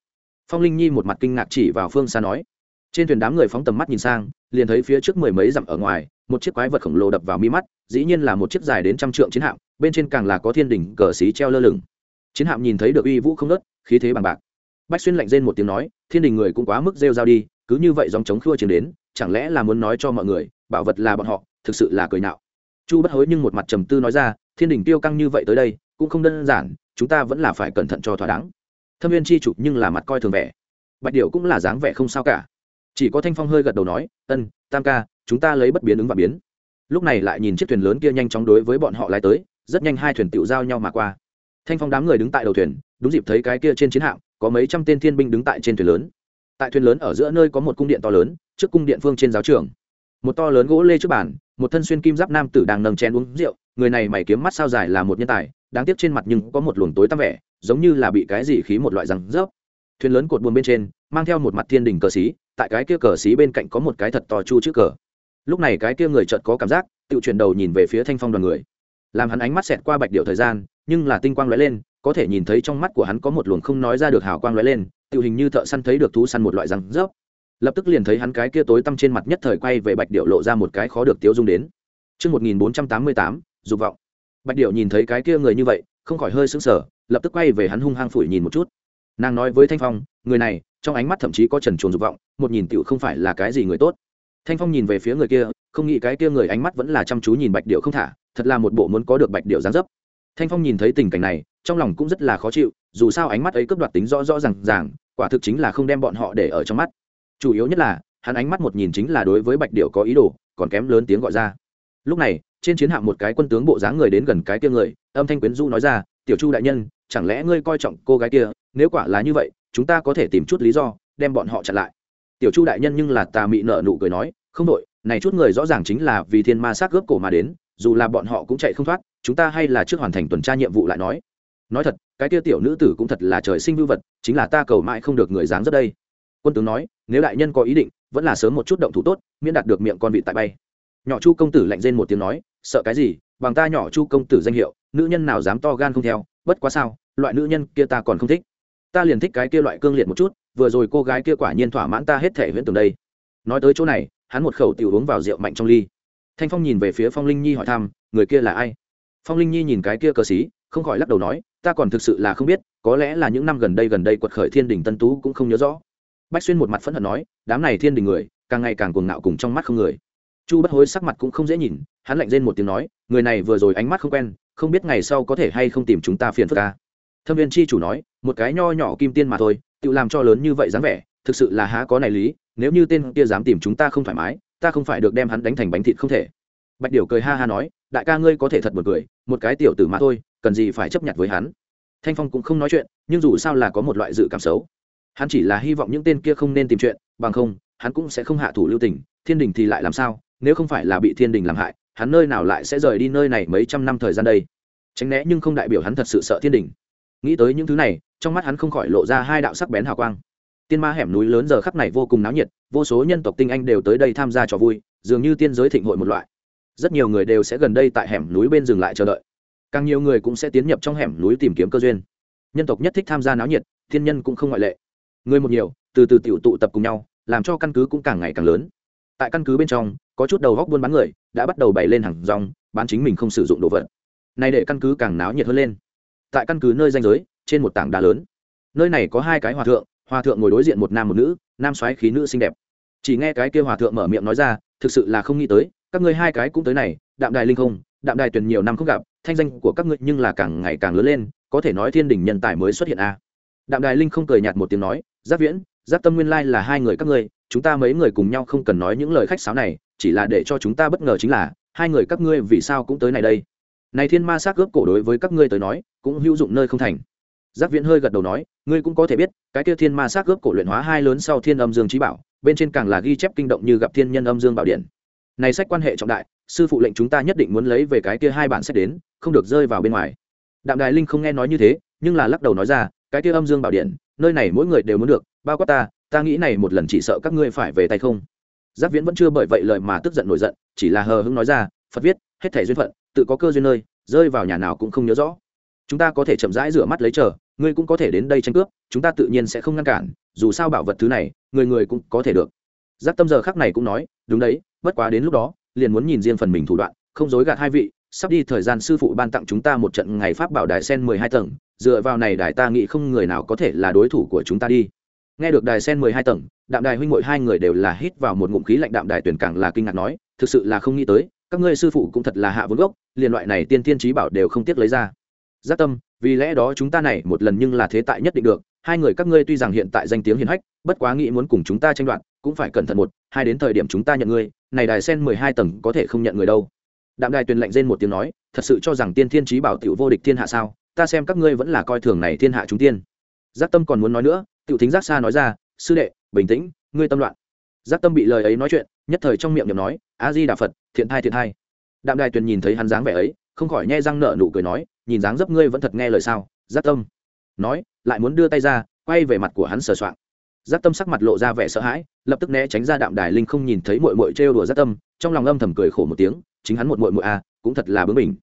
Phong linh nhi một mặt kinh ngạc chỉ vào phương xa nói. Trên thuyền đám người phóng tầm mắt nhìn sang, liền thấy phía trước mười mấy dặm ở ngoài, một chiếc quái vật khổng lồ đập vào mi mắt, dĩ nhiên là một chiếc dài đến trăm trượng chiến hạm, bên trên càng là có thiên đình cờ xí treo lơ lửng. Chiến hạm nhìn thấy được uy vũ không nớt khí thế bằng bạc. Bách xuyên lạnh rên một tiếng nói, thiên đình người cũng quá mức rêu rao đi, cứ như vậy dòng chống khua chiến đến chẳng lẽ là muốn nói cho mọi người, bảo vật là bọn họ, thực sự là cười nạo. Chu bất hối nhưng một mặt trầm tư nói ra, thiên đình tiêu căng như vậy tới đây, cũng không đơn giản, chúng ta vẫn là phải cẩn thận cho thỏa đáng. Thâm viên chi chủ nhưng là mặt coi thường vẻ. Bạch điệu cũng là dáng vẻ không sao cả. Chỉ có thanh phong hơi gật đầu nói, ân, tam ca, chúng ta lấy bất biến ứng và biến. Lúc này lại nhìn chiếc thuyền lớn kia nhanh chóng đối với bọn họ lái tới, rất nhanh hai thuyền tựu giao nhau mà qua. Thanh phong đám người đứng tại đầu thuyền, đúng dịp thấy cái kia trên chiến hạm, có mấy trăm tên thiên binh đứng tại trên thuyền lớn. Tại thuyền lớn ở giữa nơi có một cung điện to lớn trước cung điện phương trên giáo trường. Một to lớn gỗ lê trước bàn, một thân xuyên kim giáp nam tử đang nâng chén uống rượu, người này mày kiếm mắt sao dài là một nhân tài, đáng tiếc trên mặt nhưng có một luồng tối tăm vẻ, giống như là bị cái gì khí một loại răng rớp. Thuyền lớn cột buồn bên trên, mang theo một mặt thiên đình cờ xí, tại cái kia cờ xí bên cạnh có một cái thật to chu chữ cờ. Lúc này cái kia người chợt có cảm giác, tự chuyển đầu nhìn về phía thanh phong đoàn người. Làm hắn ánh mắt xẹt qua bạch điệu thời gian, nhưng là tinh quang lóe lên, có thể nhìn thấy trong mắt của hắn có một luồng không nói ra được hào quang lóe lên, tự hình như thợ săn thấy được thú săn một loại răng rớp lập tức liền thấy hắn cái kia tối tăm trên mặt nhất thời quay về bạch điệu lộ ra một cái khó được tiêu dung đến Trước 1488, dục vọng. Bạch điệu nhìn thấy cái kia người như vậy, không khỏi hơi sững sờ, lập tức quay về hắn hung hăng phủi nhìn một chút. Nàng nói với Thanh Phong, người này, trong ánh mắt thậm chí có trần truồng dục vọng, một nhìn tiểu không phải là cái gì người tốt. Thanh Phong nhìn về phía người kia, không nghĩ cái kia người ánh mắt vẫn là chăm chú nhìn Bạch điệu không thả, thật là một bộ muốn có được Bạch điệu dáng dấp. Thanh Phong nhìn thấy tình cảnh này, trong lòng cũng rất là khó chịu, dù sao ánh mắt ấy cướp đoạt tính rõ rõ ràng ràng, quả thực chính là không đem bọn họ để ở trong mắt chủ yếu nhất là, hắn ánh mắt một nhìn chính là đối với bạch điệu có ý đồ, còn kém lớn tiếng gọi ra. Lúc này, trên chiến hạm một cái quân tướng bộ dáng người đến gần cái kia người, âm thanh quyến du nói ra, tiểu chu đại nhân, chẳng lẽ ngươi coi trọng cô gái kia? Nếu quả là như vậy, chúng ta có thể tìm chút lý do, đem bọn họ chặn lại. Tiểu chu đại nhân nhưng là tà mị nợ nụ cười nói, không đội này chút người rõ ràng chính là vì thiên ma sát gớp cổ mà đến, dù là bọn họ cũng chạy không thoát, chúng ta hay là trước hoàn thành tuần tra nhiệm vụ lại nói. Nói thật, cái kia tiểu nữ tử cũng thật là trời sinh vưu vật, chính là ta cầu mãi không được người dáng rất đây quân tướng nói, nếu đại nhân có ý định, vẫn là sớm một chút động thủ tốt, miễn đạt được miệng con vịt tại bay. Nhỏ chu công tử lạnh rên một tiếng nói, sợ cái gì? Bằng ta nhỏ chu công tử danh hiệu, nữ nhân nào dám to gan không theo, bất quá sao, loại nữ nhân kia ta còn không thích. Ta liền thích cái kia loại cương liệt một chút, vừa rồi cô gái kia quả nhiên thỏa mãn ta hết thể huyễn tưởng đây. Nói tới chỗ này, hắn một khẩu tiểu uống vào rượu mạnh trong ly. Thanh phong nhìn về phía phong linh nhi hỏi thăm, người kia là ai? Phong linh nhi nhìn cái kia cờ xí không khỏi lắc đầu nói, ta còn thực sự là không biết, có lẽ là những năm gần đây gần đây quật khởi thiên đình tân tú cũng không nhớ rõ bách xuyên một mặt phẫn hận nói, đám này thiên đình người, càng ngày càng cuồng ngạo cùng trong mắt không người. Chu bất hối sắc mặt cũng không dễ nhìn, hắn lạnh lên một tiếng nói, người này vừa rồi ánh mắt không quen, không biết ngày sau có thể hay không tìm chúng ta phiền phức ca thâm viên chi chủ nói, một cái nho nhỏ kim tiên mà thôi, tự làm cho lớn như vậy dáng vẻ, thực sự là há có này lý, nếu như tên kia dám tìm chúng ta không thoải mái, ta không phải được đem hắn đánh thành bánh thịt không thể. Bạch điểu cười ha ha nói, đại ca ngươi có thể thật một cười, một cái tiểu tử mà thôi, cần gì phải chấp nhận với hắn? Thanh phong cũng không nói chuyện, nhưng dù sao là có một loại dự cảm xấu hắn chỉ là hy vọng những tên kia không nên tìm chuyện, bằng không, hắn cũng sẽ không hạ thủ lưu tình, thiên đình thì lại làm sao, nếu không phải là bị thiên đình làm hại, hắn nơi nào lại sẽ rời đi nơi này mấy trăm năm thời gian đây? Tránh né nhưng không đại biểu hắn thật sự sợ thiên đình. Nghĩ tới những thứ này, trong mắt hắn không khỏi lộ ra hai đạo sắc bén hào quang. Tiên ma hẻm núi lớn giờ khắp này vô cùng náo nhiệt, vô số nhân tộc tinh anh đều tới đây tham gia trò vui, dường như tiên giới thịnh hội một loại. Rất nhiều người đều sẽ gần đây tại hẻm núi bên dừng lại chờ đợi. Càng nhiều người cũng sẽ tiến nhập trong hẻm núi tìm kiếm cơ duyên. Nhân tộc nhất thích tham gia náo nhiệt, thiên nhân cũng không ngoại lệ người một nhiều, từ từ tiểu tụ tập cùng nhau, làm cho căn cứ cũng càng ngày càng lớn. Tại căn cứ bên trong, có chút đầu góc buôn bán người, đã bắt đầu bày lên hàng rong, bán chính mình không sử dụng đồ vật. Này để căn cứ càng náo nhiệt hơn lên. Tại căn cứ nơi danh giới, trên một tảng đá lớn. Nơi này có hai cái hòa thượng hòa thượng ngồi đối diện một nam một nữ, nam soái khí nữ xinh đẹp. Chỉ nghe cái kia hòa thượng mở miệng nói ra, thực sự là không nghĩ tới, các ngươi hai cái cũng tới này, đạm đài linh không, đạm đài tuyển nhiều năm không gặp, thanh danh của các ngươi nhưng là càng ngày càng lớn lên, có thể nói thiên đình nhân tài mới xuất hiện a. à đạm đài linh không cười nhạt một tiếng nói, giáp viễn, giáp tâm nguyên lai là hai người các ngươi, chúng ta mấy người cùng nhau không cần nói những lời khách sáo này, chỉ là để cho chúng ta bất ngờ chính là, hai người các ngươi vì sao cũng tới này đây. Này thiên ma xác ướp cổ đối với các ngươi tới nói, cũng hữu dụng nơi không thành. Giác viễn hơi gật đầu nói, ngươi cũng có thể biết, cái kia thiên ma xác ướp cổ luyện hóa hai lớn sau thiên âm dương trí bảo, bên trên càng là ghi chép kinh động như gặp thiên nhân âm dương bảo điện. Này sách quan hệ trọng đại, sư phụ lệnh chúng ta nhất định muốn lấy về cái kia hai bản sách đến, không được rơi vào bên ngoài. Đạm đài linh không nghe nói như thế, nhưng là lắc đầu nói ra cái kia âm dương bảo điện, nơi này mỗi người đều muốn được, bao quát ta ta nghĩ này một lần chỉ sợ các ngươi phải về tay không? Giác viễn vẫn chưa bởi vậy lời mà tức giận nổi giận, chỉ là hờ hững nói ra, phật viết, hết thể duyên phận, tự có cơ duyên nơi, rơi vào nhà nào cũng không nhớ rõ. Chúng ta có thể chậm rãi rửa mắt lấy chờ, ngươi cũng có thể đến đây tranh cướp, chúng ta tự nhiên sẽ không ngăn cản, dù sao bảo vật thứ này, người người cũng có thể được. Giác tâm giờ khắc này cũng nói, đúng đấy, bất quá đến lúc đó, liền muốn nhìn riêng phần mình thủ đoạn, không dối gạt hai vị sắp đi thời gian sư phụ ban tặng chúng ta một trận ngày pháp bảo đài sen mười hai tầng, dựa vào này đài ta nghĩ không người nào có thể là đối thủ của chúng ta đi. Nghe được đài sen mười hai tầng, đạm đài huynh muội hai người đều là hít vào một ngụm khí lạnh đạm đài tuyển càng là kinh ngạc nói, thực sự là không nghĩ tới, các ngươi sư phụ cũng thật là hạ vốn gốc, liền loại này tiên tiên trí bảo đều không tiếc lấy ra. Giác tâm, vì lẽ đó chúng ta này một lần nhưng là thế tại nhất định được, hai người các ngươi tuy rằng hiện tại danh tiếng hiền hách, bất quá nghĩ muốn cùng chúng ta tranh đoạt, cũng phải cẩn thận một, hai đến thời điểm chúng ta nhận ngươi, này đài sen mười hai tầng có thể không nhận người đâu đạm đài tuyền lạnh rên một tiếng nói, thật sự cho rằng tiên thiên trí bảo tiểu vô địch thiên hạ sao? Ta xem các ngươi vẫn là coi thường này thiên hạ chúng tiên. Giác tâm còn muốn nói nữa, tiểu thính giác xa nói ra, sư đệ, bình tĩnh, ngươi tâm loạn. Giác tâm bị lời ấy nói chuyện, nhất thời trong miệng nhầm nói, a di đà phật, thiện thai thiện thai. Đạm đài tuyền nhìn thấy hắn dáng vẻ ấy, không khỏi nhe răng nợ nụ cười nói, nhìn dáng dấp ngươi vẫn thật nghe lời sao? Giác tâm nói, lại muốn đưa tay ra, quay về mặt của hắn sờ soạng. Giác tâm sắc mặt lộ ra vẻ sợ hãi, lập tức né tránh ra đạm đài linh không nhìn thấy mội mội trêu đùa giác tâm, trong lòng âm thầm cười khổ một tiếng chính hắn một mội mội a à, cũng thật là bướng mình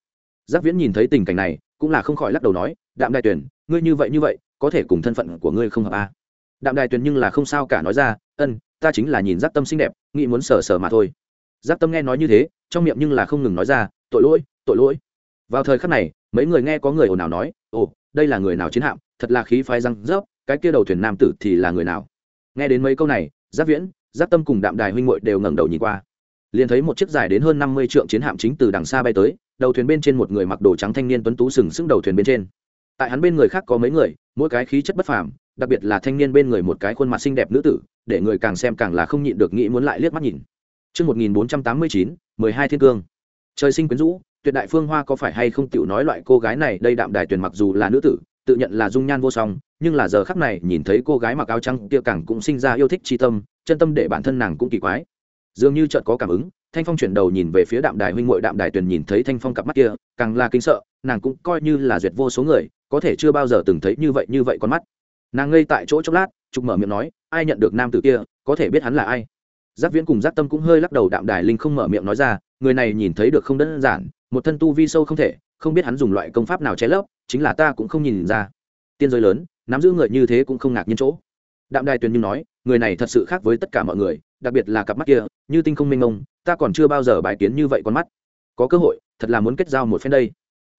giác viễn nhìn thấy tình cảnh này cũng là không khỏi lắc đầu nói đạm đài tuyển ngươi như vậy như vậy có thể cùng thân phận của ngươi không hợp a? À. đạm đài tuyển nhưng là không sao cả nói ra ân ta chính là nhìn giác tâm xinh đẹp nghĩ muốn sờ sờ mà thôi. Giác tâm nghe nói như thế trong miệng nhưng là không ngừng nói ra tội lỗi tội lỗi. Vào thời khắc này mấy người nghe có người ồn ào nói ồ đây là người nào chiến hạm thật là khí phái răng rớp cái kia đầu thuyền nam tử thì là người nào? Nghe đến mấy câu này giáp viễn giáp tâm cùng đạm đài huynh muội đều ngẩng đầu nhìn qua liền thấy một chiếc dài đến hơn năm mươi trượng chiến hạm chính từ đằng xa bay tới đầu thuyền bên trên một người mặc đồ trắng thanh niên tuấn tú sừng sững đầu thuyền bên trên tại hắn bên người khác có mấy người mỗi cái khí chất bất phàm đặc biệt là thanh niên bên người một cái khuôn mặt xinh đẹp nữ tử để người càng xem càng là không nhịn được nghĩ muốn lại liếc mắt nhìn Trước 1489, 12 thiên cương. Trời sinh quyến rũ, tuyệt đại phương hoa có phải hay không tiểu nói loại cô gái này đây đạm đài tuyển mặc dù là nữ tử, tự nhận là dung nhan vô song, nhưng là giờ khắc này nhìn thấy cô gái mặc áo trắng kia càng cũng sinh ra yêu thích chi tâm, chân tâm để bản thân nàng cũng kỳ quái. Dường như chợt có cảm ứng, Thanh Phong chuyển đầu nhìn về phía Đạm Đài huynh muội Đạm Đài Tuyền nhìn thấy Thanh Phong cặp mắt kia, càng là kinh sợ, nàng cũng coi như là duyệt vô số người, có thể chưa bao giờ từng thấy như vậy như vậy con mắt. Nàng ngây tại chỗ chốc lát, trục mở miệng nói, ai nhận được nam tử kia, có thể biết hắn là ai. Giác Viễn cùng Giác Tâm cũng hơi lắc đầu Đạm Đài Linh không mở miệng nói ra, người này nhìn thấy được không đơn giản, một thân tu vi sâu không thể, không biết hắn dùng loại công pháp nào che lấp, chính là ta cũng không nhìn ra. Tiên giới lớn, nắm giữ người như thế cũng không ngạc nhiên chỗ đạm đài tuyền như nói người này thật sự khác với tất cả mọi người đặc biệt là cặp mắt kia, như tinh không minh mông, ta còn chưa bao giờ bài kiến như vậy con mắt. Có cơ hội, thật là muốn kết giao một phen đây.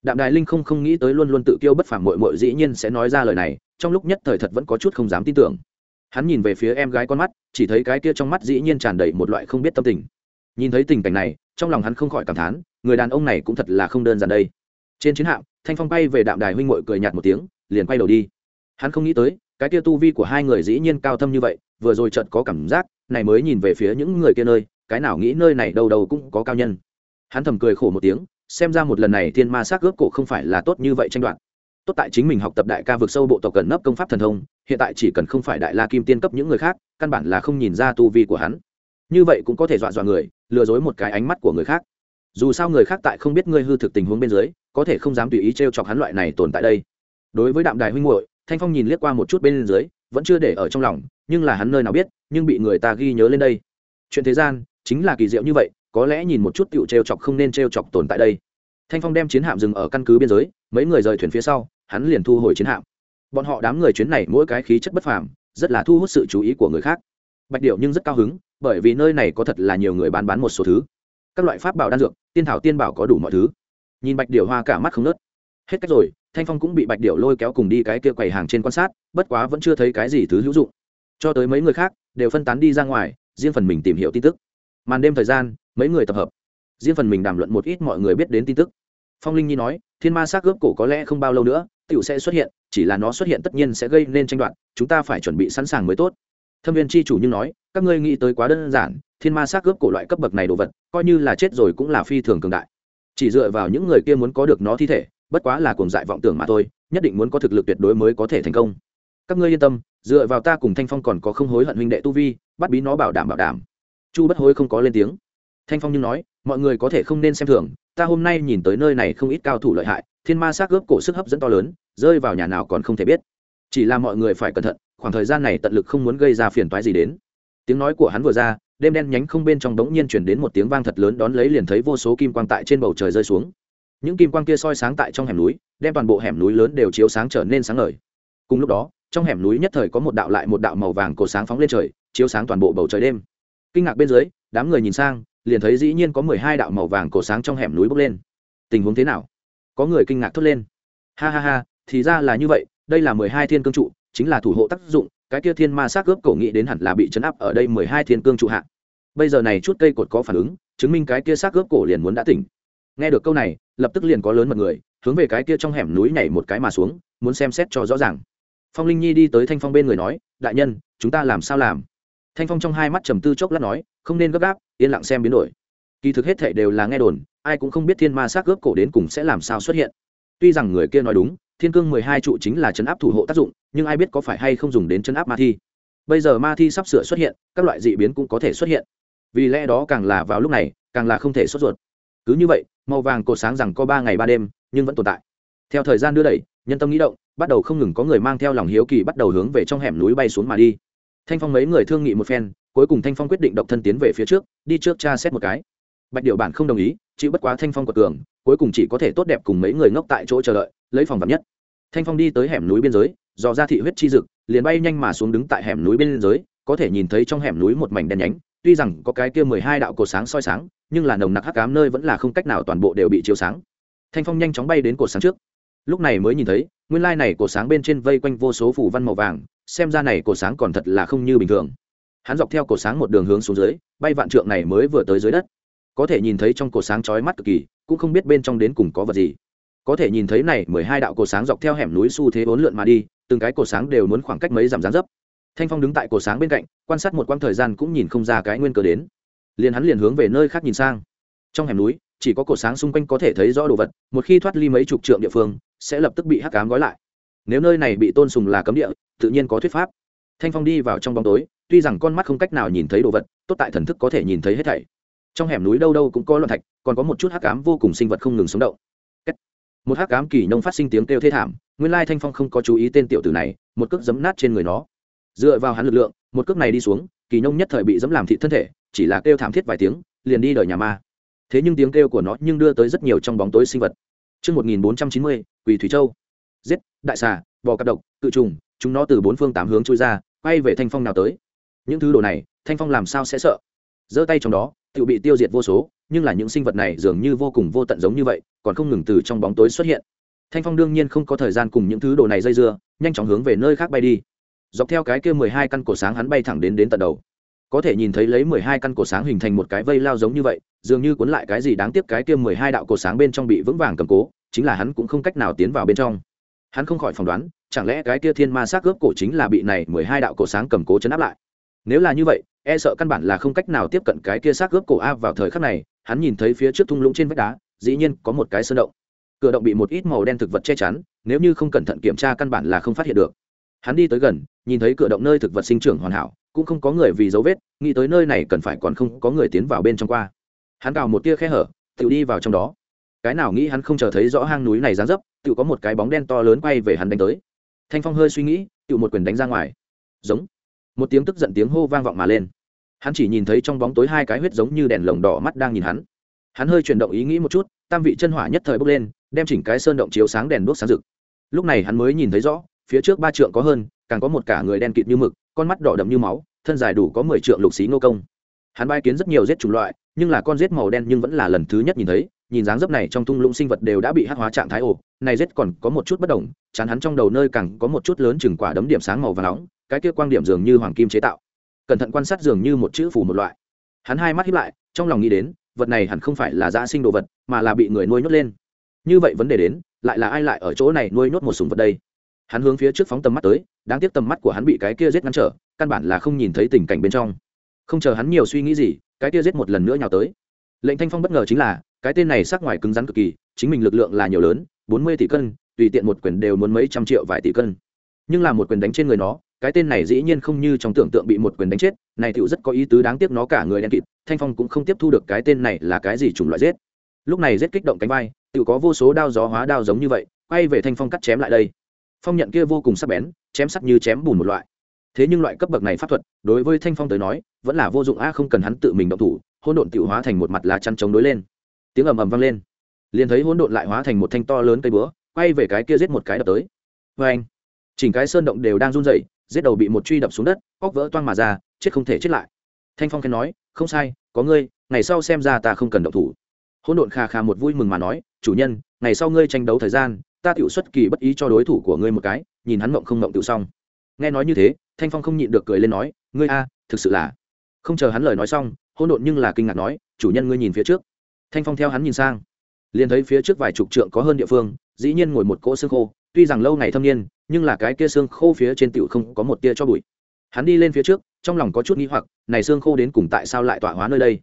Đạm đài linh không không nghĩ tới luôn luôn tự kiêu bất phàm mội mội dĩ nhiên sẽ nói ra lời này, trong lúc nhất thời thật vẫn có chút không dám tin tưởng. Hắn nhìn về phía em gái con mắt, chỉ thấy cái kia trong mắt dĩ nhiên tràn đầy một loại không biết tâm tình. Nhìn thấy tình cảnh này, trong lòng hắn không khỏi cảm thán, người đàn ông này cũng thật là không đơn giản đây. Trên chiến hạm, thanh phong bay về đạm đài huynh mội cười nhạt một tiếng, liền quay đầu đi. Hắn không nghĩ tới, cái kia tu vi của hai người dĩ nhiên cao thâm như vậy, vừa rồi chợt có cảm giác này mới nhìn về phía những người kia nơi, cái nào nghĩ nơi này đâu đâu cũng có cao nhân. Hắn thầm cười khổ một tiếng, xem ra một lần này thiên ma sát ướp cổ không phải là tốt như vậy tranh đoạt. Tốt tại chính mình học tập đại ca vượt sâu bộ tộc cần nấp công pháp thần thông, hiện tại chỉ cần không phải đại la kim tiên cấp những người khác, căn bản là không nhìn ra tu vi của hắn. Như vậy cũng có thể dọa dọa người, lừa dối một cái ánh mắt của người khác. Dù sao người khác tại không biết ngươi hư thực tình huống bên dưới, có thể không dám tùy ý t r e o chọc hắn loại này tồn tại đây. Đối với đạm đài huynh hội thanh phong nhìn liếc qua một chút bên dưới, vẫn chưa để ở trong lòng nhưng là hắn nơi nào biết, nhưng bị người ta ghi nhớ lên đây. Chuyện thế gian, chính là kỳ diệu như vậy, có lẽ nhìn một chút tựu trêu chọc không nên trêu chọc tồn tại đây. Thanh phong đem chiến hạm dừng ở căn cứ biên giới, mấy người rời thuyền phía sau, hắn liền thu hồi chiến hạm. Bọn họ đám người chuyến này mỗi cái khí chất bất phàm, rất là thu hút sự chú ý của người khác. Bạch điệu nhưng rất cao hứng, bởi vì nơi này có thật là nhiều người bán bán một số thứ. Các loại pháp bảo đan dược, tiên thảo tiên bảo có đủ mọi thứ. Nhìn bạch điệu hoa cả mắt không nớt hết cách rồi, thanh phong cũng bị bạch điệu lôi kéo cùng đi cái kia quầy hàng trên quan sát, bất quá vẫn chưa thấy cái gì thứ hữu dụng cho tới mấy người khác, đều phân tán đi ra ngoài, riêng phần mình tìm hiểu tin tức. Màn đêm thời gian, mấy người tập hợp. Riêng phần mình đàm luận một ít mọi người biết đến tin tức. Phong linh nhi nói, thiên ma xác ướp cổ có lẽ không bao lâu nữa t i ể u sẽ xuất hiện, chỉ là nó xuất hiện tất nhiên sẽ gây nên tranh đoạt, chúng ta phải chuẩn bị sẵn sàng mới tốt. Thâm viên c h i chủ nhưng nói, các ngươi nghĩ tới quá đơn giản, thiên ma xác ướp cổ loại cấp bậc này đồ vật, coi như là chết rồi cũng là phi thường cường đại. Chỉ dựa vào những người kia muốn có được nó thi thể, bất quá là cuồng dại vọng tưởng mà thôi, nhất định muốn có thực lực tuyệt đối mới có thể thành công. Các ngươi yên tâm dựa vào ta cùng thanh phong còn có không hối hận huynh đệ tu vi, bắt bí nó bảo đảm bảo đảm. Chu bất hối không có lên tiếng. Thanh phong nhưng nói, mọi người có thể không nên xem thường, ta hôm nay nhìn tới nơi này không ít cao thủ lợi hại, thiên ma xác ướp cổ sức hấp dẫn to lớn, rơi vào nhà nào còn không thể biết. Chỉ là mọi người phải cẩn thận, khoảng thời gian này tận lực không muốn gây ra phiền toái gì đến. Tiếng nói của hắn vừa ra, đêm đen nhánh không bên trong đống nhiên chuyển đến một tiếng vang thật lớn đón lấy liền thấy vô số kim quang tại trên bầu trời rơi xuống. Những kim quang kia soi sáng tại trong hẻm núi, đem toàn bộ hẻm núi lớn đều chiếu sáng trở nên sáng ngời. Cùng lúc đó trong hẻm núi nhất thời có một đạo lại một đạo màu vàng cổ sáng phóng lên trời, chiếu sáng toàn bộ bầu trời đêm. Kinh ngạc bên dưới, đám người nhìn sang, liền thấy dĩ nhiên có mười hai đạo màu vàng cổ sáng trong hẻm núi bốc lên. Tình huống thế nào? Có người kinh ngạc thốt lên. Ha ha ha, thì ra là như vậy, đây là mười hai thiên cương trụ, chính là thủ hộ tác dụng, cái kia thiên ma xác cướp cổ nghĩ đến hẳn là bị chấn áp ở đây mười hai thiên cương trụ hạ. Bây giờ này chút cây cột có phản ứng, chứng minh cái kia xác cướp cổ liền muốn đã tỉnh. Nghe được câu này, lập tức liền có lớn mật người, hướng về cái kia trong hẻm núi nhảy một cái mà xuống, muốn xem xét cho rõ ràng phong linh nhi đi tới thanh phong bên người nói, đại nhân, chúng ta làm sao làm? Thanh phong trong hai mắt trầm tư chốc lát nói, không nên gấp gáp, yên lặng xem biến đổi. Kỳ thực hết thệ đều là nghe đồn, ai cũng không biết thiên ma xác ướp cổ đến cùng sẽ làm sao xuất hiện. Tuy rằng người kia nói đúng, thiên cương mười hai trụ chính là chấn áp thủ hộ tác dụng, nhưng ai biết có phải hay không dùng đến chấn áp ma thi. Bây giờ ma thi sắp sửa xuất hiện, các loại dị biến cũng có thể xuất hiện. Vì lẽ đó càng là vào lúc này, càng là không thể sốt ruột. Cứ như vậy, màu vàng cột sáng rằng có ba ngày ba đêm, nhưng vẫn tồn tại. Theo thời gian đưa đẩy nhân tâm nghĩ động, bắt đầu không ngừng có người mang theo lòng hiếu kỳ bắt đầu hướng về trong hẻm núi bay xuống mà đi. Thanh phong mấy người thương nghị một phen, cuối cùng thanh phong quyết định độc thân tiến về phía trước, đi trước cha xét một cái. Bạch điệu bản không đồng ý, chịu bất quá thanh phong của cường, cuối cùng chỉ có thể tốt đẹp cùng mấy người ngốc tại chỗ chờ đợi, lấy phòng vật nhất. Thanh phong đi tới hẻm núi biên giới, dò ra thị huyết chi dực, liền bay nhanh mà xuống đứng tại hẻm núi biên giới, có thể nhìn thấy trong hẻm núi một mảnh đen nhánh, tuy rằng có cái kia mười hai đạo cột sáng soi sáng, nhưng là nồng nặc hắc ám nơi vẫn là không cách nào toàn bộ đều bị chiếu sáng. Thanh phong nhanh chóng bay đến cột sáng trước lúc này mới nhìn thấy, nguyên lai này cổ sáng bên trên vây quanh vô số phủ văn màu vàng, xem ra này cổ sáng còn thật là không như bình thường. Hắn dọc theo cổ sáng một đường hướng xuống dưới, bay vạn trượng này mới vừa tới dưới đất. Có thể nhìn thấy trong cổ sáng chói mắt cực kỳ, cũng không biết bên trong đến cùng có vật gì. Có thể nhìn thấy này mười hai đạo cổ sáng dọc theo hẻm núi xu thế bốn lượn mà đi, từng cái cổ sáng đều muốn khoảng cách mấy dặm dáng dấp. Thanh phong đứng tại cổ sáng bên cạnh, quan sát một quãng thời gian cũng nhìn không ra cái nguyên cớ đến. Liền hắn liền hướng về nơi khác nhìn sang. Trong hẻm núi chỉ có cột sáng xung quanh có thể thấy rõ đồ vật, một khi thoát ly mấy chục trượng địa phương, sẽ lập tức bị hắc cám gói lại. Nếu nơi này bị tôn sùng là cấm địa, tự nhiên có thuyết pháp. Thanh phong đi vào trong bóng tối, tuy rằng con mắt không cách nào nhìn thấy đồ vật, tốt tại thần thức có thể nhìn thấy hết thảy. Trong hẻm núi đâu đâu cũng có loạn thạch, còn có một chút hắc cám vô cùng sinh vật không ngừng sống động. Một hắc cám kỳ nông phát sinh tiếng kêu thê thảm, nguyên lai thanh phong không có chú ý tên tiểu tử này, một cước giấm nát trên người nó. Dựa vào hắn lực lượng, một cước này đi xuống, kỳ nông nhất thời bị dẫm làm thị thân thể, chỉ là kêu thảm thiết vài tiếng, liền đi đời nhà ma thế nhưng tiếng kêu của nó nhưng đưa tới rất nhiều trong bóng tối sinh vật Trước 1490, Quỷ Thủy Châu. Giết, đại xà, bò cạp độc, cự trùng, chúng nó từ bốn phương tám hướng chui ra, quay về Thanh Phong nào tới. Những thứ đồ này, Thanh Phong làm sao sẽ sợ? giơ tay trong đó, tự bị tiêu diệt vô số, nhưng là những sinh vật này dường như vô cùng vô tận giống như vậy, còn không ngừng từ trong bóng tối xuất hiện. Thanh Phong đương nhiên không có thời gian cùng những thứ đồ này dây dưa, nhanh chóng hướng về nơi khác bay đi. Dọc theo cái kia mười hai căn cổ sáng hắn bay thẳng đến đến tận đầu có thể nhìn thấy lấy mười hai căn cổ sáng hình thành một cái vây lao giống như vậy, dường như cuốn lại cái gì đáng tiếc cái kia mười hai đạo cổ sáng bên trong bị vững vàng cầm cố, chính là hắn cũng không cách nào tiến vào bên trong. Hắn không khỏi phỏng đoán, chẳng lẽ cái kia thiên ma xác ướp cổ chính là bị này mười hai đạo cổ sáng cầm cố chấn áp lại? Nếu là như vậy e sợ căn bản là không cách nào tiếp cận cái kia xác ướp cổ a vào thời khắc này, hắn nhìn thấy phía trước thung lũng trên vách đá, dĩ nhiên có một cái sơn động. Cửa động bị một ít màu đen thực vật che chắn, nếu như không cẩn thận kiểm tra căn bản là không phát hiện được hắn đi tới gần, nhìn thấy cửa động nơi thực vật sinh trưởng hoàn hảo, cũng không có người vì dấu vết, nghĩ tới nơi này cần phải còn không có người tiến vào bên trong qua. Hắn cào một tia khe hở tự đi vào trong đó. Cái nào nghĩ hắn không chờ thấy rõ hang núi này dán dấp tự có một cái bóng đen to lớn quay về hắn đánh tới. Thanh phong hơi suy nghĩ tự một quyền đánh ra ngoài. Giống. Một tiếng tức giận tiếng hô vang vọng mà lên. Hắn chỉ nhìn thấy trong bóng tối hai cái huyết giống như đèn lồng đỏ mắt đang nhìn hắn. Hắn hơi chuyển động ý nghĩ một chút, tam vị chân hỏa nhất thời bốc lên, đem chỉnh cái sơn động chiếu sáng đèn đuốc sáng rực. Lúc này hắn mới nhìn thấy rõ phía trước ba trượng có hơn, càng có một cả người đen kịt như mực, con mắt đỏ đậm như máu, thân dài đủ có mười trượng lục xí ngô công. Hắn bay kiến rất nhiều rết chủng loại, nhưng là con rết màu đen nhưng vẫn là lần thứ nhất nhìn thấy, nhìn dáng dấp này trong thung lũng sinh vật đều đã bị hắc hóa trạng thái ổ này rết còn có một chút bất đồng, chán hắn trong đầu nơi càng có một chút lớn chừng quả đấm điểm sáng màu và nóng, cái kia quang điểm dường như hoàng kim chế tạo. Cẩn thận quan sát dường như một chữ phủ một loại. Hắn hai mắt hiếp lại, trong lòng nghĩ đến, vật này hẳn không phải là giã sinh đồ vật, mà là bị người nuôi nhốt lên. Như vậy vấn đề đến, lại là ai lại ở chỗ này nuôi nhốt một sùng vật đây? Hắn hướng phía trước phóng tầm mắt tới, đáng tiếc tầm mắt của hắn bị cái kia giết ngăn trở, căn bản là không nhìn thấy tình cảnh bên trong. Không chờ hắn nhiều suy nghĩ gì, cái kia giết một lần nữa nhào tới. Lệnh thanh phong bất ngờ chính là, cái tên này sắc ngoài cứng rắn cực kỳ, chính mình lực lượng là nhiều lớn, bốn mươi tỷ cân, tùy tiện một quyền đều muốn mấy trăm triệu vài tỷ cân. Nhưng là một quyền đánh trên người nó, cái tên này dĩ nhiên không như trong tưởng tượng bị một quyền đánh chết, này tựu rất có ý tứ đáng tiếc nó cả người đen kịt, thanh phong cũng không tiếp thu được cái tên này là cái gì chủng loại giết. Lúc này giết kích động cánh vai tựu có vô số đao gió hóa đao giống như vậy, quay về thanh phong cắt chém lại đây phong nhận kia vô cùng sắc bén, chém sắc như chém bùn một loại. Thế nhưng loại cấp bậc này pháp thuật, đối với thanh phong tới nói, vẫn là vô dụng a, không cần hắn tự mình động thủ, hỗn độn tự hóa thành một mặt lá chăn chống đối lên. Tiếng ầm ầm vang lên. Liền thấy hỗn độn lại hóa thành một thanh to lớn cây búa, quay về cái kia giết một cái đập tới. Vê anh, chỉnh cái sơn động đều đang run rẩy, giết đầu bị một truy đập xuống đất cóc vỡ toang mà ra, chết không thể chết lại. Thanh phong khen nói, không sai, có ngươi, ngày sau xem ra ta không cần động thủ. Hỗn độn kha kha một vui mừng mà nói, chủ nhân, ngày sau ngươi tranh đấu thời gian ta tiểu xuất kỳ bất ý cho đối thủ của ngươi một cái, nhìn hắn mộng không mộng tiểu xong. Nghe nói như thế, thanh phong không nhịn được cười lên nói, ngươi a, thực sự là. Không chờ hắn lời nói xong, hỗn độn nhưng là kinh ngạc nói, chủ nhân ngươi nhìn phía trước. Thanh phong theo hắn nhìn sang, liền thấy phía trước vài chục trượng có hơn địa phương, dĩ nhiên ngồi một cỗ xương khô, tuy rằng lâu ngày thâm niên, nhưng là cái kia xương khô phía trên tiểu không có một tia cho bụi. Hắn đi lên phía trước, trong lòng có chút nghi hoặc, này xương khô đến cùng tại sao lại tỏa hóa nơi đây?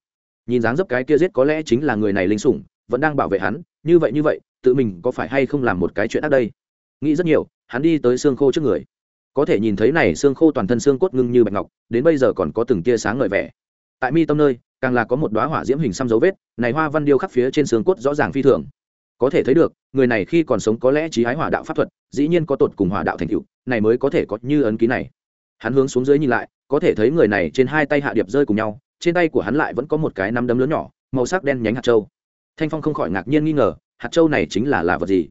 Nhìn dáng dấp cái kia giết có lẽ chính là người này linh sủng, vẫn đang bảo vệ hắn, như vậy như vậy tự mình có phải hay không làm một cái chuyện ác đây? Nghĩ rất nhiều, hắn đi tới xương khô trước người. Có thể nhìn thấy này xương khô toàn thân xương cốt ngưng như bạch ngọc, đến bây giờ còn có từng tia sáng ngời vẻ. Tại mi tâm nơi, càng là có một đoá hỏa diễm hình xăm dấu vết, này hoa văn điêu khắc phía trên xương cốt rõ ràng phi thường. Có thể thấy được, người này khi còn sống có lẽ trí ái hỏa đạo pháp thuật, dĩ nhiên có tột cùng hỏa đạo thành tựu, này mới có thể có như ấn ký này. Hắn hướng xuống dưới nhìn lại, có thể thấy người này trên hai tay hạ điệp rơi cùng nhau, trên tay của hắn lại vẫn có một cái nắm đấm lớn nhỏ, màu sắc đen nhánh hạt châu. Thanh phong không khỏi ngạc nhiên nghi ngờ hạt châu này chính là là vật gì?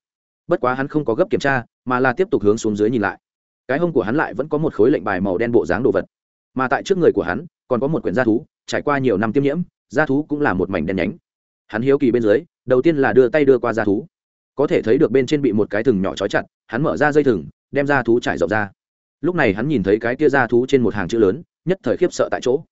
Bất quá hắn không có gấp kiểm tra, mà là tiếp tục hướng xuống dưới nhìn lại. Cái hông của hắn lại vẫn có một khối lệnh bài màu đen bộ dáng đồ vật. Mà tại trước người của hắn, còn có một quyển gia thú, trải qua nhiều năm tiêm nhiễm, gia thú cũng là một mảnh đen nhánh. Hắn hiếu kỳ bên dưới, đầu tiên là đưa tay đưa qua gia thú. Có thể thấy được bên trên bị một cái thừng nhỏ trói chặt, hắn mở ra dây thừng, đem gia thú trải rộng ra. Lúc này hắn nhìn thấy cái kia gia thú trên một hàng chữ lớn, nhất thời khiếp sợ tại chỗ.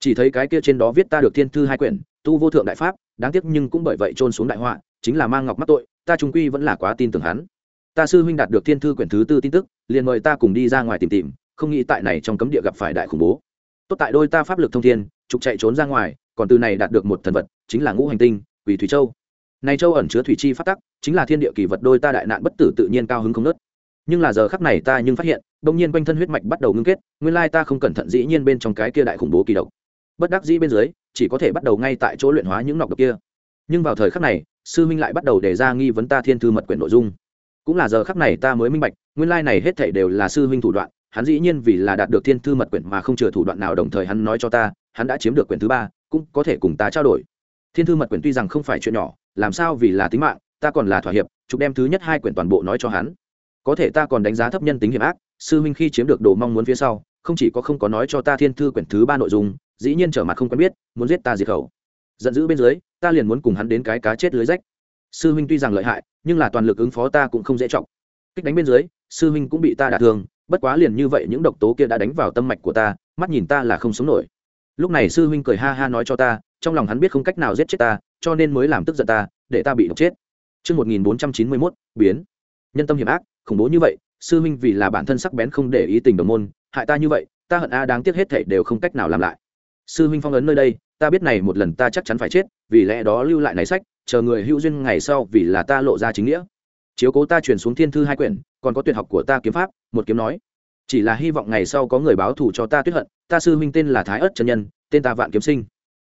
Chỉ thấy cái kia trên đó viết ta được thiên thư hai quyển, tu vô thượng đại pháp, đáng tiếc nhưng cũng bởi vậy trôn xuống đại họa chính là mang ngọc mắc tội, ta trung quy vẫn là quá tin tưởng hắn. Ta sư huynh đạt được thiên thư quyển thứ tư tin tức, liền mời ta cùng đi ra ngoài tìm tìm, không nghĩ tại này trong cấm địa gặp phải đại khủng bố. Tốt tại đôi ta pháp lực thông thiên, trục chạy trốn ra ngoài, còn từ này đạt được một thần vật, chính là ngũ hành tinh, quỷ thủy châu. Này châu ẩn chứa thủy chi phát tắc, chính là thiên địa kỳ vật đôi ta đại nạn bất tử tự nhiên cao hứng không nớt. Nhưng là giờ khắc này ta nhưng phát hiện bỗng nhiên quanh thân huyết mạch bắt đầu ngưng kết, nguyên lai ta không cẩn thận dĩ nhiên bên trong cái kia đại khủng bố kỳ độc. Bất đắc dĩ bên dưới, chỉ có thể bắt đầu ngay tại chỗ luyện hóa những nọc độc kia. Nhưng vào thời khắc này sư minh lại bắt đầu đề ra nghi vấn ta thiên thư mật quyển nội dung. Cũng là giờ khắc này ta mới minh bạch, nguyên lai này hết thảy đều là sư Minh thủ đoạn, hắn dĩ nhiên vì là đạt được thiên thư mật quyển mà không chừa thủ đoạn nào đồng thời hắn nói cho ta, hắn đã chiếm được quyển thứ ba, cũng có thể cùng ta trao đổi. Thiên thư mật quyển tuy rằng không phải chuyện nhỏ, làm sao vì là tính mạng, ta còn là thỏa hiệp chúng đem thứ nhất hai quyển toàn bộ nói cho hắn. Có thể ta còn đánh giá thấp nhân tính hiểm ác, sư huynh khi chiếm được đồ mong muốn phía sau, không chỉ có không có nói cho ta thiên thư quyển thứ ba nội dung, dĩ nhiên trở mặt không quen biết, muốn giết ta diệt khẩu giận dữ bên dưới ta liền muốn cùng hắn đến cái cá chết lưới rách sư huynh tuy rằng lợi hại nhưng là toàn lực ứng phó ta cũng không dễ trọng kích đánh bên dưới sư huynh cũng bị ta đả thương bất quá liền như vậy những độc tố kia đã đánh vào tâm mạch của ta mắt nhìn ta là không sống nổi lúc này sư huynh cười ha ha nói cho ta trong lòng hắn biết không cách nào giết chết ta cho nên mới làm tức giận ta để ta bị độc chết Trước 1491, biến. Nhân tâm hiểm ác, khủng bố như vậy, sư huynh vì là bản thân sắc bén không để ý tình đồng môn, hại ta như vậy, ta hận a đáng tiếc hết thảy đều không cách nào làm lại. Sư huynh phong ấn nơi đây, ta biết này một lần ta chắc chắn phải chết, vì lẽ đó lưu lại này sách, chờ người hữu duyên ngày sau vì là ta lộ ra chính nghĩa. Chiếu cố ta truyền xuống thiên thư hai quyển, còn có tuyệt học của ta kiếm pháp, một kiếm nói. Chỉ là hy vọng ngày sau có người báo thù cho ta tuyết hận, ta sư huynh tên là Thái ất chân nhân, tên ta Vạn Kiếm Sinh.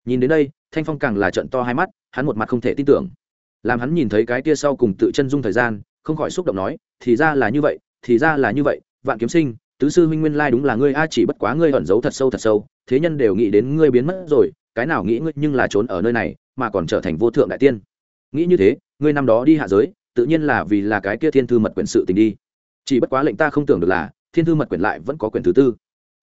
Nhìn đến đây, Thanh Phong càng là trận to hai mắt, hắn một mặt không thể tin tưởng. Làm hắn nhìn thấy cái kia sau cùng tự chân dung thời gian, không khỏi xúc động nói, thì ra là như vậy, thì ra là như vậy, Vạn Kiếm Sinh, tứ sư huynh nguyên lai đúng là ngươi a chỉ bất quá ngươi ẩn giấu thật sâu thật sâu, thế nhân đều nghĩ đến ngươi biến mất rồi, cái nào nghĩ ngươi nhưng là trốn ở nơi này, mà còn trở thành vô thượng đại tiên. Nghĩ như thế, ngươi năm đó đi hạ giới, tự nhiên là vì là cái kia thiên thư mật quyển sự tình đi. Chỉ bất quá lệnh ta không tưởng được là, thiên thư mật quyển lại vẫn có quyển thứ tư.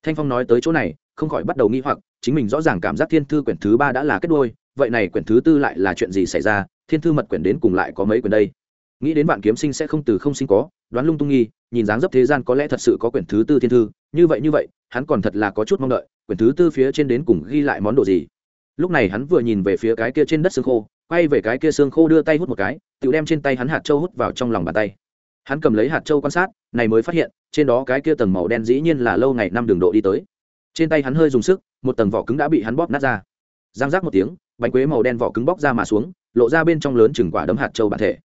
Thanh Phong nói tới chỗ này, không khỏi bắt đầu nghi hoặc, chính mình rõ ràng cảm giác thiên thư quyển thứ ba đã là kết đôi, vậy này quyển thứ tư lại là chuyện gì xảy ra, thiên thư mật quyển đến cùng lại có mấy quyển đây? Nghĩ đến bạn kiếm sinh sẽ không từ không sinh có, đoán lung tung nghi, nhìn dáng dấp thế gian có lẽ thật sự có quyển thứ tư thiên thư, như vậy như vậy, hắn còn thật là có chút mong đợi, quyển thứ tư phía trên đến cùng ghi lại món đồ gì. Lúc này hắn vừa nhìn về phía cái kia trên đất xương khô, quay về cái kia xương khô đưa tay hút một cái, tự đem trên tay hắn hạt châu hút vào trong lòng bàn tay. Hắn cầm lấy hạt châu quan sát, này mới phát hiện, trên đó cái kia tầng màu đen dĩ nhiên là lâu ngày năm đường độ đi tới. Trên tay hắn hơi dùng sức một tầng vỏ cứng đã bị hắn bóp nát ra. Giang rác một tiếng bánh quế màu đen vỏ cứng bóc ra mà xuống lộ ra bên trong lớn chừng quả đấm hạt châu bản thể.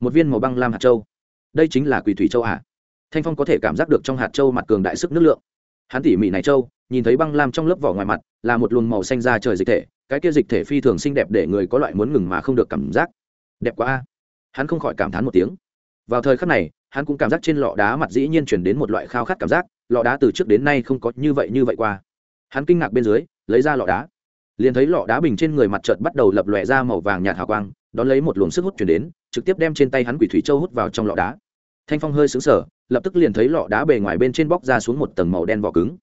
Một viên màu băng lam hạt châu. Đây chính là quỳ thủy châu à? thanh phong có thể cảm giác được trong hạt châu mặt cường đại sức nước lượng. Hắn tỉ mỉ này châu nhìn thấy băng lam trong lớp vỏ ngoài mặt, là một luồng màu xanh ra trời dịch thể, cái kia dịch thể phi thường xinh đẹp để người có loại muốn ngừng mà không được cảm giác. Đẹp quá a. Hắn không khỏi cảm thán một tiếng. Vào thời khắc này, hắn cũng cảm giác trên lọ đá mặt dĩ nhiên chuyển đến một loại khao khát cảm giác, lọ đá từ trước đến nay không có như vậy như vậy qua. Hắn kinh ngạc bên dưới, lấy ra lọ đá. Liền thấy lọ đá bình trên người mặt trợt bắt đầu lập lòe ra màu vàng nhạt hào quang, đón lấy một luồng sức hút chuyển đến, trực tiếp đem trên tay hắn quỷ thủy châu hút vào trong lọ đá. Thanh phong hơi xứng sở lập tức liền thấy lọ đá bề ngoài bên trên bóc ra xuống một tầng màu đen vỏ cứng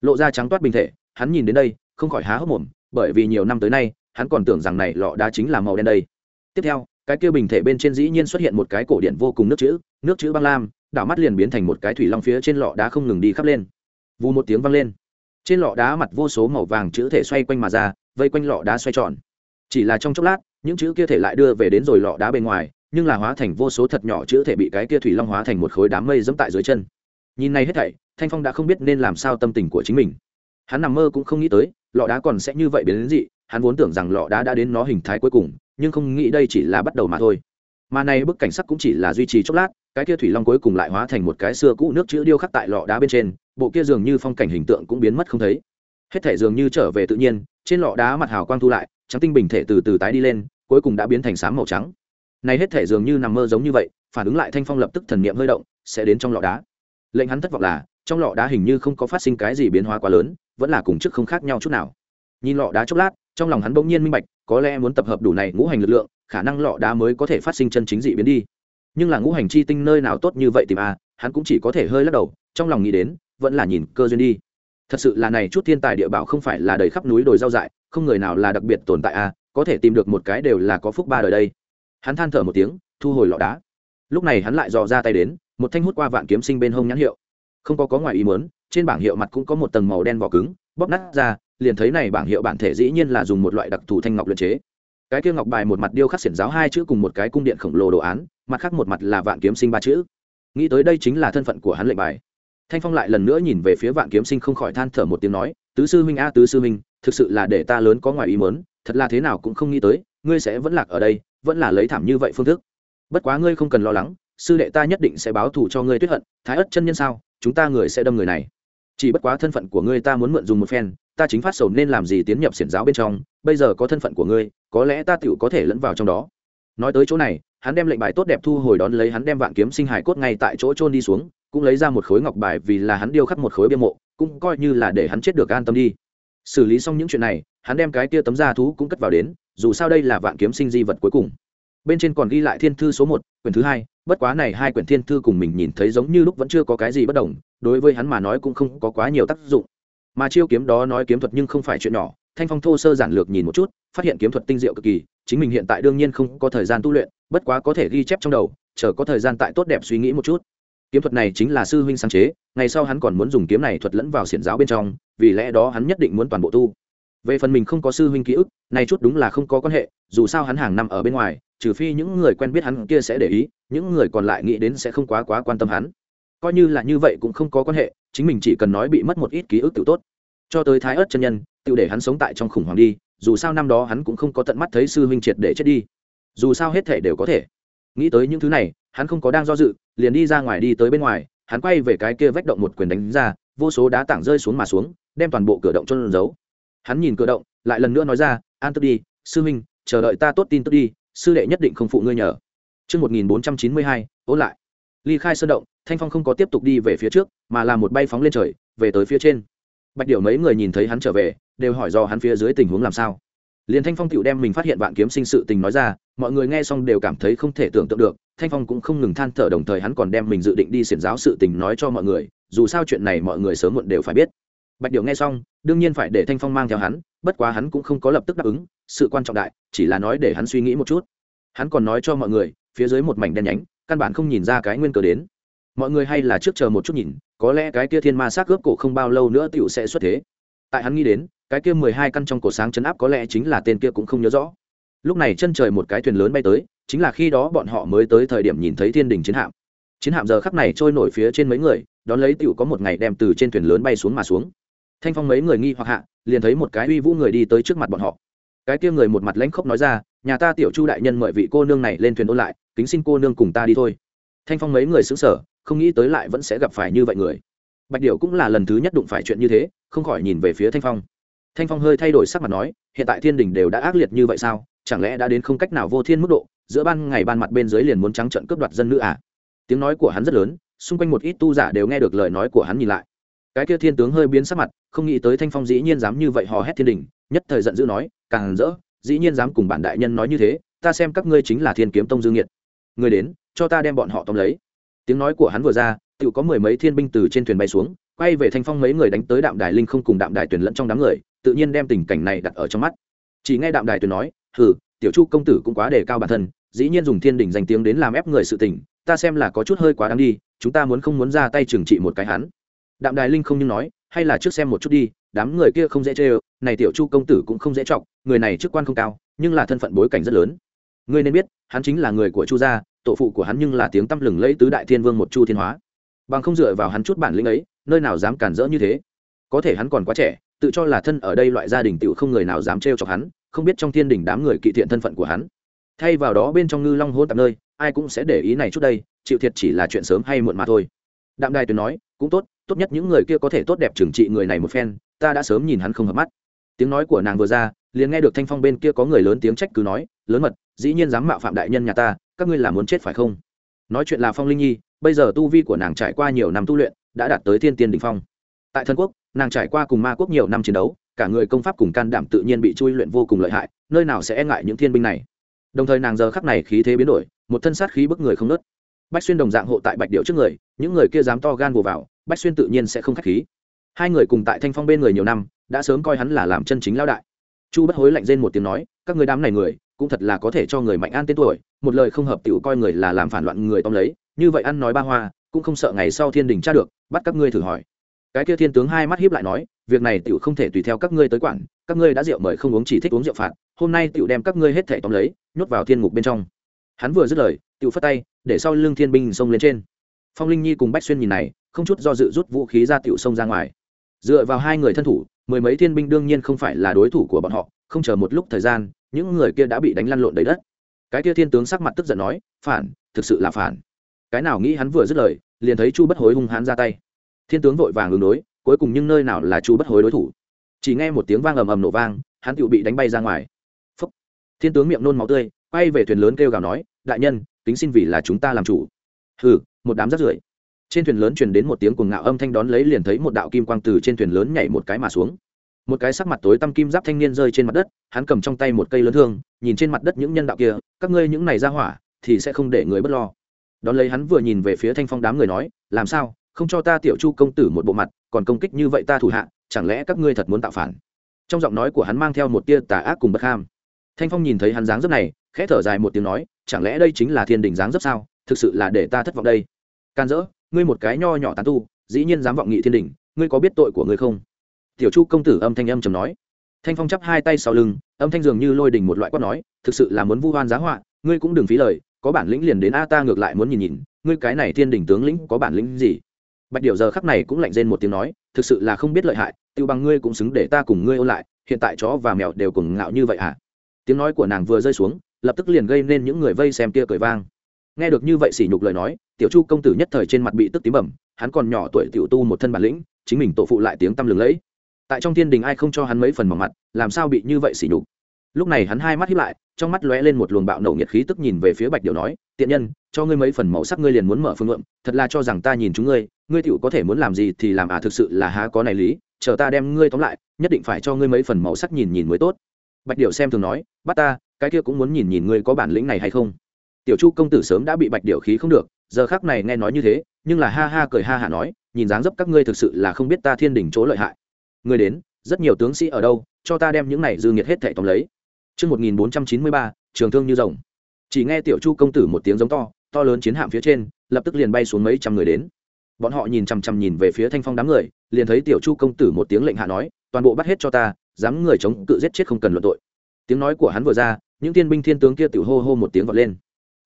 lộ ra trắng toát bình thể, hắn nhìn đến đây, không khỏi há hốc mồm, bởi vì nhiều năm tới nay, hắn còn tưởng rằng này lọ đá chính là màu đen đây. Tiếp theo, cái kia bình thể bên trên dĩ nhiên xuất hiện một cái cổ điện vô cùng nước chữ nước chữ băng lam, đảo mắt liền biến thành một cái thủy long phía trên lọ đá không ngừng đi khắp lên. Vù một tiếng vang lên. Trên lọ đá mặt vô số màu vàng chữ thể xoay quanh mà ra, vây quanh lọ đá xoay tròn. Chỉ là trong chốc lát, những chữ kia thể lại đưa về đến rồi lọ đá bên ngoài, nhưng là hóa thành vô số thật nhỏ chữ thể bị cái kia thủy long hóa thành một khối đám mây dẫm tại dưới chân. Nhìn này hết thảy thanh phong đã không biết nên làm sao tâm tình của chính mình. Hắn nằm mơ cũng không nghĩ tới, lọ đá còn sẽ như vậy biến đến dị, hắn vốn tưởng rằng lọ đá đã đến nó hình thái cuối cùng, nhưng không nghĩ đây chỉ là bắt đầu mà thôi. Mà này bức cảnh sắc cũng chỉ là duy trì chốc lát, cái kia thủy long cuối cùng lại hóa thành một cái xưa cũ nước chữ điêu khắc tại lọ đá bên trên, bộ kia dường như phong cảnh hình tượng cũng biến mất không thấy. Hết thể dường như trở về tự nhiên, trên lọ đá mặt hào quang thu lại, trắng tinh bình thể từ từ tái đi lên, cuối cùng đã biến thành sám màu trắng. Này hết thể dường như nằm mơ giống như vậy, phản ứng lại thanh phong lập tức thần niệm hơi động, sẽ đến trong lọ đá. Lệnh hắn thất vọng là trong lọ đá hình như không có phát sinh cái gì biến hóa quá lớn, vẫn là cùng trước không khác nhau chút nào. Nhìn lọ đá chốc lát, trong lòng hắn bỗng nhiên minh bạch, có lẽ muốn tập hợp đủ này ngũ hành lực lượng, khả năng lọ đá mới có thể phát sinh chân chính dị biến đi. Nhưng là ngũ hành chi tinh nơi nào tốt như vậy tìm a hắn cũng chỉ có thể hơi lắc đầu, trong lòng nghĩ đến, vẫn là nhìn cơ duyên đi. Thật sự là này chút thiên tài địa bảo không phải là đầy khắp núi đồi giao dại, không người nào là đặc biệt tồn tại a có thể tìm được một cái đều là có phúc ba đời đây. Hắn than thở một tiếng, thu hồi lọ đá. Lúc này hắn lại dò ra tay đến, một thanh hút qua vạn kiếm sinh bên hông nhãn hiệu không có có ngoài ý muốn, trên bảng hiệu mặt cũng có một tầng màu đen vỏ cứng, bóp nát ra, liền thấy này bảng hiệu bản thể dĩ nhiên là dùng một loại đặc thù thanh ngọc luyện chế. Cái kia ngọc bài một mặt điêu khắc xiển giáo hai chữ cùng một cái cung điện khổng lồ đồ án, mặt khác một mặt là vạn kiếm sinh ba chữ. Nghĩ tới đây chính là thân phận của hắn lệnh bài. Thanh phong lại lần nữa nhìn về phía vạn kiếm sinh không khỏi than thở một tiếng nói, tứ sư huynh a, tứ sư huynh, thực sự là để ta lớn có ngoài ý mớn thật là thế nào cũng không nghĩ tới, ngươi sẽ vẫn lạc ở đây, vẫn là lấy thảm như vậy phương thức. Bất quá ngươi không cần lo lắng, sư đệ ta nhất định sẽ báo thù cho ngươi tuyết hận, thái ất chân nhân sao? Chúng ta người sẽ đâm người này. Chỉ bất quá thân phận của ngươi ta muốn mượn dùng một phen, ta chính phát sầu nên làm gì tiến nhập xiển giáo bên trong, bây giờ có thân phận của ngươi, có lẽ ta tựu có thể lẫn vào trong đó. Nói tới chỗ này, hắn đem lệnh bài tốt đẹp thu hồi đón lấy hắn đem vạn kiếm sinh hải cốt ngay tại chỗ trôn đi xuống, cũng lấy ra một khối ngọc bài vì là hắn điêu khắc một khối bia mộ, cũng coi như là để hắn chết được an tâm đi. Xử lý xong những chuyện này, hắn đem cái kia tấm da thú cũng cất vào đến, dù sao đây là vạn kiếm sinh di vật cuối cùng. Bên trên còn ghi lại thiên thư số một, quyển thứ hai bất quá này hai quyển thiên thư cùng mình nhìn thấy giống như lúc vẫn chưa có cái gì bất đồng, đối với hắn mà nói cũng không có quá nhiều tác dụng. Mà chiêu kiếm đó nói kiếm thuật nhưng không phải chuyện nhỏ, thanh phong thô sơ giản lược nhìn một chút, phát hiện kiếm thuật tinh diệu cực kỳ, chính mình hiện tại đương nhiên không có thời gian tu luyện, bất quá có thể ghi chép trong đầu, chờ có thời gian tại tốt đẹp suy nghĩ một chút. Kiếm thuật này chính là sư huynh sáng chế, ngày sau hắn còn muốn dùng kiếm này thuật lẫn vào xiển giáo bên trong, vì lẽ đó hắn nhất định muốn toàn bộ tu về phần mình không có sư huynh ký ức này chút đúng là không có quan hệ, dù sao hắn hàng năm ở bên ngoài, trừ phi những người quen biết hắn kia sẽ để ý, những người còn lại nghĩ đến sẽ không quá quá quan tâm hắn. Coi như là như vậy cũng không có quan hệ, chính mình chỉ cần nói bị mất một ít ký ức tự tốt. Cho tới thái ớt chân nhân, tự để hắn sống tại trong khủng hoảng đi, dù sao năm đó hắn cũng không có tận mắt thấy sư huynh triệt để chết đi. Dù sao hết thể đều có thể. Nghĩ tới những thứ này, hắn không có đang do dự, liền đi ra ngoài đi tới bên ngoài, hắn quay về cái kia vách động một quyền đánh ra, vô số đá tảng rơi xuống mà xuống, đem toàn bộ cửa động cho giấu hắn nhìn cửa động lại lần nữa nói ra an tức đi sư huynh chờ đợi ta tốt tin tức đi sư đệ nhất định không phụ ngươi nhờ Trước 1492, ôn lại. Ly khai sơn động, Thanh Phong không có tiếp tục đi về phía trước, mà là một bay phóng lên trời, về tới phía trên. Bạch Điểu mấy người nhìn thấy hắn trở về, đều hỏi do hắn phía dưới tình huống làm sao. Liên Thanh Phong tiểu đem mình phát hiện vạn kiếm sinh sự tình nói ra, mọi người nghe xong đều cảm thấy không thể tưởng tượng được, Thanh Phong cũng không ngừng than thở đồng thời hắn còn đem mình dự định đi xiển giáo sự tình nói cho mọi người, dù sao chuyện này mọi người sớm muộn đều phải biết. Bạch Điểu nghe xong, đương nhiên phải để Thanh Phong mang theo hắn, bất quá hắn cũng không có lập tức đáp ứng, sự quan trọng đại, chỉ là nói để hắn suy nghĩ một chút. Hắn còn nói cho mọi người phía dưới một mảnh đen nhánh căn bản không nhìn ra cái nguyên cờ đến. Mọi người hay là trước chờ một chút nhìn có lẽ cái kia thiên ma sát cướp cổ không bao lâu nữa tựu sẽ xuất thế. Tại hắn nghĩ đến cái kia mười hai căn trong cổ sáng chấn áp có lẽ chính là tên kia cũng không nhớ rõ. Lúc này chân trời một cái thuyền lớn bay tới chính là khi đó bọn họ mới tới thời điểm nhìn thấy thiên đình chiến hạm. Chiến hạm giờ khắp này trôi nổi phía trên mấy người đón lấy tựu có một ngày đem từ trên thuyền lớn bay xuống mà xuống thanh phong mấy người nghi hoặc hạ, liền thấy một cái uy vũ người đi tới trước mặt bọn họ. Cái kia người một mặt lãnh khốc nói ra, nhà ta tiểu chu đại nhân mời vị cô nương này lên thuyền ôn lại, kính xin cô nương cùng ta đi thôi. Thanh phong mấy người xứng sở không nghĩ tới lại vẫn sẽ gặp phải như vậy người. Bạch điệu cũng là lần thứ nhất đụng phải chuyện như thế, không khỏi nhìn về phía thanh phong. Thanh phong hơi thay đổi sắc mặt nói, hiện tại thiên đình đều đã ác liệt như vậy sao? Chẳng lẽ đã đến không cách nào vô thiên mức độ, giữa ban ngày ban mặt bên dưới liền muốn trắng trận cướp đoạt dân nữ à? Tiếng nói của hắn rất lớn, xung quanh một ít tu giả đều nghe được lời nói của hắn nhìn lại cái kia thiên tướng hơi biến sắc mặt, không nghĩ tới thanh phong dĩ nhiên dám như vậy hò hét thiên đình, nhất thời giận dữ nói, càng rỡ, dĩ nhiên dám cùng bản đại nhân nói như thế, ta xem các ngươi chính là thiên kiếm tông dương nhiệt người đến, cho ta đem bọn họ tóm lấy. Tiếng nói của hắn vừa ra tự có mười mấy thiên binh từ trên thuyền bay xuống, quay về thanh phong mấy người đánh tới đạm đài linh không cùng đạm đài tuyển lẫn trong đám người, tự nhiên đem tình cảnh này đặt ở trong mắt. Chỉ nghe đạm đài tuyển nói, hừ, tiểu chu công tử cũng quá đề cao bản thân, dĩ nhiên dùng thiên đình danh tiếng đến làm ép người sự tình, ta xem là có chút hơi quá đáng đi, chúng ta muốn không muốn ra tay trừng trị một cái hắn đạm đài linh không nhưng nói, hay là trước xem một chút đi, đám người kia không dễ chê ơ, này tiểu chu công tử cũng không dễ trọng người này chức quan không cao, nhưng là thân phận bối cảnh rất lớn. Ngươi nên biết, hắn chính là người của chu gia, tổ phụ của hắn nhưng là tiếng tăm lừng lẫy tứ đại thiên vương một chu thiên hóa. Bằng không dựa vào hắn chút bản lĩnh ấy, nơi nào dám cản rỡ như thế. Có thể hắn còn quá trẻ, tự cho là thân ở đây loại gia đình tiểu không người nào dám trêu chọc hắn, không biết trong thiên đình đám người kỵ thiện thân phận của hắn. Thay vào đó bên trong ngư long hôn tạp nơi, ai cũng sẽ để ý này chút đây, chịu thiệt chỉ là chuyện sớm hay muộn mà thôi. Đạm đài tuyền nói, cũng tốt tốt nhất những người kia có thể tốt đẹp trừng trị người này một phen, ta đã sớm nhìn hắn không hợp mắt. Tiếng nói của nàng vừa ra, liền nghe được thanh phong bên kia có người lớn tiếng trách cứ nói, lớn mật, dĩ nhiên dám mạo phạm đại nhân nhà ta, các ngươi là muốn chết phải không? Nói chuyện là phong linh nhi, bây giờ tu vi của nàng trải qua nhiều năm tu luyện, đã đạt tới thiên tiên đỉnh phong. Tại thần quốc, nàng trải qua cùng ma quốc nhiều năm chiến đấu, cả người công pháp cùng can đảm tự nhiên bị chui luyện vô cùng lợi hại, nơi nào sẽ e ngại những thiên binh này. Đồng thời nàng giờ khắc này khí thế biến đổi, một thân sát khí bức người không nớt. Bách xuyên đồng dạng hộ tại bạch điệu trước người, những người kia dám to gan bù vào bách xuyên tự nhiên sẽ không k h á c h khí. Hai người cùng tại thanh phong bên người nhiều năm, đã sớm coi hắn là làm chân chính lao đại. Chu bất hối lạnh rên một tiếng nói, các người đám này người, cũng thật là có thể cho người mạnh an tên tuổi, một lời không hợp t coi người là làm phản loạn người tóm lấy, như vậy ăn nói ba hoa, cũng không sợ ngày sau thiên đình tra được, bắt các ngươi thử hỏi. Cái kia thiên tướng hai mắt hiếp lại nói, việc này tiểu không thể tùy theo các ngươi tới quản, các ngươi đã rượu mời không uống chỉ thích uống rượu phạt, hôm nay tiểu đem các ngươi hết thể tóm lấy, nhốt vào thiên ngục bên trong. Hắn vừa dứt lời, tiểu phất tay, để sau lưng thiên binh xông lên trên. Phong linh nhi cùng bách xuyên nhìn này không chút do dự rút vũ khí ra tiểu sông ra ngoài. Dựa vào hai người thân thủ, mười mấy thiên binh đương nhiên không phải là đối thủ của bọn họ, không chờ một lúc thời gian, những người kia đã bị đánh lăn lộn đầy đất. Cái kia thiên tướng sắc mặt tức giận nói, phản, thực sự là phản. Cái nào nghĩ hắn vừa dứt lời, liền thấy chu bất hối hung hãn ra tay. Thiên tướng vội vàng ứng đối, cuối cùng nhưng nơi nào là chu bất hối đối thủ. Chỉ nghe một tiếng vang ầm ầm nổ vang, hắn tự bị đánh bay ra ngoài. Phúc. thiên tướng miệng nôn máu tươi, quay về thuyền lớn kêu gào nói, đại nhân tính xin vì là chúng ta làm chủ. Hừ, một đám rác rưởi trên thuyền lớn truyền đến một tiếng cuồng ngạo âm thanh đón lấy liền thấy một đạo kim quang từ trên thuyền lớn nhảy một cái mà xuống. Một cái sắc mặt tối tăm kim giáp thanh niên rơi trên mặt đất, hắn cầm trong tay một cây lớn thương, nhìn trên mặt đất những nhân đạo kia, các ngươi những này ra hỏa, thì sẽ không để người bất lo. Đón lấy hắn vừa nhìn về phía thanh phong đám người nói, làm sao? Không cho ta tiểu chu công tử một bộ mặt, còn công kích như vậy ta thủ hạ, chẳng lẽ các ngươi thật muốn tạo phản? Trong giọng nói của hắn mang theo một tia tà ác cùng bất ham. Thanh phong nhìn thấy hắn dáng dấp này, khẽ thở dài một tiếng nói, chẳng lẽ đây chính là thiên đình dáng dấp sao? Thực sự là để ta thất vọng đây. Can dỡ ngươi một cái nho nhỏ tán tu, dĩ nhiên dám vọng nghị thiên đình, ngươi có biết tội của ngươi không? Tiểu chu công tử âm thanh âm trầm nói. Thanh phong chắp hai tay sau lưng, âm thanh dường như lôi đình một loại quát nói, thực sự là muốn vu hoan giá họa, ngươi cũng đừng phí lời, có bản lĩnh liền đến a ta ngược lại muốn nhìn nhìn, ngươi cái này thiên đình tướng lĩnh có bản lĩnh gì? Bạch điệu giờ khắc này cũng lạnh rên một tiếng nói, thực sự là không biết lợi hại, tiêu bằng ngươi cũng xứng để ta cùng ngươi ôn lại, hiện tại chó và mèo đều cùng ngạo như vậy hả? Tiếng nói của nàng vừa rơi xuống, lập tức liền gây nên những người vây xem kia cười vang nghe được như vậy sỉ nhục lời nói tiểu chu công tử nhất thời trên mặt bị tức tím bẩm hắn còn nhỏ tuổi tiểu tu một thân bản lĩnh chính mình tổ phụ lại tiếng tăm lừng lẫy. Tại trong thiên đình ai không cho hắn mấy phần mỏng mặt làm sao bị như vậy sỉ nhục? Lúc này hắn hai mắt hiếp lại trong mắt lóe lên một luồng bạo nổ nhiệt khí tức nhìn về phía bạch điệu nói tiện nhân cho ngươi mấy phần màu sắc ngươi liền muốn mở phương ngượng, thật là cho rằng ta nhìn chúng ngươi ngươi tựu có thể muốn làm gì thì làm à thực sự là há có này lý chờ ta đem ngươi tóm lại nhất định phải cho ngươi mấy phần màu sắc nhìn nhìn mới tốt. Bạch điệu xem thường nói bắt ta cái kia cũng muốn nhìn nhìn ngươi có bản lĩnh này hay không? Tiểu chu công tử sớm đã bị bạch điệu khí không được giờ khác này nghe nói như thế nhưng là ha ha cười ha hả nói nhìn dáng dấp các ngươi thực sự là không biết ta thiên đình chỗ lợi hại Người đến rất nhiều tướng sĩ ở đâu cho ta đem những này dư nghiệt hết thảy tóm lấy Trước 1493, trường thương như rồng. Chỉ nghe tiểu Chu công tử một tiếng giống to, to lớn chiến hạm phía trên, lập tức liền bay xuống mấy trăm người đến. Bọn họ nhìn chằm chằm nhìn về phía Thanh Phong đám người, liền thấy tiểu Chu công tử một tiếng lệnh hạ nói, toàn bộ bắt hết cho ta, dám người chống cự giết chết không cần luận tội. Tiếng nói của hắn vừa ra, những tiên binh thiên tướng kia tiểu hô hô một tiếng vọt lên.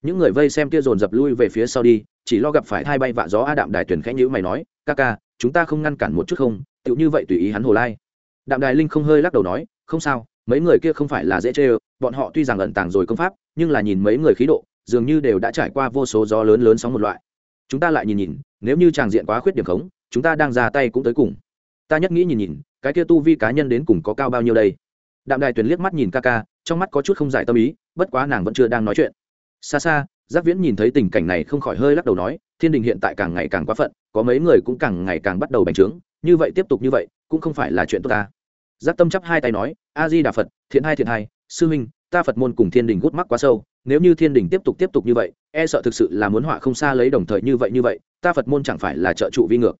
Những người vây xem kia dồn dập lui về phía sau đi, chỉ lo gặp phải thai bay vạ gió a đạm đài tuyển khẽ nhữ mày nói, ca ca, chúng ta không ngăn cản một chút không, tựu như vậy tùy ý hắn hồ lai. Đạm đài linh không hơi lắc đầu nói, không sao, mấy người kia không phải là dễ chê bọn họ tuy rằng ẩn tàng rồi công pháp nhưng là nhìn mấy người khí độ dường như đều đã trải qua vô số gió lớn lớn sóng một loại. Chúng ta lại nhìn nhìn nếu như tràng diện quá khuyết điểm khống chúng ta đang ra tay cũng tới cùng. Ta nhất nghĩ nhìn nhìn cái kia tu vi cá nhân đến cùng có cao bao nhiêu đây? Đạm đài tuyền liếc mắt nhìn ca ca trong mắt có chút không giải tâm ý bất quá nàng vẫn chưa đang nói chuyện xa xa, giác viễn nhìn thấy tình cảnh này không khỏi hơi lắc đầu nói, thiên đình hiện tại càng ngày càng quá phận, có mấy người cũng càng ngày càng bắt đầu bành trướng, như vậy tiếp tục như vậy, cũng không phải là chuyện tốt ta. Giác tâm chắp hai tay nói, a di đà phật, thiện hai thiện hai, sư huynh, ta phật môn cùng thiên đình gút mắc quá sâu, nếu như thiên đình tiếp tục tiếp tục như vậy e sợ thực sự là muốn họa không xa lấy đồng thời như vậy như vậy, ta phật môn chẳng phải là trợ trụ vi ngược.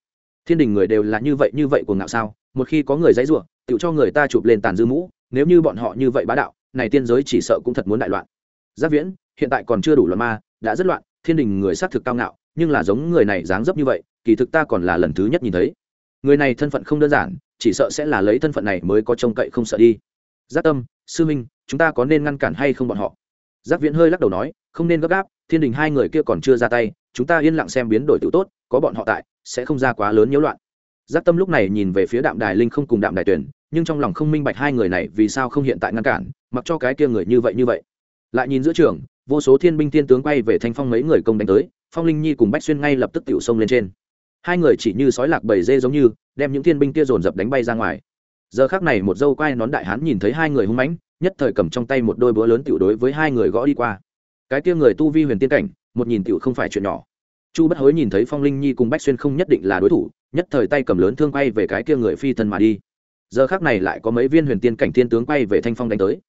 Thiên đình người đều là như vậy như vậy của ngạo sao? Một khi có người dãy ruộng tự cho người ta chụp lên tàn dư mũ, nếu như bọn họ như vậy bá đạo, này tiên giới chỉ sợ cũng thật muốn đại loạn giác viễn, hiện tại còn chưa đủ loạn ma, đã rất loạn, thiên đình người xác thực cao ngạo, nhưng là giống người này dáng dấp như vậy, kỳ thực ta còn là lần thứ nhất nhìn thấy. Người này thân phận không đơn giản, chỉ sợ sẽ là lấy thân phận này mới có trông cậy không sợ đi. Giác tâm, sư minh, chúng ta có nên ngăn cản hay không bọn họ? Giác viễn hơi lắc đầu nói, không nên gấp gáp, thiên đình hai người kia còn chưa ra tay, chúng ta yên lặng xem biến đổi tự tốt, có bọn họ tại, sẽ không ra quá lớn nhiễu loạn. Giác tâm lúc này nhìn về phía đạm đài linh không cùng đạm đài tuyển nhưng trong lòng không minh bạch hai người này vì sao không hiện tại ngăn cản, mặc cho cái kia người như vậy như vậy lại nhìn giữa trường, vô số thiên binh thiên tướng quay về thanh phong mấy người công đánh tới, phong linh nhi cùng bách xuyên ngay lập tức tiểu sông lên trên. Hai người chỉ như sói lạc bầy dê giống như, đem những thiên binh kia dồn dập đánh bay ra ngoài. Giờ khác này một dâu quai nón đại hán nhìn thấy hai người hung mãnh, nhất thời cầm trong tay một đôi búa lớn tiểu đối với hai người gõ đi qua. Cái kia người tu vi huyền tiên cảnh, một nhìn tiểu không phải chuyện nhỏ. Chu bất hối nhìn thấy phong linh nhi cùng bách xuyên không nhất định là đối thủ, nhất thời tay cầm lớn thương quay về cái kia người phi thân mà đi. Giờ khác này lại có mấy viên huyền tiên cảnh thiên tướng quay về thanh phong đánh tới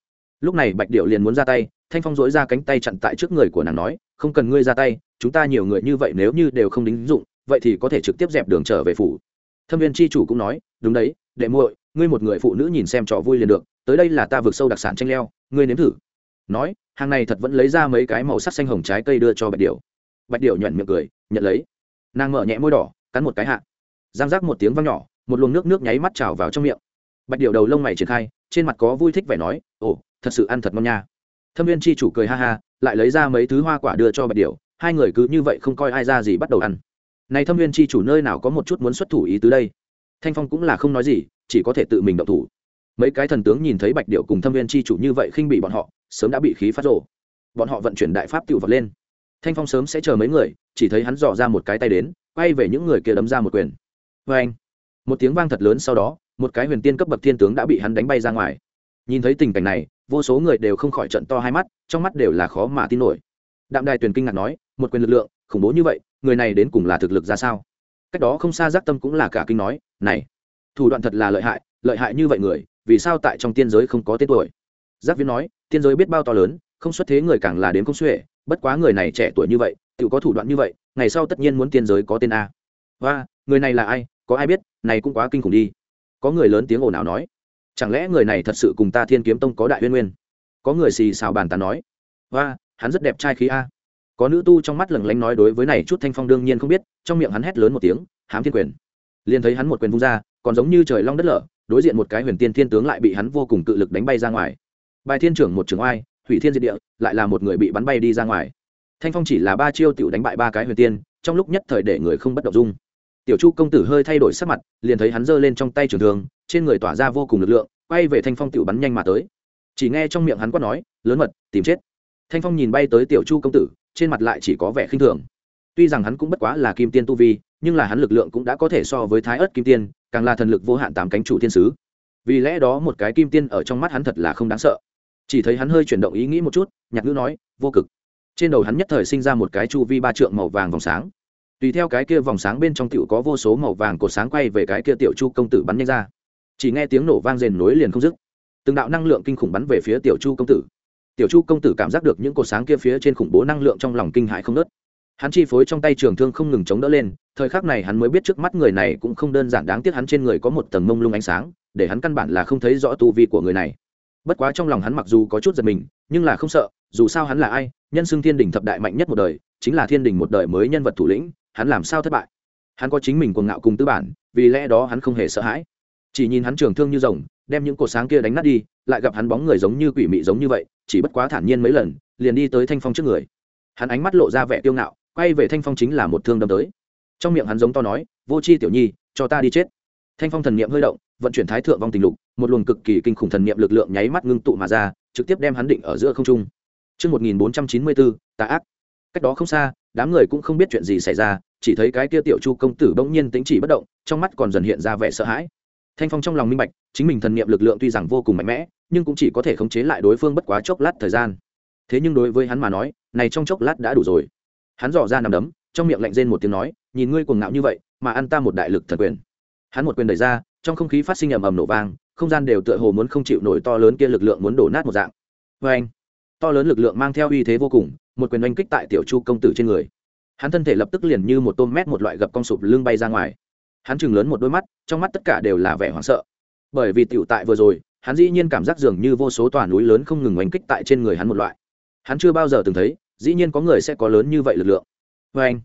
lúc này bạch điệu liền muốn ra tay, thanh phong dối ra cánh tay chặn tại trước người của nàng nói, không cần ngươi ra tay, chúng ta nhiều người như vậy nếu như đều không đính dụng, vậy thì có thể trực tiếp dẹp đường trở về phủ. Thâm viên tri chủ cũng nói, đúng đấy, đệ muội, ngươi một người phụ nữ nhìn xem trò vui liền được, tới đây là ta vượt sâu đặc sản tranh leo, ngươi nếm thử. Nói, hàng này thật vẫn lấy ra mấy cái màu sắc xanh hồng trái cây đưa cho bạch điệu bạch điệu nhuận miệng cười, nhận lấy. Nàng mở nhẹ môi đỏ, cắn một cái hạ. Giang rác một tiếng văng nhỏ, một luồng nước nước nháy mắt trào vào trong miệng. Bạch điệu đầu lông mày triển khai, trên mặt có vui thích vẻ nói ồ, thật sự ăn thật ngon nha. Thâm viên chi chủ cười ha ha, lại lấy ra mấy thứ hoa quả đưa cho bạch điệu hai người cứ như vậy không coi ai ra gì bắt đầu ăn. Này thâm viên chi chủ nơi nào có một chút muốn xuất thủ ý tứ đây? Thanh phong cũng là không nói gì, chỉ có thể tự mình động thủ. Mấy cái thần tướng nhìn thấy bạch điệu cùng thâm viên chi chủ như vậy khinh bị bọn họ, sớm đã bị khí phát rổ bọn họ vận chuyển đại pháp tự vật lên. Thanh phong sớm sẽ chờ mấy người, chỉ thấy hắn dò ra một cái tay đến, quay về những người kia đấm ra một quyền. Vê anh một tiếng vang thật lớn sau đó, một cái huyền tiên cấp bậc thiên tướng đã bị hắn đánh bay ra ngoài nhìn thấy tình cảnh này, vô số người đều không khỏi trận to hai mắt, trong mắt đều là khó mà tin nổi. Đạm đài tuyền kinh ngạc nói, một quyền lực lượng, khủng bố như vậy, người này đến cùng là thực lực ra sao? Cách đó không xa giác tâm cũng là cả kinh nói, này, thủ đoạn thật là lợi hại lợi hại như vậy người, vì sao tại trong tiên giới không có tên tuổi? Giác viễn nói, tiên giới biết bao to lớn, không xuất thế người càng là đến công xuể, bất quá người này trẻ tuổi như vậy, tự có thủ đoạn như vậy, ngày sau tất nhiên muốn tiên giới có tên a. Và người này là ai? Có ai biết? Này cũng quá kinh khủng đi. Có người lớn tiếng ồn ào nói chẳng lẽ người này thật sự cùng ta thiên kiếm tông có đại uyên nguyên? Có người xì xào bàn tán nói. Và hắn rất đẹp trai khí a. Có nữ tu trong mắt lừng lánh nói đối với này chút thanh phong đương nhiên không biết, trong miệng hắn hét lớn một tiếng, hám thiên quyền. Liền thấy hắn một quyền vung ra, còn giống như trời long đất lở, đối diện một cái huyền tiên thiên tướng lại bị hắn vô cùng cự lực đánh bay ra ngoài. Bài thiên trưởng một trường oai, hủy thiên diệt địa, lại là một người bị bắn bay đi ra ngoài. Thanh phong chỉ là ba chiêu tiểu đánh bại ba cái huyền tiên, trong lúc nhất thời để người không bất động dung tiểu chu công tử hơi thay đổi sắc mặt, liền thấy hắn giơ lên trong tay trường thường trên người tỏa ra vô cùng lực lượng, quay về thanh phong tiểu bắn nhanh mà tới. Chỉ nghe trong miệng hắn quát nói, lớn mật, tìm chết. Thanh phong nhìn bay tới tiểu chu công tử, trên mặt lại chỉ có vẻ khinh thường. Tuy rằng hắn cũng bất quá là kim tiên tu vi, nhưng là hắn lực lượng cũng đã có thể so với thái ớt kim tiên, càng là thần lực vô hạn tám cánh chủ thiên sứ. Vì lẽ đó một cái kim tiên ở trong mắt hắn thật là không đáng sợ. Chỉ thấy hắn hơi chuyển động ý nghĩ một chút nhạc ngữ nói, vô cực. Trên đầu hắn nhất thời sinh ra một cái chu vi ba trượng màu vàng vòng sáng tùy theo cái kia vòng sáng bên trong tiểu có vô số màu vàng cột sáng quay về cái kia tiểu chu công tử bắn nhanh ra. Chỉ nghe tiếng nổ vang rền nối liền không dứt. Từng đạo năng lượng kinh khủng bắn về phía tiểu chu công tử. Tiểu chu công tử cảm giác được những cột sáng kia phía trên khủng bố năng lượng trong lòng kinh hãi không nớt hắn chi phối trong tay trường thương không ngừng chống đỡ lên, thời khắc này hắn mới biết trước mắt người này cũng không đơn giản đáng tiếc hắn trên người có một tầng mông lung ánh sáng, để hắn căn bản là không thấy rõ tu vi của người này. Bất quá trong lòng hắn mặc dù có chút giật mình, nhưng là không sợ, dù sao hắn là ai, nhân xưng thiên đình thập đại mạnh nhất một đời, chính là thiên đình một đời mới nhân vật thủ lĩnh hắn làm sao thất bại? Hắn có chính mình cuồng ngạo cùng tư bản vì lẽ đó hắn không hề sợ hãi. Chỉ nhìn hắn trường thương như rồng đem những cột sáng kia đánh nát đi lại gặp hắn bóng người giống như quỷ mị giống như vậy chỉ bất quá thản nhiên mấy lần liền đi tới thanh phong trước người. Hắn ánh mắt lộ ra vẻ tiêu ngạo quay về thanh phong chính là một thương đâm tới. Trong miệng hắn giống to nói vô c h i tiểu nhi cho ta đi chết. Thanh phong thần n i ệ m hơi động vận chuyển thái thượng vong tình lục một luồng cực kỳ kinh khủng thần n i ệ m lực lượng nháy mắt ngưng tụ mà ra trực tiếp đem hắn định ở giữa không trung. Trước 1494, tà ác. Cách đó không xa, đám người cũng không biết chuyện gì xảy ra, chỉ thấy cái kia tiểu chu công tử bỗng nhiên tính chỉ bất động, trong mắt còn dần hiện ra vẻ sợ hãi. Thanh Phong trong lòng minh bạch, chính mình thần niệm lực lượng tuy rằng vô cùng mạnh mẽ, nhưng cũng chỉ có thể khống chế lại đối phương bất quá chốc lát thời gian. Thế nhưng đối với hắn mà nói, này trong chốc lát đã đủ rồi hắn dò ra nằm đấm trong miệng lạnh rên một tiếng nói nhìn ngươi cuồng ngạo như vậy mà ăn ta một đại lực thần quyền hắn một quyền đẩy ra trong không khí phát sinh ầm ầm nổ vang không gian đều tựa hồ muốn không chịu nổi to lớn kia lực lượng muốn đổ nát một dạng vê anh to lớn lực lượng mang theo uy thế vô cùng một quyền oanh kích tại tiểu chu công tử trên người. Hắn thân thể lập tức liền như một tôm mét một loại gập con sụp lưng bay ra ngoài. Hắn chừng lớn một đôi mắt, trong mắt tất cả đều là vẻ hoảng sợ. Bởi vì tiểu tại vừa rồi, hắn dĩ nhiên cảm giác dường như vô số tòa núi lớn không ngừng oanh kích tại trên người hắn một loại. Hắn chưa bao giờ từng thấy, dĩ nhiên có người sẽ có lớn như vậy lực lượng. Vê anh,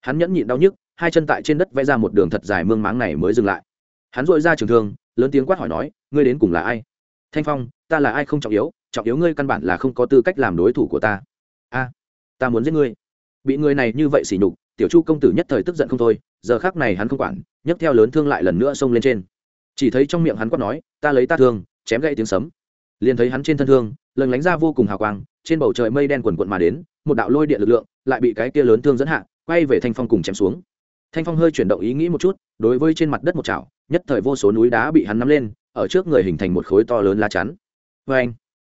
hắn nhẫn nhịn đau nhức, hai chân tại trên đất vẽ ra một đường thật dài mương máng này mới dừng lại. Hắn dội ra trường thương, lớn tiếng quát hỏi nói, ngươi đến cùng là ai? Thanh phong, ta là ai không trọng yếu trọng yếu ngươi căn bản là không có tư cách làm đối thủ của ta a ta muốn giết ngươi. Bị người này như vậy xỉ nhục, tiểu chu công tử nhất thời tức giận không thôi, giờ khác này hắn không quản, nhấc theo lớn thương lại lần nữa xông lên trên. Chỉ thấy trong miệng hắn quát nói, ta lấy ta thương, chém gãy tiếng sấm. Liền thấy hắn trên thân thương, lần lánh ra vô cùng hào quang, trên bầu trời mây đen quần quận mà đến, một đạo lôi điện lực lượng, lại bị cái kia lớn thương dẫn hạ, quay về thanh phong cùng chém xuống. Thanh phong hơi chuyển động ý nghĩ một chút, đối với trên mặt đất một chảo, nhất thời vô số núi đá bị hắn nắm lên, ở trước người hình thành một khối to lớn lá chắn. Vê anh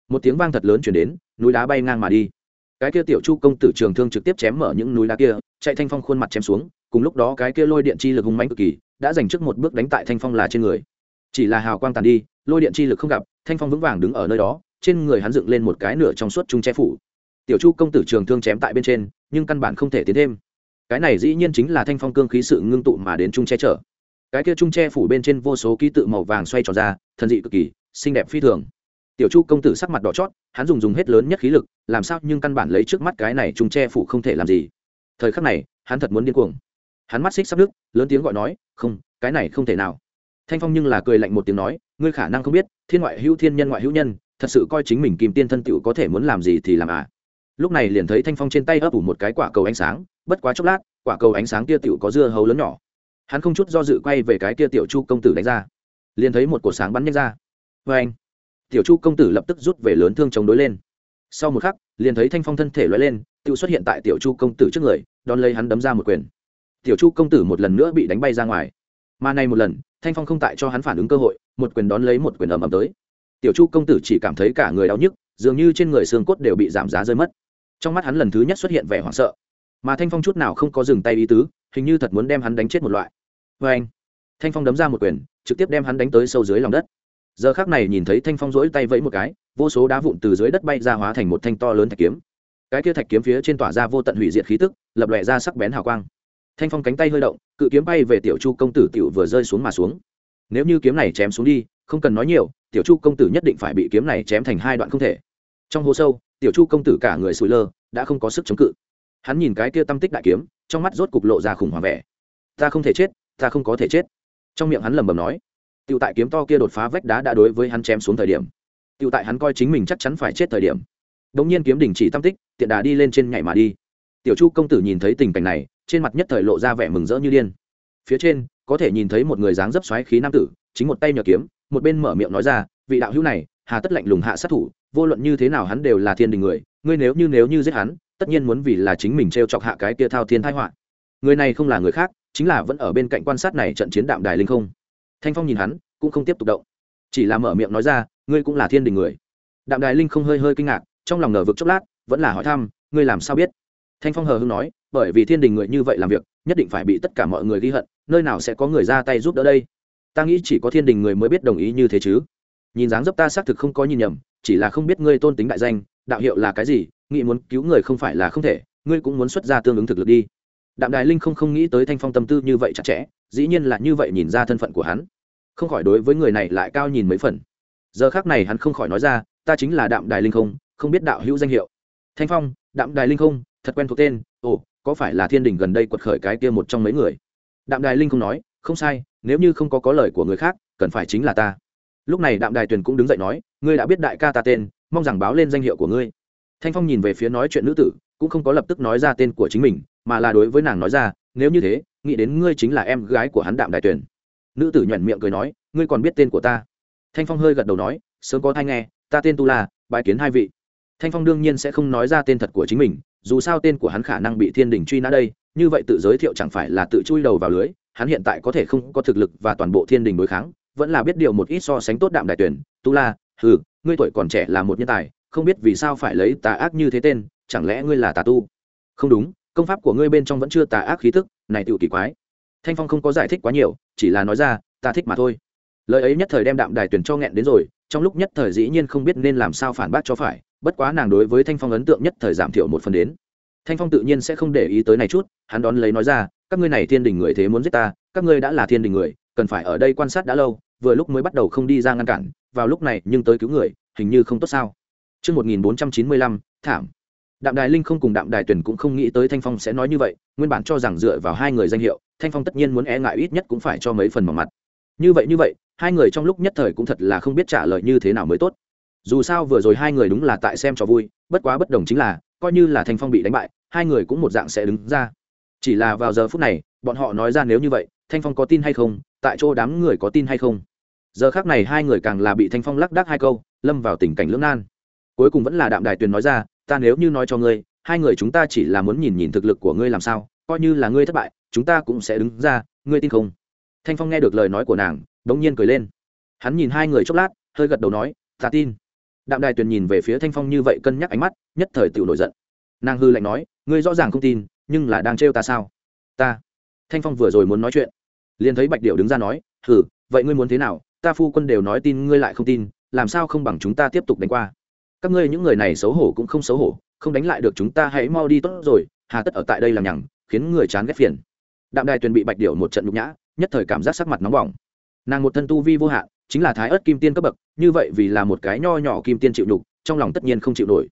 một tiếng vang thật lớn chuyển đến, núi đá bay ngang mà đi cái kia tiểu chu công tử trường thương trực tiếp chém mở những núi đá kia, chạy thanh phong khuôn mặt chém xuống, cùng lúc đó cái kia lôi điện chi lực hung mãnh cực kỳ, đã dành trước một bước đánh tại thanh phong là trên người. Chỉ là hào quang tàn đi, lôi điện chi lực không gặp, thanh phong vững vàng đứng ở nơi đó, trên người hắn dựng lên một cái nửa trong suốt trung che phủ. Tiểu chu công tử trường thương chém tại bên trên, nhưng căn bản không thể tiến thêm. Cái này dĩ nhiên chính là thanh phong cương khí sự ngưng tụ mà đến trung che chở. Cái kia trung che phủ bên trên vô số ký tự màu vàng xoay tròn ra, thần dị cực kỳ, xinh đẹp phi thường tiểu chu công tử sắc mặt đỏ chót, hắn dùng dùng hết lớn nhất khí lực, làm sao nhưng căn bản lấy trước mắt cái này trung che phủ không thể làm gì. Thời khắc này, hắn thật muốn điên cuồng. Hắn mắt xích sắp nước lớn tiếng gọi nói, không, cái này không thể nào. Thanh phong nhưng là cười lạnh một tiếng nói, ngươi khả năng không biết, thiên ngoại hữu thiên nhân ngoại hữu nhân, thật sự coi chính mình kìm tiên thân tựu có thể muốn làm gì thì làm à. Lúc này liền thấy thanh phong trên tay ấp ủ một cái quả cầu ánh sáng, bất quá chốc lát, quả cầu ánh sáng kia tựu có dưa hấu lớn nhỏ. Hắn không chút do dự quay về cái kia tiểu chu công tử đánh ra. Liền thấy một cột sáng bắn nhanh ra. Vê anh tiểu chu công tử lập tức rút về lớn thương chống đối lên. Sau một khắc, liền thấy thanh phong thân thể loay lên, tự xuất hiện tại tiểu chu công tử trước người, đón lấy hắn đấm ra một quyền. Tiểu chu công tử một lần nữa bị đánh bay ra ngoài. Mà này một lần, thanh phong không tại cho hắn phản ứng cơ hội, một quyền đón lấy một quyền ầm ầm tới. Tiểu chu công tử chỉ cảm thấy cả người đau nhức, dường như trên người xương cốt đều bị giảm giá rơi mất. Trong mắt hắn lần thứ nhất xuất hiện vẻ hoảng sợ. Mà thanh phong chút nào không có dừng tay ý tứ, hình như thật muốn đem hắn đánh chết một loại. Vê anh thanh phong đấm ra một quyền, trực tiếp đem hắn đánh tới sâu dưới lòng đất giờ khác này nhìn thấy thanh phong rỗi tay vẫy một cái, vô số đá vụn từ dưới đất bay ra hóa thành một thanh to lớn thạch kiếm. Cái kia thạch kiếm phía trên tỏa ra vô tận hủy diệt khí tức, lập lòe ra sắc bén hào quang. Thanh phong cánh tay hơi động, cự kiếm bay về tiểu chu công tử tiểu vừa rơi xuống mà xuống. Nếu như kiếm này chém xuống đi, không cần nói nhiều, tiểu chu công tử nhất định phải bị kiếm này chém thành hai đoạn không thể. Trong hố sâu, tiểu chu công tử cả người sụi lơ, đã không có sức chống cự. Hắn nhìn cái kia tâm tích đại kiếm, trong mắt rốt cục lộ ra khủng hoảng vẻ. Ta không thể chết, ta không có thể chết. Trong miệng hắn lẩm bẩm nói tựu tại kiếm to kia đột phá vách đá đã đối với hắn chém xuống thời điểm. Tựu tại hắn coi chính mình chắc chắn phải chết thời điểm. Đống nhiên kiếm đình chỉ tâm tích, tiện đà đi lên trên nhảy mà đi. Tiểu chu công tử nhìn thấy tình cảnh này, trên mặt nhất thời lộ ra vẻ mừng rỡ như điên. Phía trên, có thể nhìn thấy một người dáng dấp xoáy khí nam tử, chính một tay nhờ kiếm, một bên mở miệng nói ra, vị đạo hữu này, hà tất lạnh lùng hạ sát thủ, vô luận như thế nào hắn đều là thiên đình người, ngươi nếu như nếu như giết hắn, tất nhiên muốn vì là chính mình t r e o chọc hạ cái kia thao thiên thái họa. Người này không là người khác, chính là vẫn ở bên cạnh quan sát này trận chiến đạm đài linh không thanh phong nhìn hắn, cũng không tiếp tục động. Chỉ là mở miệng nói ra, ngươi cũng là thiên đình người. Đạm đài linh không hơi hơi kinh ngạc, trong lòng nở vực chốc lát, vẫn là hỏi thăm, ngươi làm sao biết? Thanh phong hờ hưng nói, bởi vì thiên đình người như vậy làm việc, nhất định phải bị tất cả mọi người ghi hận, nơi nào sẽ có người ra tay giúp đỡ đây? Ta nghĩ chỉ có thiên đình người mới biết đồng ý như thế chứ. Nhìn dáng dấp ta xác thực không có nhìn nhầm, chỉ là không biết ngươi tôn tính đại danh, đạo hiệu là cái gì, nghĩ muốn cứu người không phải là không thể, ngươi cũng muốn xuất ra tương ứng thực lực đi. Đạm đài linh không không nghĩ tới thanh phong tâm tư như vậy chặt chẽ, dĩ nhiên là như vậy nhìn ra thân phận của hắn không khỏi đối với người này lại cao nhìn mấy phần. Giờ khác này hắn không khỏi nói ra, ta chính là đạm đài linh không không biết đạo hữu danh hiệu. Thanh phong, đạm đài linh không, thật quen thuộc tên. Ồ, có phải là thiên đình gần đây quật khởi cái kia một trong mấy người? Đạm đài linh không nói, không sai, nếu như không có có lời của người khác, cần phải chính là ta. Lúc này đạm đài tuyền cũng đứng dậy nói, ngươi đã biết đại ca ta tên, mong rằng báo lên danh hiệu của ngươi. Thanh phong nhìn về phía nói chuyện nữ tử, cũng không có lập tức nói ra tên của chính mình, mà là đối với nàng nói ra, nếu như thế, nghĩ đến ngươi chính là em gái của hắn đạm đài tuyền nữ tử nhuận miệng cười nói, ngươi còn biết tên của ta? Thanh phong hơi gật đầu nói, sớm có thai nghe, ta tên tu la bài kiến hai vị. Thanh phong đương nhiên sẽ không nói ra tên thật của chính mình, dù sao tên của hắn khả năng bị thiên đình truy nã đây, như vậy tự giới thiệu chẳng phải là tự chui đầu vào lưới, hắn hiện tại có thể không có thực lực và toàn bộ thiên đình đối kháng, vẫn là biết điều một ít so sánh tốt đạm đại tuyển. Tu la, hừ, ngươi tuổi còn trẻ là một nhân tài, không biết vì sao phải lấy tà ác như thế tên, chẳng lẽ ngươi là tà tu? Không đúng, công pháp của ngươi bên trong vẫn chưa tà ác khí thức này tự kỳ quái thanh phong không có giải thích quá nhiều chỉ là nói ra ta thích mà thôi. Lời ấy nhất thời đem đạm đài tuyển cho nghẹn đến rồi trong lúc nhất thời dĩ nhiên không biết nên làm sao phản bác cho phải bất quá nàng đối với thanh phong ấn tượng nhất thời giảm thiểu một phần đến. Thanh phong tự nhiên sẽ không để ý tới này chút hắn đón lấy nói ra các ngươi này thiên đình người thế muốn giết ta các ngươi đã là thiên đình người cần phải ở đây quan sát đã lâu vừa lúc mới bắt đầu không đi ra ngăn cản vào lúc này nhưng tới cứu người hình như không tốt sao. Trước 1495, thảm. Đạm Đài Linh không cùng Đạm Đài Tuyển cũng không nghĩ tới Thanh Phong sẽ nói như vậy, nguyên bản cho rằng dựa vào hai người danh hiệu, Thanh Phong tất nhiên muốn e ngại ít nhất cũng phải cho mấy phần mỏng mặt. Như vậy như vậy, hai người trong lúc nhất thời cũng thật là không biết trả lời như thế nào mới tốt. Dù sao vừa rồi hai người đúng là tại xem cho vui, bất quá bất đồng chính là, coi như là Thanh Phong bị đánh bại, hai người cũng một dạng sẽ đứng ra. Chỉ là vào giờ phút này, bọn họ nói ra nếu như vậy, Thanh Phong có tin hay không, tại chỗ đám người có tin hay không. Giờ khắc này hai người càng là bị Thanh Phong lắc đắc hai câu, lâm vào tình cảnh lưỡng nan cuối cùng vẫn là đạm đài tuyền nói ra ta nếu như nói cho ngươi hai người chúng ta chỉ là muốn nhìn nhìn thực lực của ngươi làm sao coi như là ngươi thất bại chúng ta cũng sẽ đứng ra, ngươi tin không? Thanh phong nghe được lời nói của nàng đ ỗ n g nhiên cười lên. Hắn nhìn hai người chốc lát, hơi gật đầu nói, ta tin. Đạm đài tuyền nhìn về phía thanh phong như vậy cân nhắc ánh mắt, nhất thời tự nổi giận. Nàng hư lạnh nói, ngươi rõ ràng không tin, nhưng là đang trêu ta sao? Ta. Thanh phong vừa rồi muốn nói chuyện, liền thấy bạch điệu đứng ra nói, hừ, vậy ngươi muốn thế nào? Ta phu quân đều nói tin, ngươi lại không tin, làm sao không bằng chúng ta tiếp tục đánh qua? Các ngươi những người này xấu hổ cũng không xấu hổ, không đánh lại được chúng ta, hãy mau đi, tốt rồi, hà tất ở tại đây làm nhằng, khiến người chán ghét phiền đạm đài tuyền bị bạch điệu một trận nhục nhã, nhất thời cảm giác sắc mặt nóng bỏng. Nàng một thân tu vi vô hạn, chính là thái ớt kim tiên cấp bậc, như vậy vì là một cái nho nhỏ kim tiên chịu nhục, trong lòng tất nhiên không chịu nổi.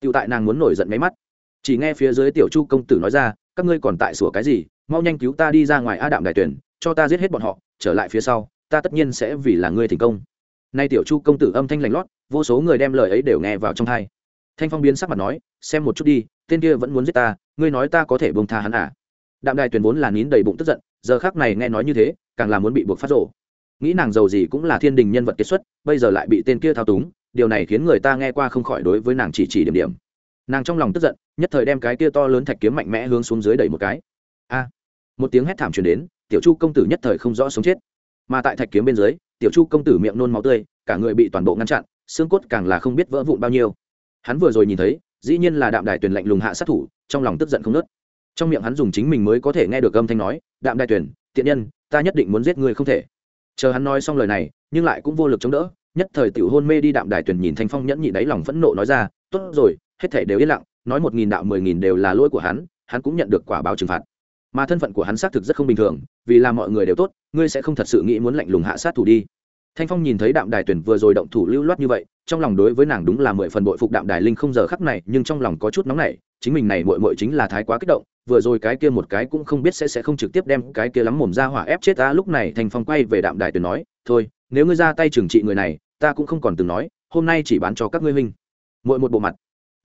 Tựu tại nàng muốn nổi giận mấy mắt. Chỉ nghe phía dưới tiểu chu công tử nói ra, các ngươi còn tại sủa cái gì? Mau nhanh cứu ta đi ra ngoài a đạm đài tuyển cho ta giết hết bọn họ, trở lại phía sau, ta tất nhiên sẽ vì là ngươi thành công. Nay tiểu chu công tử âm thanh lành lót, vô số người đem lời ấy đều nghe vào trong thai thanh phong biến sắc mặt nói, xem một chút đi, tên kia vẫn muốn giết ta, ngươi nói ta có thể bông tha hắn à? Đạm đài tuyền vốn là nín đầy bụng tức giận, giờ khác này nghe nói như thế, càng là muốn bị buộc phát rổ nghĩ nàng giàu gì cũng là thiên đình nhân vật kết xuất, bây giờ lại bị tên kia thao túng, điều này khiến người ta nghe qua không khỏi đối với nàng chỉ chỉ điểm điểm. Nàng trong lòng tức giận, nhất thời đem cái kia to lớn thạch kiếm mạnh mẽ hướng xuống dưới đẩy một cái. A! Một tiếng hét thảm truyền đến, tiểu chu công tử nhất thời không rõ sống chết. Mà tại thạch kiếm bên dưới, tiểu chu công tử miệng nôn máu tươi, cả người bị toàn bộ ngăn chặn, xương cốt càng là không biết vỡ vụn bao nhiêu. Hắn vừa rồi nhìn thấy, dĩ nhiên là đạm đài tuyền lạnh lùng hạ sát thủ, trong lòng tức giận không nớt trong miệng hắn dùng chính mình mới có thể nghe được âm thanh nói, đạm đại tuyển, tiện nhân, ta nhất định muốn giết người không thể. Chờ hắn nói xong lời này, nhưng lại cũng vô lực chống đỡ, nhất thời tiểu hôn mê đi đạm đài tuyển nhìn thanh phong nhẫn nhị đáy lòng phẫn nộ nói ra, tốt rồi, hết thể đều yên lặng, nói một nghìn đạo mười nghìn đều là lỗi của hắn hắn cũng nhận được quả báo trừng phạt. Mà thân phận của hắn xác thực rất không bình thường, vì là mọi người đều tốt, ngươi sẽ không thật sự nghĩ muốn lạnh lùng hạ sát thủ đi thanh phong nhìn thấy đạm đài tuyển vừa rồi động thủ lưu loát như vậy, trong lòng đối với nàng đúng là mười phần bội phục đạm đài linh không giờ khắc này, nhưng trong lòng có chút nóng nảy, chính mình này mội mội chính là thái quá kích động, vừa rồi cái kia một cái cũng không biết sẽ sẽ không trực tiếp đem cái kia lắm mồm ra hỏa ép chết ta. Lúc này thanh phong quay về đạm đài tuyển nói, thôi, nếu ngươi ra tay trừng trị người này, ta cũng không còn từng nói, hôm nay chỉ bán cho các ngươi huynh. Mỗi một bộ mặt.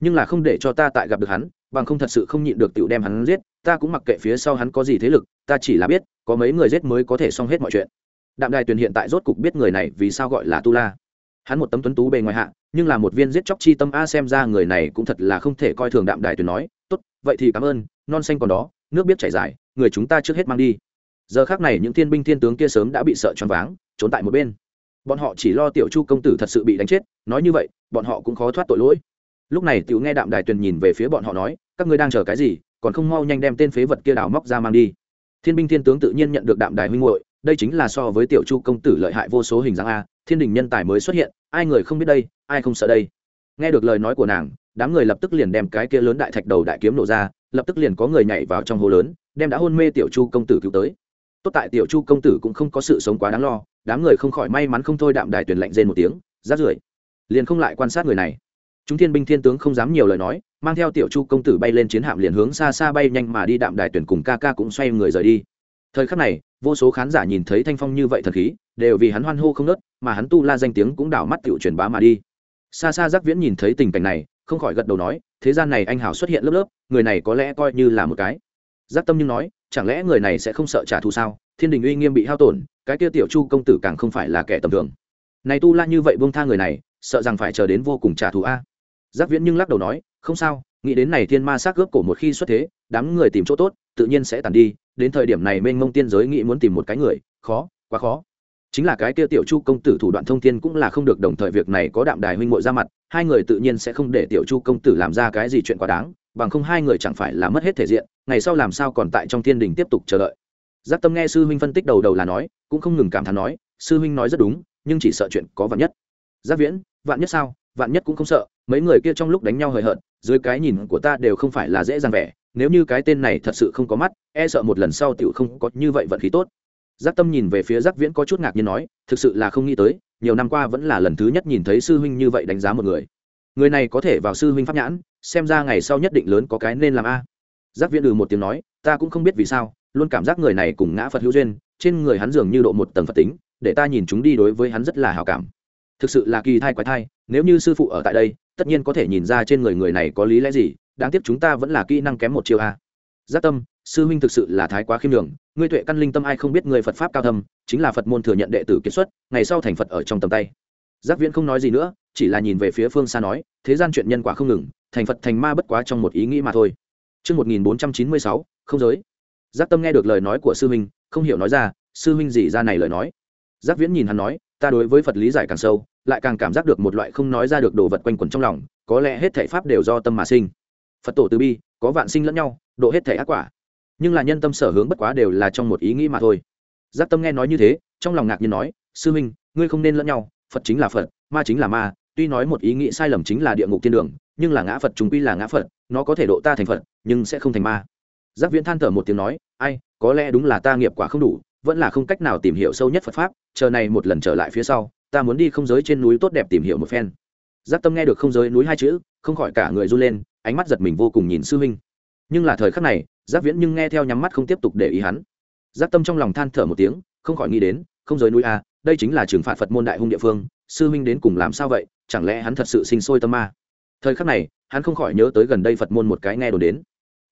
Nhưng là không để cho ta tại gặp được hắn, bằng không thật sự không nhịn được tựu đem hắn giết, ta cũng mặc kệ phía sau hắn có gì thế lực, ta chỉ là biết, có mấy người giết mới có thể xong hết mọi chuyện đạm đài tuyền hiện tại rốt cục biết người này vì sao gọi là tu la. Hắn một tấm tuấn tú bề ngoài hạ, nhưng là một viên giết chóc chi tâm a xem ra người này cũng thật là không thể coi thường đạm đài tuyền nói, tốt, vậy thì cảm ơn, non xanh còn đó, nước biết chảy dài, người chúng ta trước hết mang đi. Giờ khác này những thiên binh thiên tướng kia sớm đã bị sợ choáng váng, trốn tại một bên. Bọn họ chỉ lo tiểu chu công tử thật sự bị đánh chết, nói như vậy, bọn họ cũng khó thoát tội lỗi. Lúc này tiểu nghe đạm đài tuyền nhìn về phía bọn họ nói, các ngươi đang chờ cái gì, còn không mau nhanh đem tên phế vật kia đào móc ra mang đi. Thiên binh thiên tướng tự nhiên nhận được đạm đài huynh hội đây chính là so với tiểu chu công tử lợi hại vô số hình dáng a, thiên đình nhân tài mới xuất hiện, ai người không biết đây, ai không sợ đây. Nghe được lời nói của nàng, đám người lập tức liền đem cái kia lớn đại thạch đầu đại kiếm nổ ra, lập tức liền có người nhảy vào trong hồ lớn, đem đã hôn mê tiểu chu công tử cứu tới. Tốt tại tiểu chu công tử cũng không có sự sống quá đáng lo, đám người không khỏi may mắn không thôi đạm đài tuyển lạnh rên một tiếng, rát rưởi. Liền không lại quan sát người này. Chúng thiên binh thiên tướng không dám nhiều lời nói, mang theo tiểu chu công tử bay lên chiến hạm liền hướng xa xa bay nhanh mà đi đạm đài tuyển cùng ca ca cũng xoay người rời đi thời khắc này, vô số khán giả nhìn thấy thanh phong như vậy thần khí, đều vì hắn hoan hô không nớt, mà hắn tu la danh tiếng cũng đảo mắt tựu truyền bá mà đi. Xa xa giác viễn nhìn thấy tình cảnh này, không khỏi gật đầu nói, thế gian này anh hào xuất hiện lớp lớp, người này có lẽ coi như là một cái. Giác tâm nhưng nói, chẳng lẽ người này sẽ không sợ trả thù sao? Thiên đình uy nghiêm bị hao tổn, cái kia tiểu chu công tử càng không phải là kẻ tầm thường. Này tu la như vậy buông tha người này, sợ rằng phải chờ đến vô cùng trả thù a. Giác viễn nhưng lắc đầu nói, không sao, nghĩ đến này thiên ma xác gớp cổ một khi xuất thế, đám người tìm chỗ tốt, tự nhiên sẽ tàn đi đến thời điểm này mênh mông tiên giới nghĩ muốn tìm một cái người, khó, quá khó. Chính là cái kia tiểu chu công tử thủ đoạn thông thiên cũng là không được đồng thời việc này có đạm đài huynh muội ra mặt, hai người tự nhiên sẽ không để tiểu chu công tử làm ra cái gì chuyện quá đáng, bằng không hai người chẳng phải là mất hết thể diện, ngày sau làm sao còn tại trong thiên đình tiếp tục chờ đợi. Giác tâm nghe sư huynh phân tích đầu đầu là nói, cũng không ngừng cảm thán nói, sư huynh nói rất đúng, nhưng chỉ sợ chuyện có vạn nhất. Giác viễn, vạn nhất sao? Vạn nhất cũng không sợ, mấy người kia trong lúc đánh nhau hời hợt, dưới cái nhìn của ta đều không phải là dễ dàng vẻ nếu như cái tên này thật sự không có mắt e sợ một lần sau tựu không có như vậy vận khí tốt. Giác tâm nhìn về phía giác viễn có chút ngạc nhiên nói, thực sự là không nghĩ tới, nhiều năm qua vẫn là lần thứ nhất nhìn thấy sư huynh như vậy đánh giá một người. Người này có thể vào sư huynh pháp nhãn, xem ra ngày sau nhất định lớn có cái nên làm a. Giác viễn ừ một tiếng nói, ta cũng không biết vì sao, luôn cảm giác người này cùng ngã phật hữu duyên, trên người hắn dường như độ một tầng phật tính, để ta nhìn chúng đi đối với hắn rất là hào cảm. Thực sự là kỳ thai quái thai, nếu như sư phụ ở tại đây, tất nhiên có thể nhìn ra trên người người này có lý lẽ gì đáng tiếc chúng ta vẫn là kỹ năng kém một chiều a giác tâm sư huynh thực sự là thái quá khiêm đường ngươi tuệ căn linh tâm ai không biết người phật pháp cao thâm chính là phật môn thừa nhận đệ tử kiệt xuất ngày sau thành phật ở trong tầm tay giác viễn không nói gì nữa chỉ là nhìn về phía phương xa nói thế gian chuyện nhân quả không ngừng thành phật thành ma bất quá trong một ý nghĩ mà thôi Trước 1496, không giới. Giác tâm nghe được lời nói của sư huynh, không hiểu nói ra, sư huynh gì ra này lời nói. Giác viễn nhìn hắn nói, ta đối với Phật lý giải càng sâu, lại càng cảm giác được một loại không nói ra được đồ vật quanh quẩn trong lòng, có lẽ hết thảy pháp đều do tâm mà sinh. Phật tổ từ bi, có vạn sinh lẫn nhau, độ hết thể ác quả. Nhưng là nhân tâm sở hướng bất quá đều là trong một ý nghĩ mà thôi. Giác tâm nghe nói như thế, trong lòng ngạc nhiên nói, sư minh, ngươi không nên lẫn nhau, Phật chính là Phật, ma chính là ma, tuy nói một ý nghĩ sai lầm chính là địa ngục thiên đường, nhưng là ngã Phật chúng quy là ngã Phật, nó có thể độ ta thành Phật, nhưng sẽ không thành ma giác viễn than thở một tiếng nói ai có lẽ đúng là ta nghiệp quả không đủ vẫn là không cách nào tìm hiểu sâu nhất phật pháp chờ này một lần trở lại phía sau ta muốn đi không giới trên núi tốt đẹp tìm hiểu một phen giác tâm nghe được không giới núi hai chữ không khỏi cả người run lên ánh mắt giật mình vô cùng nhìn sư huynh. Nhưng là thời khắc này, giác viễn nhưng nghe theo nhắm mắt không tiếp tục để ý hắn. Giác tâm trong lòng than thở một tiếng, không khỏi nghĩ đến, không rời núi a đây chính là trừng phạt phật môn đại hung địa phương, sư huynh đến cùng làm sao vậy, chẳng lẽ hắn thật sự sinh sôi tâm ma? Thời khắc này, hắn không khỏi nhớ tới gần đây phật môn một cái nghe đồn đến.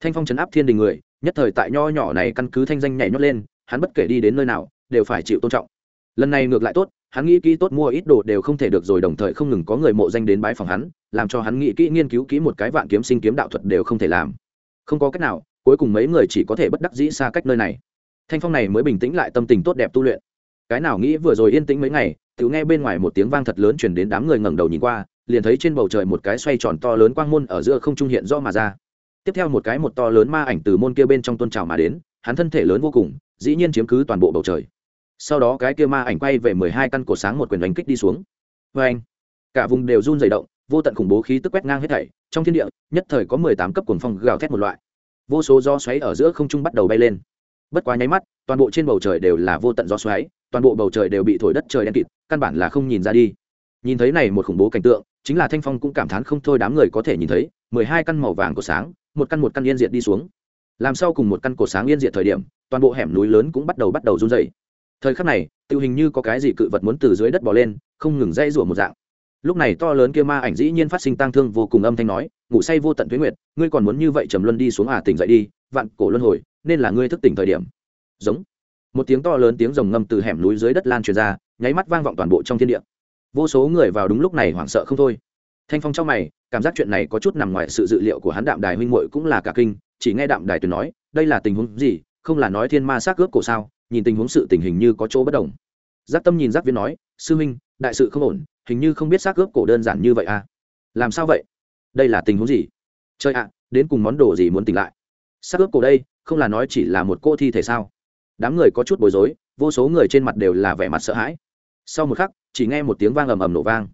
Thanh phong chấn áp thiên đình người, nhất thời tại nho nhỏ này căn cứ thanh danh nhảy nhót lên, hắn bất kể đi đến nơi nào, đều phải chịu tôn trọng. Lần này ngược lại tốt, hắn nghĩ kỹ tốt mua ít đồ đều không thể được rồi đồng thời không ngừng có người mộ danh đến bái phòng hắn làm cho hắn nghĩ kỹ nghiên cứu kỹ một cái vạn kiếm sinh kiếm đạo thuật đều không thể làm. Không có cách nào, cuối cùng mấy người chỉ có thể bất đắc dĩ xa cách nơi này. Thanh phong này mới bình tĩnh lại tâm tình tốt đẹp tu luyện. Cái nào nghĩ vừa rồi yên tĩnh mấy ngày tự nghe bên ngoài một tiếng vang thật lớn chuyển đến đám người ngẩng đầu nhìn qua, liền thấy trên bầu trời một cái xoay tròn to lớn quang môn ở giữa không trung hiện rõ mà ra. Tiếp theo một cái một to lớn ma ảnh từ môn kia bên trong tôn trào mà đến, hắn thân thể lớn vô cùng, dĩ nhiên chiếm cứ toàn bộ bầu trời. Sau đó cái kia ma ảnh quay về mười hai căn cổ sáng một quyền đánh kích đi xuống. Vê anh cả vùng đều run dày động vô tận khủng bố khí tức quét ngang hết thảy, trong thiên địa, nhất thời có mười tám cấp cuồng phong gào thét một loại. Vô số gió xoáy ở giữa không trung bắt đầu bay lên. Bất quá nháy mắt, toàn bộ trên bầu trời đều là vô tận gió xoáy, toàn bộ bầu trời đều bị thổi đất trời đen kịt, căn bản là không nhìn ra đi. Nhìn thấy này một khủng bố cảnh tượng, chính là thanh phong cũng cảm thán không thôi đám người có thể nhìn thấy, mười hai căn màu vàng của sáng, một căn một căn yên diệt đi xuống. Làm sau cùng một căn cổ sáng yên diệt thời điểm, toàn bộ hẻm núi lớn cũng bắt đầu bắt đầu run dày thời khắc này tự hình như có cái gì cự vật muốn từ dưới đất bỏ lên, không ngừng dây rủa một dạng lúc này to lớn kia ma ảnh dĩ nhiên phát sinh tang thương vô cùng âm thanh nói, ngủ say vô tận tuyến nguyệt, ngươi còn muốn như vậy trầm luân đi xuống à tỉnh dậy đi, vạn cổ luân hồi, nên là ngươi thức tỉnh thời điểm. Giống. Một tiếng to lớn tiếng rồng ngâm từ hẻm núi dưới đất lan truyền ra, nháy mắt vang vọng toàn bộ trong thiên địa. Vô số người vào đúng lúc này hoảng sợ không thôi. Thanh phong trong mày, cảm giác chuyện này có chút nằm ngoài sự dự liệu của hắn đạm đài huynh muội cũng là cả kinh, chỉ nghe đạm đài tuyển nói, đây là tình huống gì? Không là nói thiên ma xác cướp cổ sao? Nhìn tình huống sự tình hình như có chỗ bất đồng. Giác tâm nhìn giác viên nói, sư huynh đại sự không ổn, hình như không biết xác cướp cổ đơn giản như vậy à? Làm sao vậy? Đây là tình huống gì? Chơi ạ à, đến cùng món đồ gì muốn tỉnh lại? Xác cướp cổ đây, không là nói chỉ là một cô thi thể sao? Đám người có chút bối rối, vô số người trên mặt đều là vẻ mặt sợ hãi. Sau một khắc, chỉ nghe một tiếng vang ầm ầm nổ vang.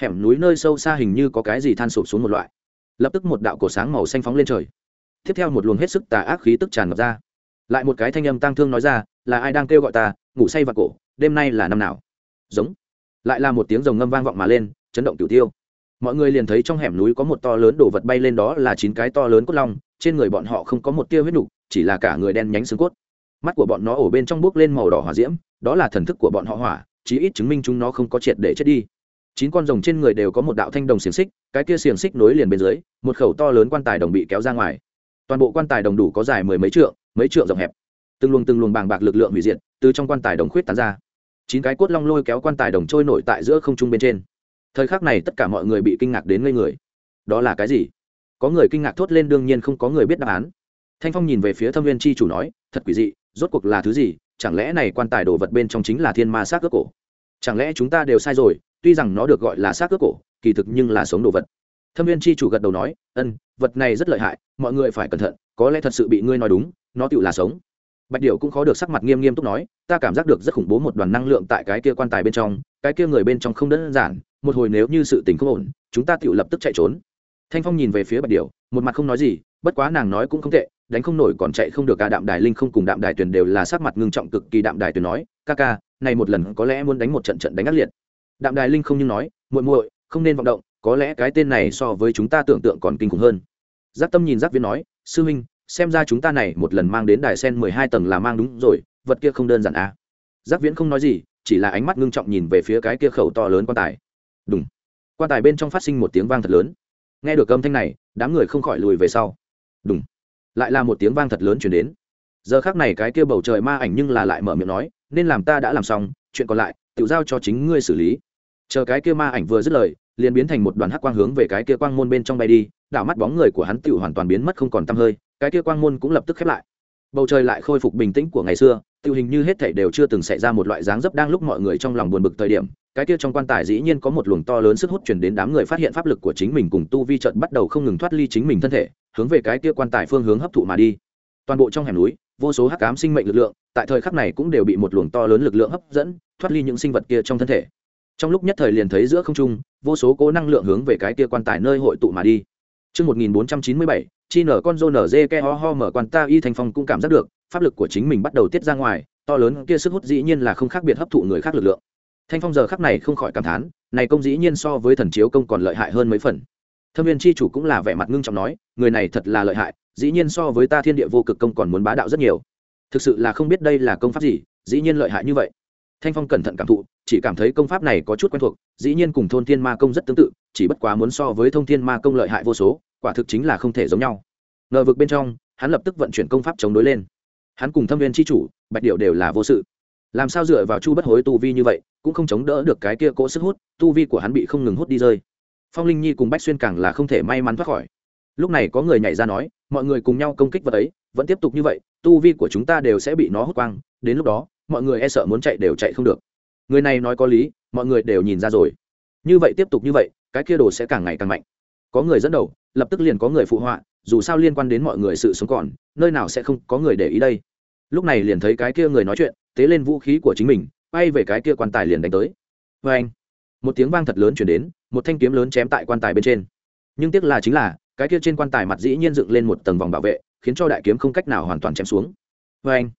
Hẻm núi nơi sâu xa hình như có cái gì than sụp xuống một loại. Lập tức một đạo cổ sáng màu xanh phóng lên trời. Tiếp theo một luồng hết sức tà ác khí tức tràn ngập ra. Lại một cái thanh âm tang thương nói ra, là ai đang kêu gọi ta? Ngủ say và cổ, đêm nay là năm nào? Giống lại là một tiếng rồng ngâm vang vọng mà lên chấn động cửu tiêu. Mọi người liền thấy trong hẻm núi có một to lớn đồ vật bay lên đó là chín cái to lớn cốt long trên người bọn họ không có một tia huyết đủ, chỉ là cả người đen nhánh xương cốt. Mắt của bọn nó ổ bên trong bước lên màu đỏ hỏa diễm đó là thần thức của bọn họ hỏa chí ít chứng minh chúng nó không có triệt để chết đi. Chín con rồng trên người đều có một đạo thanh đồng xiềng xích cái kia xiềng xích nối liền bên dưới một khẩu to lớn quan tài đồng bị kéo ra ngoài. Toàn bộ quan tài đồng đủ có dài mười mấy trượng mấy trượng rộng hẹp. Từng luồng từng luồng bàng bạc lực lượng hủy diệt từ trong quan tài đồng khuyết tán ra chín cái cốt long lôi kéo quan tài đồng trôi nổi tại giữa không trung bên trên. Thời khắc này tất cả mọi người bị kinh ngạc đến ngây người. Đó là cái gì? Có người kinh ngạc thốt lên đương nhiên không có người biết đáp án. Thanh phong nhìn về phía thâm viên c h i chủ nói, thật quỷ dị, rốt cuộc là thứ gì? Chẳng lẽ này quan tài đồ vật bên trong chính là thiên ma xác ước cổ? Chẳng lẽ chúng ta đều sai rồi, tuy rằng nó được gọi là xác ước cổ, kỳ thực nhưng là sống đồ vật. Thâm viên chi chủ gật đầu nói ân vật này rất lợi hại, mọi người phải cẩn thận, có lẽ thật sự bị ngươi nói đúng, nó tự là sống bạch điệu cũng khó được sắc mặt nghiêm nghiêm túc nói, ta cảm giác được rất khủng bố một đoàn năng lượng tại cái kia quan tài bên trong, cái kia người bên trong không đơn giản, một hồi nếu như sự tình không ổn, chúng ta tựu lập tức chạy trốn. Thanh phong nhìn về phía bạch điệu một mặt không nói gì, bất quá nàng nói cũng không tệ, đánh không nổi còn chạy không được, cả đạm đài linh không cùng đạm đài tuyền đều là sắc mặt ngưng trọng cực kỳ, đạm đài tuyền nói, ca ca, này một lần có lẽ muốn đánh một trận trận đánh ác liệt. Đạm đài linh không nhưng nói, muội muội, không nên vọng động, có lẽ cái tên này so với chúng ta tưởng tượng còn kinh khủng hơn. Giác tâm nhìn giác viên nói, sư huynh xem ra chúng ta này một lần mang đến đài sen mười hai tầng là mang đúng rồi, vật kia không đơn giản à. giác viễn không nói gì, chỉ là ánh mắt ngưng trọng nhìn về phía cái kia khẩu to lớn quan tài. Đúng quan tài bên trong phát sinh một tiếng vang thật lớn. Nghe được âm thanh này, đám người không khỏi lùi về sau. Đúng lại là một tiếng vang thật lớn chuyển đến. Giờ khác này cái kia bầu trời ma ảnh nhưng là lại mở miệng nói, nên làm ta đã làm xong, chuyện còn lại tự giao cho chính ngươi xử lý. Chờ cái kia ma ảnh vừa dứt lời, liền biến thành một đoàn hắc quang hướng về cái kia quang môn bên trong bay đi, đảo mắt bóng người của hắn tiểu hoàn toàn biến mất không còn tăm hơi cái kia quang môn cũng lập tức khép lại. Bầu trời lại khôi phục bình tĩnh của ngày xưa tự hình như hết thảy đều chưa từng xảy ra một loại dáng dấp đang lúc mọi người trong lòng buồn bực thời điểm. Cái kia trong quan tài dĩ nhiên có một luồng to lớn sức hút chuyển đến đám người phát hiện pháp lực của chính mình cùng tu vi trận bắt đầu không ngừng thoát ly chính mình thân thể hướng về cái kia quan tài phương hướng hấp thụ mà đi. Toàn bộ trong hẻm núi vô số hắc ám sinh mệnh lực lượng tại thời khắc này cũng đều bị một luồng to lớn lực lượng hấp dẫn thoát ly những sinh vật kia trong thân thể. Trong lúc nhất thời liền thấy giữa không trung vô số cố năng lượng hướng về cái kia quan tài nơi hội tụ mà đi. Trước 1497, chi nở con rô nở dê ke ho ho mở quan ta y thành phong cũng cảm giác được, pháp lực của chính mình bắt đầu tiết ra ngoài, to lớn kia sức hút dĩ nhiên là không khác biệt hấp thụ người khác lực lượng. Thanh phong giờ khắc này không khỏi cảm thán, này công dĩ nhiên so với thần chiếu công còn lợi hại hơn mấy phần. Thâm viên chi chủ cũng là vẻ mặt ngưng trọng nói, người này thật là lợi hại, dĩ nhiên so với ta thiên địa vô cực công còn muốn bá đạo rất nhiều. Thực sự là không biết đây là công pháp gì, dĩ nhiên lợi hại như vậy. Thanh phong cẩn thận cảm thụ, chỉ cảm thấy công pháp này có chút quen thuộc, dĩ nhiên cùng thôn thiên ma công rất tương tự, chỉ bất quá muốn so với thông thiên ma công lợi hại vô số quả thực chính là không thể giống nhau. Ngờ vực bên trong, hắn lập tức vận chuyển công pháp chống đối lên. Hắn cùng thâm viên tri chủ, bạch điệu đều là vô sự. Làm sao dựa vào chu bất hối tu vi như vậy, cũng không chống đỡ được cái kia cỗ sức hút, tu vi của hắn bị không ngừng hút đi rơi. Phong linh nhi cùng bách xuyên càng là không thể may mắn thoát khỏi. Lúc này có người nhảy ra nói, mọi người cùng nhau công kích vật ấy, vẫn tiếp tục như vậy, tu vi của chúng ta đều sẽ bị nó hút quang, đến lúc đó, mọi người e sợ muốn chạy đều chạy không được. Người này nói có lý, mọi người đều nhìn ra rồi. Như vậy tiếp tục như vậy, cái kia đồ sẽ càng ngày càng mạnh. Có người dẫn đầu lập tức liền có người phụ họa, dù sao liên quan đến mọi người sự sống còn, nơi nào sẽ không có người để ý đây. Lúc này liền thấy cái kia người nói chuyện, tế lên vũ khí của chính mình, bay về cái kia quan tài liền đánh tới. Vê anh, một tiếng vang thật lớn chuyển đến, một thanh kiếm lớn chém tại quan tài bên trên. Nhưng tiếc là chính là, cái kia trên quan tài mặt dĩ nhiên dựng lên một tầng vòng bảo vệ, khiến cho đại kiếm không cách nào hoàn toàn chém xuống. Vê anh,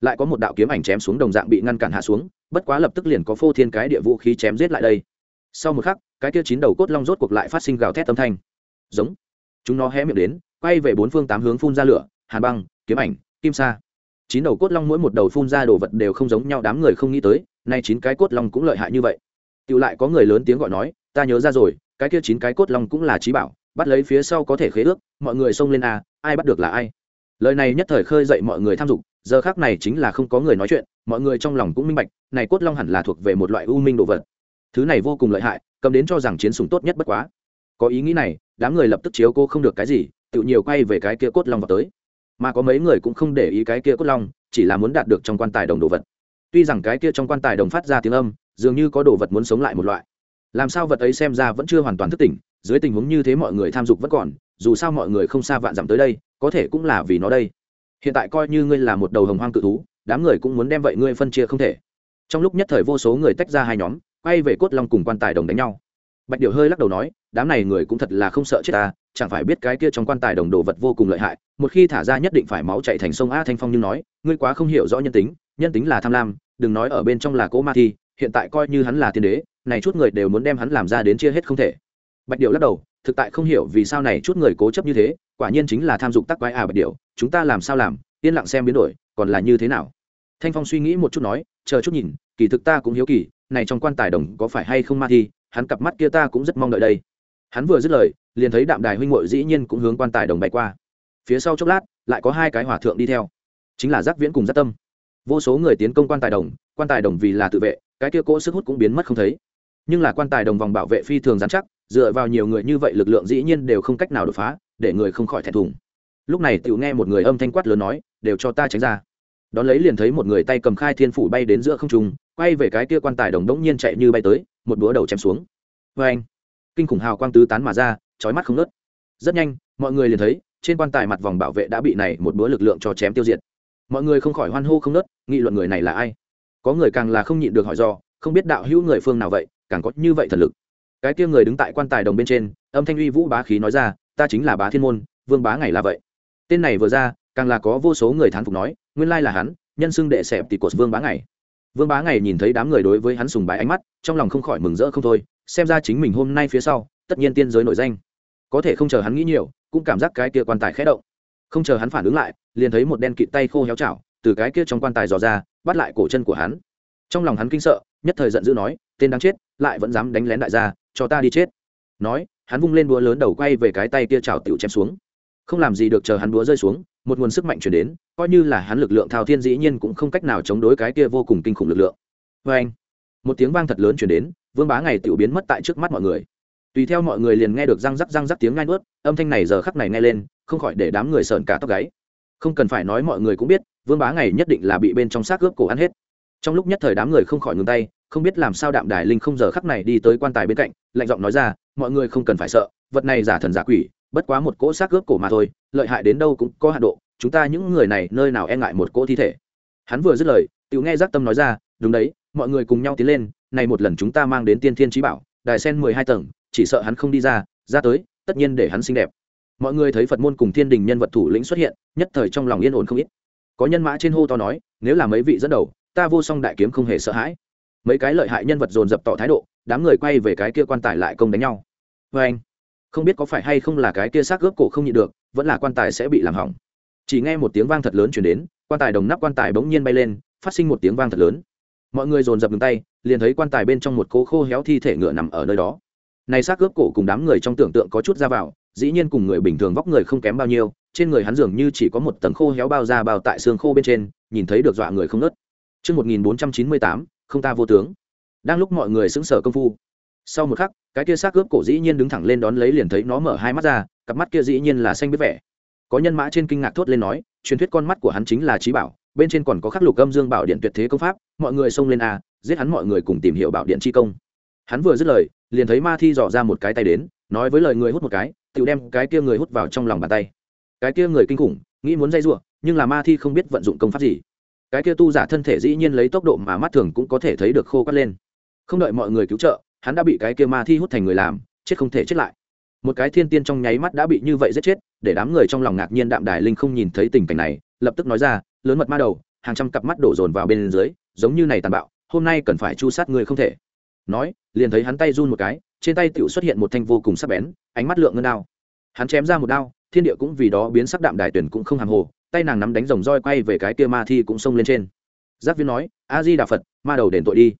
lại có một đạo kiếm ảnh chém xuống đồng dạng bị ngăn cản hạ xuống, bất quá lập tức liền có phô thiên cái địa vũ khí chém giết lại đây. Sau một khắc, cái kia chín đầu cốt long rốt cuộc lại phát sinh gào thét âm thanh. Giống chúng nó hé miệng đến, quay về bốn phương tám hướng phun ra lửa, hàn băng, kiếm ảnh, kim sa. Chín đầu cốt long mỗi một đầu phun ra đồ vật đều không giống nhau, đám người không nghĩ tới, nay chín cái cốt long cũng lợi hại như vậy. Tự lại có người lớn tiếng gọi nói, ta nhớ ra rồi, cái kia chín cái cốt long cũng là trí bảo, bắt lấy phía sau có thể khế ước, mọi người xông lên a ai bắt được là ai. Lời này nhất thời khơi dậy mọi người tham dục, giờ khác này chính là không có người nói chuyện, mọi người trong lòng cũng minh bạch, này cốt long hẳn là thuộc về một loại u minh đồ vật. Thứ này vô cùng lợi hại, cầm đến cho rằng chiến súng tốt nhất bất quá có ý nghĩ này, đám người lập tức chiếu cô không được cái gì, tự nhiều quay về cái kia cốt long vào tới. Mà có mấy người cũng không để ý cái kia cốt long, chỉ là muốn đạt được trong quan tài đồng đồ vật. Tuy rằng cái kia trong quan tài đồng phát ra tiếng âm, dường như có đồ vật muốn sống lại một loại. Làm sao vật ấy xem ra vẫn chưa hoàn toàn thức tỉnh, dưới tình huống như thế mọi người tham dục vẫn còn, dù sao mọi người không xa vạn dặm tới đây, có thể cũng là vì nó đây. Hiện tại coi như ngươi là một đầu hồng hoang cự thú, đám người cũng muốn đem vậy ngươi phân chia không thể. Trong lúc nhất thời vô số người tách ra hai nhóm, quay về cốt long cùng quan tài đồng đánh nhau. Bạch điệu hơi lắc đầu nói đám này người cũng thật là không sợ chết ta, chẳng phải biết cái kia trong quan tài đồng đồ vật vô cùng lợi hại, một khi thả ra nhất định phải máu chạy thành sông a thanh phong nhưng nói, ngươi quá không hiểu rõ nhân tính nhân tính là tham lam, đừng nói ở bên trong là cỗ ma thi, hiện tại coi như hắn là tiên đế, này chút người đều muốn đem hắn làm ra đến chia hết không thể. Bạch điệu lắc đầu, thực tại không hiểu vì sao này chút người cố chấp như thế, quả nhiên chính là tham dục tắc quái à bạch điệu chúng ta làm sao làm, yên lặng xem biến đổi, còn là như thế nào? Thanh phong suy nghĩ một chút nói, chờ chút nhìn, kỳ thực ta cũng hiếu kỳ, này trong quan tài đồng có phải hay không ma thi, hắn cặp mắt kia ta cũng rất mong đợi đây hắn vừa dứt lời, liền thấy đạm đài huynh hội dĩ nhiên cũng hướng quan tài đồng bay qua. Phía sau chốc lát, lại có hai cái hòa thượng đi theo. Chính là giác viễn cùng giác tâm. Vô số người tiến công quan tài đồng, quan tài đồng vì là tự vệ, cái kia cỗ sức hút cũng biến mất không thấy. Nhưng là quan tài đồng vòng bảo vệ phi thường giám chắc, dựa vào nhiều người như vậy lực lượng dĩ nhiên đều không cách nào đột phá, để người không khỏi thẹn thùng. Lúc này tự nghe một người âm thanh quát lớn nói, đều cho ta tránh ra. Đón lấy liền thấy một người tay cầm khai thiên phủ bay đến giữa không trung, quay về cái kia quan tài đồng đống nhiên chạy như bay tới, một búa đầu chém xuống. Vê anh kinh khủng hào quang tứ tán mà ra trói mắt không nớt rất nhanh, mọi người liền thấy, trên quan tài mặt vòng bảo vệ đã bị này một bữa lực lượng cho chém tiêu diệt. Mọi người không khỏi hoan hô không nớt nghị luận người này là ai? Có người càng là không nhịn được hỏi do không biết đạo hữu người phương nào vậy, càng có như vậy thần lực. Cái kia người đứng tại quan tài đồng bên trên, âm thanh uy vũ bá khí nói ra, ta chính là bá thiên môn, vương bá ngày là vậy. Tên này vừa ra, càng là có vô số người thán phục nói, nguyên lai là hắn, nhân xưng đệ xẹp tỷ cột vương bá ngày vương bá ngày nhìn thấy đám người đối với hắn sùng bái ánh mắt, trong lòng không khỏi mừng rỡ không thôi xem ra chính mình hôm nay phía sau, tất nhiên tiên giới nổi danh. Có thể không chờ hắn nghĩ nhiều, cũng cảm giác cái kia quan tài khẽ động. Không chờ hắn phản ứng lại, liền thấy một đen kịt tay khô héo chảo, từ cái kia trong quan tài dò ra, bắt lại cổ chân của hắn. Trong lòng hắn kinh sợ, nhất thời giận dữ nói, tên đáng chết, lại vẫn dám đánh lén đại gia, cho ta đi chết. Nói, hắn vung lên búa lớn đầu quay về cái tay kia chảo tiểu chém xuống. Không làm gì được chờ hắn búa rơi xuống, một nguồn sức mạnh chuyển đến, coi như là hắn lực lượng thao thiên dĩ nhiên cũng không cách nào chống đối cái kia vô cùng kinh khủng lực lượng. Vê anh một tiếng vang thật lớn chuyển đến vương bá ngày tiểu biến mất tại trước mắt mọi người. Tùy theo mọi người liền nghe được răng rắc răng rắc tiếng ngai nuốt, âm thanh này giờ khắc này nghe lên, không khỏi để đám người sợn cả tóc gáy. Không cần phải nói mọi người cũng biết, vương bá ngày nhất định là bị bên trong xác cướp cổ ăn hết. Trong lúc nhất thời đám người không khỏi ngừng tay, không biết làm sao đạm đài linh không giờ khắc này đi tới quan tài bên cạnh, lạnh giọng nói ra, mọi người không cần phải sợ, vật này giả thần giả quỷ, bất quá một cỗ xác cướp cổ mà thôi, lợi hại đến đâu cũng có hạ độ, chúng ta những người này nơi nào e ngại một cỗ thi thể. Hắn vừa dứt lời tự nghe giác tâm nói ra, đúng đấy, mọi người cùng nhau tiến lên này một lần chúng ta mang đến tiên thiên trí bảo, đài sen mười hai tầng, chỉ sợ hắn không đi ra ra tới, tất nhiên để hắn xinh đẹp. Mọi người thấy phật môn cùng thiên đình nhân vật thủ lĩnh xuất hiện, nhất thời trong lòng yên ổn không ít. Có nhân mã trên hô to nói, nếu là mấy vị dẫn đầu, ta vô song đại kiếm không hề sợ hãi. Mấy cái lợi hại nhân vật dồn dập tỏ thái độ, đám người quay về cái kia quan tài lại công đánh nhau. Vê anh, không biết có phải hay không là cái kia xác gớp cổ không nhịn được, vẫn là quan tài sẽ bị làm hỏng. Chỉ nghe một tiếng vang thật lớn chuyển đến, quan tài đồng nắp quan tài bỗng nhiên bay lên, phát sinh một tiếng vang thật lớn. Mọi người dồn dập ngừng tay liền thấy quan tài bên trong một cố khô héo thi thể ngựa nằm ở nơi đó này xác cướp cổ cùng đám người trong tưởng tượng có chút ra vào dĩ nhiên cùng người bình thường vóc người không kém bao nhiêu trên người hắn dường như chỉ có một tầng khô héo bao da bao tại xương khô bên trên nhìn thấy được dọa người không nớt Trước 1498, không ta vô tướng. Đang lúc mọi người sững sờ công phu. Sau một khắc, cái kia xác cướp cổ dĩ nhiên đứng thẳng lên đón lấy liền thấy nó mở hai mắt ra, cặp mắt kia dĩ nhiên là xanh biết vẻ. Có nhân mã trên kinh ngạc thốt lên nói, truyền thuyết con mắt của hắn chính là trí bảo, bên trên còn có khắc lục âm dương bảo điện tuyệt thế công pháp, mọi người xông lên a, giết hắn mọi người cùng tìm hiểu bảo điện chi công. Hắn vừa dứt lời, liền thấy Ma Thi dò ra một cái tay đến, nói với lời người hút một cái, tự đem cái kia người hút vào trong lòng bàn tay. Cái kia người kinh khủng nghĩ muốn dây giụa nhưng là ma thi không biết vận dụng công pháp gì. Cái kia tu giả thân thể dĩ nhiên lấy tốc độ mà mắt thường cũng có thể thấy được khô cắt lên. Không đợi mọi người cứu trợ hắn đã bị cái kia ma thi hút thành người làm chết không thể chết lại. Một cái thiên tiên trong nháy mắt đã bị như vậy giết chết để đám người trong lòng ngạc nhiên đạm đài linh không nhìn thấy tình cảnh này lập tức nói ra lớn mật ma đầu hàng trăm cặp mắt đổ dồn vào bên dưới giống như này tàn bạo hôm nay cần phải chu sát người không thể. Nói, liền thấy hắn tay run một cái, trên tay tựu xuất hiện một thanh vô cùng sắc bén, ánh mắt lượng ngân đao. Hắn chém ra một đao, thiên địa cũng vì đó biến sắc đạm đài tuyển cũng không hàng hồ, tay nàng nắm đánh rồng roi quay về cái kia ma thi cũng xông lên trên. Giác viên nói, a di đà phật, ma đầu đền tội đi.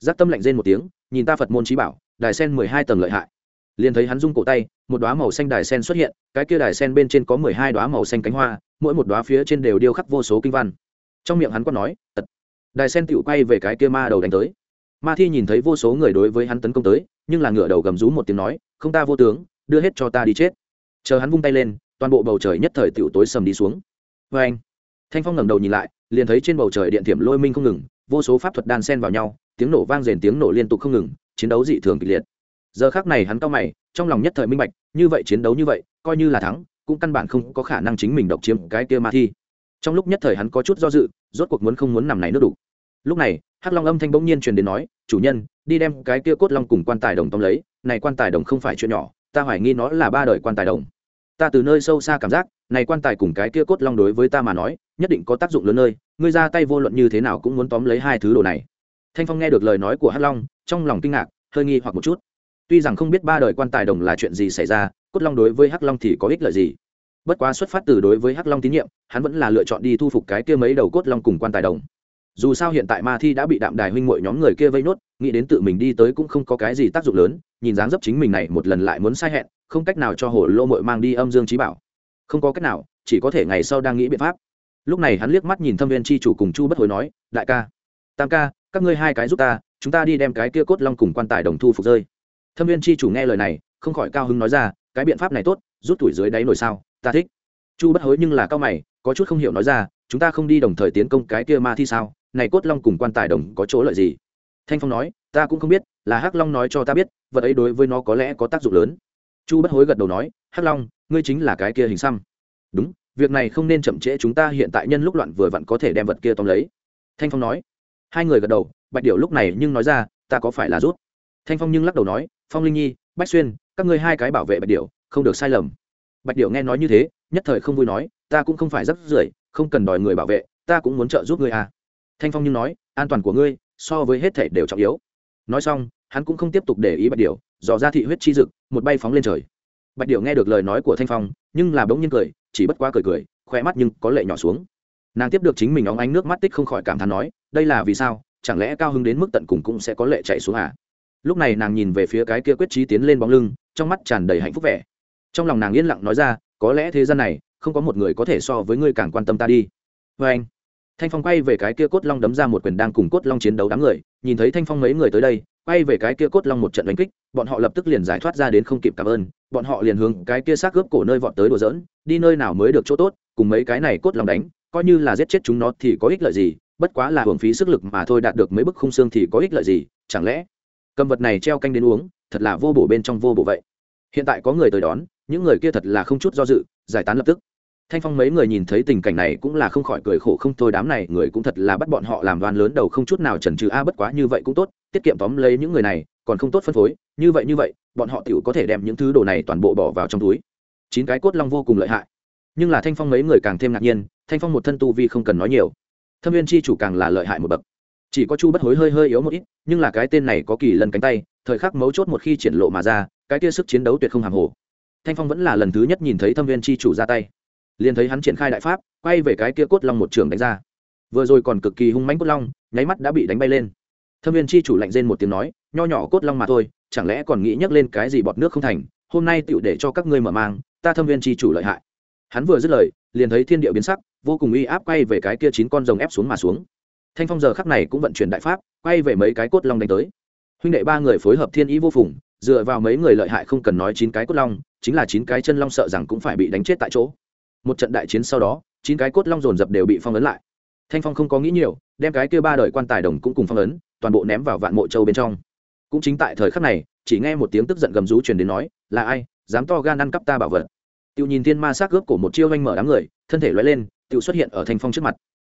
Giác tâm lạnh rên một tiếng, nhìn ta phật môn trí bảo, đài sen mười hai tầng lợi hại. Liền thấy hắn rung cổ tay, một đoá màu xanh đài sen xuất hiện, cái kia đài sen bên trên có mười hai đoá màu xanh cánh hoa, mỗi một đoá phía trên đều điêu khắc vô số kinh văn. Trong miệng hắn quát nói, tật đài sen tựu quay về cái kia ma đầu đánh tới. Ma thi nhìn thấy vô số người đối với hắn tấn công tới, nhưng là ngựa đầu gầm rú một tiếng nói, không ta vô tướng, đưa hết cho ta đi chết. Chờ hắn vung tay lên, toàn bộ bầu trời nhất thời tựu tối sầm đi xuống. Vê anh, thanh phong ngẩng đầu nhìn lại, liền thấy trên bầu trời điện thiểm lôi minh không ngừng, vô số pháp thuật đan sen vào nhau, tiếng nổ vang rền tiếng nổ liên tục không ngừng, chiến đấu dị thường kịch liệt. Giờ khác này hắn cao mày, trong lòng nhất thời minh bạch, như vậy chiến đấu như vậy, coi như là thắng, cũng căn bản không có khả năng chính mình độc chiếm cái kia ma thi trong lúc nhất thời hắn có chút do dự, rốt cuộc muốn không muốn nằm này nước đủ. Lúc này, hắc long âm thanh bỗng nhiên truyền đến nói, chủ nhân, đi đem cái kia cốt long cùng quan tài đồng tông lấy, này quan tài đồng không phải chuyện nhỏ, ta hoài nghi nó là ba đời quan tài đồng. Ta từ nơi sâu xa cảm giác, này quan tài cùng cái kia cốt long đối với ta mà nói, nhất định có tác dụng lớn nơi, ngươi ra tay vô luận như thế nào cũng muốn tóm lấy hai thứ đồ này. Thanh phong nghe được lời nói của hắc long, trong lòng kinh ngạc, hơi nghi hoặc một chút. Tuy rằng không biết ba đời quan tài đồng là chuyện gì xảy ra, cốt long đối với hắc long thì có ích lợi gì bất quá xuất phát từ đối với hắc long tín nhiệm, hắn vẫn là lựa chọn đi thu phục cái kia mấy đầu cốt long cùng quan tài đồng. Dù sao hiện tại ma thi đã bị đạm đài huynh mội nhóm người kia vây nốt, nghĩ đến tự mình đi tới cũng không có cái gì tác dụng lớn, nhìn dáng dấp chính mình này một lần lại muốn sai hẹn, không cách nào cho hồ lô mội mang đi âm dương trí bảo. Không có cách nào, chỉ có thể ngày sau đang nghĩ biện pháp. Lúc này hắn liếc mắt nhìn thâm viên c h i chủ cùng chu bất hối nói, đại ca, tam ca, các ngươi hai cái giúp ta, chúng ta đi đem cái kia cốt long cùng quan tài đồng thu phục rơi. Thâm viên c h i chủ nghe lời này, không khỏi cao hứng nói ra, cái biện pháp này tốt, rút tuổi dưới đáy nổi sao? Ta thích. Chu bất hối nhưng là cao mày, có chút không hiểu nói ra, chúng ta không đi đồng thời tiến công cái kia ma thi sao? Này cốt long cùng quan tài đồng có chỗ lợi gì? Thanh phong nói, ta cũng không biết, là hắc long nói cho ta biết, vật ấy đối với nó có lẽ có tác dụng lớn. Chu bất hối gật đầu nói, hắc long, ngươi chính là cái kia hình xăm. Đúng, việc này không nên chậm trễ chúng ta, hiện tại nhân lúc loạn vừa vặn có thể đem vật kia tóm lấy. Thanh phong nói. Hai người gật đầu, bạch điệu lúc này nhưng nói ra, ta có phải là rút? Thanh phong nhưng lắc đầu nói, phong linh nhi, bách xuyên, các ngươi hai cái bảo vệ bạch điệu không được sai lầm bạch điệu nghe nói như thế, nhất thời không vui nói, ta cũng không phải rất rưởi, không cần đòi người bảo vệ, ta cũng muốn trợ giúp ngươi à. Thanh phong nhưng nói, an toàn của ngươi, so với hết thể đều trọng yếu. Nói xong, hắn cũng không tiếp tục để ý bạch điệu dò ra thị huyết chi dực, một bay phóng lên trời. Bạch điệu nghe được lời nói của thanh phong, nhưng là bỗng nhiên cười, chỉ bất quá cười cười khoe mắt nhưng có lệ nhỏ xuống. Nàng tiếp được chính mình óng ánh nước mắt tích không khỏi cảm thán nói, đây là vì sao? Chẳng lẽ cao hứng đến mức tận cùng cũng sẽ có lệ chạy xuống à? Lúc này nàng nhìn về phía cái kia quyết trí tiến lên bóng lưng, trong mắt tràn đầy hạnh phúc vẻ trong lòng nàng yên lặng nói ra, có lẽ thế gian này, không có một người có thể so với ngươi càng quan tâm ta đi. Vê anh, thanh phong quay về cái kia cốt long đấm ra một quyền đang cùng cốt long chiến đấu đám người, nhìn thấy thanh phong mấy người tới đây, quay về cái kia cốt long một trận đánh kích, bọn họ lập tức liền giải thoát ra đến không kịp cảm ơn, bọn họ liền hướng cái kia xác cướp cổ nơi vọt tới đùa dỡn đi nơi nào mới được chỗ tốt, cùng mấy cái này cốt long đánh, coi như là giết chết chúng nó thì có ích lợi gì, bất quá là hưởng phí sức lực mà thôi đạt được mấy bức khung xương thì có ích lợi gì, chẳng lẽ cầm vật này treo canh đến uống, thật là vô bổ bên trong vô bổ vậy. Hiện tại có người tới đón những người kia thật là không chút do dự, giải tán lập tức. Thanh phong mấy người nhìn thấy tình cảnh này cũng là không khỏi cười khổ, không thôi đám này người cũng thật là bắt bọn họ làm đoan lớn đầu không chút nào trần trừ a, bất quá như vậy cũng tốt, tiết kiệm tóm lấy những người này, còn không tốt phân phối, như vậy như vậy, bọn họ tiểu có thể đem những thứ đồ này toàn bộ bỏ vào trong túi. Chín cái cốt long vô cùng lợi hại. Nhưng là thanh phong mấy người càng thêm ngạc nhiên, thanh phong một thân tu vi không cần nói nhiều. Thâm viên chi chủ càng là lợi hại một bậc. Chỉ có chu bất hối hơi hơi yếu một ít, nhưng là cái tên này có kỳ lần cánh tay, thời khắc mấu chốt một khi triển lộ mà ra, cái kia sức chiến đấu tuyệt không hàm hồ thanh phong vẫn là lần thứ nhất nhìn thấy thâm viên chi chủ ra tay. Liền thấy hắn triển khai đại pháp, quay về cái kia cốt long một trường đánh ra. Vừa rồi còn cực kỳ hung mãnh cốt long, nháy mắt đã bị đánh bay lên. Thâm viên chi chủ lạnh rên một tiếng nói, nho nhỏ cốt long mà thôi, chẳng lẽ còn nghĩ nhắc lên cái gì bọt nước không thành? Hôm nay tựu để cho các ngươi mở mang, ta thâm viên chi chủ lợi hại. Hắn vừa dứt lời, liền thấy thiên địa biến sắc, vô cùng uy áp quay về cái kia chín con rồng ép xuống mà xuống. Thanh phong giờ khắc này cũng vận chuyển đại pháp, quay về mấy cái cốt long đánh tới. Huynh đệ ba người phối hợp thiên ý vô phùng dựa vào mấy người lợi hại không cần nói chín cái cốt long, chính là chín cái chân long sợ rằng cũng phải bị đánh chết tại chỗ. Một trận đại chiến sau đó, chín cái cốt long dồn dập đều bị phong ấn lại. Thanh phong không có nghĩ nhiều, đem cái kia ba đời quan tài đồng cũng cùng phong ấn, toàn bộ ném vào vạn mộ châu bên trong. Cũng chính tại thời khắc này, chỉ nghe một tiếng tức giận gầm rú truyền đến nói, là ai, dám to gan ăn cắp ta bảo vật? Tiêu nhìn thiên ma sát gớp cổ một chiêu anh mở đám người, thân thể loay lên tiêu xuất hiện ở thanh phong trước mặt.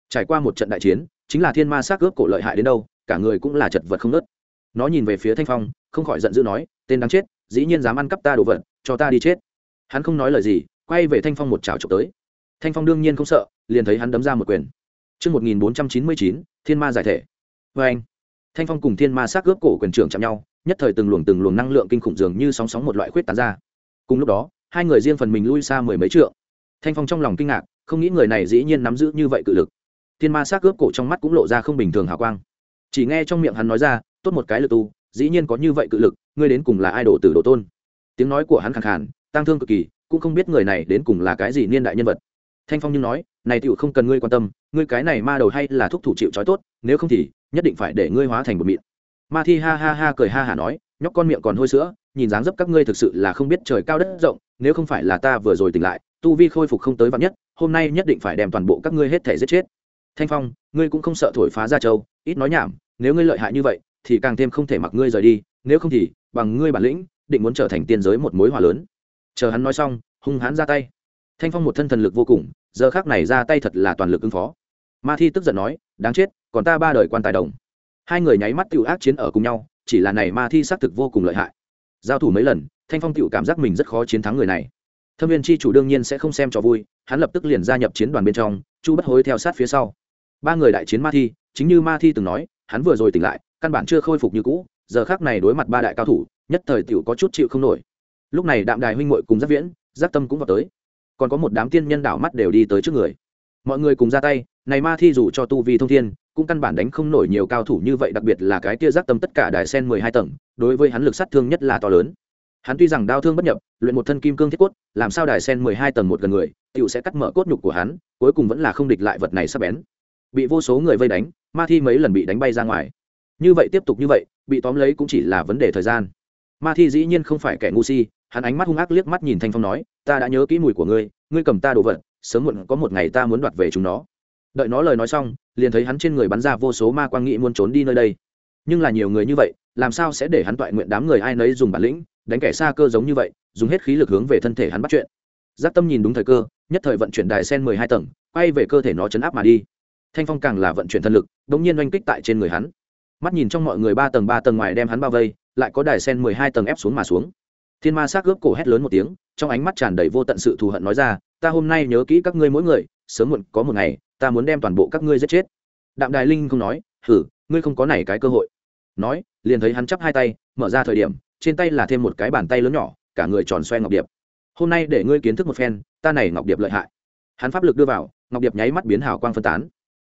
Trải qua một trận đại chiến, chính là thiên ma sát gớp cổ lợi hại đến đâu, cả người cũng là chật vật không nớt nó nhìn về phía thanh phong không khỏi giận dữ nói tên đáng chết dĩ nhiên dám ăn cắp ta đồ vật cho ta đi chết. Hắn không nói lời gì quay về thanh phong một trào trộm tới. Thanh phong đương nhiên không sợ liền thấy hắn đấm ra một quyền. Trước 1499, thiên ma giải thể. Và anh, thanh phong cùng thiên ma sát gớp cổ quyền trưởng chạm nhau nhất thời từng luồng từng luồng năng lượng kinh khủng dường như sóng sóng một loại khuyết tán ra. Cùng lúc đó hai người riêng phần mình lui xa mười mấy trượng. Thanh phong trong lòng kinh ngạc không nghĩ người này dĩ nhiên nắm giữ như vậy cự lực. Thiên ma sát gớp cổ trong mắt cũng lộ ra không bình thường hào quang. Chỉ nghe trong miệng hắn nói ra tốt một cái lực tu, dĩ nhiên có như vậy cự lực, ngươi đến cùng là ai đổ từ đồ tôn? Tiếng nói của hắn khẳng khàn tăng thương cực kỳ, cũng không biết người này đến cùng là cái gì niên đại nhân vật. Thanh phong nhưng nói, này tựu không cần ngươi quan tâm, ngươi cái này ma đầu hay là thúc thủ chịu trói tốt, nếu không thì nhất định phải để ngươi hóa thành một mịn. Ma thi ha ha ha cười ha hả nói, nhóc con miệng còn hôi sữa, nhìn dáng dấp các ngươi thực sự là không biết trời cao đất rộng, nếu không phải là ta vừa rồi tỉnh lại, tu vi khôi phục không tới vạn nhất, hôm nay nhất định phải đem toàn bộ các ngươi hết thể giết chết. Thanh phong, ngươi cũng không sợ thổi phá ra châu, ít nói nhảm, nếu ngươi lợi hại như vậy thì càng thêm không thể mặc ngươi rời đi, nếu không thì, bằng ngươi bản lĩnh, định muốn trở thành tiên giới một mối hòa lớn. Chờ hắn nói xong, hung hãn ra tay. Thanh phong một thân thần lực vô cùng, giờ khác này ra tay thật là toàn lực ứng phó. Ma thi tức giận nói, đáng chết, còn ta ba đời quan tài đồng. Hai người nháy mắt t ác chiến ở cùng nhau, chỉ là này ma thi xác thực vô cùng lợi hại. Giao thủ mấy lần, thanh phong t cảm giác mình rất khó chiến thắng người này. Thâm viên chi chủ đương nhiên sẽ không xem cho vui, hắn lập tức liền gia nhập chiến đoàn bên trong, chu bất hối theo sát phía sau. Ba người đại chiến ma thi, chính như ma thi từng nói hắn vừa rồi tỉnh lại, căn bản chưa khôi phục như cũ, giờ khác này đối mặt ba đại cao thủ, nhất thời t có chút chịu không nổi. Lúc này đạm đài huynh mội cùng giác viễn giác tâm cũng vào tới. Còn có một đám tiên nhân đảo mắt đều đi tới trước người. Mọi người cùng ra tay, này ma thi dù cho tu vi thông thiên, cũng căn bản đánh không nổi nhiều cao thủ như vậy, đặc biệt là cái kia giác tâm tất cả đài sen mười hai tầng, đối với hắn lực sát thương nhất là to lớn. Hắn tuy rằng đau thương bất nhập, luyện một thân kim cương thiết cốt, làm sao đài sen mười hai tầng một gần người tựu sẽ cắt mở cốt nhục của hắn, cuối cùng vẫn là không địch lại vật này sắp bén. Bị vô số người vây đánh ma thi mấy lần bị đánh bay ra ngoài. Như vậy tiếp tục như vậy, bị tóm lấy cũng chỉ là vấn đề thời gian. Ma thi dĩ nhiên không phải kẻ ngu si, hắn ánh mắt hung ác liếc mắt nhìn thanh phong nói, ta đã nhớ kỹ mùi của ngươi ngươi cầm ta đồ vật, sớm muộn có một ngày ta muốn đoạt về chúng nó. Đợi nó lời nói xong, liền thấy hắn trên người bắn ra vô số ma quang nghị muốn trốn đi nơi đây. Nhưng là nhiều người như vậy, làm sao sẽ để hắn toại nguyện đám người ai nấy dùng bản lĩnh, đánh kẻ xa cơ giống như vậy, dùng hết khí lực hướng về thân thể hắn bắt chuyện. Giác tâm nhìn đúng thời cơ, nhất thời vận chuyển đài sen mười hai tầng, quay về cơ thể nó chấn áp mà đi thanh phong càng là vận chuyển thân lực đ ỗ n g nhiên oanh kích tại trên người hắn. Mắt nhìn trong mọi người ba tầng ba tầng ngoài đem hắn bao vây, lại có đài sen mười hai tầng ép xuống mà xuống. Thiên ma s á c gớp cổ hét lớn một tiếng, trong ánh mắt tràn đầy vô tận sự thù hận nói ra, ta hôm nay nhớ kỹ các ngươi mỗi người, sớm muộn có một ngày, ta muốn đem toàn bộ các ngươi giết chết. Đạm đài linh không nói, hử, ngươi không có này cái cơ hội. Nói, liền thấy hắn chắp hai tay, mở ra thời điểm, trên tay là thêm một cái bàn tay lớn nhỏ, cả người tròn xoe ngọc điệp. Hôm nay để ngươi kiến thức một phen, ta này ngọc điệp lợi hại. Hắn pháp lực đưa vào, ngọc điệp nháy mắt biến hào quang phân tán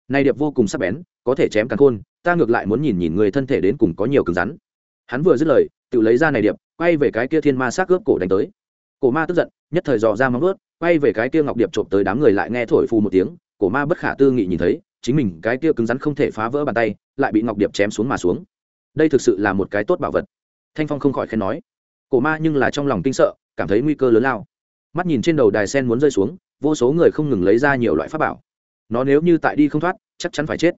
này điệp vô cùng sắc bén, có thể chém cắn khôn, ta ngược lại muốn nhìn nhìn người thân thể đến cùng có nhiều cứng rắn. Hắn vừa dứt lời, tự lấy ra này điệp, quay về cái kia thiên ma xác ướp cổ đánh tới. Cổ ma tức giận, nhất thời dò ra móng ướt quay về cái kia ngọc điệp trộm tới đám người lại nghe thổi phù một tiếng, cổ ma bất khả tư nghị nhìn thấy, chính mình cái kia cứng rắn không thể phá vỡ bàn tay, lại bị ngọc điệp chém xuống mà xuống. Đây thực sự là một cái tốt bảo vật. Thanh phong không khỏi khen nói. Cổ ma nhưng là trong lòng kinh sợ, cảm thấy nguy cơ lớn lao. Mắt nhìn trên đầu đài sen muốn rơi xuống, vô số người không ngừng lấy ra nhiều loại pháp bảo nó nếu như tại đi không thoát, chắc chắn phải chết.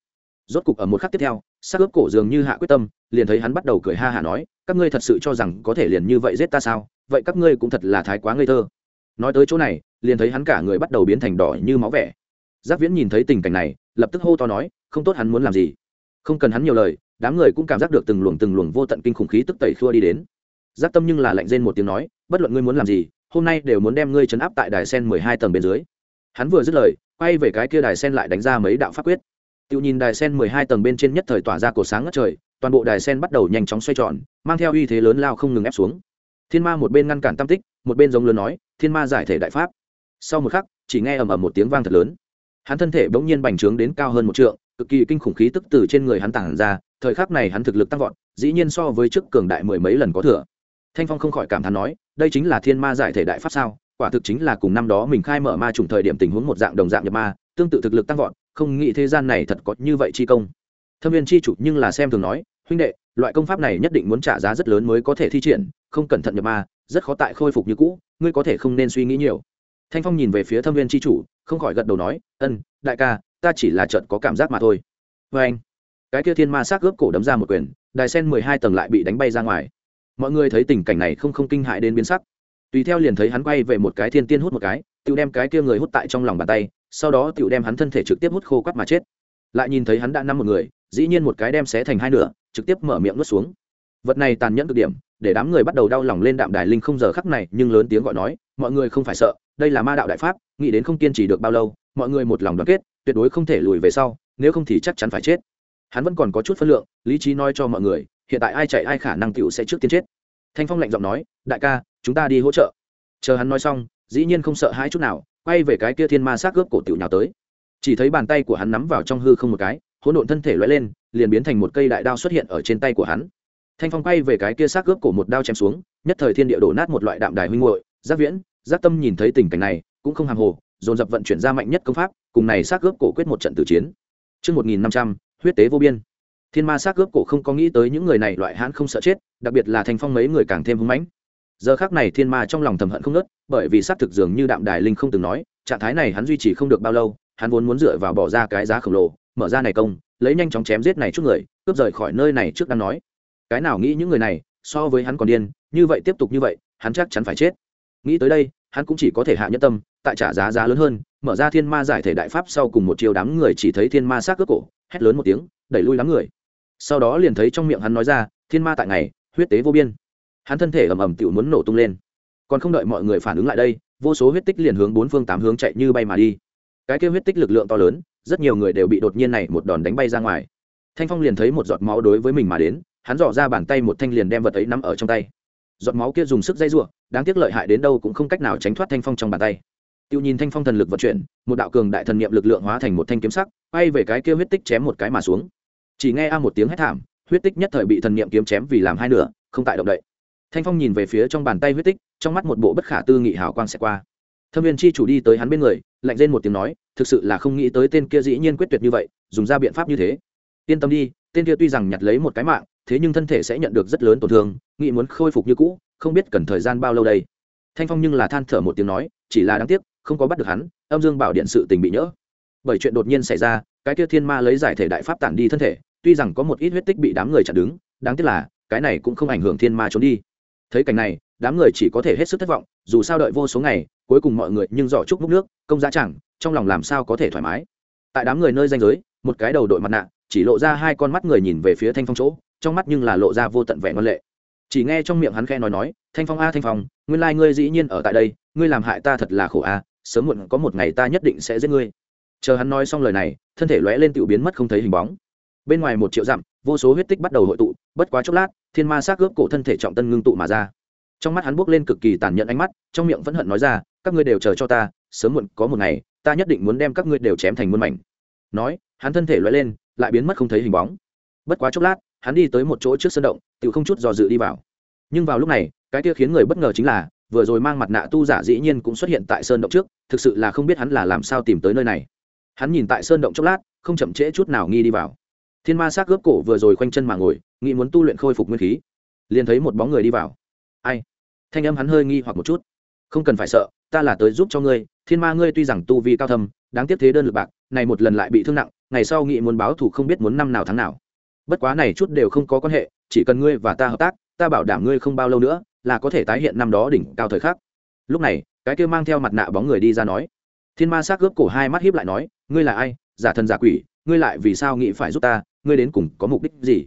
Rốt cục ở một khắc tiếp theo, xác ướp cổ dường như hạ quyết tâm, liền thấy hắn bắt đầu cười ha hả nói, các ngươi thật sự cho rằng có thể liền như vậy giết ta sao? Vậy các ngươi cũng thật là thái quá ngây thơ. Nói tới chỗ này, liền thấy hắn cả người bắt đầu biến thành đỏ như máu vẻ. Giác viễn nhìn thấy tình cảnh này, lập tức hô to nói, không tốt hắn muốn làm gì. Không cần hắn nhiều lời, đám người cũng cảm giác được từng luồng từng luồng vô tận kinh khủng khí tức tẩy khua đi đến. Giác tâm nhưng là lạnh rên một tiếng nói, bất luận ngươi muốn làm gì, hôm nay đều muốn đem ngươi chấn áp tại đài sen mười hai tầng bên dưới. Hắn vừa dứt lời quay về cái kia đài sen lại đánh ra mấy đạo pháp quyết Tiêu nhìn đài sen mười hai tầng bên trên nhất thời tỏa ra cổ sáng ngất trời, toàn bộ đài sen bắt đầu nhanh chóng xoay tròn, mang theo uy thế lớn lao không ngừng ép xuống. Thiên Ma một bên ngăn cản tam tích, một bên giống lớn nói, "Thiên Ma giải thể đại pháp." Sau một khắc, chỉ nghe ầm ầm một tiếng vang thật lớn. Hắn thân thể bỗng nhiên bành trướng đến cao hơn một trượng, cực kỳ kinh khủng khí tức từ trên người hắn tản ra, thời khắc này hắn thực lực tăng vọt, dĩ nhiên so với trước cường đại mười mấy lần có thừa. Thanh Phong không khỏi cảm thán nói, đây chính là Thiên Ma giải thể đại pháp sao? Quả thực chính là cùng năm đó mình khai mở ma trùng thời điểm tình huống một dạng đồng dạng nhập ma, tương tự thực lực tăng vọt, không nghĩ thế gian này thật có như vậy chi công. Thâm viên chi chủ nhưng là xem thường nói huynh đệ loại công pháp này nhất định muốn trả giá rất lớn mới có thể thi triển không cẩn thận nhập ma rất khó tại khôi phục như cũ ngươi có thể không nên suy nghĩ nhiều. Thanh phong nhìn về phía thâm viên chi chủ không khỏi gật đầu nói ân đại ca ta chỉ là trận có cảm giác mà thôi. Vê anh cái kia thiên ma xác ướp cổ đấm ra một quyền đài sen mười hai tầng lại bị đánh bay ra ngoài. Mọi người thấy tình cảnh này không không kinh hại đến biến sắc tùy theo liền thấy hắn quay về một cái thiên tiên hút một cái tự đem cái kia người hút tại trong lòng bàn tay, sau đó tựu đem hắn thân thể trực tiếp hút khô quắt mà chết. Lại nhìn thấy hắn đã năm một người, dĩ nhiên một cái đem xé thành hai nửa, trực tiếp mở miệng nuốt xuống. Vật này tàn nhẫn cực điểm, để đám người bắt đầu đau lòng lên đạm đài linh không giờ khắc này, nhưng lớn tiếng gọi nói, mọi người không phải sợ, đây là ma đạo đại pháp, nghĩ đến không kiên trì được bao lâu, mọi người một lòng đoàn kết, tuyệt đối không thể lùi về sau, nếu không thì chắc chắn phải chết. Hắn vẫn còn có chút phân lượng, lý trí nói cho mọi người, hiện tại ai chạy ai khả năng cựu sẽ trước tiên chết. Thanh phong lạnh giọng nói, đại ca chúng ta đi hỗ trợ. Chờ hắn nói xong dĩ nhiên không sợ hãi chút nào quay về cái kia thiên ma sát cướp cổ tiểu nhào tới. Chỉ thấy bàn tay của hắn nắm vào trong hư không một cái hỗn độn thân thể lóe lên liền biến thành một cây đại đao xuất hiện ở trên tay của hắn. Thanh phong quay về cái kia sát cướp cổ một đao chém xuống nhất thời thiên địa đổ nát một loại đạm đài huynh hội giác viễn giác tâm nhìn thấy tình cảnh này cũng không hàng hồ dồn dập vận chuyển ra mạnh nhất công pháp cùng này sát cướp cổ quyết một trận tử chiến. Trước 1500, huyết tế vô biên. Thiên ma sát cướp cổ không có nghĩ tới những người này loại hãn không sợ chết, đặc biệt là thanh phong mấy người càng thêm hung mãnh giờ khác này thiên ma trong lòng thầm hận không nớt bởi vì xác thực dường như đạm đài linh không từng nói, trạng thái này hắn duy trì không được bao lâu, hắn vốn muốn dựa vào bỏ ra cái giá khổng lồ, mở ra này công, lấy nhanh chóng chém giết này chút người, cướp rời khỏi nơi này trước đang nói. Cái nào nghĩ những người này, so với hắn còn điên, như vậy tiếp tục như vậy, hắn chắc chắn phải chết. Nghĩ tới đây, hắn cũng chỉ có thể hạ nhất tâm, tại trả giá giá lớn hơn, mở ra thiên ma giải thể đại pháp sau cùng một chiều đám người chỉ thấy thiên ma xác cướp cổ, hét lớn một tiếng, đẩy lui đám người. Sau đó liền thấy trong miệng hắn nói ra, thiên ma tại ngày, huyết tế vô biên hắn thân thể ầm ầm tựu muốn nổ tung lên. Còn không đợi mọi người phản ứng lại đây, vô số huyết tích liền hướng bốn phương tám hướng chạy như bay mà đi. Cái kêu huyết tích lực lượng to lớn, rất nhiều người đều bị đột nhiên này một đòn đánh bay ra ngoài. Thanh phong liền thấy một giọt máu đối với mình mà đến, hắn dò ra bàn tay một thanh liền đem vật ấy nắm ở trong tay. Giọt máu kia dùng sức dây ruộng đáng tiếc lợi hại đến đâu cũng không cách nào tránh thoát thanh phong trong bàn tay. Tiêu nhìn thanh phong thần lực vận chuyển, một đạo cường đại thần niệm lực lượng hóa thành một thanh kiếm sắc, bay về cái kia huyết tích chém một cái mà xuống. Chỉ nghe a một tiếng hét thảm, huyết tích nhất thời bị thần niệm kiếm chém vì làm hai nửa, không tại động đậy thanh phong nhìn về phía trong bàn tay huyết tích, trong mắt một bộ bất khả tư nghị hào quang sẽ qua. Thâm viên chi chủ đi tới hắn bên người, lạnh lên một tiếng nói, thực sự là không nghĩ tới tên kia dĩ nhiên quyết tuyệt như vậy, dùng ra biện pháp như thế. Yên tâm đi, tên kia tuy rằng nhặt lấy một cái mạng, thế nhưng thân thể sẽ nhận được rất lớn tổn thương, nghĩ muốn khôi phục như cũ, không biết cần thời gian bao lâu đây. Thanh phong nhưng là than thở một tiếng nói, chỉ là đáng tiếc, không có bắt được hắn, âm dương bảo điện sự tình bị nhỡ. Bởi chuyện đột nhiên xảy ra, cái kia thiên ma lấy giải thể đại pháp tản đi thân thể, tuy rằng có một ít huyết tích bị đám người chặn đứng, đáng tiếc là, cái này cũng không ảnh hưởng thiên ma trốn đi thấy cảnh này, đám người chỉ có thể hết sức thất vọng, dù sao đợi vô số ngày, cuối cùng mọi người nhưng giỏ trúc múc nước, công giá chẳng, trong lòng làm sao có thể thoải mái. Tại đám người nơi danh giới, một cái đầu đội mặt nạ, chỉ lộ ra hai con mắt người nhìn về phía thanh phong chỗ, trong mắt nhưng là lộ ra vô tận vẻ ngoan lệ. Chỉ nghe trong miệng hắn khe nói nói, thanh phong a, thanh phong, nguyên lai ngươi dĩ nhiên ở tại đây, ngươi làm hại ta thật là khổ a, sớm muộn có một ngày ta nhất định sẽ giết ngươi. Chờ hắn nói xong lời này, thân thể lóe lên tự biến mất không thấy hình bóng. Bên ngoài một triệu dặm, vô số huyết tích bắt đầu hội tụ bất quá chốc lát, thiên ma xác ướp cổ thân thể trọng tân ngưng tụ mà ra. Trong mắt hắn buốc lên cực kỳ tàn nhẫn ánh mắt, trong miệng vẫn hận nói ra, các ngươi đều chờ cho ta, sớm muộn có một ngày, ta nhất định muốn đem các ngươi đều chém thành muôn mảnh. Nói, hắn thân thể loại lên, lại biến mất không thấy hình bóng. Bất quá chốc lát, hắn đi tới một chỗ trước sân động, tự không chút dò dự đi vào. Nhưng vào lúc này, cái kia khiến người bất ngờ chính là, vừa rồi mang mặt nạ tu giả dĩ nhiên cũng xuất hiện tại sơn động trước, thực sự là không biết hắn là làm sao tìm tới nơi này. Hắn nhìn tại sơn động chốc lát, không chậm trễ chút nào nghi đi vào. Thiên ma xác gớp cổ vừa rồi khoanh chân mà ngồi nghĩ muốn tu luyện khôi phục nguyên khí, liền thấy một bóng người đi vào. Ai? Thanh âm hắn hơi nghi hoặc một chút. Không cần phải sợ, ta là tới giúp cho ngươi, thiên ma ngươi tuy rằng tu vi cao thâm, đáng tiếc thế đơn lực bạc, này một lần lại bị thương nặng, ngày sau nghị muốn báo thù không biết muốn năm nào tháng nào. Bất quá này chút đều không có quan hệ, chỉ cần ngươi và ta hợp tác, ta bảo đảm ngươi không bao lâu nữa là có thể tái hiện năm đó đỉnh cao thời khắc. Lúc này, cái kia mang theo mặt nạ bóng người đi ra nói. Thiên ma s á c gớp cổ hai mắt hiếp lại nói, ngươi là ai? Giả thần giả quỷ, ngươi lại vì sao nghĩ phải giúp ta? Ngươi đến cùng có mục đích gì?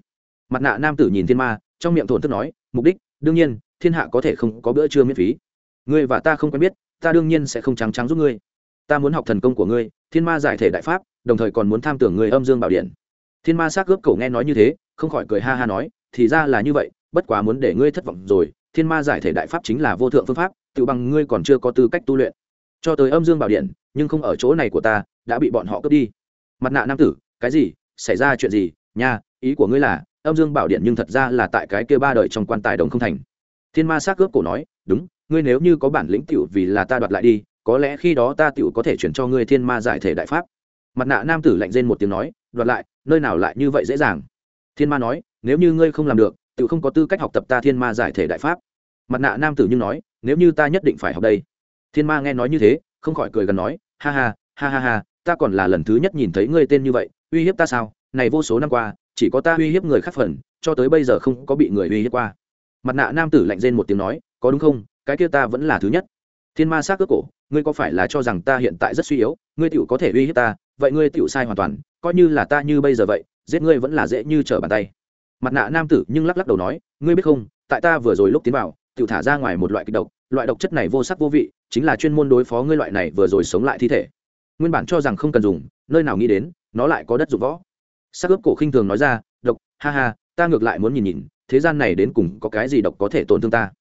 Mặt nạ nam tử nhìn thiên ma, trong miệng thổn thức nói, mục đích, đương nhiên, thiên hạ có thể không có bữa trưa miễn phí. Ngươi và ta không quen biết, ta đương nhiên sẽ không trắng trắng giúp ngươi. Ta muốn học thần công của ngươi, thiên ma giải thể đại pháp, đồng thời còn muốn tham tưởng người âm dương bảo điện. Thiên ma xác gớp cổ nghe nói như thế, không khỏi cười ha ha nói, thì ra là như vậy, bất quá muốn để ngươi thất vọng rồi, thiên ma giải thể đại pháp chính là vô thượng phương pháp, tự bằng ngươi còn chưa có tư cách tu luyện. Cho tới âm dương bảo điện, nhưng không ở chỗ này của ta, đã bị bọn họ cướp đi. Mặt nạ nam tử, cái gì? Xảy ra chuyện gì? Nha, ý của ngươi là âm dương bảo điện nhưng thật ra là tại cái kia ba đời trong quan tài đồng không thành. Thiên ma s á c cướp cổ nói, đúng, ngươi nếu như có bản lĩnh t i ể u vì là ta đoạt lại đi, có lẽ khi đó ta t i ể u có thể chuyển cho ngươi thiên ma giải thể đại pháp. Mặt nạ nam tử lạnh rên một tiếng nói, đoạt lại, nơi nào lại như vậy dễ dàng? Thiên ma nói, nếu như ngươi không làm được tự không có tư cách học tập ta thiên ma giải thể đại pháp. Mặt nạ nam tử nhưng nói, nếu như ta nhất định phải học đây. Thiên ma nghe nói như thế, không khỏi cười gần nói, ha ha ha ha ha, ta còn là lần thứ nhất nhìn thấy ngươi tên như vậy, uy hiếp ta sao? Này vô số năm qua chỉ có ta uy hiếp người khác phần, cho tới bây giờ không có bị người uy hiếp qua. Mặt nạ nam tử lạnh rên một tiếng nói, có đúng không? Cái kia ta vẫn là thứ nhất. Thiên ma s á c cổ, ngươi có phải là cho rằng ta hiện tại rất suy yếu? Ngươi tựu có thể uy hiếp ta, vậy ngươi tựu sai hoàn toàn, coi như là ta như bây giờ vậy, giết ngươi vẫn là dễ như trở bàn tay. Mặt nạ nam tử nhưng lắc lắc đầu nói, ngươi biết không, tại ta vừa rồi lúc tiến vào tựu thả ra ngoài một loại kịch độc, loại độc chất này vô sắc vô vị, chính là chuyên môn đối phó ngươi loại này vừa rồi sống lại thi thể. Nguyên bản cho rằng không cần dùng, nơi nào nghĩ đến, nó lại có đất dụng võ. Sắc ướp cổ khinh thường nói ra, độc, ha ha, ta ngược lại muốn nhìn nhìn, thế gian này đến cùng có cái gì độc có thể tổn thương ta?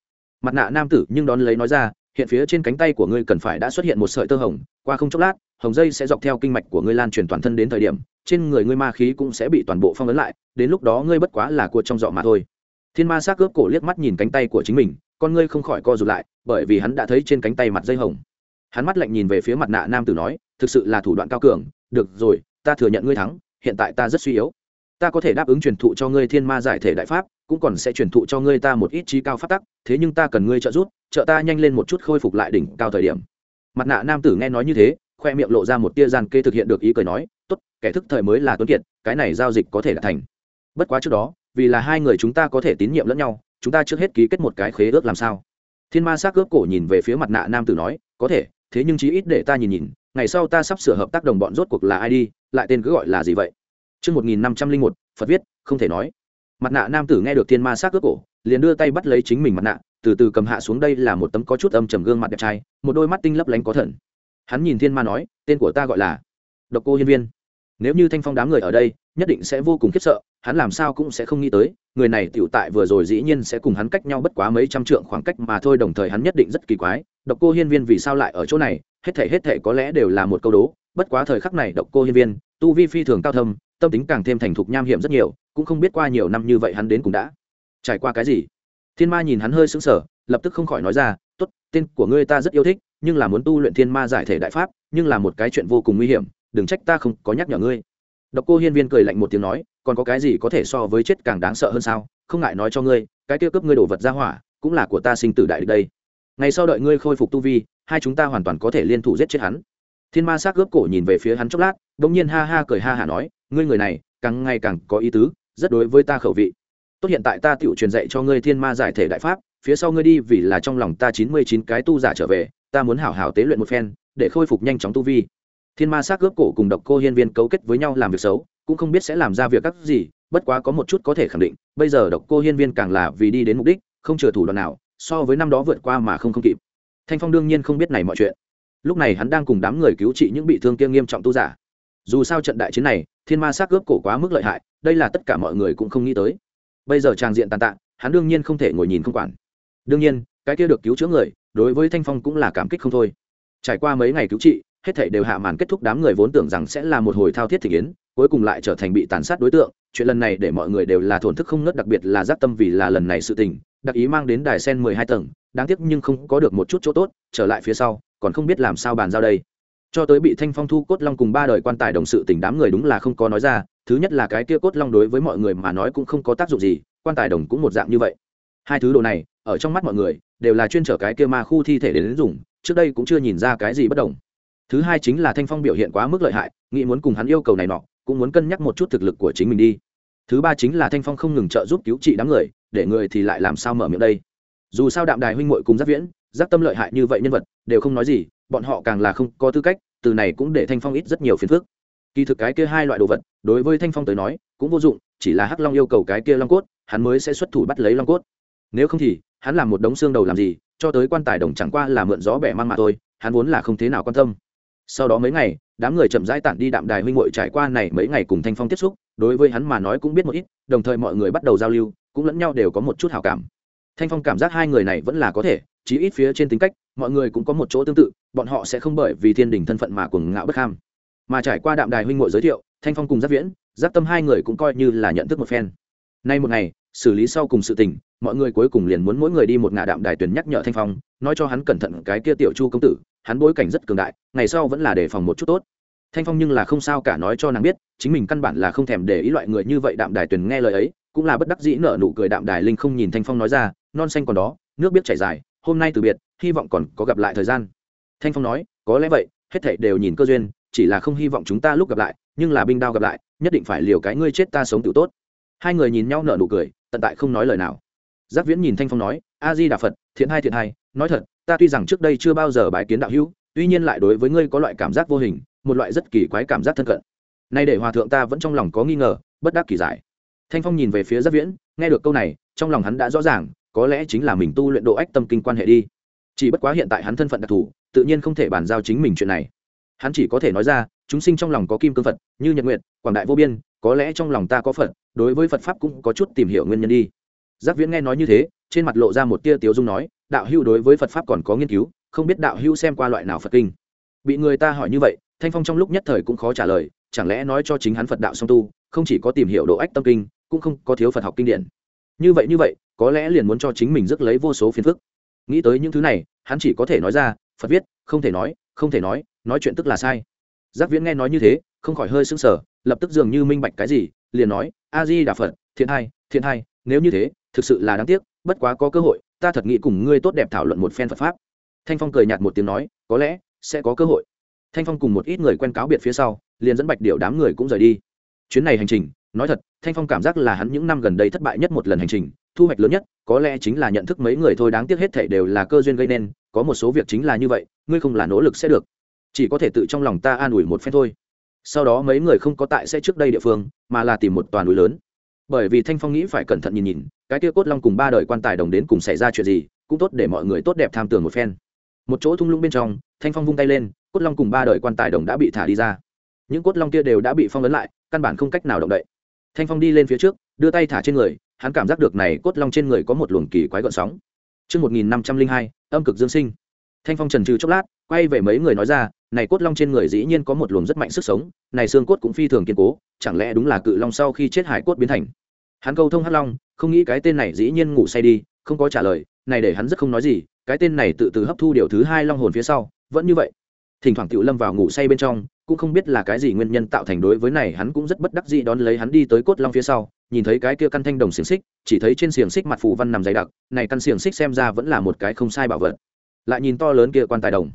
Mặt nạ nam tử nhưng đón lấy nói ra, hiện phía trên cánh tay của ngươi cần phải đã xuất hiện một sợi tơ hồng, qua không chốc lát, hồng dây sẽ dọc theo kinh mạch của ngươi lan truyền toàn thân đến thời điểm, trên người ngươi ma khí cũng sẽ bị toàn bộ phong ấn lại, đến lúc đó ngươi bất quá là cuột trong dọ mà thôi. Thiên ma s á c cổ liếc mắt nhìn cánh tay của chính mình, con ngươi không khỏi co rụt lại, bởi vì hắn đã thấy trên cánh tay mặt dây hồng. Hắn mắt lạnh nhìn về phía mặt nạ nam tử nói, thực sự là thủ đoạn cao cường, được rồi, ta thừa nhận ngươi thắng hiện tại ta rất suy yếu. Ta có thể đáp ứng truyền thụ cho ngươi thiên ma giải thể đại pháp, cũng còn sẽ truyền thụ cho ngươi ta một ít trí cao phát tắc, thế nhưng ta cần ngươi trợ giúp, trợ ta nhanh lên một chút khôi phục lại đỉnh cao thời điểm. Mặt nạ nam tử nghe nói như thế, khoe miệng lộ ra một tia gian kê thực hiện được ý cười nói, tốt, kẻ thức thời mới là tuấn kiệt, cái này giao dịch có thể đã thành. Bất quá trước đó, vì là hai người chúng ta có thể tín nhiệm lẫn nhau, chúng ta trước hết ký kết một cái khế ước làm sao? Thiên ma s á c cướp cổ nhìn về phía mặt nạ nam tử nói, có thể, thế nhưng chí ít để ta nhìn nhìn, ngày sau ta sắp sửa hợp tác đồng bọn rốt cuộc là ai đi? Lại tên cứ gọi là gì vậy? Trước 1501, Phật viết, không thể nói. Mặt nạ nam tử nghe được thiên ma s á c cướp cổ liền đưa tay bắt lấy chính mình mặt nạ từ từ cầm hạ xuống đây là một tấm có chút âm trầm gương mặt đẹp trai một đôi mắt tinh lấp lánh có thần. Hắn nhìn thiên ma nói tên của ta gọi là độc cô hiên viên. Nếu như thanh phong đám người ở đây nhất định sẽ vô cùng khiếp sợ hắn làm sao cũng sẽ không nghĩ tới người này tiểu tại vừa rồi dĩ nhiên sẽ cùng hắn cách nhau bất quá mấy trăm trượng khoảng cách mà thôi đồng thời hắn nhất định rất kỳ quái độc cô hiên viên vì sao lại ở chỗ này hết thể hết thể có lẽ đều là một câu đố bất quá thời khắc này độc cô hiên viên, tu vi phi thường cao thâm, tâm tính càng thêm thành thục nham hiểm rất nhiều, cũng không biết qua nhiều năm như vậy hắn đến cũng đã trải qua cái gì. Thiên ma nhìn hắn hơi sững sờ, lập tức không khỏi nói ra, tốt, tên của ngươi ta rất yêu thích, nhưng là muốn tu luyện thiên ma giải thể đại pháp, nhưng là một cái chuyện vô cùng nguy hiểm, đừng trách ta không có nhắc nhở ngươi. Độc cô hiên viên cười lạnh một tiếng nói, còn có cái gì có thể so với chết càng đáng sợ hơn sao? Không ngại nói cho ngươi, cái tiêu cướp ngươi đổ vật ra hỏa, cũng là của ta sinh tử đại đây. Ngày sau đợi ngươi khôi phục tu vi, hai chúng ta hoàn toàn có thể liên thủ giết chết hắn thiên ma s á c cướp cổ nhìn về phía hắn chốc lát đ ỗ n g nhiên ha ha cười ha hả nói, ngươi người này, càng ngày càng có ý tứ, rất đối với ta khẩu vị. Tốt hiện tại ta tự truyền dạy cho ngươi thiên ma giải thể đại pháp, phía sau ngươi đi vì là trong lòng ta chín mươi chín cái tu giả trở về, ta muốn hảo hảo tế luyện một phen, để khôi phục nhanh chóng tu vi. Thiên ma s á c cướp cổ cùng độc cô hiên viên cấu kết với nhau làm việc xấu, cũng không biết sẽ làm ra việc các gì, bất quá có một chút có thể khẳng định, bây giờ độc cô hiên viên càng là vì đi đến mục đích, không chừa thủ đoạn nào, so với năm đó vượt qua mà không không kịp. Thanh phong đương nhiên không biết này mọi chuyện lúc này hắn đang cùng đám người cứu trị những bị thương kia nghiêm trọng tu giả. Dù sao trận đại chiến này, thiên ma s á t cướp cổ quá mức lợi hại, đây là tất cả mọi người cũng không nghĩ tới. Bây giờ trang diện tàn tạ, hắn đương nhiên không thể ngồi nhìn không quản. Đương nhiên, cái kia được cứu chữa người, đối với thanh phong cũng là cảm kích không thôi. Trải qua mấy ngày cứu trị, hết thảy đều hạ màn kết thúc đám người vốn tưởng rằng sẽ là một hồi thao thiết thị kiến cuối cùng lại trở thành bị tàn sát đối tượng. Chuyện lần này để mọi người đều là thổn thức không ngớt, đặc biệt là giác tâm vì là lần này sự tình, đặc ý mang đến đài sen mười hai tầng, đáng tiếc nhưng không có được một chút chỗ tốt, trở lại phía sau còn không biết làm sao bàn giao đây. Cho tới bị thanh phong thu cốt long cùng ba đời quan tài đồng sự tình đám người đúng là không có nói ra, thứ nhất là cái kia cốt long đối với mọi người mà nói cũng không có tác dụng gì, quan tài đồng cũng một dạng như vậy. Hai thứ đồ này, ở trong mắt mọi người, đều là chuyên trở cái kia ma khu thi thể đến dùng, trước đây cũng chưa nhìn ra cái gì bất đồng. Thứ hai chính là thanh phong biểu hiện quá mức lợi hại, nghĩ muốn cùng hắn yêu cầu này nọ, cũng muốn cân nhắc một chút thực lực của chính mình đi. Thứ ba chính là thanh phong không ngừng trợ giúp cứu trị đám người, để người thì lại làm sao mở miệng đây? Dù sao đạm đài huynh muội cùng giáp viễn giác tâm lợi hại như vậy nhân vật, đều không nói gì, bọn họ càng là không có tư cách, từ này cũng để thanh phong ít rất nhiều phiền phức. Kỳ thực cái kia hai loại đồ vật, đối với thanh phong tới nói, cũng vô dụng, chỉ là hắc long yêu cầu cái kia long cốt, hắn mới sẽ xuất thủ bắt lấy long cốt. Nếu không thì, hắn làm một đống xương đầu làm gì, cho tới quan tài đồng chẳng qua là mượn gió bẻ mang mà thôi, hắn vốn là không thế nào quan tâm. Sau đó mấy ngày, đám người chậm rãi tản đi đạm đài huynh hội trải qua này mấy ngày cùng thanh phong tiếp xúc, đối với hắn mà nói cũng biết một ít, đồng thời mọi người bắt đầu giao lưu, cũng lẫn nhau đều có một chút hào cảm. Thanh phong cảm giác hai người này vẫn là có thể chí ít phía trên tính cách, mọi người cũng có một chỗ tương tự, bọn họ sẽ không bởi vì thiên đình thân phận mà cuồng ngạo bất ham mà trải qua đạm đài huynh hội giới thiệu, thanh phong cùng giáp viễn, giáp tâm hai người cũng coi như là nhận thức một phen. Nay một ngày, xử lý sau cùng sự tình, mọi người cuối cùng liền muốn mỗi người đi một ngã đạm đài tuyển nhắc nhở thanh phong, nói cho hắn cẩn thận cái kia tiểu chu công tử, hắn bối cảnh rất cường đại, ngày sau vẫn là đề phòng một chút tốt. Thanh phong nhưng là không sao cả nói cho nàng biết, chính mình căn bản là không thèm để ý loại người như vậy đạm đài tuyển nghe lời ấy, cũng là bất đắc dĩ nở nụ cười đạm đài linh không nhìn thanh phong nói ra, non xanh còn đó, nước biết chảy dài hôm nay từ biệt, hy vọng còn có gặp lại thời gian. Thanh phong nói, có lẽ vậy, hết thảy đều nhìn cơ duyên, chỉ là không hy vọng chúng ta lúc gặp lại, nhưng là binh đao gặp lại, nhất định phải liều cái ngươi chết ta sống tự tốt. Hai người nhìn nhau nở nụ cười, tận tại không nói lời nào. Giác viễn nhìn thanh phong nói a di đà phật, thiện hai thiện hai nói thật, ta tuy rằng trước đây chưa bao giờ bái kiến đạo hữu, tuy nhiên lại đối với ngươi có loại cảm giác vô hình, một loại rất kỳ quái cảm giác thân cận. Nay để hòa thượng ta vẫn trong lòng có nghi ngờ, bất đắc kỳ giải. Thanh phong nhìn về phía giác viễn, nghe được câu này, trong lòng hắn đã rõ ràng có lẽ chính là mình tu luyện độ ách tâm kinh quan hệ đi. Chỉ bất quá hiện tại hắn thân phận đặc thù, tự nhiên không thể bàn giao chính mình chuyện này. Hắn chỉ có thể nói ra, chúng sinh trong lòng có kim cương phật, như nhật nguyện quảng đại vô biên, có lẽ trong lòng ta có phật, đối với phật pháp cũng có chút tìm hiểu nguyên nhân đi. Giác viễn nghe nói như thế, trên mặt lộ ra một tia tiếu dung nói, đạo hữu đối với phật pháp còn có nghiên cứu, không biết đạo hữu xem qua loại nào phật kinh. Bị người ta hỏi như vậy, thanh phong trong lúc nhất thời cũng khó trả lời, chẳng lẽ nói cho chính hắn phật đạo song tu, không chỉ có tìm hiểu độ ách tâm kinh, cũng không có thiếu phật học kinh điển. Như vậy như vậy có lẽ liền muốn cho chính mình rước lấy vô số phiền phức. Nghĩ tới những thứ này, hắn chỉ có thể nói ra, phật viết, không thể nói, không thể nói nói chuyện tức là sai. Giác viễn nghe nói như thế, không khỏi hơi sững sờ, lập tức dường như minh bạch cái gì, liền nói, a di đà phật, thiện hai thiện hai nếu như thế, thực sự là đáng tiếc, bất quá có cơ hội, ta thật nghĩ cùng ngươi tốt đẹp thảo luận một phen phật pháp. Thanh phong cười nhạt một tiếng nói, có lẽ sẽ có cơ hội. Thanh phong cùng một ít người quen cáo biệt phía sau, liền dẫn bạch điệu đám người cũng rời đi. Chuyến này hành trình, nói thật, thanh phong cảm giác là hắn những năm gần đây thất bại nhất một lần hành trình thu hoạch lớn nhất, có lẽ chính là nhận thức mấy người thôi đáng tiếc hết thể đều là cơ duyên gây nên, có một số việc chính là như vậy, ngươi không là nỗ lực sẽ được. Chỉ có thể tự trong lòng ta an ủi một phen thôi. Sau đó mấy người không có tại sẽ trước đây địa phương, mà là tìm một toàn núi lớn. Bởi vì thanh phong nghĩ phải cẩn thận nhìn nhìn, cái kia cốt long cùng ba đời quan tài đồng đến cùng xảy ra chuyện gì, cũng tốt để mọi người tốt đẹp tham tưởng một phen. Một chỗ thung lũng bên trong, thanh phong vung tay lên, cốt long cùng ba đời quan tài đồng đã bị thả đi ra. Những cốt long kia đều đã bị phong ấn lại, căn bản không cách nào động đậy. Thanh phong đi lên phía trước, đưa tay thả trên người hắn cảm giác được này cốt long trên người có một luồng kỳ quái gợn sóng Chương 1502, âm cực dương sinh. Thanh phong trần trừ chốc lát, quay về mấy người nói ra, này cốt long trên người dĩ nhiên có một luồng rất mạnh sức sống, này xương cốt cũng phi thường kiên cố, chẳng lẽ đúng là cự long sau khi chết hải cốt biến thành. Hắn câu thông hắc long, không nghĩ cái tên này dĩ nhiên ngủ say đi, không có trả lời, này để hắn rất không nói gì, cái tên này tự từ hấp thu điều thứ hai long hồn phía sau, vẫn như vậy. Thỉnh thoảng Tiểu Lâm vào ngủ say bên trong, cũng không biết là cái gì nguyên nhân tạo thành đối với này hắn cũng rất bất đắc dĩ đón lấy hắn đi tới cốt long phía sau nhìn thấy cái kia căn thanh đồng xiềng xích, chỉ thấy trên xiềng xích mặt phù văn nằm dày đặc, này căn xiềng xích xem ra vẫn là một cái không sai bảo vật. Lại nhìn to lớn kia quan tài đồng.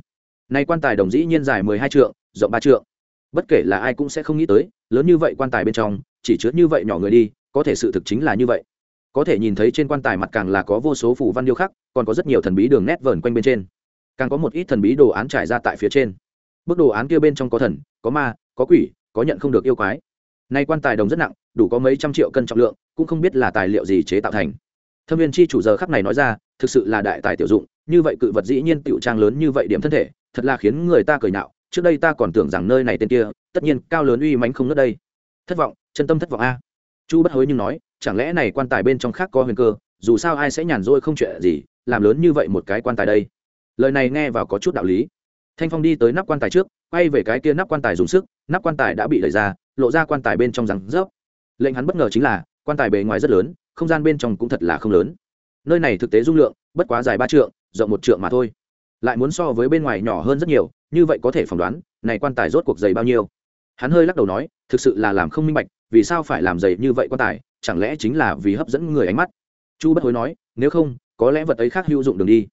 Này quan tài đồng dĩ nhiên dài mười hai trượng, rộng ba trượng. Bất kể là ai cũng sẽ không nghĩ tới, lớn như vậy quan tài bên trong, chỉ chứa như vậy nhỏ người đi, có thể sự thực chính là như vậy. Có thể nhìn thấy trên quan tài mặt càng là có vô số phù văn điêu khắc, còn có rất nhiều thần bí đường nét vờn quanh bên trên. Càng có một ít thần bí đồ án trải ra tại phía trên. Bức đồ án kia bên trong có thần, có ma, có quỷ, có nhận không được yêu quái nay quan tài đồng rất nặng, đủ có mấy trăm triệu cân trọng lượng, cũng không biết là tài liệu gì chế tạo thành. Thâm viên chi chủ giờ khắc này nói ra, thực sự là đại tài tiểu dụng, như vậy cự vật dĩ nhiên tiểu trang lớn như vậy điểm thân thể, thật là khiến người ta cười nhạo, trước đây ta còn tưởng rằng nơi này tên kia, tất nhiên cao lớn uy mánh không nớt đây. Thất vọng, chân tâm thất vọng a. Chu bất hối nhưng nói, chẳng lẽ này quan tài bên trong khác có huyền cơ, dù sao ai sẽ nhàn rỗi không chuyện gì, làm lớn như vậy một cái quan tài đây? Lời này nghe vào có chút đạo lý. Thanh phong đi tới nắp quan tài trước, quay về cái kia nắp quan tài dùng sức, nắp quan tài đã bị đẩy ra lộ ra quan tài bên trong rằng rớp. Lệnh hắn bất ngờ chính là, quan tài bề ngoài rất lớn, không gian bên trong cũng thật là không lớn. Nơi này thực tế dung lượng, bất quá dài ba trượng, rộng một trượng mà thôi. Lại muốn so với bên ngoài nhỏ hơn rất nhiều, như vậy có thể phỏng đoán, này quan tài rốt cuộc dày bao nhiêu. Hắn hơi lắc đầu nói, thực sự là làm không minh bạch, vì sao phải làm dày như vậy quan tài, chẳng lẽ chính là vì hấp dẫn người ánh mắt? Chu bất hối nói, nếu không, có lẽ vật ấy khác hữu dụng đường đi.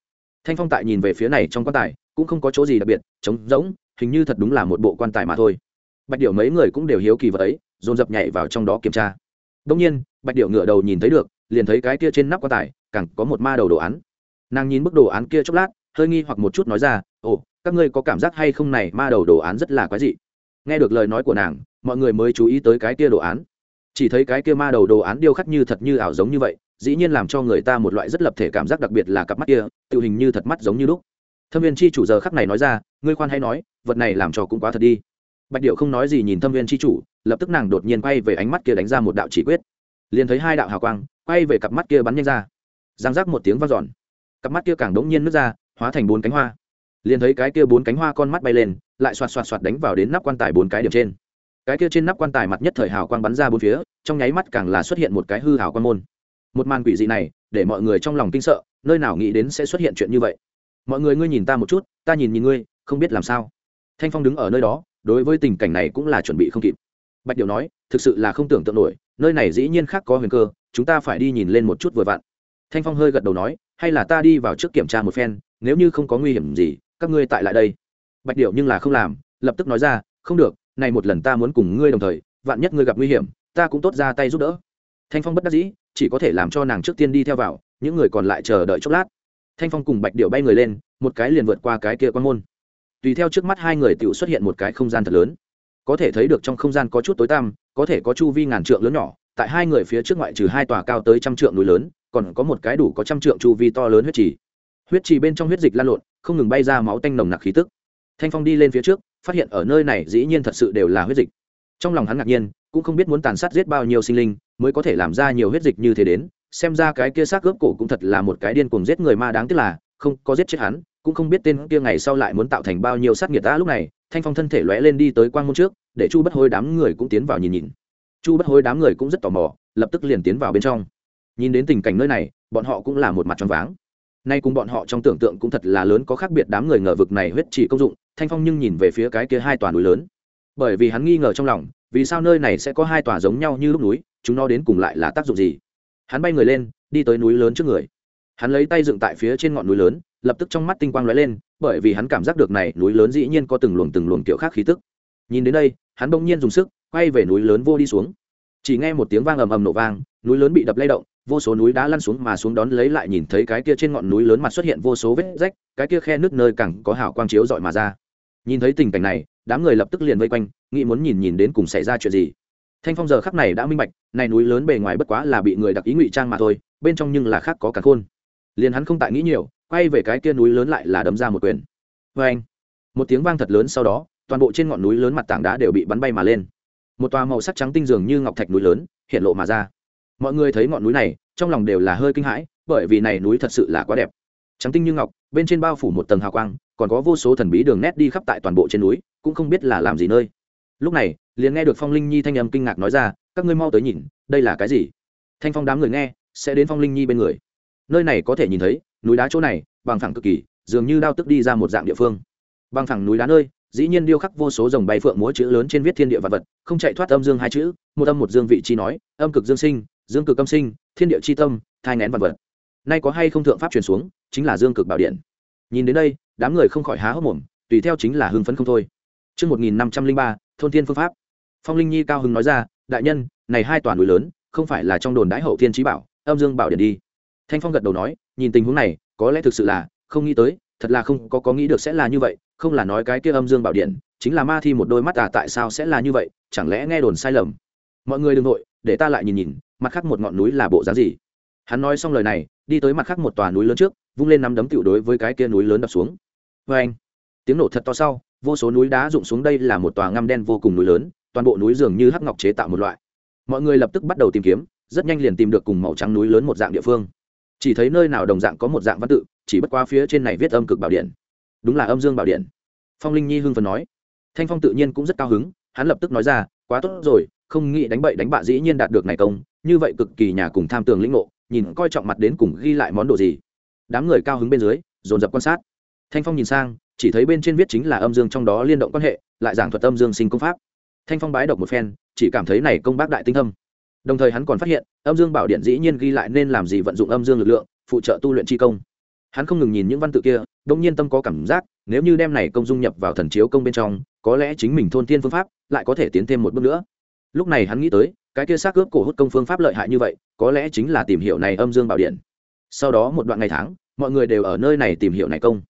Thanh phong tại nhìn về phía này trong quan tài, cũng không có chỗ gì đặc biệt, trống rỗng, hình như thật đúng là một bộ quan tài mà thôi bạch điệu mấy người cũng đều hiếu kỳ vật ấy, dồn dập nhảy vào trong đó kiểm tra. Đông nhiên, bạch điệu ngửa đầu nhìn thấy được, liền thấy cái kia trên nắp quan tài, càng có một ma đầu đồ án. Nàng nhìn bức đồ án kia chốc lát, hơi nghi hoặc một chút nói ra, ồ, các ngươi có cảm giác hay không này, ma đầu đồ án rất là quái dị. Nghe được lời nói của nàng, mọi người mới chú ý tới cái kia đồ án. Chỉ thấy cái kia ma đầu đồ án điêu khắc như thật như ảo giống như vậy, dĩ nhiên làm cho người ta một loại rất lập thể cảm giác đặc biệt là cặp mắt kia, tự hình như thật mắt giống như lúc thâm viên chi chủ giờ khắc này nói ra, ngươi khoan hay nói, vật này làm cho cũng quá thật đi bạch điệu không nói gì nhìn thâm viên chi chủ, lập tức nàng đột nhiên quay về ánh mắt kia đánh ra một đạo chỉ quyết. Liền thấy hai đạo hào quang, quay về cặp mắt kia bắn nhanh ra. Giang rác một tiếng vang giòn cặp mắt kia càng đống nhiên nước ra, hóa thành bốn cánh hoa. Liền thấy cái kia bốn cánh hoa con mắt bay lên, lại xoạt xoạt xoạt đánh vào đến nắp quan tài bốn cái điểm trên. Cái kia trên nắp quan tài mặt nhất thời hào quang bắn ra bốn phía, trong nháy mắt càng là xuất hiện một cái hư hào quan môn. Một màn quỷ dị này, để mọi người trong lòng kinh sợ, nơi nào nghĩ đến sẽ xuất hiện chuyện như vậy. Mọi người ngươi nhìn ta một chút, ta nhìn nhìn ngươi, không biết làm sao. Thanh phong đứng ở nơi đó đối với tình cảnh này cũng là chuẩn bị không kịp. Bạch điệu nói, thực sự là không tưởng tượng nổi, nơi này dĩ nhiên khác có huyền cơ, chúng ta phải đi nhìn lên một chút vừa vặn. Thanh phong hơi gật đầu nói, hay là ta đi vào trước kiểm tra một phen, nếu như không có nguy hiểm gì, các ngươi tại lại đây. Bạch điệu nhưng là không làm, lập tức nói ra, không được, này một lần ta muốn cùng ngươi đồng thời, vạn nhất ngươi gặp nguy hiểm, ta cũng tốt ra tay giúp đỡ. Thanh phong bất đắc dĩ, chỉ có thể làm cho nàng trước tiên đi theo vào, những người còn lại chờ đợi chốc lát. Thanh phong cùng bạch điệu bay người lên, một cái liền vượt qua cái kia quan môn tùy theo trước mắt hai người Tiểu xuất hiện một cái không gian thật lớn. Có thể thấy được trong không gian có chút tối tăm, có thể có chu vi ngàn trượng lớn nhỏ, tại hai người phía trước ngoại trừ hai tòa cao tới trăm trượng núi lớn, còn có một cái đủ có trăm trượng chu vi to lớn huyết trì. Huyết trì bên trong huyết dịch lan lộn, không ngừng bay ra máu tanh nồng nặc khí tức. Thanh phong đi lên phía trước, phát hiện ở nơi này dĩ nhiên thật sự đều là huyết dịch. Trong lòng hắn ngạc nhiên, cũng không biết muốn tàn sát giết bao nhiêu sinh linh, mới có thể làm ra nhiều huyết dịch như thế đến, xem ra cái kia xác gớp cổ cũng thật là một cái điên cuồng giết người ma đáng tiếc là, không có giết chết hắn cũng không biết tên kia ngày sau lại muốn tạo thành bao nhiêu sát nghiệt ta lúc này, thanh phong thân thể lóe lên đi tới quang môn trước, để chu bất hối đám người cũng tiến vào nhìn nhìn. Chu bất hối đám người cũng rất tò mò, lập tức liền tiến vào bên trong. Nhìn đến tình cảnh nơi này, bọn họ cũng là một mặt tròn váng. Nay cùng bọn họ trong tưởng tượng cũng thật là lớn có khác biệt đám người ngờ vực này huyết chỉ công dụng, thanh phong nhưng nhìn về phía cái kia hai tòa núi lớn. Bởi vì hắn nghi ngờ trong lòng, vì sao nơi này sẽ có hai tòa giống nhau như lúc núi, chúng nó đến cùng lại là tác dụng gì? Hắn bay người lên, đi tới núi lớn trước người. Hắn lấy tay dựng tại phía trên ngọn núi lớn lập tức trong mắt tinh quang lóe lên, bởi vì hắn cảm giác được này núi lớn dĩ nhiên có từng luồng từng luồng kiểu khác khí tức. Nhìn đến đây, hắn bỗng nhiên dùng sức, quay về núi lớn vô đi xuống. Chỉ nghe một tiếng vang ầm ầm nổ vang, núi lớn bị đập lay động, vô số núi đá lăn xuống mà xuống đón lấy lại nhìn thấy cái kia trên ngọn núi lớn mặt xuất hiện vô số vết rách, cái kia khe nước nơi cẳng có hào quang chiếu dọi mà ra. Nhìn thấy tình cảnh này, đám người lập tức liền vây quanh, nghĩ muốn nhìn nhìn đến cùng xảy ra chuyện gì. Thanh phong giờ khắc này đã minh bạch, này núi lớn bề ngoài bất quá là bị người đặc ý ngụy trang mà thôi, bên trong nhưng là khác có cả khôn. Liền hắn không tại nghĩ nhiều quay về cái kia núi lớn lại là đấm ra một quyền. Vê anh, một tiếng vang thật lớn sau đó, toàn bộ trên ngọn núi lớn mặt tảng đá đều bị bắn bay mà lên. Một tòa màu sắc trắng tinh dường như ngọc thạch núi lớn hiện lộ mà ra. Mọi người thấy ngọn núi này, trong lòng đều là hơi kinh hãi, bởi vì này núi thật sự là quá đẹp. Trắng tinh như ngọc, bên trên bao phủ một tầng hào quang, còn có vô số thần bí đường nét đi khắp tại toàn bộ trên núi, cũng không biết là làm gì nơi. Lúc này, liền nghe được phong linh nhi thanh âm kinh ngạc nói ra, các ngươi mau tới nhìn, đây là cái gì? Thanh phong đám người nghe, sẽ đến phong linh nhi bên người. Nơi này có thể nhìn thấy núi đá chỗ này bằng phẳng cực kỳ dường như đao tức đi ra một dạng địa phương bằng phẳng núi đá nơi dĩ nhiên điêu khắc vô số dòng bay phượng múa chữ lớn trên viết thiên địa vật vật không chạy thoát âm dương hai chữ một âm một dương vị chi nói âm cực dương sinh dương cực âm sinh thiên địa chi tâm thai ngén vật vật nay có hay không thượng pháp truyền xuống chính là dương cực bảo điện nhìn đến đây đám người không khỏi há hốc mồm tùy theo chính là hưng phấn không thôi Trước 1503, thôn thiên phương pháp. Phong Linh Nhi cao hứng nói ra, đại nhân, này hai toàn núi lớn, không phải là trong đồn đái hậu thiên trí bảo, âm dương bảo điện đi. Thanh Phong gật đầu nói, nhìn tình huống này, có lẽ thực sự là, không nghĩ tới, thật là không có có nghĩ được sẽ là như vậy, không là nói cái kia âm dương bảo điện, chính là ma thi một đôi mắt à tại sao sẽ là như vậy, chẳng lẽ nghe đồn sai lầm. Mọi người đừng nội, để ta lại nhìn nhìn, mặt khác một ngọn núi là bộ dáng gì. Hắn nói xong lời này, đi tới mặt khác một tòa núi lớn trước, vung lên nắm đấm tiểu đối với cái kia núi lớn đập xuống. vê anh, tiếng nổ thật to sau, vô số núi đá rụng xuống đây là một tòa ngăm đen vô cùng núi lớn, toàn bộ núi dường như hắc ngọc chế tạo một loại. Mọi người lập tức bắt đầu tìm kiếm, rất nhanh liền tìm được cùng màu trắng núi lớn một dạng địa phương. Chỉ thấy nơi nào đồng dạng có một dạng văn tự, chỉ bất qua phía trên này viết âm cực bảo điện. Đúng là âm dương bảo điện. Phong Linh Nhi hưng phấn nói. Thanh Phong tự nhiên cũng rất cao hứng, hắn lập tức nói ra, quá tốt rồi, không nghĩ đánh bậy đánh bạ dĩ nhiên đạt được này công, như vậy cực kỳ nhà cùng tham tường lĩnh ngộ, nhìn coi trọng mặt đến cùng ghi lại món đồ gì đám người cao hứng bên dưới dồn dập quan sát thanh phong nhìn sang chỉ thấy bên trên viết chính là âm dương trong đó liên động quan hệ lại giảng thuật âm dương sinh công pháp thanh phong bái độc một phen chỉ cảm thấy này công bác đại tinh thâm đồng thời hắn còn phát hiện, âm dương bảo điện dĩ nhiên ghi lại nên làm gì vận dụng âm dương lực lượng, phụ trợ tu luyện chi công. Hắn không ngừng nhìn những văn tự kia đông nhiên tâm có cảm giác, nếu như đem này công dung nhập vào thần chiếu công bên trong, có lẽ chính mình thôn tiên phương pháp lại có thể tiến thêm một bước nữa. Lúc này hắn nghĩ tới, cái kia xác cướp cổ hút công phương pháp lợi hại như vậy, có lẽ chính là tìm hiểu này âm dương bảo điện. Sau đó một đoạn ngày tháng, mọi người đều ở nơi này tìm hiểu này công.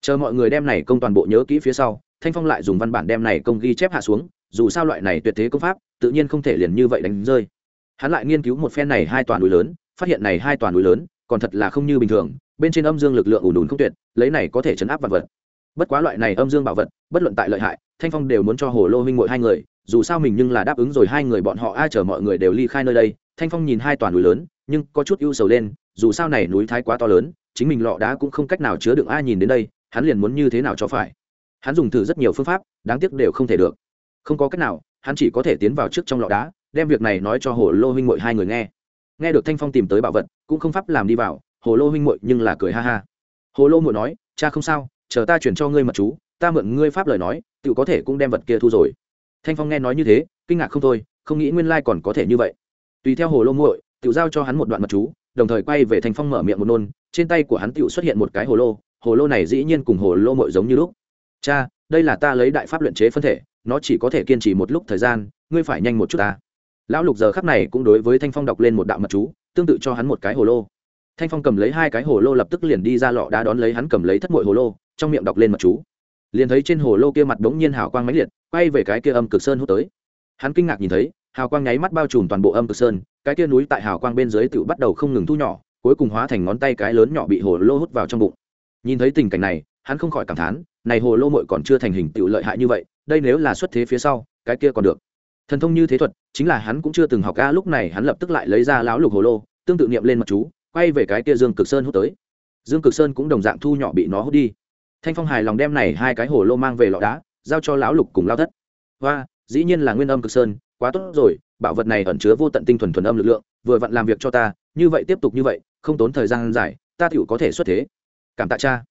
Chờ mọi người đem này công toàn bộ nhớ kỹ phía sau, thanh phong lại dùng văn bản đem này công ghi chép hạ xuống, dù sao loại này tuyệt thế công pháp, tự nhiên không thể liền như vậy đánh rơi hắn lại nghiên cứu một phen này hai toàn núi lớn, phát hiện này hai toàn núi lớn còn thật là không như bình thường, bên trên âm dương lực lượng ủn ùn không tuyệt, lấy này có thể chấn áp vật vật. Bất quá loại này âm dương bảo vật, bất luận tại lợi hại, thanh phong đều muốn cho hồ lô huynh ngội hai người, dù sao mình nhưng là đáp ứng rồi hai người bọn họ, ai chở mọi người đều ly khai nơi đây. Thanh phong nhìn hai toàn núi lớn, nhưng có chút ưu sầu lên, dù sao này núi thái quá to lớn, chính mình lọ đá cũng không cách nào chứa đựng ai nhìn đến đây, hắn liền muốn như thế nào cho phải. Hắn dùng thử rất nhiều phương pháp, đáng tiếc đều không thể được. Không có cách nào, hắn chỉ có thể tiến vào trước trong lọ đá đem việc này nói cho hồ lô huynh mội hai người nghe. Nghe được thanh phong tìm tới bảo vật, cũng không pháp làm đi vào, hồ lô huynh mội nhưng là cười ha ha. Hồ lô mội nói, cha không sao, chờ ta chuyển cho ngươi mật chú, ta mượn ngươi pháp lời nói tự có thể cũng đem vật kia thu rồi. Thanh phong nghe nói như thế, kinh ngạc không thôi, không nghĩ nguyên lai còn có thể như vậy. Tùy theo hồ lô muội tự giao cho hắn một đoạn mật chú, đồng thời quay về thanh phong mở miệng một nôn, trên tay của hắn tự xuất hiện một cái hồ lô hồ lô này dĩ nhiên cùng hồ lô muội giống như lúc. Cha, đây là ta lấy đại pháp luyện chế phân thể, nó chỉ có thể kiên trì một lúc thời gian, ngươi phải nhanh một chút ta lão lục giờ khắc này cũng đối với thanh phong đọc lên một đạo mật chú, tương tự cho hắn một cái hồ lô. Thanh phong cầm lấy hai cái hồ lô lập tức liền đi ra lọ đá đón lấy hắn cầm lấy thất mội hồ lô, trong miệng đọc lên mật chú. Liền thấy trên hồ lô kia mặt đống nhiên hào quang máy liệt, quay về cái kia âm cực sơn hút tới. Hắn kinh ngạc nhìn thấy, hào quang nháy mắt bao trùm toàn bộ âm cực sơn, cái kia núi tại hào quang bên dưới tự bắt đầu không ngừng thu nhỏ, cuối cùng hóa thành ngón tay cái lớn nhỏ bị hồ lô hút vào trong bụng. Nhìn thấy tình cảnh này, hắn không khỏi cảm thán, này hồ lô mội còn chưa thành hình tự lợi hại như vậy, đây nếu là xuất thế phía sau, cái kia còn được thần thông như thế thuật, chính là hắn cũng chưa từng học ca lúc này hắn lập tức lại lấy ra lão lục hồ lô, tương tự niệm lên mặt chú, quay về cái kia dương cực sơn hút tới. Dương cực sơn cũng đồng dạng thu nhỏ bị nó hút đi. Thanh phong hài lòng đem này hai cái hồ lô mang về lọ đá, giao cho lão lục cùng lao thất. Và dĩ nhiên là nguyên âm cực sơn, quá tốt rồi, bảo vật này ẩn chứa vô tận tinh thuần thuần âm lực lượng, vừa vặn làm việc cho ta, như vậy tiếp tục như vậy, không tốn thời gian dài, ta tựu có thể xuất thế. Cảm tạ cha.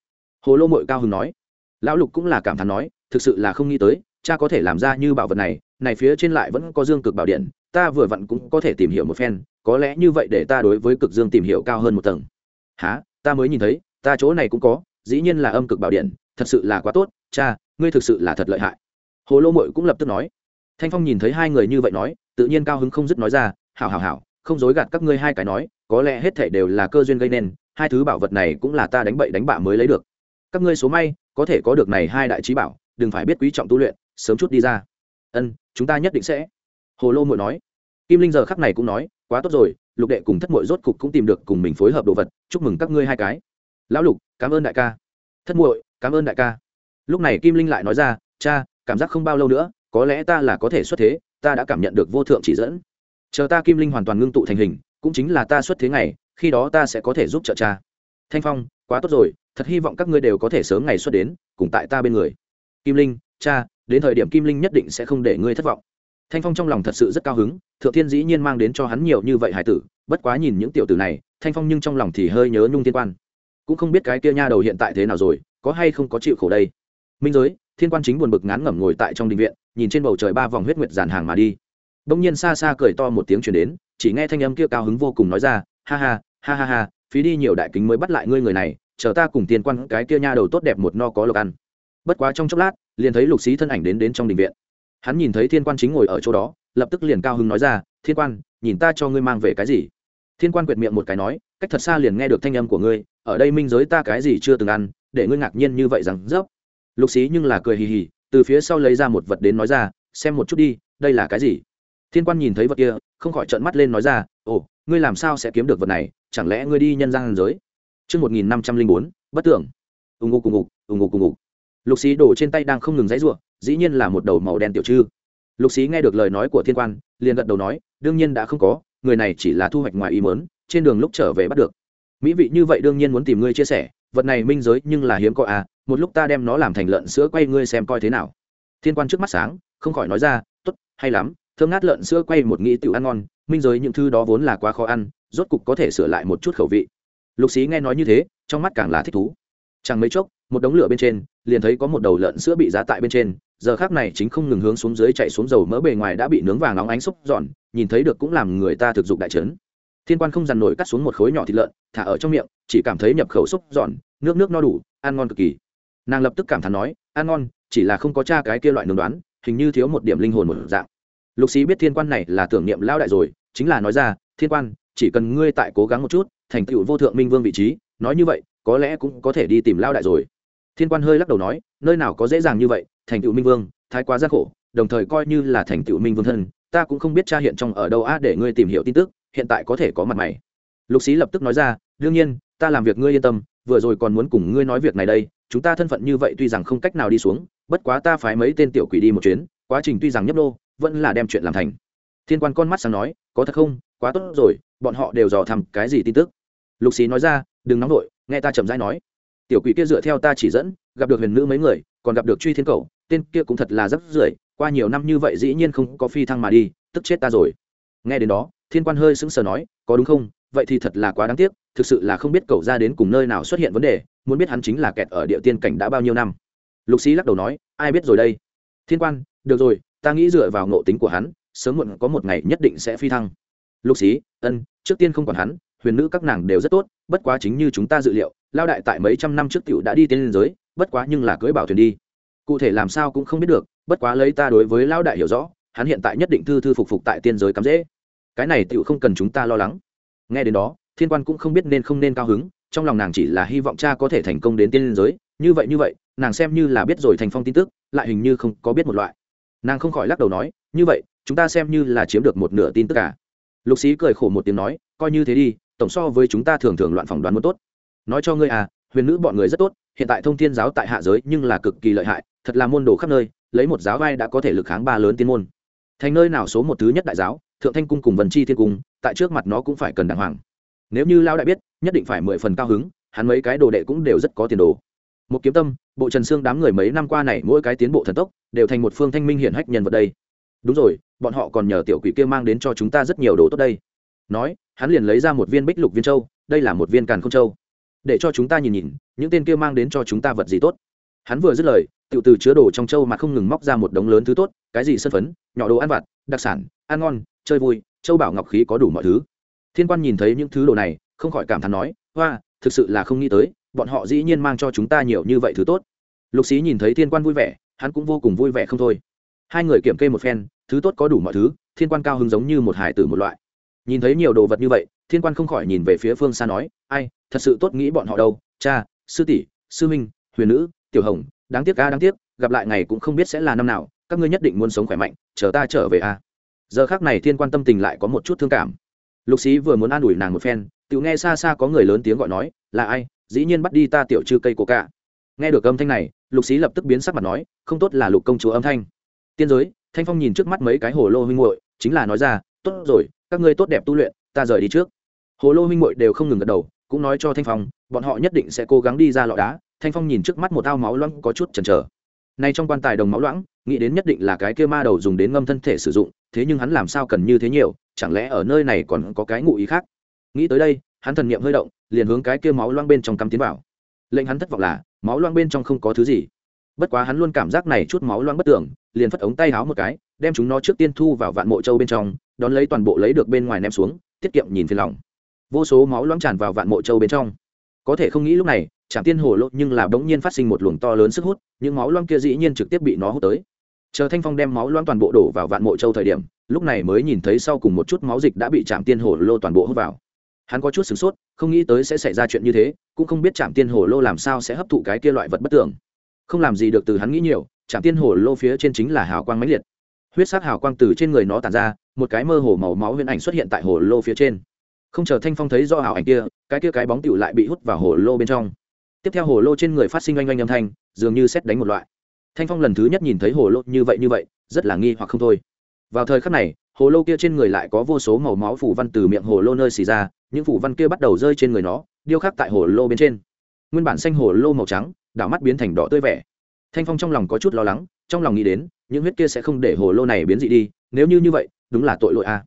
Hồ lô mội cao hưng nói. Lão lục cũng là cảm thán nói, thực sự là không nghĩ tới cha có thể làm ra như bảo vật này này phía trên lại vẫn có dương cực bảo điện, ta vừa vặn cũng có thể tìm hiểu một phen, có lẽ như vậy để ta đối với cực dương tìm hiểu cao hơn một tầng. Há ta mới nhìn thấy, ta chỗ này cũng có, dĩ nhiên là âm cực bảo điện, thật sự là quá tốt, cha, ngươi thực sự là thật lợi hại. Hồ lô mội cũng lập tức nói. Thanh phong nhìn thấy hai người như vậy nói, tự nhiên cao hứng không dứt nói ra, hảo hảo hảo, không dối gạt các ngươi hai cái nói, có lẽ hết thể đều là cơ duyên gây nên, hai thứ bảo vật này cũng là ta đánh bậy đánh bạ mới lấy được. Các ngươi số may, có thể có được này hai đại trí bảo, đừng phải biết quý trọng tu luyện sớm chút đi ra. Ân, chúng ta nhất định sẽ. Hồ lô muội nói. Kim linh giờ khắc này cũng nói, quá tốt rồi, lục đệ cùng thất muội rốt cục cũng tìm được cùng mình phối hợp đồ vật, chúc mừng các ngươi hai cái. Lão lục, cảm ơn đại ca. Thất muội, cảm ơn đại ca. Lúc này kim linh lại nói ra, cha, cảm giác không bao lâu nữa, có lẽ ta là có thể xuất thế, ta đã cảm nhận được vô thượng chỉ dẫn. Chờ ta kim linh hoàn toàn ngưng tụ thành hình, cũng chính là ta xuất thế ngày, khi đó ta sẽ có thể giúp trợ cha. Thanh phong, quá tốt rồi, thật hy vọng các ngươi đều có thể sớm ngày xuất đến, cùng tại ta bên người. Kim linh, cha đến thời điểm kim linh nhất định sẽ không để ngươi thất vọng. Thanh phong trong lòng thật sự rất cao hứng, thượng thiên dĩ nhiên mang đến cho hắn nhiều như vậy hải tử, bất quá nhìn những tiểu tử này, thanh phong nhưng trong lòng thì hơi nhớ nhung thiên quan. Cũng không biết cái kia nha đầu hiện tại thế nào rồi, có hay không có chịu khổ đây. Minh giới, thiên quan chính buồn bực ngán ngẩm ngồi tại trong đình viện, nhìn trên bầu trời ba vòng huyết nguyệt giàn hàng mà đi. Đông nhiên xa xa cười to một tiếng chuyển đến, chỉ nghe thanh âm kia cao hứng vô cùng nói ra, ha ha ha ha ha, phí đi nhiều đại kính mới bắt lại ngươi người này, chờ ta cùng tiên quan cái kia nha đầu tốt đẹp một no có lộc ăn bất quá trong chốc lát liền thấy lục sĩ thân ảnh đến đến trong đình viện. Hắn nhìn thấy thiên quan chính ngồi ở chỗ đó lập tức liền cao hưng nói ra thiên quan nhìn ta cho ngươi mang về cái gì? Thiên quan quyệt miệng một cái nói cách thật xa liền nghe được thanh âm của ngươi ở đây minh giới ta cái gì chưa từng ăn để ngươi ngạc nhiên như vậy rằng dốc. Lục sĩ nhưng là cười hì hì từ phía sau lấy ra một vật đến nói ra xem một chút đi đây là cái gì? Thiên quan nhìn thấy vật kia không khỏi trợn mắt lên nói ra ồ ngươi làm sao sẽ kiếm được vật này chẳng lẽ ngươi đi nhân gian giới? Trước 1504, bất tưởng. Ung ngục cùng ngục, ung ngục cùng ngục. Lục xí đổ trên tay đang không ngừng dãy ruộng dĩ nhiên là một đầu màu đen tiểu trư. Lục xí nghe được lời nói của thiên quan, liền gật đầu nói, đương nhiên đã không có, người này chỉ là thu hoạch ngoài ý muốn, trên đường lúc trở về bắt được. Mỹ vị như vậy đương nhiên muốn tìm ngươi chia sẻ, vật này minh giới nhưng là hiếm có à, một lúc ta đem nó làm thành lợn sữa quay ngươi xem coi thế nào. Thiên quan trước mắt sáng, không khỏi nói ra, tốt, hay lắm, thơm ngát lợn sữa quay một nghĩ tiểu ăn ngon, minh giới những thứ đó vốn là quá khó ăn, rốt cục có thể sửa lại một chút khẩu vị lục xí nghe nói như thế trong mắt càng là thích thú chẳng mấy chốc một đống lửa bên trên, liền thấy có một đầu lợn sữa bị giá tại bên trên. Giờ khác này chính không ngừng hướng xuống dưới chạy xuống dầu mỡ bề ngoài đã bị nướng vàng óng ánh xúc giòn, nhìn thấy được cũng làm người ta thực dụng đại trấn thiên quan không dằn nổi cắt xuống một khối nhỏ thịt lợn, thả ở trong miệng, chỉ cảm thấy nhập khẩu xúc giòn, nước nước no đủ, ăn ngon cực kỳ. Nàng lập tức cảm thán nói, ăn ngon, chỉ là không có cha cái kia loại nướng đoán, hình như thiếu một điểm linh hồn một dạng. Lục sĩ biết thiên quan này là tưởng niệm lao đại rồi, chính là nói ra, thiên quan, chỉ cần ngươi tại cố gắng một chút, thành tựu vô thượng minh vương vị trí, nói như vậy, có lẽ cũng có thể đi tìm lao đại rồi thiên quan hơi lắc đầu nói, nơi nào có dễ dàng như vậy, thành tựu minh vương, thái quá gian khổ, đồng thời coi như là thành tựu minh vương thân, ta cũng không biết cha hiện trong ở đâu á, để ngươi tìm hiểu tin tức, hiện tại có thể có mặt mày. Lục sĩ lập tức nói ra, đương nhiên, ta làm việc ngươi yên tâm, vừa rồi còn muốn cùng ngươi nói việc này đây, chúng ta thân phận như vậy tuy rằng không cách nào đi xuống, bất quá ta phái mấy tên tiểu quỷ đi một chuyến, quá trình tuy rằng nhấp nô, vẫn là đem chuyện làm thành. Thiên quan con mắt sáng nói, có thật không? Quá tốt rồi, bọn họ đều dò thăm cái gì tin tức? Lục xí nói ra, đừng nóng nổi nghe ta chậm rãi nói tiểu quỷ kia dựa theo ta chỉ dẫn, gặp được huyền nữ mấy người, còn gặp được truy thiên cầu, tên kia cũng thật là rất rưởi, qua nhiều năm như vậy dĩ nhiên không có phi thăng mà đi, tức chết ta rồi. Nghe đến đó, thiên quan hơi sững sờ nói, có đúng không? Vậy thì thật là quá đáng tiếc, thực sự là không biết cậu ra đến cùng nơi nào xuất hiện vấn đề, muốn biết hắn chính là kẹt ở địa tiên cảnh đã bao nhiêu năm. Lục sĩ lắc đầu nói, ai biết rồi đây. Thiên quan, được rồi, ta nghĩ dựa vào ngộ tính của hắn, sớm muộn có một ngày nhất định sẽ phi thăng. Lục sĩ, ân, trước tiên không còn hắn, huyền nữ các nàng đều rất tốt, bất quá chính như chúng ta dự liệu lao đại tại mấy trăm năm trước tiểu đã đi tiên giới, bất quá nhưng là cưới bảo thuyền đi. Cụ thể làm sao cũng không biết được, bất quá lấy ta đối với lao đại hiểu rõ, hắn hiện tại nhất định thư thư phục phục tại tiên giới cắm dễ. Cái này tiểu không cần chúng ta lo lắng. Nghe đến đó, thiên quan cũng không biết nên không nên cao hứng, trong lòng nàng chỉ là hy vọng cha có thể thành công đến tiên giới. Như vậy như vậy, nàng xem như là biết rồi thành phong tin tức, lại hình như không có biết một loại. Nàng không khỏi lắc đầu nói, như vậy, chúng ta xem như là chiếm được một nửa tin tức cả lục sĩ cười khổ một tiếng nói, coi như thế đi, tổng so với chúng ta thường thường loạn phỏng đoán muốn tốt nói cho ngươi à huyền nữ bọn người rất tốt, hiện tại thông thiên giáo tại hạ giới nhưng là cực kỳ lợi hại, thật là môn đồ khắp nơi, lấy một giáo vai đã có thể lực kháng ba lớn tiên môn. Thành nơi nào số một thứ nhất đại giáo, thượng thanh cung cùng vần chi thiên cung, tại trước mặt nó cũng phải cần đàng hoàng. Nếu như lao đại biết, nhất định phải mười phần cao hứng, hắn mấy cái đồ đệ cũng đều rất có tiền đồ. Một kiếm tâm, bộ trần xương đám người mấy năm qua này mỗi cái tiến bộ thần tốc, đều thành một phương thanh minh hiển hách nhân vật đây. Đúng rồi, bọn họ còn nhờ tiểu quỷ kia mang đến cho chúng ta rất nhiều đồ tốt đây. Nói, hắn liền lấy ra một viên bích lục viên châu, đây là một viên càn không châu để cho chúng ta nhìn nhìn, những tên kia mang đến cho chúng ta vật gì tốt. Hắn vừa dứt lời tự từ chứa đồ trong châu mà không ngừng móc ra một đống lớn thứ tốt, cái gì sân phấn, nhỏ đồ ăn vặt, đặc sản, ăn ngon, chơi vui, châu bảo ngọc khí có đủ mọi thứ. Thiên quan nhìn thấy những thứ đồ này, không khỏi cảm thán nói, hoa, thực sự là không nghĩ tới, bọn họ dĩ nhiên mang cho chúng ta nhiều như vậy thứ tốt. Lục xí nhìn thấy thiên quan vui vẻ, hắn cũng vô cùng vui vẻ không thôi. Hai người kiểm kê một phen, thứ tốt có đủ mọi thứ, thiên quan cao hứng giống như một hải tử một loại. Nhìn thấy nhiều đồ vật như vậy thiên quan không khỏi nhìn về phía phương xa nói, ai, thật sự tốt nghĩ bọn họ đâu. Cha, sư tỷ, sư minh huyền nữ, tiểu hồng, đáng tiếc ca đáng tiếc, gặp lại ngày cũng không biết sẽ là năm nào. Các ngươi nhất định muốn sống khỏe mạnh, chờ ta trở về a. Giờ khác này thiên quan tâm tình lại có một chút thương cảm. Lục sĩ vừa muốn an ủi nàng một phen tự nghe xa xa có người lớn tiếng gọi nói, là ai? Dĩ nhiên bắt đi ta tiểu trư cây của cả. Nghe được âm thanh này, lục sĩ lập tức biến sắc mặt nói, không tốt là lục công chúa âm thanh. Tiên giới. Thanh phong nhìn trước mắt mấy cái hồ lô huynh muội, chính là nói ra, tốt rồi, các ngươi tốt đẹp tu luyện, ta rời đi trước hồ lô huynh muội đều không ngừng gật đầu, cũng nói cho thanh phong, bọn họ nhất định sẽ cố gắng đi ra lọ đá. Thanh phong nhìn trước mắt một ao máu loãng có chút chần chờ. Nay trong quan tài đồng máu loãng, nghĩ đến nhất định là cái kia ma đầu dùng đến ngâm thân thể sử dụng, thế nhưng hắn làm sao cần như thế nhiều, chẳng lẽ ở nơi này còn có cái ngụ ý khác? Nghĩ tới đây, hắn thần niệm hơi động, liền hướng cái kia máu loãng bên trong cắm tiến vào. Lệnh hắn thất vọng là, máu loãng bên trong không có thứ gì. Bất quá hắn luôn cảm giác này chút máu loãng bất tưởng liền phất ống tay háo một cái, đem chúng nó trước tiên thu vào vạn mộ châu bên trong, đón lấy toàn bộ lấy được bên ngoài ném xuống, tiết kiệm nhìn phiền lòng vô số máu loãng tràn vào vạn mộ châu bên trong. Có thể không nghĩ lúc này chẳng tiên hồ lộ nhưng là bỗng nhiên phát sinh một luồng to lớn sức hút, những máu loãng kia dĩ nhiên trực tiếp bị nó hút tới. Chờ thanh phong đem máu loãng toàn bộ đổ vào vạn mộ châu thời điểm, lúc này mới nhìn thấy sau cùng một chút máu dịch đã bị trạm tiên hồ lô toàn bộ hút vào. Hắn có chút sửng sốt, không nghĩ tới sẽ xảy ra chuyện như thế, cũng không biết trạm tiên hồ lô làm sao sẽ hấp thụ cái kia loại vật bất tưởng không làm gì được từ hắn nghĩ nhiều trạm tiên hồ lô phía trên chính là hào quang mãnh liệt. Huyết sát hào quang từ trên người nó tàn ra, một cái mơ hồ màu máu huyễn ảnh xuất hiện tại hồ lô phía trên không chờ thanh phong thấy do ảo ảnh kia, cái kia cái bóng tựu lại bị hút vào hồ lô bên trong. Tiếp theo hồ lô trên người phát sinh oanh oanh âm thanh, dường như xét đánh một loại. Thanh phong lần thứ nhất nhìn thấy hồ lô như vậy như vậy, rất là nghi hoặc không thôi. Vào thời khắc này, hồ lô kia trên người lại có vô số màu máu phủ văn từ miệng hồ lô nơi xì ra, những phủ văn kia bắt đầu rơi trên người nó, điêu khắc tại hồ lô bên trên. Nguyên bản xanh hồ lô màu trắng, đảo mắt biến thành đỏ tươi vẻ. Thanh phong trong lòng có chút lo lắng, trong lòng nghĩ đến, những huyết kia sẽ không để hồ lô này biến dị đi, nếu như như vậy, đúng là tội lỗi a. à.